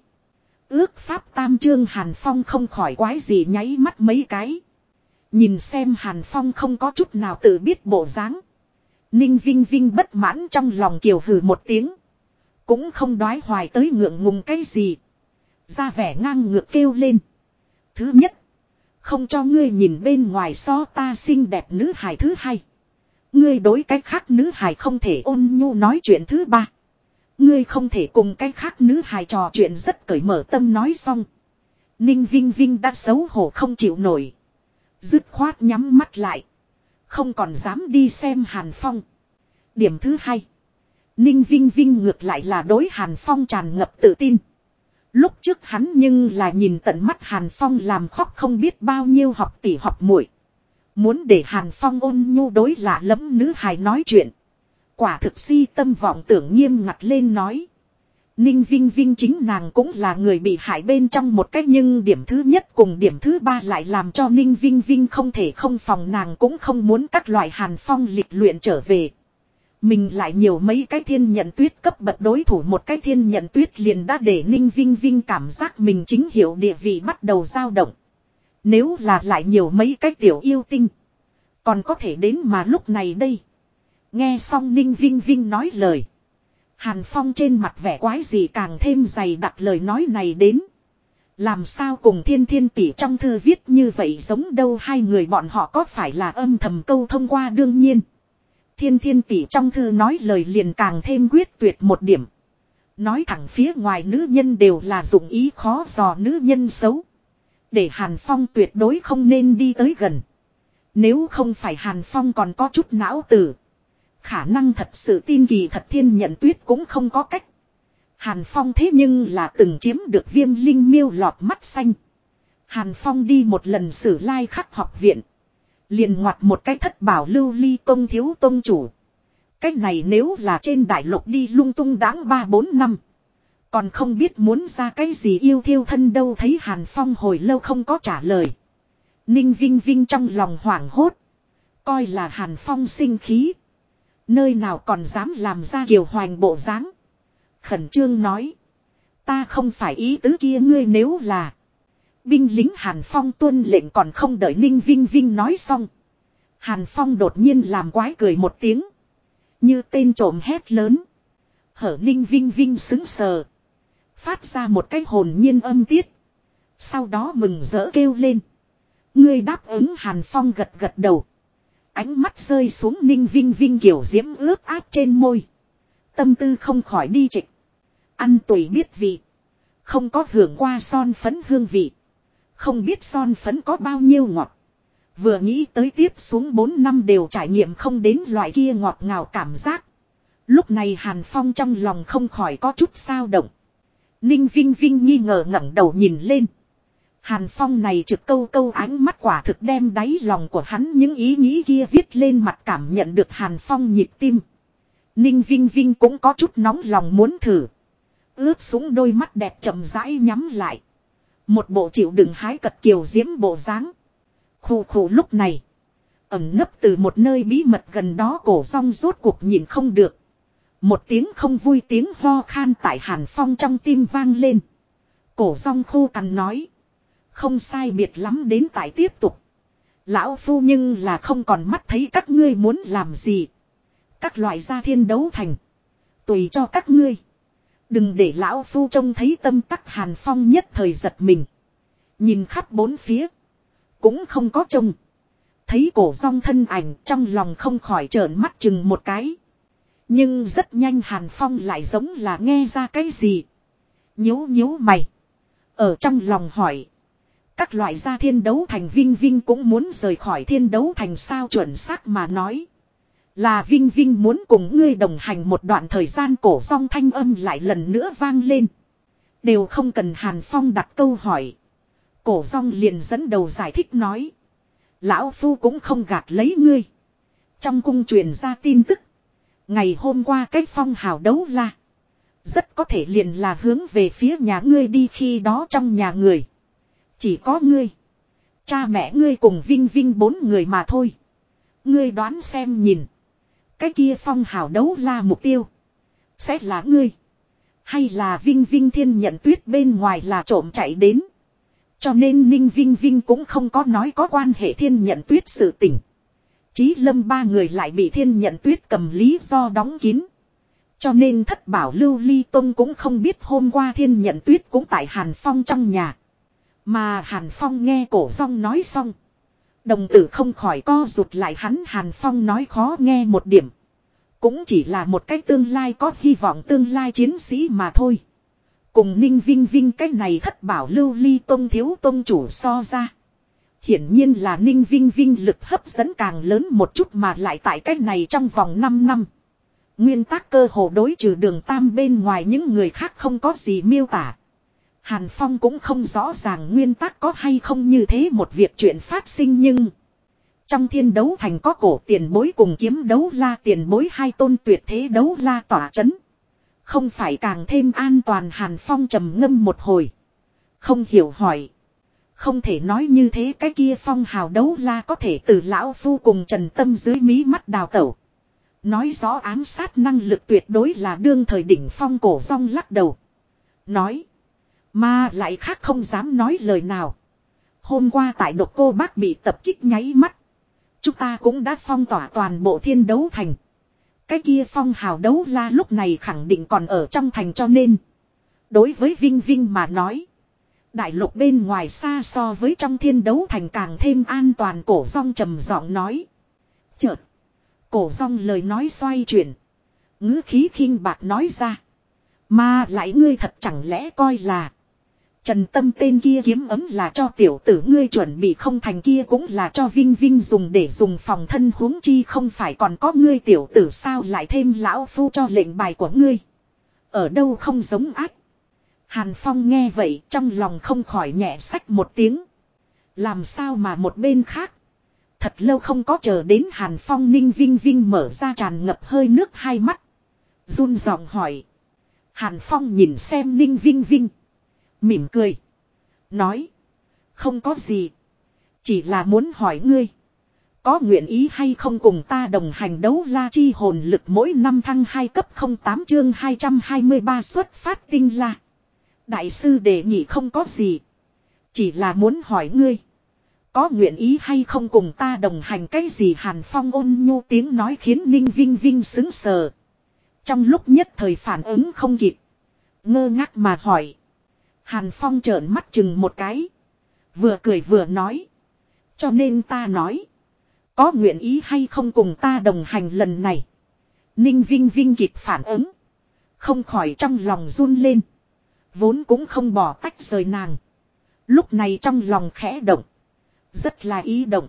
Ước pháp tam trương Hàn Phong không khỏi quái gì nháy mắt mấy cái. Nhìn xem Hàn Phong không có chút nào tự biết bộ dáng. Ninh Vinh Vinh bất mãn trong lòng kiều hừ một tiếng. Cũng không đoái hoài tới ngượng ngùng cái gì. Ra vẻ ngang ngược kêu lên. Thứ nhất. Không cho ngươi nhìn bên ngoài so ta xinh đẹp nữ hài thứ hai. Ngươi đối cách khác nữ hài không thể ôn nhu nói chuyện thứ ba. Ngươi không thể cùng cái khác nữ hài trò chuyện rất cởi mở tâm nói xong. Ninh Vinh Vinh đã xấu hổ không chịu nổi. Dứt khoát nhắm mắt lại. Không còn dám đi xem Hàn Phong. Điểm thứ hai. Ninh Vinh Vinh ngược lại là đối Hàn Phong tràn ngập tự tin. Lúc trước hắn nhưng là nhìn tận mắt Hàn Phong làm khóc không biết bao nhiêu học tỷ học muội Muốn để Hàn Phong ôn nhu đối lạ lẫm nữ hài nói chuyện. Quả thực si tâm vọng tưởng nghiêm ngặt lên nói. Ninh Vinh Vinh chính nàng cũng là người bị hại bên trong một cách nhưng điểm thứ nhất cùng điểm thứ ba lại làm cho Ninh Vinh Vinh không thể không phòng nàng cũng không muốn các loại hàn phong lịch luyện trở về. Mình lại nhiều mấy cái thiên nhận tuyết cấp bậc đối thủ một cái thiên nhận tuyết liền đã để Ninh Vinh Vinh cảm giác mình chính hiểu địa vị bắt đầu dao động. Nếu là lại nhiều mấy cái tiểu yêu tinh. Còn có thể đến mà lúc này đây. Nghe xong Ninh Vinh Vinh nói lời. Hàn Phong trên mặt vẻ quái gì càng thêm dày đặt lời nói này đến. Làm sao cùng thiên thiên tỷ trong thư viết như vậy giống đâu hai người bọn họ có phải là âm thầm câu thông qua đương nhiên. Thiên thiên tỷ trong thư nói lời liền càng thêm quyết tuyệt một điểm. Nói thẳng phía ngoài nữ nhân đều là dụng ý khó dò nữ nhân xấu. Để Hàn Phong tuyệt đối không nên đi tới gần. Nếu không phải Hàn Phong còn có chút não tử. Khả năng thật sự tin kỳ thật thiên nhận tuyết cũng không có cách. Hàn Phong thế nhưng là từng chiếm được viêm linh miêu lọt mắt xanh. Hàn Phong đi một lần sử lai khắc học viện. Liền ngoặt một cái thất bảo lưu ly tông thiếu tông chủ. Cách này nếu là trên đại lục đi lung tung đáng 3-4 năm. Còn không biết muốn ra cái gì yêu thiêu thân đâu thấy Hàn Phong hồi lâu không có trả lời. Ninh Vinh Vinh trong lòng hoảng hốt. Coi là Hàn Phong sinh khí. Nơi nào còn dám làm ra kiều hoành bộ dáng Khẩn trương nói. Ta không phải ý tứ kia ngươi nếu là. Binh lính Hàn Phong tuân lệnh còn không đợi Ninh Vinh Vinh nói xong. Hàn Phong đột nhiên làm quái cười một tiếng. Như tên trộm hét lớn. Hở Ninh Vinh Vinh xứng sờ. Phát ra một cái hồn nhiên âm tiết. Sau đó mừng rỡ kêu lên. Ngươi đáp ứng Hàn Phong gật gật đầu. Ánh mắt rơi xuống ninh vinh vinh kiểu diễm ướp át trên môi. Tâm tư không khỏi đi trịch. Ăn tuổi biết vị. Không có hưởng qua son phấn hương vị. Không biết son phấn có bao nhiêu ngọt. Vừa nghĩ tới tiếp xuống 4 năm đều trải nghiệm không đến loại kia ngọt ngào cảm giác. Lúc này Hàn Phong trong lòng không khỏi có chút sao động. Ninh Vinh Vinh nghi ngờ ngẩng đầu nhìn lên. Hàn Phong này trực câu câu ánh mắt quả thực đem đáy lòng của hắn những ý nghĩ kia viết lên mặt cảm nhận được Hàn Phong nhịp tim. Ninh Vinh Vinh cũng có chút nóng lòng muốn thử. Ướp súng đôi mắt đẹp chậm rãi nhắm lại. Một bộ chịu đựng hái cật kiều diễm bộ dáng. Khu khủ lúc này. Ẩm nấp từ một nơi bí mật gần đó cổ song rốt cuộc nhìn không được. Một tiếng không vui tiếng ho khan tại Hàn Phong trong tim vang lên. Cổ song khô cằn nói. Không sai biệt lắm đến tại tiếp tục. Lão phu nhưng là không còn mắt thấy các ngươi muốn làm gì. Các loại gia thiên đấu thành. Tùy cho các ngươi. Đừng để lão phu trông thấy tâm tắc hàn phong nhất thời giật mình. Nhìn khắp bốn phía. Cũng không có trông. Thấy cổ song thân ảnh trong lòng không khỏi trợn mắt chừng một cái. Nhưng rất nhanh hàn phong lại giống là nghe ra cái gì. Nhíu nhíu mày. Ở trong lòng hỏi. Các loại gia thiên đấu thành Vinh Vinh cũng muốn rời khỏi thiên đấu thành sao chuẩn xác mà nói. Là Vinh Vinh muốn cùng ngươi đồng hành một đoạn thời gian cổ song thanh âm lại lần nữa vang lên. Đều không cần Hàn Phong đặt câu hỏi. Cổ song liền dẫn đầu giải thích nói. Lão Phu cũng không gạt lấy ngươi. Trong cung truyền ra tin tức. Ngày hôm qua cách phong hào đấu la. Rất có thể liền là hướng về phía nhà ngươi đi khi đó trong nhà người. Chỉ có ngươi. Cha mẹ ngươi cùng Vinh Vinh bốn người mà thôi. Ngươi đoán xem nhìn. Cái kia phong hào đấu la mục tiêu. Sẽ là ngươi. Hay là Vinh Vinh thiên nhận tuyết bên ngoài là trộm chạy đến. Cho nên Ninh Vinh Vinh cũng không có nói có quan hệ thiên nhận tuyết sự tình. Chí lâm ba người lại bị thiên nhận tuyết cầm lý do đóng kín. Cho nên thất bảo lưu ly tông cũng không biết hôm qua thiên nhận tuyết cũng tại Hàn Phong trong nhà. Mà Hàn Phong nghe cổ rong nói xong. Đồng tử không khỏi co rụt lại hắn Hàn Phong nói khó nghe một điểm. Cũng chỉ là một cái tương lai có hy vọng tương lai chiến sĩ mà thôi. Cùng Ninh Vinh Vinh cái này thất bảo lưu ly tông thiếu tông chủ so ra. Hiển nhiên là Ninh Vinh Vinh lực hấp dẫn càng lớn một chút mà lại tại cái này trong vòng 5 năm. Nguyên tắc cơ hồ đối trừ đường tam bên ngoài những người khác không có gì miêu tả. Hàn Phong cũng không rõ ràng nguyên tắc có hay không như thế một việc chuyện phát sinh nhưng... Trong thiên đấu thành có cổ tiền bối cùng kiếm đấu la tiền bối hai tôn tuyệt thế đấu la tỏa chấn. Không phải càng thêm an toàn Hàn Phong trầm ngâm một hồi. Không hiểu hỏi. Không thể nói như thế cái kia phong hào đấu la có thể từ lão phu cùng trần tâm dưới mí mắt đào tẩu. Nói rõ ám sát năng lực tuyệt đối là đương thời đỉnh phong cổ rong lắc đầu. Nói. Mà lại khác không dám nói lời nào. Hôm qua tại độc cô bác bị tập kích nháy mắt. Chúng ta cũng đã phong tỏa toàn bộ thiên đấu thành. Cái kia phong hào đấu la lúc này khẳng định còn ở trong thành cho nên. Đối với Vinh Vinh mà nói. Đại lục bên ngoài xa so với trong thiên đấu thành càng thêm an toàn, cổ rong trầm giọng nói. Chợt. Cổ rong lời nói xoay chuyển. ngữ khí khinh bạc nói ra. Mà lại ngươi thật chẳng lẽ coi là. Trần tâm tên kia kiếm ấm là cho tiểu tử ngươi chuẩn bị không thành kia cũng là cho Vinh Vinh dùng để dùng phòng thân huống chi không phải còn có ngươi tiểu tử sao lại thêm lão phu cho lệnh bài của ngươi. Ở đâu không giống ác. Hàn Phong nghe vậy trong lòng không khỏi nhẹ sách một tiếng. Làm sao mà một bên khác. Thật lâu không có chờ đến Hàn Phong ninh vinh vinh mở ra tràn ngập hơi nước hai mắt. run giọng hỏi. Hàn Phong nhìn xem ninh vinh vinh. Mỉm cười. Nói. Không có gì. Chỉ là muốn hỏi ngươi. Có nguyện ý hay không cùng ta đồng hành đấu la chi hồn lực mỗi năm thăng 2 cấp 08 chương 223 xuất phát tinh la. Đại sư đề nghị không có gì. Chỉ là muốn hỏi ngươi. Có nguyện ý hay không cùng ta đồng hành cái gì Hàn Phong ôn nhu tiếng nói khiến Ninh Vinh Vinh xứng sờ. Trong lúc nhất thời phản ứng không kịp. Ngơ ngác mà hỏi. Hàn Phong trợn mắt chừng một cái. Vừa cười vừa nói. Cho nên ta nói. Có nguyện ý hay không cùng ta đồng hành lần này. Ninh Vinh Vinh kịp phản ứng. Không khỏi trong lòng run lên. Vốn cũng không bỏ tách rời nàng. Lúc này trong lòng khẽ động. Rất là ý động.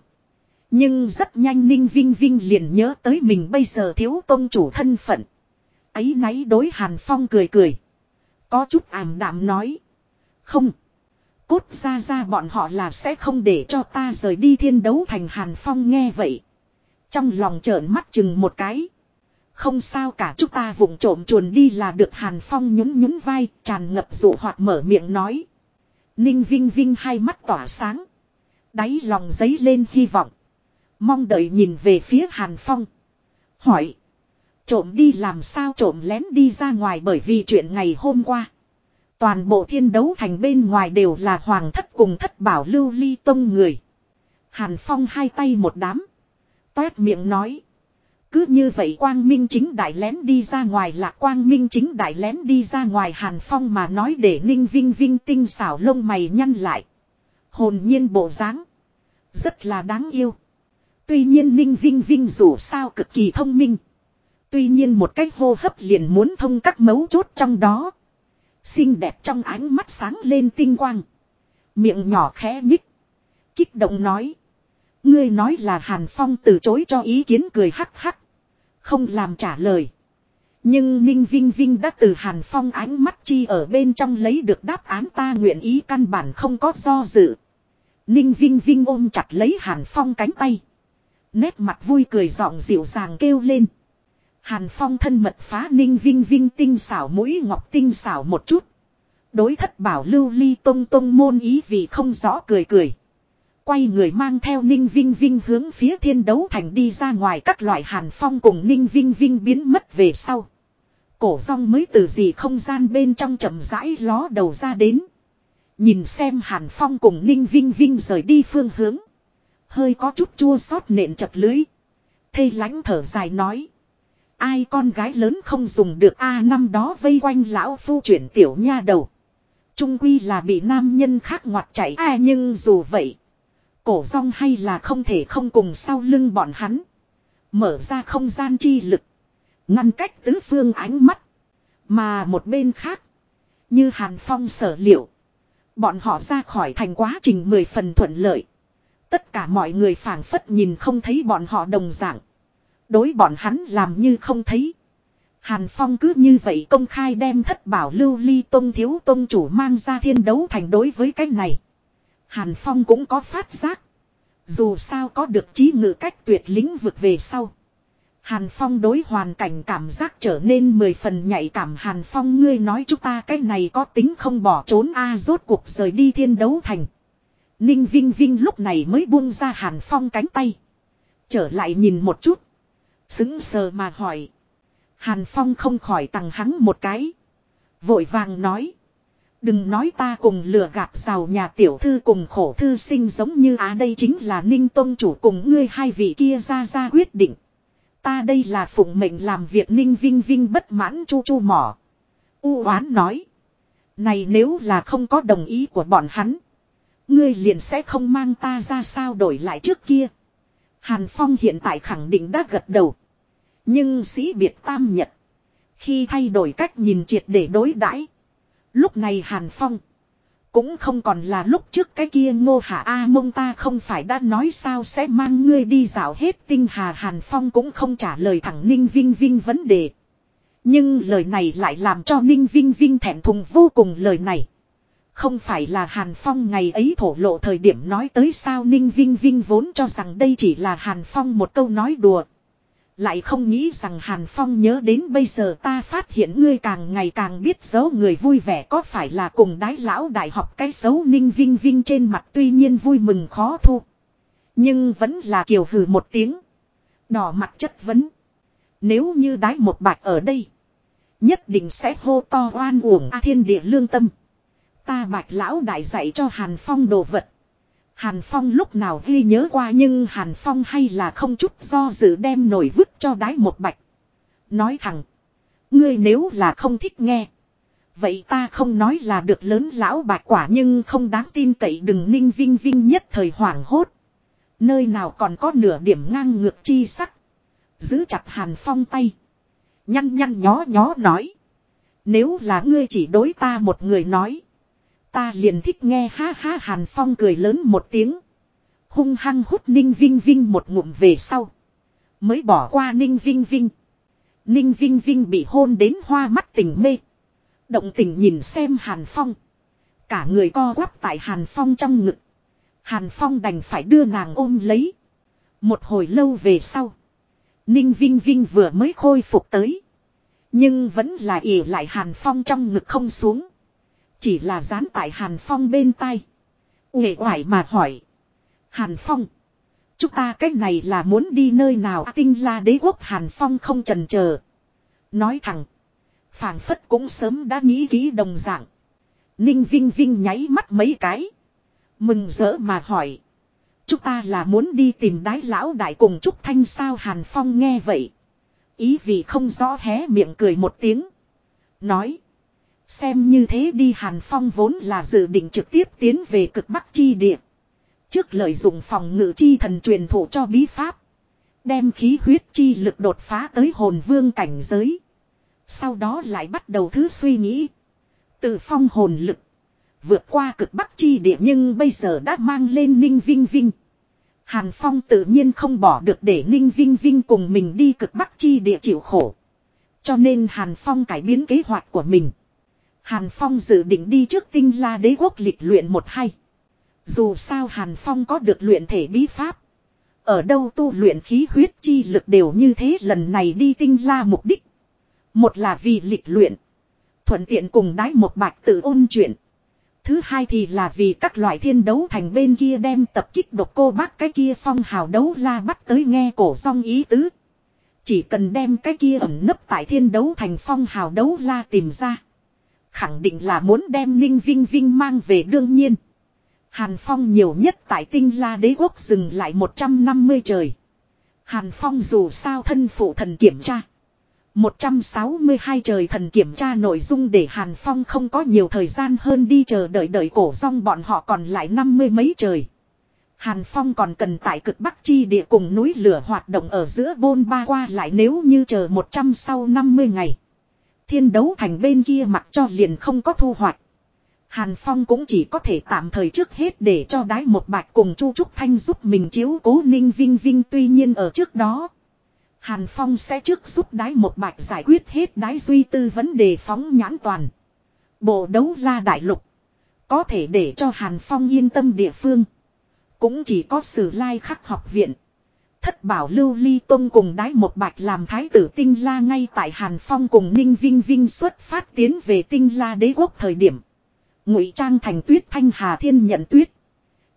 Nhưng rất nhanh Ninh Vinh Vinh liền nhớ tới mình bây giờ thiếu tôn chủ thân phận. Ấy náy đối Hàn Phong cười cười. Có chút ảm đạm nói. Không. Cốt ra ra bọn họ là sẽ không để cho ta rời đi thiên đấu thành Hàn Phong nghe vậy. Trong lòng trợn mắt chừng một cái. Không sao cả, chúng ta vụng trộm chuồn đi là được Hàn Phong nhún nhún vai, tràn ngập dụ hoạt mở miệng nói. Ninh Vinh Vinh hai mắt tỏa sáng. Đáy lòng giấy lên hy vọng. Mong đợi nhìn về phía Hàn Phong. Hỏi. Trộm đi làm sao trộm lén đi ra ngoài bởi vì chuyện ngày hôm qua. Toàn bộ thiên đấu thành bên ngoài đều là hoàng thất cùng thất bảo lưu ly tông người. Hàn Phong hai tay một đám. Toét miệng nói. Cứ như vậy quang minh chính đại lén đi ra ngoài là quang minh chính đại lén đi ra ngoài Hàn Phong mà nói để ninh vinh vinh tinh xảo lông mày nhăn lại. Hồn nhiên bộ dáng Rất là đáng yêu. Tuy nhiên ninh vinh vinh dù sao cực kỳ thông minh. Tuy nhiên một cách hô hấp liền muốn thông các mấu chốt trong đó. Xinh đẹp trong ánh mắt sáng lên tinh quang. Miệng nhỏ khẽ nhích. Kích động nói. Ngươi nói là Hàn Phong từ chối cho ý kiến cười hắc hắc. Không làm trả lời. Nhưng Ninh Vinh Vinh đã từ Hàn Phong ánh mắt chi ở bên trong lấy được đáp án ta nguyện ý căn bản không có do dự. Ninh Vinh Vinh ôm chặt lấy Hàn Phong cánh tay. Nét mặt vui cười giọng dịu dàng kêu lên. Hàn Phong thân mật phá ninh vinh vinh tinh xảo mũi ngọc tinh xảo một chút. Đối thất bảo lưu ly tông tông môn ý vì không rõ cười cười. Quay người mang theo ninh vinh vinh hướng phía thiên đấu thành đi ra ngoài các loại hàn phong cùng ninh vinh vinh biến mất về sau. Cổ rong mới từ gì không gian bên trong chậm rãi ló đầu ra đến. Nhìn xem hàn phong cùng ninh vinh vinh rời đi phương hướng. Hơi có chút chua xót nện chật lưới. Thây lãnh thở dài nói. Ai con gái lớn không dùng được a năm đó vây quanh lão phu chuyển tiểu nha đầu. Trung quy là bị nam nhân khác ngoặt chạy à nhưng dù vậy. Cổ rong hay là không thể không cùng sau lưng bọn hắn. Mở ra không gian chi lực. Ngăn cách tứ phương ánh mắt. Mà một bên khác. Như Hàn Phong sở liệu. Bọn họ ra khỏi thành quá trình mười phần thuận lợi. Tất cả mọi người phảng phất nhìn không thấy bọn họ đồng dạng. Đối bọn hắn làm như không thấy. Hàn Phong cứ như vậy công khai đem thất bảo lưu ly tôn thiếu tôn chủ mang ra thiên đấu thành đối với cái này. Hàn Phong cũng có phát giác. Dù sao có được trí ngự cách tuyệt lĩnh vượt về sau. Hàn Phong đối hoàn cảnh cảm giác trở nên mười phần nhạy cảm Hàn Phong ngươi nói chúng ta cái này có tính không bỏ trốn a, rốt cuộc rời đi thiên đấu thành. Ninh Vinh Vinh lúc này mới buông ra Hàn Phong cánh tay. Trở lại nhìn một chút. Xứng sờ mà hỏi. Hàn Phong không khỏi tặng hắn một cái. Vội vàng nói. Đừng nói ta cùng lừa gạt giàu nhà tiểu thư cùng khổ thư sinh giống như á, đây chính là ninh tôn chủ cùng ngươi hai vị kia ra ra quyết định. Ta đây là phụng mệnh làm việc ninh vinh vinh bất mãn chu chu mỏ. U oán nói. Này nếu là không có đồng ý của bọn hắn. Ngươi liền sẽ không mang ta ra sao đổi lại trước kia. Hàn Phong hiện tại khẳng định đã gật đầu. Nhưng sĩ biệt tam nhật. Khi thay đổi cách nhìn triệt để đối đãi, Lúc này Hàn Phong. Cũng không còn là lúc trước cái kia ngô hạ A mông ta không phải đã nói sao sẽ mang ngươi đi dạo hết tinh hà Hàn Phong cũng không trả lời thẳng Ninh Vinh Vinh vấn đề. Nhưng lời này lại làm cho Ninh Vinh Vinh thẹn thùng vô cùng lời này. Không phải là Hàn Phong ngày ấy thổ lộ thời điểm nói tới sao Ninh Vinh Vinh vốn cho rằng đây chỉ là Hàn Phong một câu nói đùa. Lại không nghĩ rằng Hàn Phong nhớ đến bây giờ ta phát hiện ngươi càng ngày càng biết giấu người vui vẻ có phải là cùng đái lão đại học cái xấu ninh vinh vinh trên mặt tuy nhiên vui mừng khó thu. Nhưng vẫn là kiều hừ một tiếng. Đỏ mặt chất vấn. Nếu như đái một bạch ở đây. Nhất định sẽ hô to oan uổng A thiên địa lương tâm. Ta bạch lão đại dạy cho Hàn Phong đồ vật. Hàn Phong lúc nào ghi nhớ qua nhưng Hàn Phong hay là không chút do dự đem nổi vứt cho đái một bạch. Nói thẳng. Ngươi nếu là không thích nghe. Vậy ta không nói là được lớn lão bạch quả nhưng không đáng tin cậy đừng ninh vinh vinh nhất thời hoảng hốt. Nơi nào còn có nửa điểm ngang ngược chi sắc. Giữ chặt Hàn Phong tay. Nhăn nhăn nhó nhó nói. Nếu là ngươi chỉ đối ta một người nói. Ta liền thích nghe ha ha Hàn Phong cười lớn một tiếng. Hung hăng hút Ninh Vinh Vinh một ngụm về sau. Mới bỏ qua Ninh Vinh Vinh. Ninh Vinh Vinh bị hôn đến hoa mắt tình mê. Động tình nhìn xem Hàn Phong. Cả người co quắp tại Hàn Phong trong ngực. Hàn Phong đành phải đưa nàng ôm lấy. Một hồi lâu về sau. Ninh Vinh Vinh vừa mới khôi phục tới. Nhưng vẫn là ỉ lại Hàn Phong trong ngực không xuống. Chỉ là dán tại Hàn Phong bên tai. nghệ oải mà hỏi. Hàn Phong. Chúng ta cách này là muốn đi nơi nào tinh la đế quốc Hàn Phong không trần chờ Nói thẳng. phảng phất cũng sớm đã nghĩ kỹ đồng dạng. Ninh Vinh Vinh nháy mắt mấy cái. Mừng rỡ mà hỏi. Chúng ta là muốn đi tìm đái lão đại cùng Trúc Thanh sao Hàn Phong nghe vậy. Ý vì không rõ hé miệng cười một tiếng. Nói. Xem như thế đi Hàn Phong vốn là dự định trực tiếp tiến về cực bắc chi địa. Trước lợi dụng phòng ngự chi thần truyền thụ cho bí pháp. Đem khí huyết chi lực đột phá tới hồn vương cảnh giới. Sau đó lại bắt đầu thứ suy nghĩ. Từ phong hồn lực. Vượt qua cực bắc chi địa nhưng bây giờ đã mang lên ninh vinh vinh. Hàn Phong tự nhiên không bỏ được để ninh vinh vinh cùng mình đi cực bắc chi địa chịu khổ. Cho nên Hàn Phong cải biến kế hoạch của mình. Hàn Phong dự định đi trước tinh la đế quốc lịch luyện một hay. Dù sao Hàn Phong có được luyện thể bí pháp. Ở đâu tu luyện khí huyết chi lực đều như thế lần này đi tinh la mục đích. Một là vì lịch luyện. Thuận tiện cùng đái một bạch tự ôn chuyện. Thứ hai thì là vì các loại thiên đấu thành bên kia đem tập kích độc cô bác cái kia phong hào đấu la bắt tới nghe cổ song ý tứ. Chỉ cần đem cái kia ẩn nấp tại thiên đấu thành phong hào đấu la tìm ra. Khẳng định là muốn đem Ninh Vinh Vinh mang về đương nhiên. Hàn Phong nhiều nhất tại tinh la đế quốc dừng lại 150 trời. Hàn Phong dù sao thân phụ thần kiểm tra. 162 trời thần kiểm tra nội dung để Hàn Phong không có nhiều thời gian hơn đi chờ đợi đợi cổ rong bọn họ còn lại năm mươi mấy trời. Hàn Phong còn cần tại cực bắc chi địa cùng núi lửa hoạt động ở giữa bôn ba qua lại nếu như chờ 100 sau 50 ngày. Thiên đấu thành bên kia mặt cho liền không có thu hoạch. Hàn Phong cũng chỉ có thể tạm thời trước hết để cho đái một bạch cùng Chu Trúc Thanh giúp mình chiếu cố ninh vinh vinh tuy nhiên ở trước đó. Hàn Phong sẽ trước giúp đái một bạch giải quyết hết đái duy tư vấn đề phóng nhãn toàn. Bộ đấu la đại lục. Có thể để cho Hàn Phong yên tâm địa phương. Cũng chỉ có sử lai khắc học viện. Thất bảo lưu ly tông cùng đái một bạch làm thái tử tinh la ngay tại Hàn Phong cùng Ninh Vinh Vinh xuất phát tiến về tinh la đế quốc thời điểm. ngụy trang thành tuyết thanh hà thiên nhận tuyết.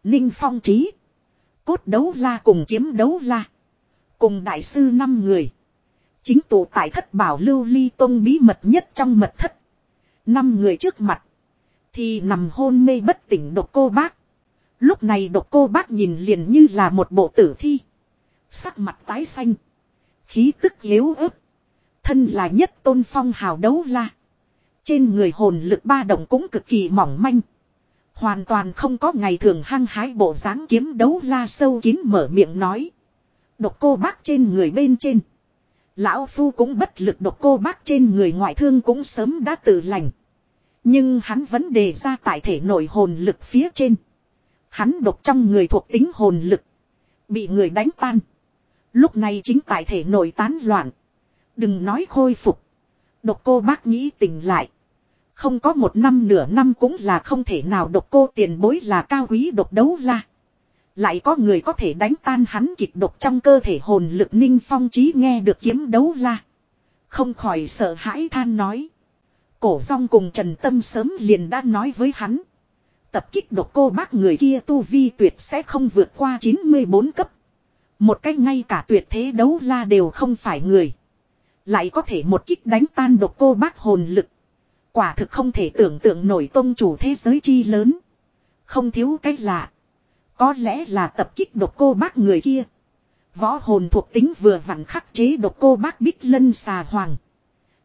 Ninh Phong trí. Cốt đấu la cùng kiếm đấu la. Cùng đại sư năm người. Chính tụ tại thất bảo lưu ly tông bí mật nhất trong mật thất. Năm người trước mặt. Thì nằm hôn mê bất tỉnh độc cô bác. Lúc này độc cô bác nhìn liền như là một bộ tử thi. Sắc mặt tái xanh. Khí tức yếu ớt. Thân là nhất tôn phong hào đấu la. Trên người hồn lực ba động cũng cực kỳ mỏng manh. Hoàn toàn không có ngày thường hăng hái bộ dáng kiếm đấu la sâu kín mở miệng nói. Độc cô bác trên người bên trên. Lão Phu cũng bất lực độc cô bác trên người ngoại thương cũng sớm đã tự lành. Nhưng hắn vẫn đề ra tại thể nội hồn lực phía trên. Hắn độc trong người thuộc tính hồn lực. Bị người đánh tan. Lúc này chính tại thể nội tán loạn. Đừng nói khôi phục. Độc cô bác nghĩ tỉnh lại. Không có một năm nửa năm cũng là không thể nào độc cô tiền bối là cao quý độc đấu la. Lại có người có thể đánh tan hắn kịch độc trong cơ thể hồn lực ninh phong trí nghe được kiếm đấu la. Không khỏi sợ hãi than nói. Cổ rong cùng Trần Tâm sớm liền đã nói với hắn. Tập kích độc cô bác người kia tu vi tuyệt sẽ không vượt qua 94 cấp. Một cách ngay cả tuyệt thế đấu la đều không phải người. Lại có thể một kích đánh tan độc cô bác hồn lực. Quả thực không thể tưởng tượng nổi tôn chủ thế giới chi lớn. Không thiếu cách lạ. Có lẽ là tập kích độc cô bác người kia. Võ hồn thuộc tính vừa vặn khắc chế độc cô bác bích lân xà hoàng.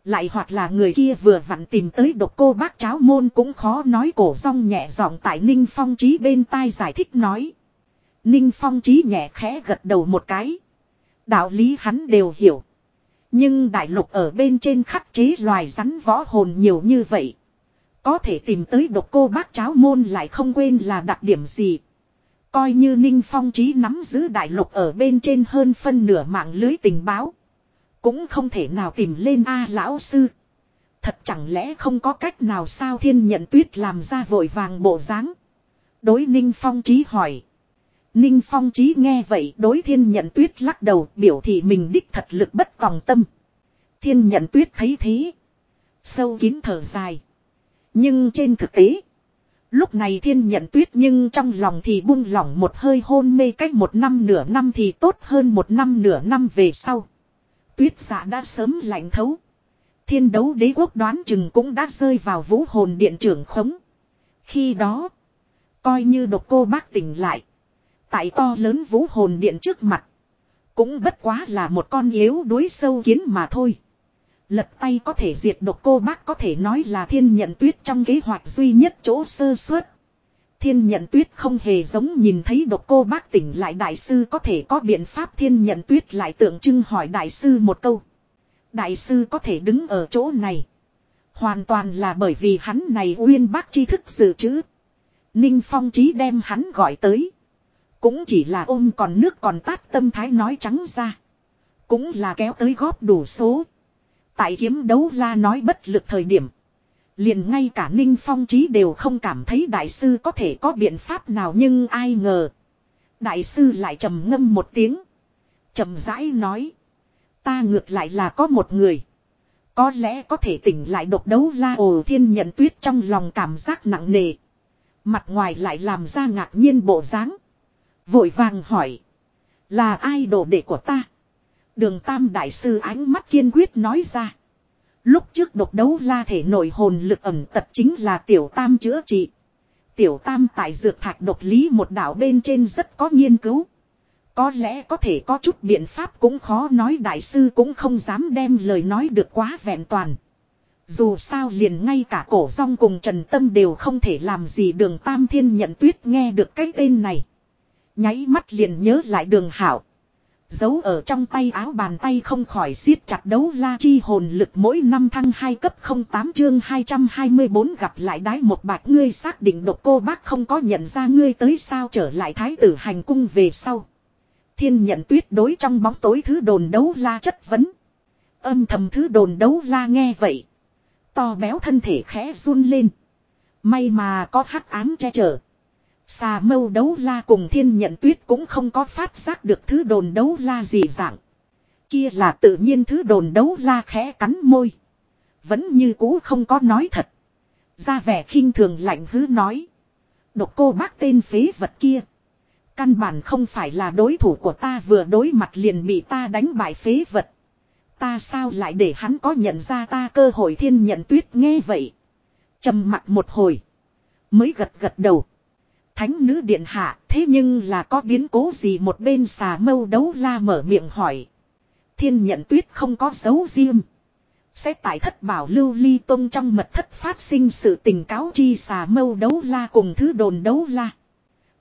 Lại hoặc là người kia vừa vặn tìm tới độc cô bác cháo môn cũng khó nói cổ rong nhẹ giọng tại Ninh Phong Trí bên tai giải thích nói. Ninh Phong Trí nhẹ khẽ gật đầu một cái. Đạo lý hắn đều hiểu. Nhưng đại lục ở bên trên khắc chế loài rắn võ hồn nhiều như vậy. Có thể tìm tới độc cô bác cháo môn lại không quên là đặc điểm gì. Coi như Ninh Phong Trí nắm giữ đại lục ở bên trên hơn phân nửa mạng lưới tình báo. Cũng không thể nào tìm lên A lão sư. Thật chẳng lẽ không có cách nào sao thiên nhận tuyết làm ra vội vàng bộ dáng Đối Ninh Phong Trí hỏi. Ninh Phong Trí nghe vậy đối thiên nhận tuyết lắc đầu biểu thị mình đích thật lực bất tòng tâm. Thiên nhận tuyết thấy thế. Sâu kín thở dài. Nhưng trên thực tế. Lúc này thiên nhận tuyết nhưng trong lòng thì buông lỏng một hơi hôn mê cách một năm nửa năm thì tốt hơn một năm nửa năm về sau. Tuyết giả đã sớm lạnh thấu. Thiên đấu đế quốc đoán chừng cũng đã rơi vào vũ hồn điện trưởng khống. Khi đó, coi như độc cô bác tỉnh lại. Tại to lớn vũ hồn điện trước mặt. Cũng bất quá là một con yếu đuối sâu kiến mà thôi. Lật tay có thể diệt độc cô bác có thể nói là thiên nhận tuyết trong kế hoạch duy nhất chỗ sơ suất. Thiên nhận tuyết không hề giống nhìn thấy độc cô bác tỉnh lại đại sư có thể có biện pháp thiên nhận tuyết lại tượng trưng hỏi đại sư một câu. Đại sư có thể đứng ở chỗ này. Hoàn toàn là bởi vì hắn này uyên bác tri thức dự trữ. Ninh Phong Trí đem hắn gọi tới. Cũng chỉ là ôm còn nước còn tát tâm thái nói trắng ra. Cũng là kéo tới góp đủ số. Tại kiếm đấu la nói bất lực thời điểm. Liền ngay cả Ninh Phong Trí đều không cảm thấy đại sư có thể có biện pháp nào nhưng ai ngờ. Đại sư lại trầm ngâm một tiếng. trầm rãi nói. Ta ngược lại là có một người. Có lẽ có thể tỉnh lại độc đấu la ồ thiên nhận tuyết trong lòng cảm giác nặng nề. Mặt ngoài lại làm ra ngạc nhiên bộ dáng. Vội vàng hỏi. Là ai đồ đệ của ta? Đường tam đại sư ánh mắt kiên quyết nói ra. Lúc trước độc đấu la thể nội hồn lực ẩm tập chính là tiểu tam chữa trị. Tiểu tam tại dược thạch độc lý một đảo bên trên rất có nghiên cứu. Có lẽ có thể có chút biện pháp cũng khó nói, đại sư cũng không dám đem lời nói được quá vẹn toàn. Dù sao liền ngay cả cổ rong cùng Trần Tâm đều không thể làm gì, đường Tam Thiên nhận tuyết nghe được cái tên này. Nháy mắt liền nhớ lại đường hảo. Giấu ở trong tay áo bàn tay không khỏi siết chặt đấu la chi hồn lực mỗi năm thăng 2 cấp 08 chương 224 gặp lại đái một bạch ngươi xác định độc cô bác không có nhận ra ngươi tới sao trở lại thái tử hành cung về sau. Thiên nhận tuyết đối trong bóng tối thứ đồn đấu la chất vấn. Âm thầm thứ đồn đấu la nghe vậy. To béo thân thể khẽ run lên. May mà có hắc ám che chở. Xà mâu đấu la cùng thiên nhận tuyết cũng không có phát giác được thứ đồn đấu la gì dạng. Kia là tự nhiên thứ đồn đấu la khẽ cắn môi. Vẫn như cũ không có nói thật. Ra vẻ khinh thường lạnh hứ nói. Độc cô bác tên phế vật kia. Căn bản không phải là đối thủ của ta vừa đối mặt liền bị ta đánh bại phế vật. Ta sao lại để hắn có nhận ra ta cơ hội thiên nhận tuyết nghe vậy. trầm mặt một hồi. Mới gật gật đầu. Thánh nữ điện hạ, thế nhưng là có biến cố gì một bên xà mâu đấu la mở miệng hỏi. Thiên nhận tuyết không có dấu riêng. Sẽ tại thất bảo lưu ly tông trong mật thất phát sinh sự tình cáo chi xà mâu đấu la cùng thứ đồn đấu la.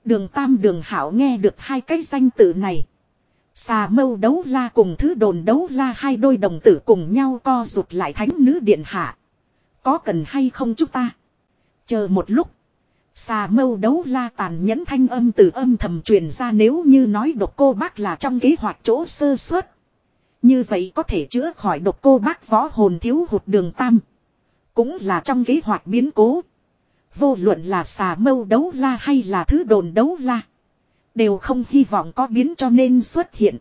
Đường tam đường hảo nghe được hai cái danh tự này. Xà mâu đấu la cùng thứ đồn đấu la hai đôi đồng tử cùng nhau co rụt lại thánh nữ điện hạ. Có cần hay không chúng ta? Chờ một lúc. Xà mâu đấu la tàn nhẫn thanh âm từ âm thầm truyền ra nếu như nói độc cô bác là trong kế hoạch chỗ sơ suất. Như vậy có thể chữa khỏi độc cô bác võ hồn thiếu hụt đường tam. Cũng là trong kế hoạch biến cố. Vô luận là xà mâu đấu la hay là thứ đồn đấu la. Đều không hy vọng có biến cho nên xuất hiện.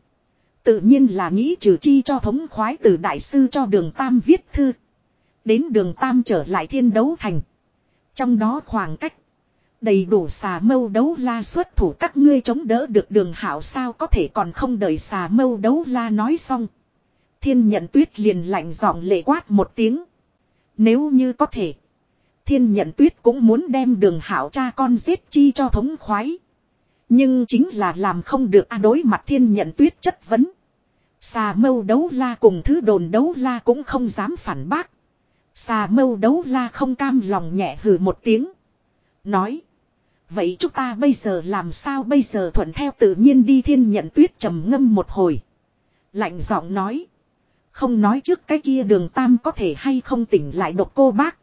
Tự nhiên là nghĩ trừ chi cho thống khoái từ đại sư cho đường Tam viết thư. Đến đường Tam trở lại thiên đấu thành. Trong đó khoảng cách. Đầy đủ xà mâu đấu la xuất thủ các ngươi chống đỡ được đường hảo sao có thể còn không đợi xà mâu đấu la nói xong. Thiên nhận tuyết liền lạnh giọng lệ quát một tiếng. Nếu như có thể. Thiên nhận tuyết cũng muốn đem đường hảo cha con giết chi cho thống khoái. Nhưng chính là làm không được a đối mặt thiên nhận tuyết chất vấn. Xà mâu đấu la cùng thứ đồn đấu la cũng không dám phản bác. Xà mâu đấu la không cam lòng nhẹ hừ một tiếng. Nói. Vậy chúng ta bây giờ làm sao bây giờ thuận theo tự nhiên đi thiên nhận tuyết trầm ngâm một hồi. Lạnh giọng nói. Không nói trước cái kia đường tam có thể hay không tỉnh lại độc cô bác.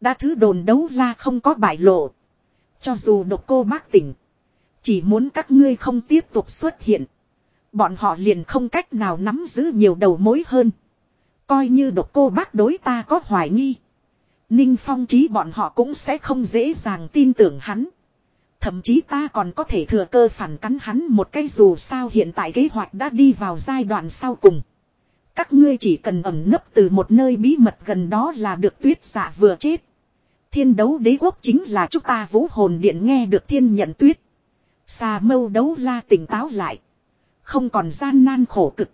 Đã thứ đồn đấu la không có bại lộ. Cho dù độc cô bác tỉnh. Chỉ muốn các ngươi không tiếp tục xuất hiện. Bọn họ liền không cách nào nắm giữ nhiều đầu mối hơn. Coi như độc cô bác đối ta có hoài nghi. Ninh phong trí bọn họ cũng sẽ không dễ dàng tin tưởng hắn. Thậm chí ta còn có thể thừa cơ phản cắn hắn một cái dù sao hiện tại kế hoạch đã đi vào giai đoạn sau cùng. Các ngươi chỉ cần ẩn nấp từ một nơi bí mật gần đó là được tuyết giả vừa chết. Thiên đấu đế quốc chính là chúng ta vũ hồn điện nghe được thiên nhận tuyết. Xà mâu đấu la tỉnh táo lại. Không còn gian nan khổ cực.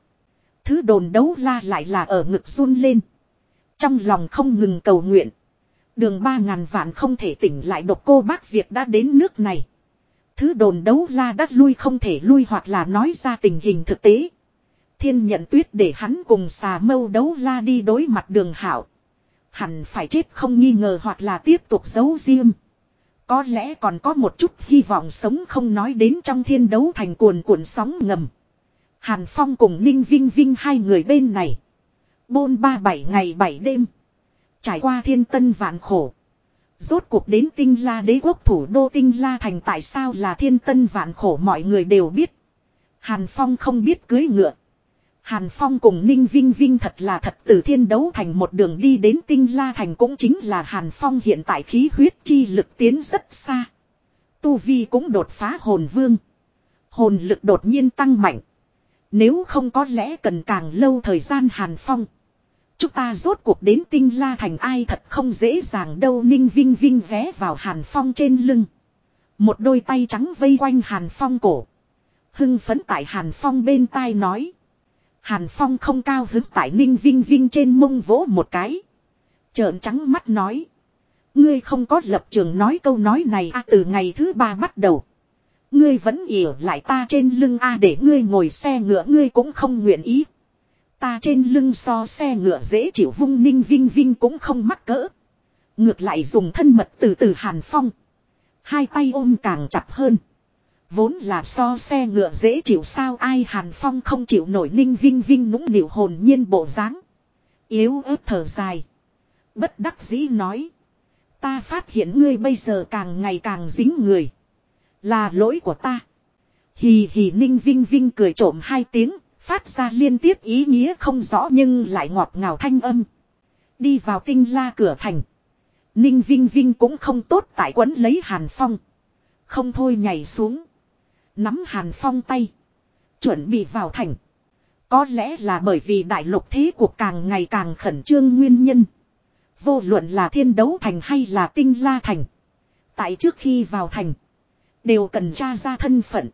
Thứ đồn đấu la lại là ở ngực run lên. Trong lòng không ngừng cầu nguyện. Đường ba ngàn vạn không thể tỉnh lại độc cô bác việc đã đến nước này. Thứ đồn đấu la đắt lui không thể lui hoặc là nói ra tình hình thực tế. Thiên nhận tuyết để hắn cùng xà mâu đấu la đi đối mặt đường hảo. Hẳn phải chết không nghi ngờ hoặc là tiếp tục giấu riêng. Có lẽ còn có một chút hy vọng sống không nói đến trong thiên đấu thành cuồn cuộn sóng ngầm. Hàn Phong cùng Ninh Vinh Vinh hai người bên này. Bôn ba bảy ngày bảy đêm. Trải qua thiên tân vạn khổ. Rốt cuộc đến tinh la đế quốc thủ đô tinh la thành tại sao là thiên tân vạn khổ mọi người đều biết. Hàn Phong không biết cưới ngựa. Hàn Phong cùng Ninh Vinh Vinh thật là thật từ thiên đấu thành một đường đi đến tinh la thành cũng chính là Hàn Phong hiện tại khí huyết chi lực tiến rất xa. Tu Vi cũng đột phá hồn vương. Hồn lực đột nhiên tăng mạnh. Nếu không có lẽ cần càng lâu thời gian Hàn Phong. Chúng ta rốt cuộc đến tinh la thành ai thật không dễ dàng đâu Ninh Vinh Vinh vé vào Hàn Phong trên lưng. Một đôi tay trắng vây quanh Hàn Phong cổ. Hưng phấn tại Hàn Phong bên tai nói. Hàn Phong không cao hứng tại Ninh Vinh Vinh trên mông vỗ một cái. Trợn trắng mắt nói. Ngươi không có lập trường nói câu nói này à từ ngày thứ ba bắt đầu. Ngươi vẫn ỉa lại ta trên lưng A để ngươi ngồi xe ngựa, ngươi cũng không nguyện ý. Ta trên lưng so xe ngựa dễ chịu vung ninh vinh vinh cũng không mắc cỡ. Ngược lại dùng thân mật từ từ hàn phong. Hai tay ôm càng chặt hơn. Vốn là so xe ngựa dễ chịu sao ai hàn phong không chịu nổi ninh vinh vinh nũng nịu hồn nhiên bộ dáng Yếu ớt thở dài. Bất đắc dĩ nói. Ta phát hiện ngươi bây giờ càng ngày càng dính người. Là lỗi của ta. Hì hì ninh vinh vinh cười trộm hai tiếng. Phát ra liên tiếp ý nghĩa không rõ nhưng lại ngọt ngào thanh âm. Đi vào tinh la cửa thành. Ninh Vinh Vinh cũng không tốt tại quấn lấy Hàn Phong. Không thôi nhảy xuống. Nắm Hàn Phong tay. Chuẩn bị vào thành. Có lẽ là bởi vì đại lục thế cuộc càng ngày càng khẩn trương nguyên nhân. Vô luận là thiên đấu thành hay là tinh la thành. Tại trước khi vào thành. Đều cần tra ra thân phận.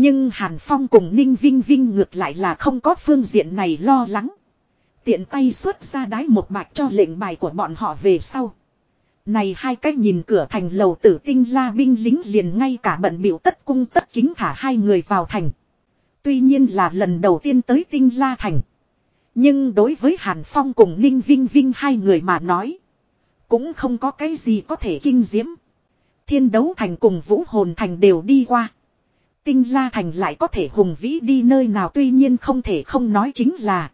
Nhưng Hàn Phong cùng Ninh Vinh Vinh ngược lại là không có phương diện này lo lắng. Tiện tay xuất ra đái một bạch cho lệnh bài của bọn họ về sau. Này hai cách nhìn cửa thành lầu tử tinh la binh lính liền ngay cả bận biểu tất cung tất chính thả hai người vào thành. Tuy nhiên là lần đầu tiên tới tinh la thành. Nhưng đối với Hàn Phong cùng Ninh Vinh Vinh hai người mà nói. Cũng không có cái gì có thể kinh diễm. Thiên đấu thành cùng vũ hồn thành đều đi qua. Tinh la thành lại có thể hùng vĩ đi nơi nào tuy nhiên không thể không nói chính là.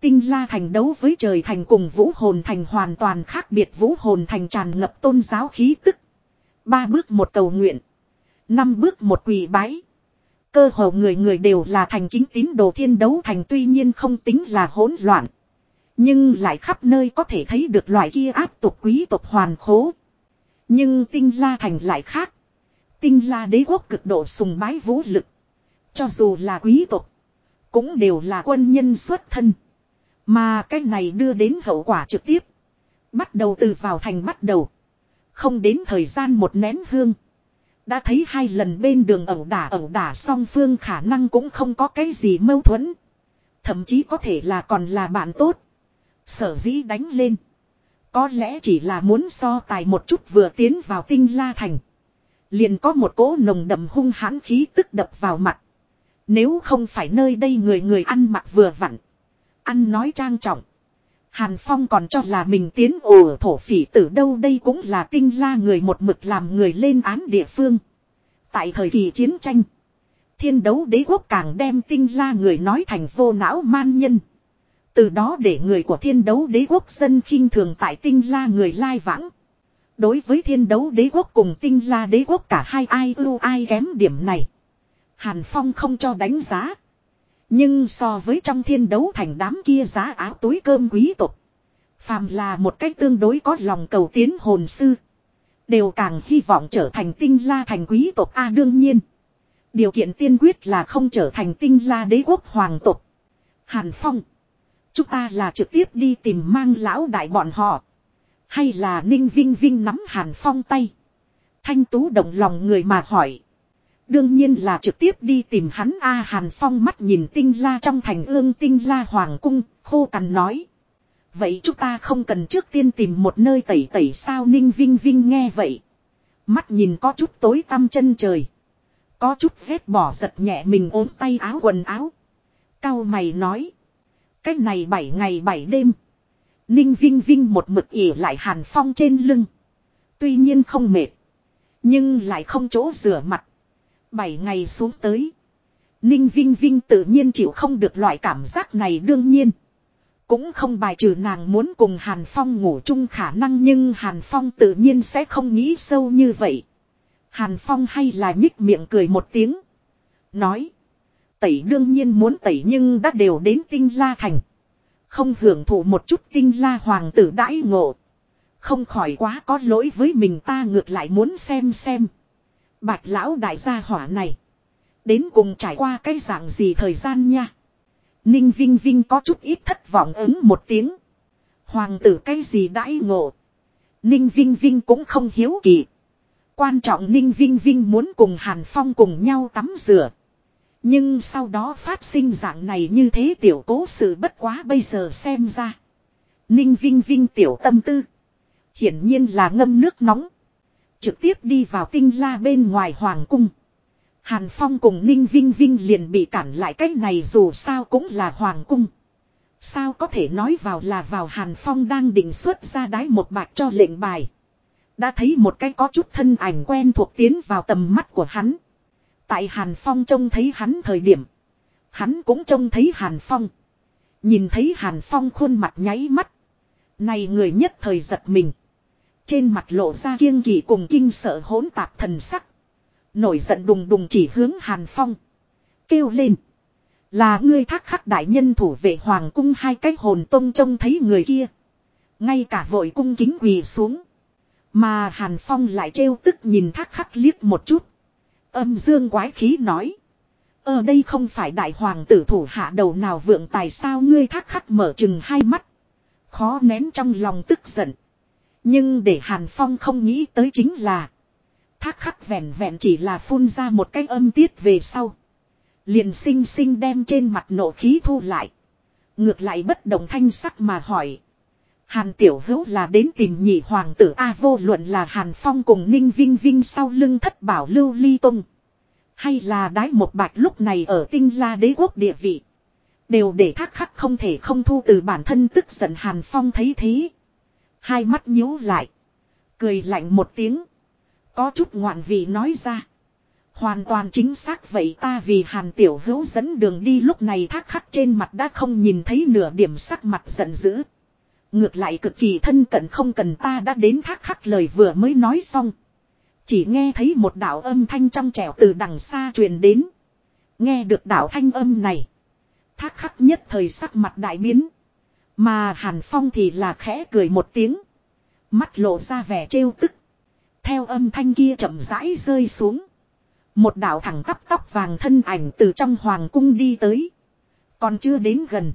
Tinh la thành đấu với trời thành cùng vũ hồn thành hoàn toàn khác biệt vũ hồn thành tràn ngập tôn giáo khí tức. Ba bước một cầu nguyện. Năm bước một quỳ bái. Cơ hồ người người đều là thành kính tín đồ thiên đấu thành tuy nhiên không tính là hỗn loạn. Nhưng lại khắp nơi có thể thấy được loại kia áp tục quý tộc hoàn khố. Nhưng tinh la thành lại khác. Tinh la đế quốc cực độ sùng bái vũ lực. Cho dù là quý tộc. Cũng đều là quân nhân xuất thân. Mà cái này đưa đến hậu quả trực tiếp. Bắt đầu từ vào thành bắt đầu. Không đến thời gian một nén hương. Đã thấy hai lần bên đường ẩu đả ẩu đả song phương khả năng cũng không có cái gì mâu thuẫn. Thậm chí có thể là còn là bạn tốt. Sở dĩ đánh lên. Có lẽ chỉ là muốn so tài một chút vừa tiến vào tinh la thành. Liền có một cỗ nồng đậm hung hãn khí tức đập vào mặt. Nếu không phải nơi đây người người ăn mặc vừa vặn. Ăn nói trang trọng. Hàn Phong còn cho là mình tiến ổ thổ phỉ từ đâu đây cũng là tinh la người một mực làm người lên án địa phương. Tại thời kỳ chiến tranh, thiên đấu đế quốc càng đem tinh la người nói thành vô não man nhân. Từ đó để người của thiên đấu đế quốc dân khinh thường tại tinh la người lai vãng. Đối với thiên đấu đế quốc cùng tinh la đế quốc cả hai ai ưu ai kém điểm này. Hàn Phong không cho đánh giá. Nhưng so với trong thiên đấu thành đám kia giá áo túi cơm quý tộc. Phàm là một cách tương đối có lòng cầu tiến hồn sư. Đều càng hy vọng trở thành tinh la thành quý tộc A à, đương nhiên. Điều kiện tiên quyết là không trở thành tinh la đế quốc hoàng tộc. Hàn Phong. Chúng ta là trực tiếp đi tìm mang lão đại bọn họ. Hay là Ninh Vinh Vinh nắm Hàn Phong tay. Thanh Tú động lòng người mà hỏi. Đương nhiên là trực tiếp đi tìm hắn A Hàn Phong mắt nhìn tinh la trong thành ương tinh la hoàng cung, khô cằn nói. Vậy chúng ta không cần trước tiên tìm một nơi tẩy tẩy sao ninh vinh vinh nghe vậy. Mắt nhìn có chút tối tăm chân trời. Có chút vết bỏ giật nhẹ mình ốm tay áo quần áo. Cao mày nói. Cách này bảy ngày bảy đêm. Ninh Vinh Vinh một mực ỉ lại Hàn Phong trên lưng. Tuy nhiên không mệt. Nhưng lại không chỗ rửa mặt. Bảy ngày xuống tới. Ninh Vinh Vinh tự nhiên chịu không được loại cảm giác này đương nhiên. Cũng không bài trừ nàng muốn cùng Hàn Phong ngủ chung khả năng nhưng Hàn Phong tự nhiên sẽ không nghĩ sâu như vậy. Hàn Phong hay là nhích miệng cười một tiếng. Nói. Tẩy đương nhiên muốn tẩy nhưng đã đều đến tinh la thành. Không hưởng thụ một chút tinh la hoàng tử đãi ngộ. Không khỏi quá có lỗi với mình ta ngược lại muốn xem xem. Bạch lão đại gia hỏa này. Đến cùng trải qua cái dạng gì thời gian nha. Ninh Vinh Vinh có chút ít thất vọng ứng một tiếng. Hoàng tử cái gì đãi ngộ. Ninh Vinh Vinh cũng không hiếu kỳ. Quan trọng Ninh Vinh Vinh muốn cùng Hàn Phong cùng nhau tắm rửa. Nhưng sau đó phát sinh dạng này như thế tiểu cố sự bất quá bây giờ xem ra. Ninh Vinh Vinh tiểu tâm tư. Hiển nhiên là ngâm nước nóng. Trực tiếp đi vào tinh la bên ngoài hoàng cung. Hàn Phong cùng Ninh Vinh Vinh liền bị cản lại cái này dù sao cũng là Hoàng cung. Sao có thể nói vào là vào Hàn Phong đang định xuất ra đái một bạc cho lệnh bài. Đã thấy một cái có chút thân ảnh quen thuộc tiến vào tầm mắt của hắn. Tại Hàn Phong trông thấy hắn thời điểm. Hắn cũng trông thấy Hàn Phong. Nhìn thấy Hàn Phong khuôn mặt nháy mắt. Này người nhất thời giật mình. Trên mặt lộ ra kiêng kỳ cùng kinh sợ hỗn tạp thần sắc. Nổi giận đùng đùng chỉ hướng Hàn Phong. Kêu lên. Là ngươi thác khắc đại nhân thủ vệ hoàng cung hai cái hồn tông trông thấy người kia. Ngay cả vội cung kính quỳ xuống. Mà Hàn Phong lại trêu tức nhìn thác khắc liếc một chút. Âm dương quái khí nói. Ở đây không phải đại hoàng tử thủ hạ đầu nào vượng tài sao ngươi thác khắc mở chừng hai mắt. Khó nén trong lòng tức giận. Nhưng để Hàn Phong không nghĩ tới chính là. Thác khắc vẹn vẹn chỉ là phun ra một cái âm tiết về sau. Liền sinh sinh đem trên mặt nộ khí thu lại. Ngược lại bất động thanh sắc mà hỏi. Hàn Tiểu Hữu là đến tìm nhị hoàng tử A vô luận là Hàn Phong cùng Ninh Vinh Vinh sau lưng thất bảo lưu ly tung. Hay là đái một bạch lúc này ở tinh la đế quốc địa vị. Đều để thác khắc không thể không thu từ bản thân tức giận Hàn Phong thấy thế. Hai mắt nhíu lại. Cười lạnh một tiếng. Có chút ngoạn vị nói ra. Hoàn toàn chính xác vậy ta vì hàn tiểu hữu dẫn đường đi lúc này thác khắc trên mặt đã không nhìn thấy nửa điểm sắc mặt giận dữ. Ngược lại cực kỳ thân cận không cần ta đã đến thác khắc lời vừa mới nói xong. Chỉ nghe thấy một đạo âm thanh trong trẻo từ đằng xa truyền đến. Nghe được đạo thanh âm này. Thác khắc nhất thời sắc mặt đại biến. Mà Hàn Phong thì là khẽ cười một tiếng. Mắt lộ ra vẻ trêu tức. Theo âm thanh kia chậm rãi rơi xuống. Một đạo thẳng tắp tóc vàng thân ảnh từ trong hoàng cung đi tới. Còn chưa đến gần.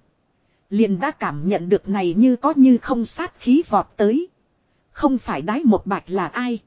Liền đã cảm nhận được này như có như không sát khí vọt tới. Không phải đái một bạch là ai.